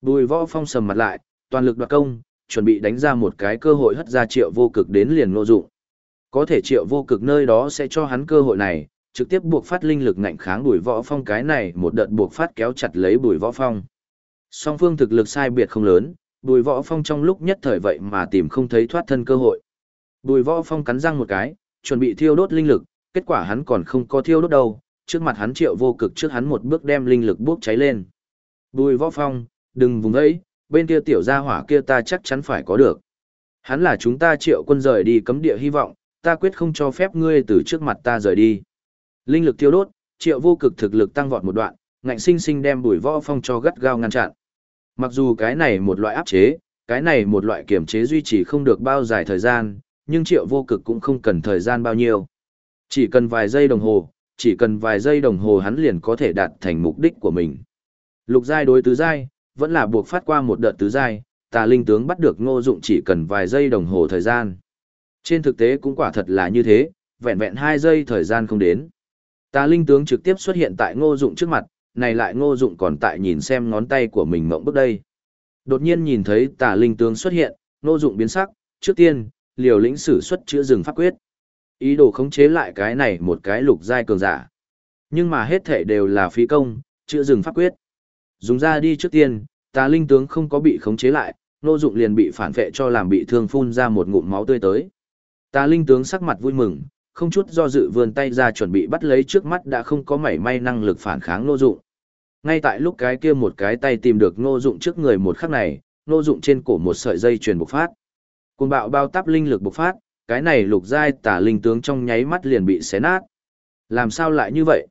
Bùi võ phong sầm mặt lại, toàn lực đoạt công, chuẩn bị đánh ra một cái cơ hội hất ra triệu vô cực đến liền ngô dụng. Có thể triệu vô cực nơi đó sẽ cho hắn cơ hội này, trực tiếp buộc phát linh lực ngạnh kháng bùi võ phong cái này một đợt buộc phát kéo chặt lấy bùi võ phong. Song phương thực lực sai biệt không lớn, bùi võ phong trong lúc nhất thời vậy mà tìm không thấy thoát thân cơ hội. Bùi võ phong cắn răng một cái, chuẩn bị thiêu đốt linh lực, kết quả hắn còn không có thiêu đốt đâu, trước mặt hắn triệu vô cực trước hắn một bước đem linh lực bốc cháy lên. Bùi võ phong, đừng vùng ấy, bên kia tiểu gia hỏa kia ta chắc chắn phải có được. Hắn là chúng ta triệu quân rời đi cấm địa hy vọng, ta quyết không cho phép ngươi từ trước mặt ta rời đi. Linh lực thiêu đốt, triệu vô cực thực lực tăng vọt một đoạn, ngạnh sinh sinh đem bùi võ phong cho gắt gao ngăn chặn. Mặc dù cái này một loại áp chế, cái này một loại kiểm chế duy trì không được bao dài thời gian, nhưng triệu vô cực cũng không cần thời gian bao nhiêu. Chỉ cần vài giây đồng hồ, chỉ cần vài giây đồng hồ hắn liền có thể đạt thành mục đích của mình. Lục giai đối tứ giai, vẫn là buộc phát qua một đợt tứ giai, tà linh tướng bắt được ngô dụng chỉ cần vài giây đồng hồ thời gian. Trên thực tế cũng quả thật là như thế, vẹn vẹn hai giây thời gian không đến. Tà linh tướng trực tiếp xuất hiện tại ngô dụng trước mặt, này lại ngô dụng còn tại nhìn xem ngón tay của mình mộng bước đây. Đột nhiên nhìn thấy tà linh tướng xuất hiện, ngô dụng biến sắc, trước tiên, liều lĩnh sử xuất chữa rừng pháp quyết. Ý đồ khống chế lại cái này một cái lục giai cường giả. Nhưng mà hết thể đều là phí công, chữa rừng pháp quyết. Dùng ra đi trước tiên, tà linh tướng không có bị khống chế lại, ngô dụng liền bị phản vệ cho làm bị thương phun ra một ngụm máu tươi tới. Tà linh tướng sắc mặt vui mừng, không chút do dự vươn tay ra chuẩn bị bắt lấy trước mắt đã không có mảy may năng lực phản kháng nô dụng. Ngay tại lúc cái kia một cái tay tìm được nô dụng trước người một khắc này, nô dụng trên cổ một sợi dây truyền bộc phát. cuồng bạo bao táp linh lực bộc phát, cái này lục giai tả linh tướng trong nháy mắt liền bị xé nát. Làm sao lại như vậy?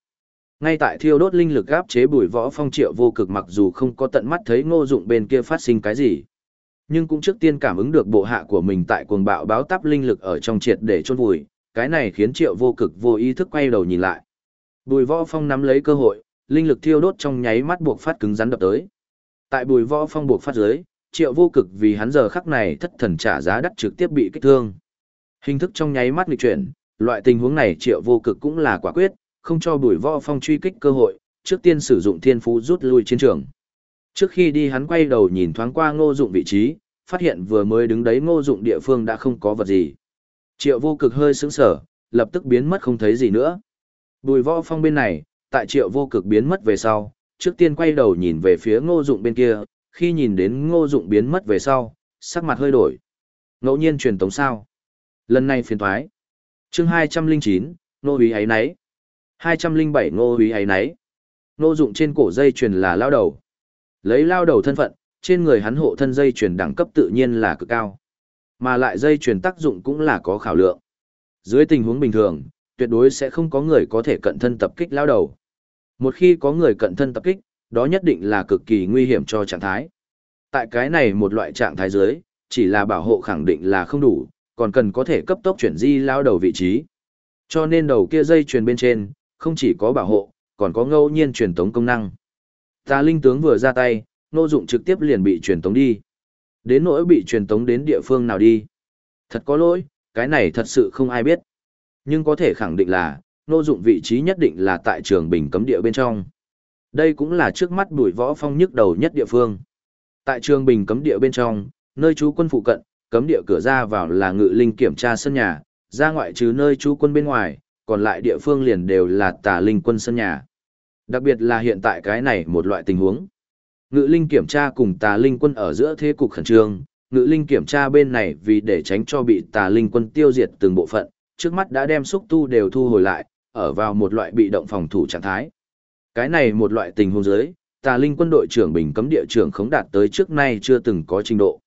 Ngay tại thiêu đốt linh lực áp chế bùi võ phong triệu vô cực mặc dù không có tận mắt thấy ngô dụng bên kia phát sinh cái gì. Nhưng cũng trước tiên cảm ứng được bộ hạ của mình tại cuồng bạo báo táp linh lực ở trong triệt để chôn vùi, cái này khiến triệu vô cực vô ý thức quay đầu nhìn lại. Bùi võ phong nắm lấy cơ hội, linh lực thiêu đốt trong nháy mắt buộc phát cứng rắn đập tới. Tại bùi võ phong buộc phát dưới, triệu vô cực vì hắn giờ khắc này thất thần trả giá đắt trực tiếp bị kích thương. Hình thức trong nháy mắt nghịch chuyển, loại tình huống này triệu vô cực cũng là quả quyết, không cho bùi võ phong truy kích cơ hội, trước tiên sử dụng thiên phú rút lui chiến trường. Trước khi đi hắn quay đầu nhìn thoáng qua ngô dụng vị trí, phát hiện vừa mới đứng đấy ngô dụng địa phương đã không có vật gì. Triệu vô cực hơi sững sở, lập tức biến mất không thấy gì nữa. Bùi võ phong bên này, tại triệu vô cực biến mất về sau, trước tiên quay đầu nhìn về phía ngô dụng bên kia, khi nhìn đến ngô dụng biến mất về sau, sắc mặt hơi đổi. Ngẫu nhiên truyền tống sao. Lần này phiền thoái. chương 209, ngô ý ấy nấy. 207 ngô ý ấy nấy. Ngô dụng trên cổ dây truyền là lao đầu. Lấy lao đầu thân phận, trên người hắn hộ thân dây truyền đẳng cấp tự nhiên là cực cao. Mà lại dây truyền tác dụng cũng là có khảo lượng. Dưới tình huống bình thường, tuyệt đối sẽ không có người có thể cận thân tập kích lao đầu. Một khi có người cận thân tập kích, đó nhất định là cực kỳ nguy hiểm cho trạng thái. Tại cái này một loại trạng thái dưới, chỉ là bảo hộ khẳng định là không đủ, còn cần có thể cấp tốc chuyển di lao đầu vị trí. Cho nên đầu kia dây truyền bên trên, không chỉ có bảo hộ, còn có ngẫu nhiên truyền tống công năng. Ta linh tướng vừa ra tay, nô dụng trực tiếp liền bị truyền tống đi. Đến nỗi bị truyền tống đến địa phương nào đi. Thật có lỗi, cái này thật sự không ai biết. Nhưng có thể khẳng định là, nô dụng vị trí nhất định là tại trường bình cấm địa bên trong. Đây cũng là trước mắt bùi võ phong nhức đầu nhất địa phương. Tại trường bình cấm địa bên trong, nơi chú quân phụ cận, cấm địa cửa ra vào là ngự linh kiểm tra sân nhà, ra ngoại trừ nơi chú quân bên ngoài, còn lại địa phương liền đều là tà linh quân sân nhà. Đặc biệt là hiện tại cái này một loại tình huống. Ngự linh kiểm tra cùng tà linh quân ở giữa thế cục khẩn trương, ngự linh kiểm tra bên này vì để tránh cho bị tà linh quân tiêu diệt từng bộ phận, trước mắt đã đem xúc tu đều thu hồi lại, ở vào một loại bị động phòng thủ trạng thái. Cái này một loại tình huống dưới, tà linh quân đội trưởng bình cấm địa trưởng khống đạt tới trước nay chưa từng có trình độ.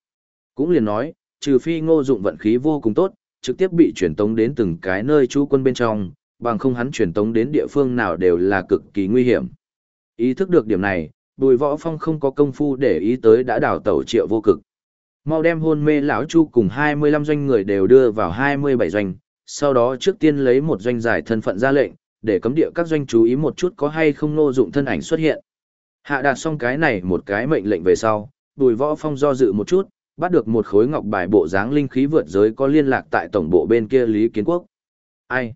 Cũng liền nói, trừ phi ngô dụng vận khí vô cùng tốt, trực tiếp bị chuyển tống đến từng cái nơi trú quân bên trong, bằng không hắn chuyển tống đến địa phương nào đều là cực kỳ nguy hiểm. Ý thức được điểm này, bùi võ phong không có công phu để ý tới đã đảo tẩu triệu vô cực. Mau đem hôn mê lão chu cùng 25 doanh người đều đưa vào 27 doanh, sau đó trước tiên lấy một doanh giải thân phận ra lệnh, để cấm địa các doanh chú ý một chút có hay không nô dụng thân ảnh xuất hiện. Hạ đạt xong cái này một cái mệnh lệnh về sau, bùi võ phong do dự một chút, bắt được một khối ngọc bài bộ dáng linh khí vượt giới có liên lạc tại tổng bộ bên kia lý kiến quốc. Ai?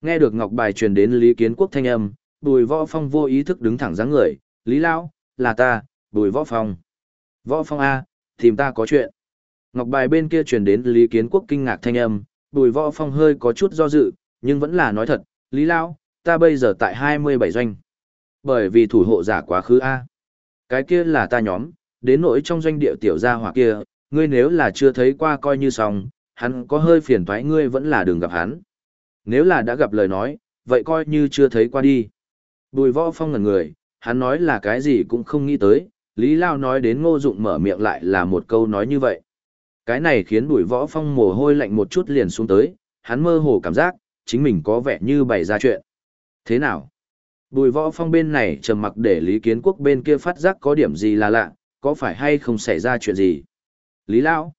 Nghe được ngọc bài truyền đến lý kiến quốc thanh âm, bùi võ phong vô ý thức đứng thẳng dáng người Lý Lão, là ta, Bùi Võ Phong. Võ Phong A, tìm ta có chuyện. Ngọc bài bên kia truyền đến Lý Kiến Quốc kinh ngạc thanh âm, Bùi Võ Phong hơi có chút do dự, nhưng vẫn là nói thật, Lý Lão, ta bây giờ tại 27 doanh. Bởi vì thủ hộ giả quá khứ A. Cái kia là ta nhóm, đến nỗi trong doanh địa tiểu gia hỏa kia, ngươi nếu là chưa thấy qua coi như xong, hắn có hơi phiền toái ngươi vẫn là đừng gặp hắn. Nếu là đã gặp lời nói, vậy coi như chưa thấy qua đi. Bùi Võ Phong ngẩn người, hắn nói là cái gì cũng không nghĩ tới, Lý Lao nói đến ngô dụng mở miệng lại là một câu nói như vậy. Cái này khiến bùi võ phong mồ hôi lạnh một chút liền xuống tới, hắn mơ hồ cảm giác, chính mình có vẻ như bày ra chuyện. Thế nào? Bùi võ phong bên này trầm mặc để Lý Kiến Quốc bên kia phát giác có điểm gì là lạ, có phải hay không xảy ra chuyện gì? Lý Lao?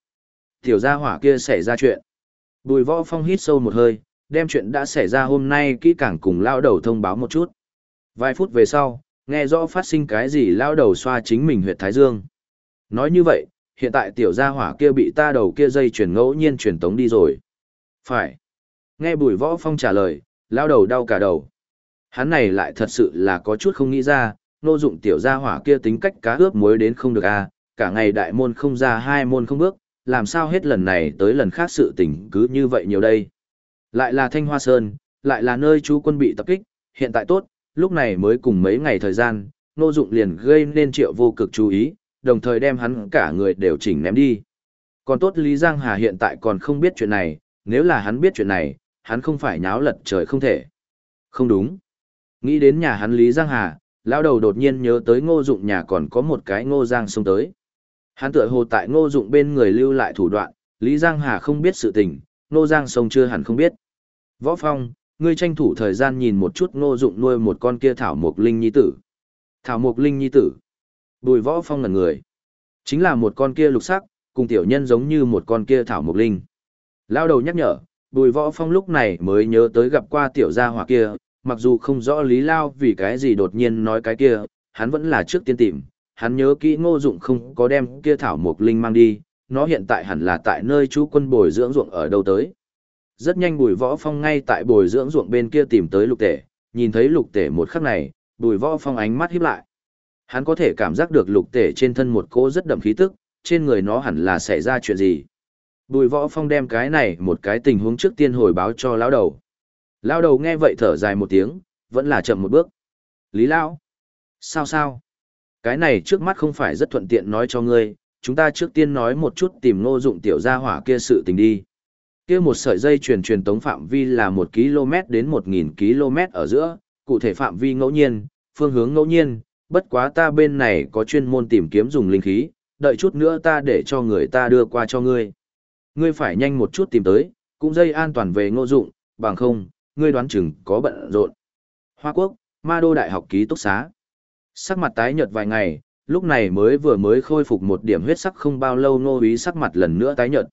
Tiểu gia hỏa kia xảy ra chuyện. Bùi võ phong hít sâu một hơi, đem chuyện đã xảy ra hôm nay kỹ càng cùng lao đầu thông báo một chút. Vài phút về sau, nghe rõ phát sinh cái gì lao đầu xoa chính mình huyệt Thái Dương. Nói như vậy, hiện tại tiểu gia hỏa kia bị ta đầu kia dây chuyển ngẫu nhiên chuyển tống đi rồi. Phải. Nghe bùi võ phong trả lời, lao đầu đau cả đầu. Hắn này lại thật sự là có chút không nghĩ ra, nô dụng tiểu gia hỏa kia tính cách cá ướp muối đến không được a, à, cả ngày đại môn không ra hai môn không bước, làm sao hết lần này tới lần khác sự tình cứ như vậy nhiều đây. Lại là Thanh Hoa Sơn, lại là nơi chú quân bị tập kích, hiện tại tốt, lúc này mới cùng mấy ngày thời gian, Ngô dụng liền gây nên triệu vô cực chú ý, đồng thời đem hắn cả người đều chỉnh ném đi. Còn tốt Lý Giang Hà hiện tại còn không biết chuyện này, nếu là hắn biết chuyện này, hắn không phải nháo lật trời không thể. Không đúng. Nghĩ đến nhà hắn Lý Giang Hà, lão đầu đột nhiên nhớ tới ngô dụng nhà còn có một cái ngô giang xông tới. Hắn tựa hồ tại ngô dụng bên người lưu lại thủ đoạn, Lý Giang Hà không biết sự tình, ngô giang sông chưa hẳn không biết. Võ Phong, ngươi tranh thủ thời gian nhìn một chút ngô dụng nuôi một con kia thảo Mộc linh nhi tử. Thảo Mộc linh nhi tử. Bùi Võ Phong ngẩn người. Chính là một con kia lục sắc, cùng tiểu nhân giống như một con kia thảo Mộc linh. Lao đầu nhắc nhở, bùi Võ Phong lúc này mới nhớ tới gặp qua tiểu gia hỏa kia, mặc dù không rõ lý lao vì cái gì đột nhiên nói cái kia, hắn vẫn là trước tiên tìm, hắn nhớ kỹ ngô dụng không có đem kia thảo Mộc linh mang đi, nó hiện tại hẳn là tại nơi chú quân bồi dưỡng ruộng ở đâu tới. Rất nhanh bùi võ phong ngay tại bồi dưỡng ruộng bên kia tìm tới lục tể, nhìn thấy lục tể một khắc này, bùi võ phong ánh mắt híp lại. Hắn có thể cảm giác được lục tể trên thân một cỗ rất đậm khí tức, trên người nó hẳn là xảy ra chuyện gì. Bùi võ phong đem cái này một cái tình huống trước tiên hồi báo cho lão đầu. Lão đầu nghe vậy thở dài một tiếng, vẫn là chậm một bước. Lý lão, sao sao? Cái này trước mắt không phải rất thuận tiện nói cho ngươi, chúng ta trước tiên nói một chút tìm ngô dụng tiểu gia hỏa kia sự tình đi. Kia một sợi dây truyền truyền tống phạm vi là 1 km đến 1000 km ở giữa, cụ thể phạm vi ngẫu nhiên, phương hướng ngẫu nhiên, bất quá ta bên này có chuyên môn tìm kiếm dùng linh khí, đợi chút nữa ta để cho người ta đưa qua cho ngươi. Ngươi phải nhanh một chút tìm tới, cũng dây an toàn về ngô dụng, bằng không, ngươi đoán chừng có bận rộn. Hoa Quốc, Ma Đô Đại học ký túc xá. Sắc mặt tái nhợt vài ngày, lúc này mới vừa mới khôi phục một điểm huyết sắc không bao lâu nô ý sắc mặt lần nữa tái nhợt.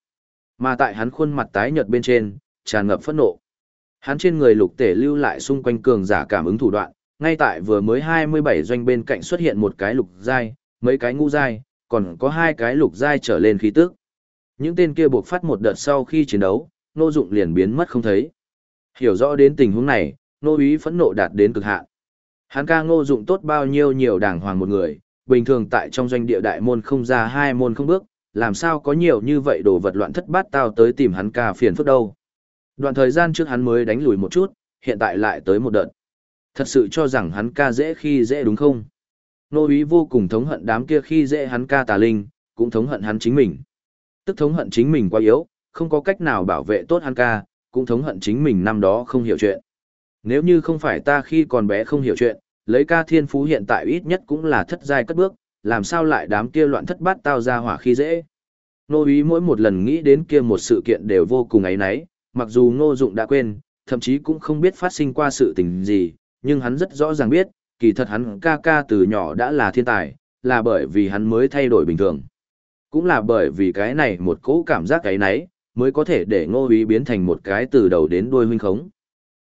Mà tại hắn khuôn mặt tái nhợt bên trên, tràn ngập phẫn nộ. Hắn trên người lục tể lưu lại xung quanh cường giả cảm ứng thủ đoạn, ngay tại vừa mới 27 doanh bên cạnh xuất hiện một cái lục giai, mấy cái ngũ giai, còn có hai cái lục giai trở lên khí tức. Những tên kia buộc phát một đợt sau khi chiến đấu, nô dụng liền biến mất không thấy. Hiểu rõ đến tình huống này, nô ý phẫn nộ đạt đến cực hạn. Hắn ca ngô dụng tốt bao nhiêu nhiều đàng hoàng một người, bình thường tại trong doanh địa đại môn không ra hai môn không bước, làm sao có nhiều như vậy đồ vật loạn thất bát tao tới tìm hắn ca phiền phức đâu. Đoạn thời gian trước hắn mới đánh lùi một chút, hiện tại lại tới một đợt. Thật sự cho rằng hắn ca dễ khi dễ đúng không? Nô ý vô cùng thống hận đám kia khi dễ hắn ca tà linh, cũng thống hận hắn chính mình. Tức thống hận chính mình quá yếu, không có cách nào bảo vệ tốt hắn ca, cũng thống hận chính mình năm đó không hiểu chuyện. Nếu như không phải ta khi còn bé không hiểu chuyện, lấy ca thiên phú hiện tại ít nhất cũng là thất giai cất bước, làm sao lại đám kia loạn thất bát tao ra hỏa khi dễ. Nô ý mỗi một lần nghĩ đến kia một sự kiện đều vô cùng ấy náy, mặc dù ngô dụng đã quên, thậm chí cũng không biết phát sinh qua sự tình gì, nhưng hắn rất rõ ràng biết, kỳ thật hắn ca ca từ nhỏ đã là thiên tài, là bởi vì hắn mới thay đổi bình thường. Cũng là bởi vì cái này một cỗ cảm giác cái náy, mới có thể để ngô ý biến thành một cái từ đầu đến đuôi huynh khống.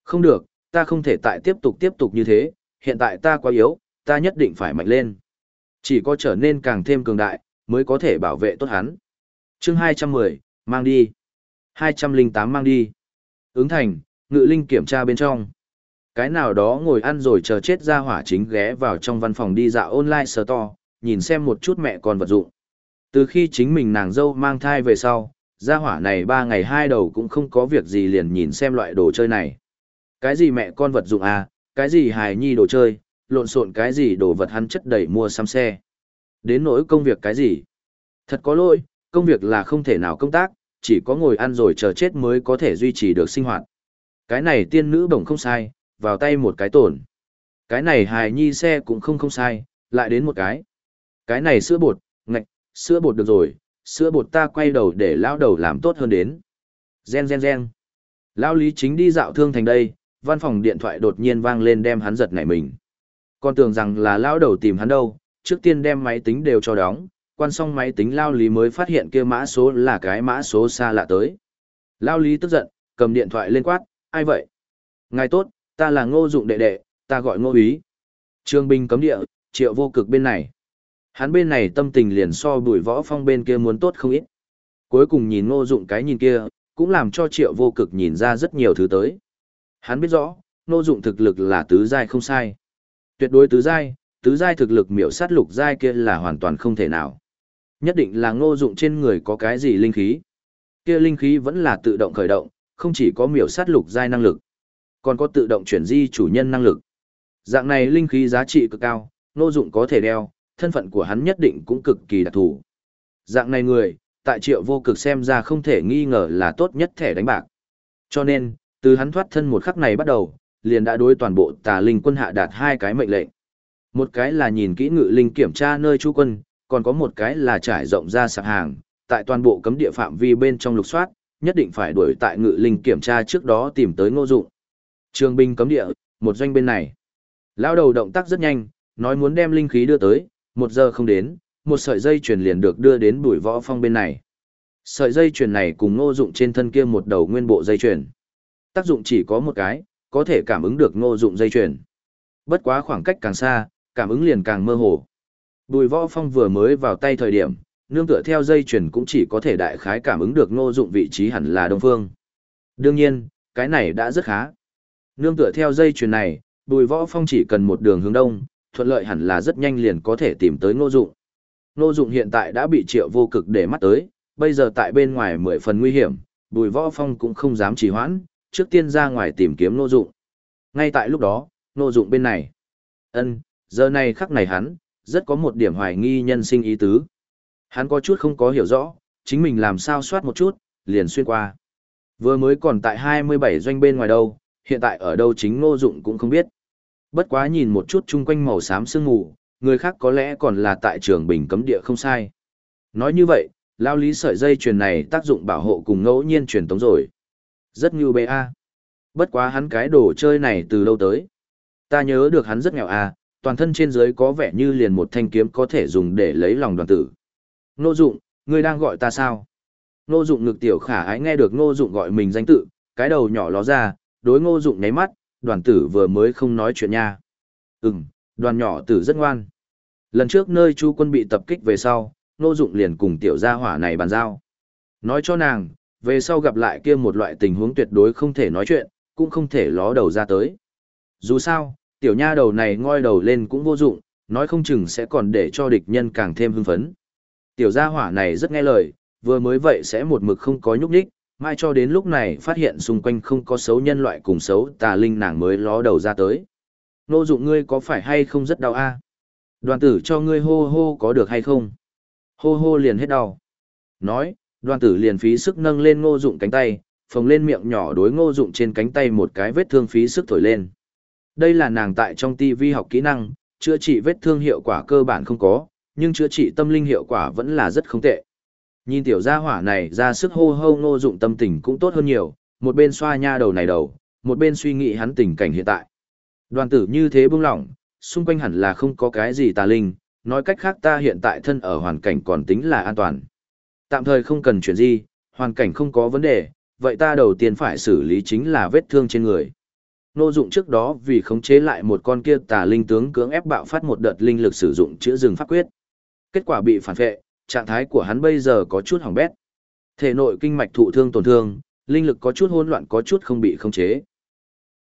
Không được, ta không thể tại tiếp tục tiếp tục như thế, hiện tại ta quá yếu, ta nhất định phải mạnh lên. Chỉ có trở nên càng thêm cường đại, mới có thể bảo vệ tốt hắn. chương 210, mang đi. 208 mang đi. Ứng thành, ngự linh kiểm tra bên trong. Cái nào đó ngồi ăn rồi chờ chết ra hỏa chính ghé vào trong văn phòng đi dạo online store, nhìn xem một chút mẹ con vật dụng. Từ khi chính mình nàng dâu mang thai về sau, gia hỏa này ba ngày hai đầu cũng không có việc gì liền nhìn xem loại đồ chơi này. Cái gì mẹ con vật dụng à, cái gì hài nhi đồ chơi, lộn xộn cái gì đồ vật hắn chất đầy mua xăm xe. Đến nỗi công việc cái gì. Thật có lỗi, công việc là không thể nào công tác, chỉ có ngồi ăn rồi chờ chết mới có thể duy trì được sinh hoạt. Cái này tiên nữ bổng không sai, vào tay một cái tổn. Cái này hài nhi xe cũng không không sai, lại đến một cái. Cái này sữa bột, ngạch, sữa bột được rồi, sữa bột ta quay đầu để lao đầu làm tốt hơn đến. Gen gen gen. Lao lý chính đi dạo thương thành đây, văn phòng điện thoại đột nhiên vang lên đem hắn giật nảy mình. Con tưởng rằng là lao đầu tìm hắn đâu, trước tiên đem máy tính đều cho đóng, quan xong máy tính lao lý mới phát hiện kia mã số là cái mã số xa lạ tới. Lao lý tức giận, cầm điện thoại lên quát, ai vậy? Ngài tốt, ta là ngô dụng đệ đệ, ta gọi ngô ý. Trương binh cấm địa, triệu vô cực bên này. Hắn bên này tâm tình liền so bùi võ phong bên kia muốn tốt không ít. Cuối cùng nhìn ngô dụng cái nhìn kia, cũng làm cho triệu vô cực nhìn ra rất nhiều thứ tới. Hắn biết rõ, ngô dụng thực lực là tứ giai không sai. Tuyệt đối tứ giai, tứ giai thực lực miểu sát lục giai kia là hoàn toàn không thể nào. Nhất định là ngô dụng trên người có cái gì linh khí. Kia linh khí vẫn là tự động khởi động, không chỉ có miểu sát lục giai năng lực, còn có tự động chuyển di chủ nhân năng lực. Dạng này linh khí giá trị cực cao, ngô dụng có thể đeo, thân phận của hắn nhất định cũng cực kỳ đặc thù. Dạng này người, tại triệu vô cực xem ra không thể nghi ngờ là tốt nhất thẻ đánh bạc. Cho nên, từ hắn thoát thân một khắc này bắt đầu, liền đã đối toàn bộ tà linh quân hạ đạt hai cái mệnh lệnh. Một cái là nhìn kỹ ngự linh kiểm tra nơi trú quân, còn có một cái là trải rộng ra sạp hàng, tại toàn bộ cấm địa phạm vi bên trong lục soát, nhất định phải đuổi tại ngự linh kiểm tra trước đó tìm tới ngô dụng. Trường binh cấm địa, một doanh bên này. Lao đầu động tác rất nhanh, nói muốn đem linh khí đưa tới, một giờ không đến, một sợi dây chuyền liền được đưa đến bùi võ phong bên này. Sợi dây chuyền này cùng ngô dụng trên thân kia một đầu nguyên bộ dây chuyền. Tác dụng chỉ có một cái, có thể cảm ứng được ngô dụng dây chuyền. Bất quá khoảng cách càng xa, cảm ứng liền càng mơ hồ. Bùi võ phong vừa mới vào tay thời điểm, nương tựa theo dây chuyền cũng chỉ có thể đại khái cảm ứng được ngô dụng vị trí hẳn là đông phương. Đương nhiên, cái này đã rất khá. Nương tựa theo dây chuyền này, bùi võ phong chỉ cần một đường hướng đông, thuận lợi hẳn là rất nhanh liền có thể tìm tới ngô dụng. Ngô dụng hiện tại đã bị triệu vô cực để mắt tới, bây giờ tại bên ngoài mười phần nguy hiểm, bùi võ phong cũng không dám trì hoãn, trước tiên ra ngoài tìm kiếm ngô dụng. Ngay tại lúc đó, ngô dụng bên này. ân giờ này khắc này hắn, rất có một điểm hoài nghi nhân sinh ý tứ. Hắn có chút không có hiểu rõ, chính mình làm sao soát một chút, liền xuyên qua. Vừa mới còn tại 27 doanh bên ngoài đâu, hiện tại ở đâu chính ngô dụng cũng không biết. Bất quá nhìn một chút chung quanh màu xám sương mù, người khác có lẽ còn là tại trường bình cấm địa không sai. Nói như vậy, lao lý sợi dây chuyền này tác dụng bảo hộ cùng ngẫu nhiên truyền tống rồi. Rất như bê a. Bất quá hắn cái đồ chơi này từ lâu tới. Ta nhớ được hắn rất nghèo a, toàn thân trên dưới có vẻ như liền một thanh kiếm có thể dùng để lấy lòng đoàn tử. Nô dụng, ngươi đang gọi ta sao? Nô dụng ngực tiểu khả ái nghe được nô dụng gọi mình danh tự, cái đầu nhỏ ló ra, đối ngô dụng nháy mắt, đoàn tử vừa mới không nói chuyện nha. Ừm, đoàn nhỏ tử rất ngoan. Lần trước nơi chu quân bị tập kích về sau, ngô dụng liền cùng tiểu gia hỏa này bàn giao. Nói cho nàng, về sau gặp lại kia một loại tình huống tuyệt đối không thể nói chuyện, cũng không thể ló đầu ra tới. Dù sao, tiểu nha đầu này ngoi đầu lên cũng vô dụng, nói không chừng sẽ còn để cho địch nhân càng thêm hưng phấn. Tiểu gia hỏa này rất nghe lời, vừa mới vậy sẽ một mực không có nhúc nhích, mai cho đến lúc này phát hiện xung quanh không có xấu nhân loại cùng xấu tà linh nàng mới ló đầu ra tới. Nô dụng ngươi có phải hay không rất đau a? Đoàn tử cho ngươi hô hô có được hay không? Hô hô liền hết đau. Nói, đoàn tử liền phí sức nâng lên ngô dụng cánh tay, phồng lên miệng nhỏ đối ngô dụng trên cánh tay một cái vết thương phí sức thổi lên. Đây là nàng tại trong TV học kỹ năng, chữa trị vết thương hiệu quả cơ bản không có, nhưng chữa trị tâm linh hiệu quả vẫn là rất không tệ. Nhìn tiểu gia hỏa này ra sức hô hô ngô dụng tâm tình cũng tốt hơn nhiều, một bên xoa nha đầu này đầu, một bên suy nghĩ hắn tình cảnh hiện tại. Đoàn tử như thế bưng lỏng, xung quanh hẳn là không có cái gì tà linh, nói cách khác ta hiện tại thân ở hoàn cảnh còn tính là an toàn. Tạm thời không cần chuyện gì, hoàn cảnh không có vấn đề, vậy ta đầu tiên phải xử lý chính là vết thương trên người. Nô dụng trước đó vì khống chế lại một con kia tà linh tướng cưỡng ép bạo phát một đợt linh lực sử dụng chữa rừng pháp quyết. Kết quả bị phản vệ, trạng thái của hắn bây giờ có chút hỏng bét. Thể nội kinh mạch thụ thương tổn thương, linh lực có chút hỗn loạn có chút không bị khống chế.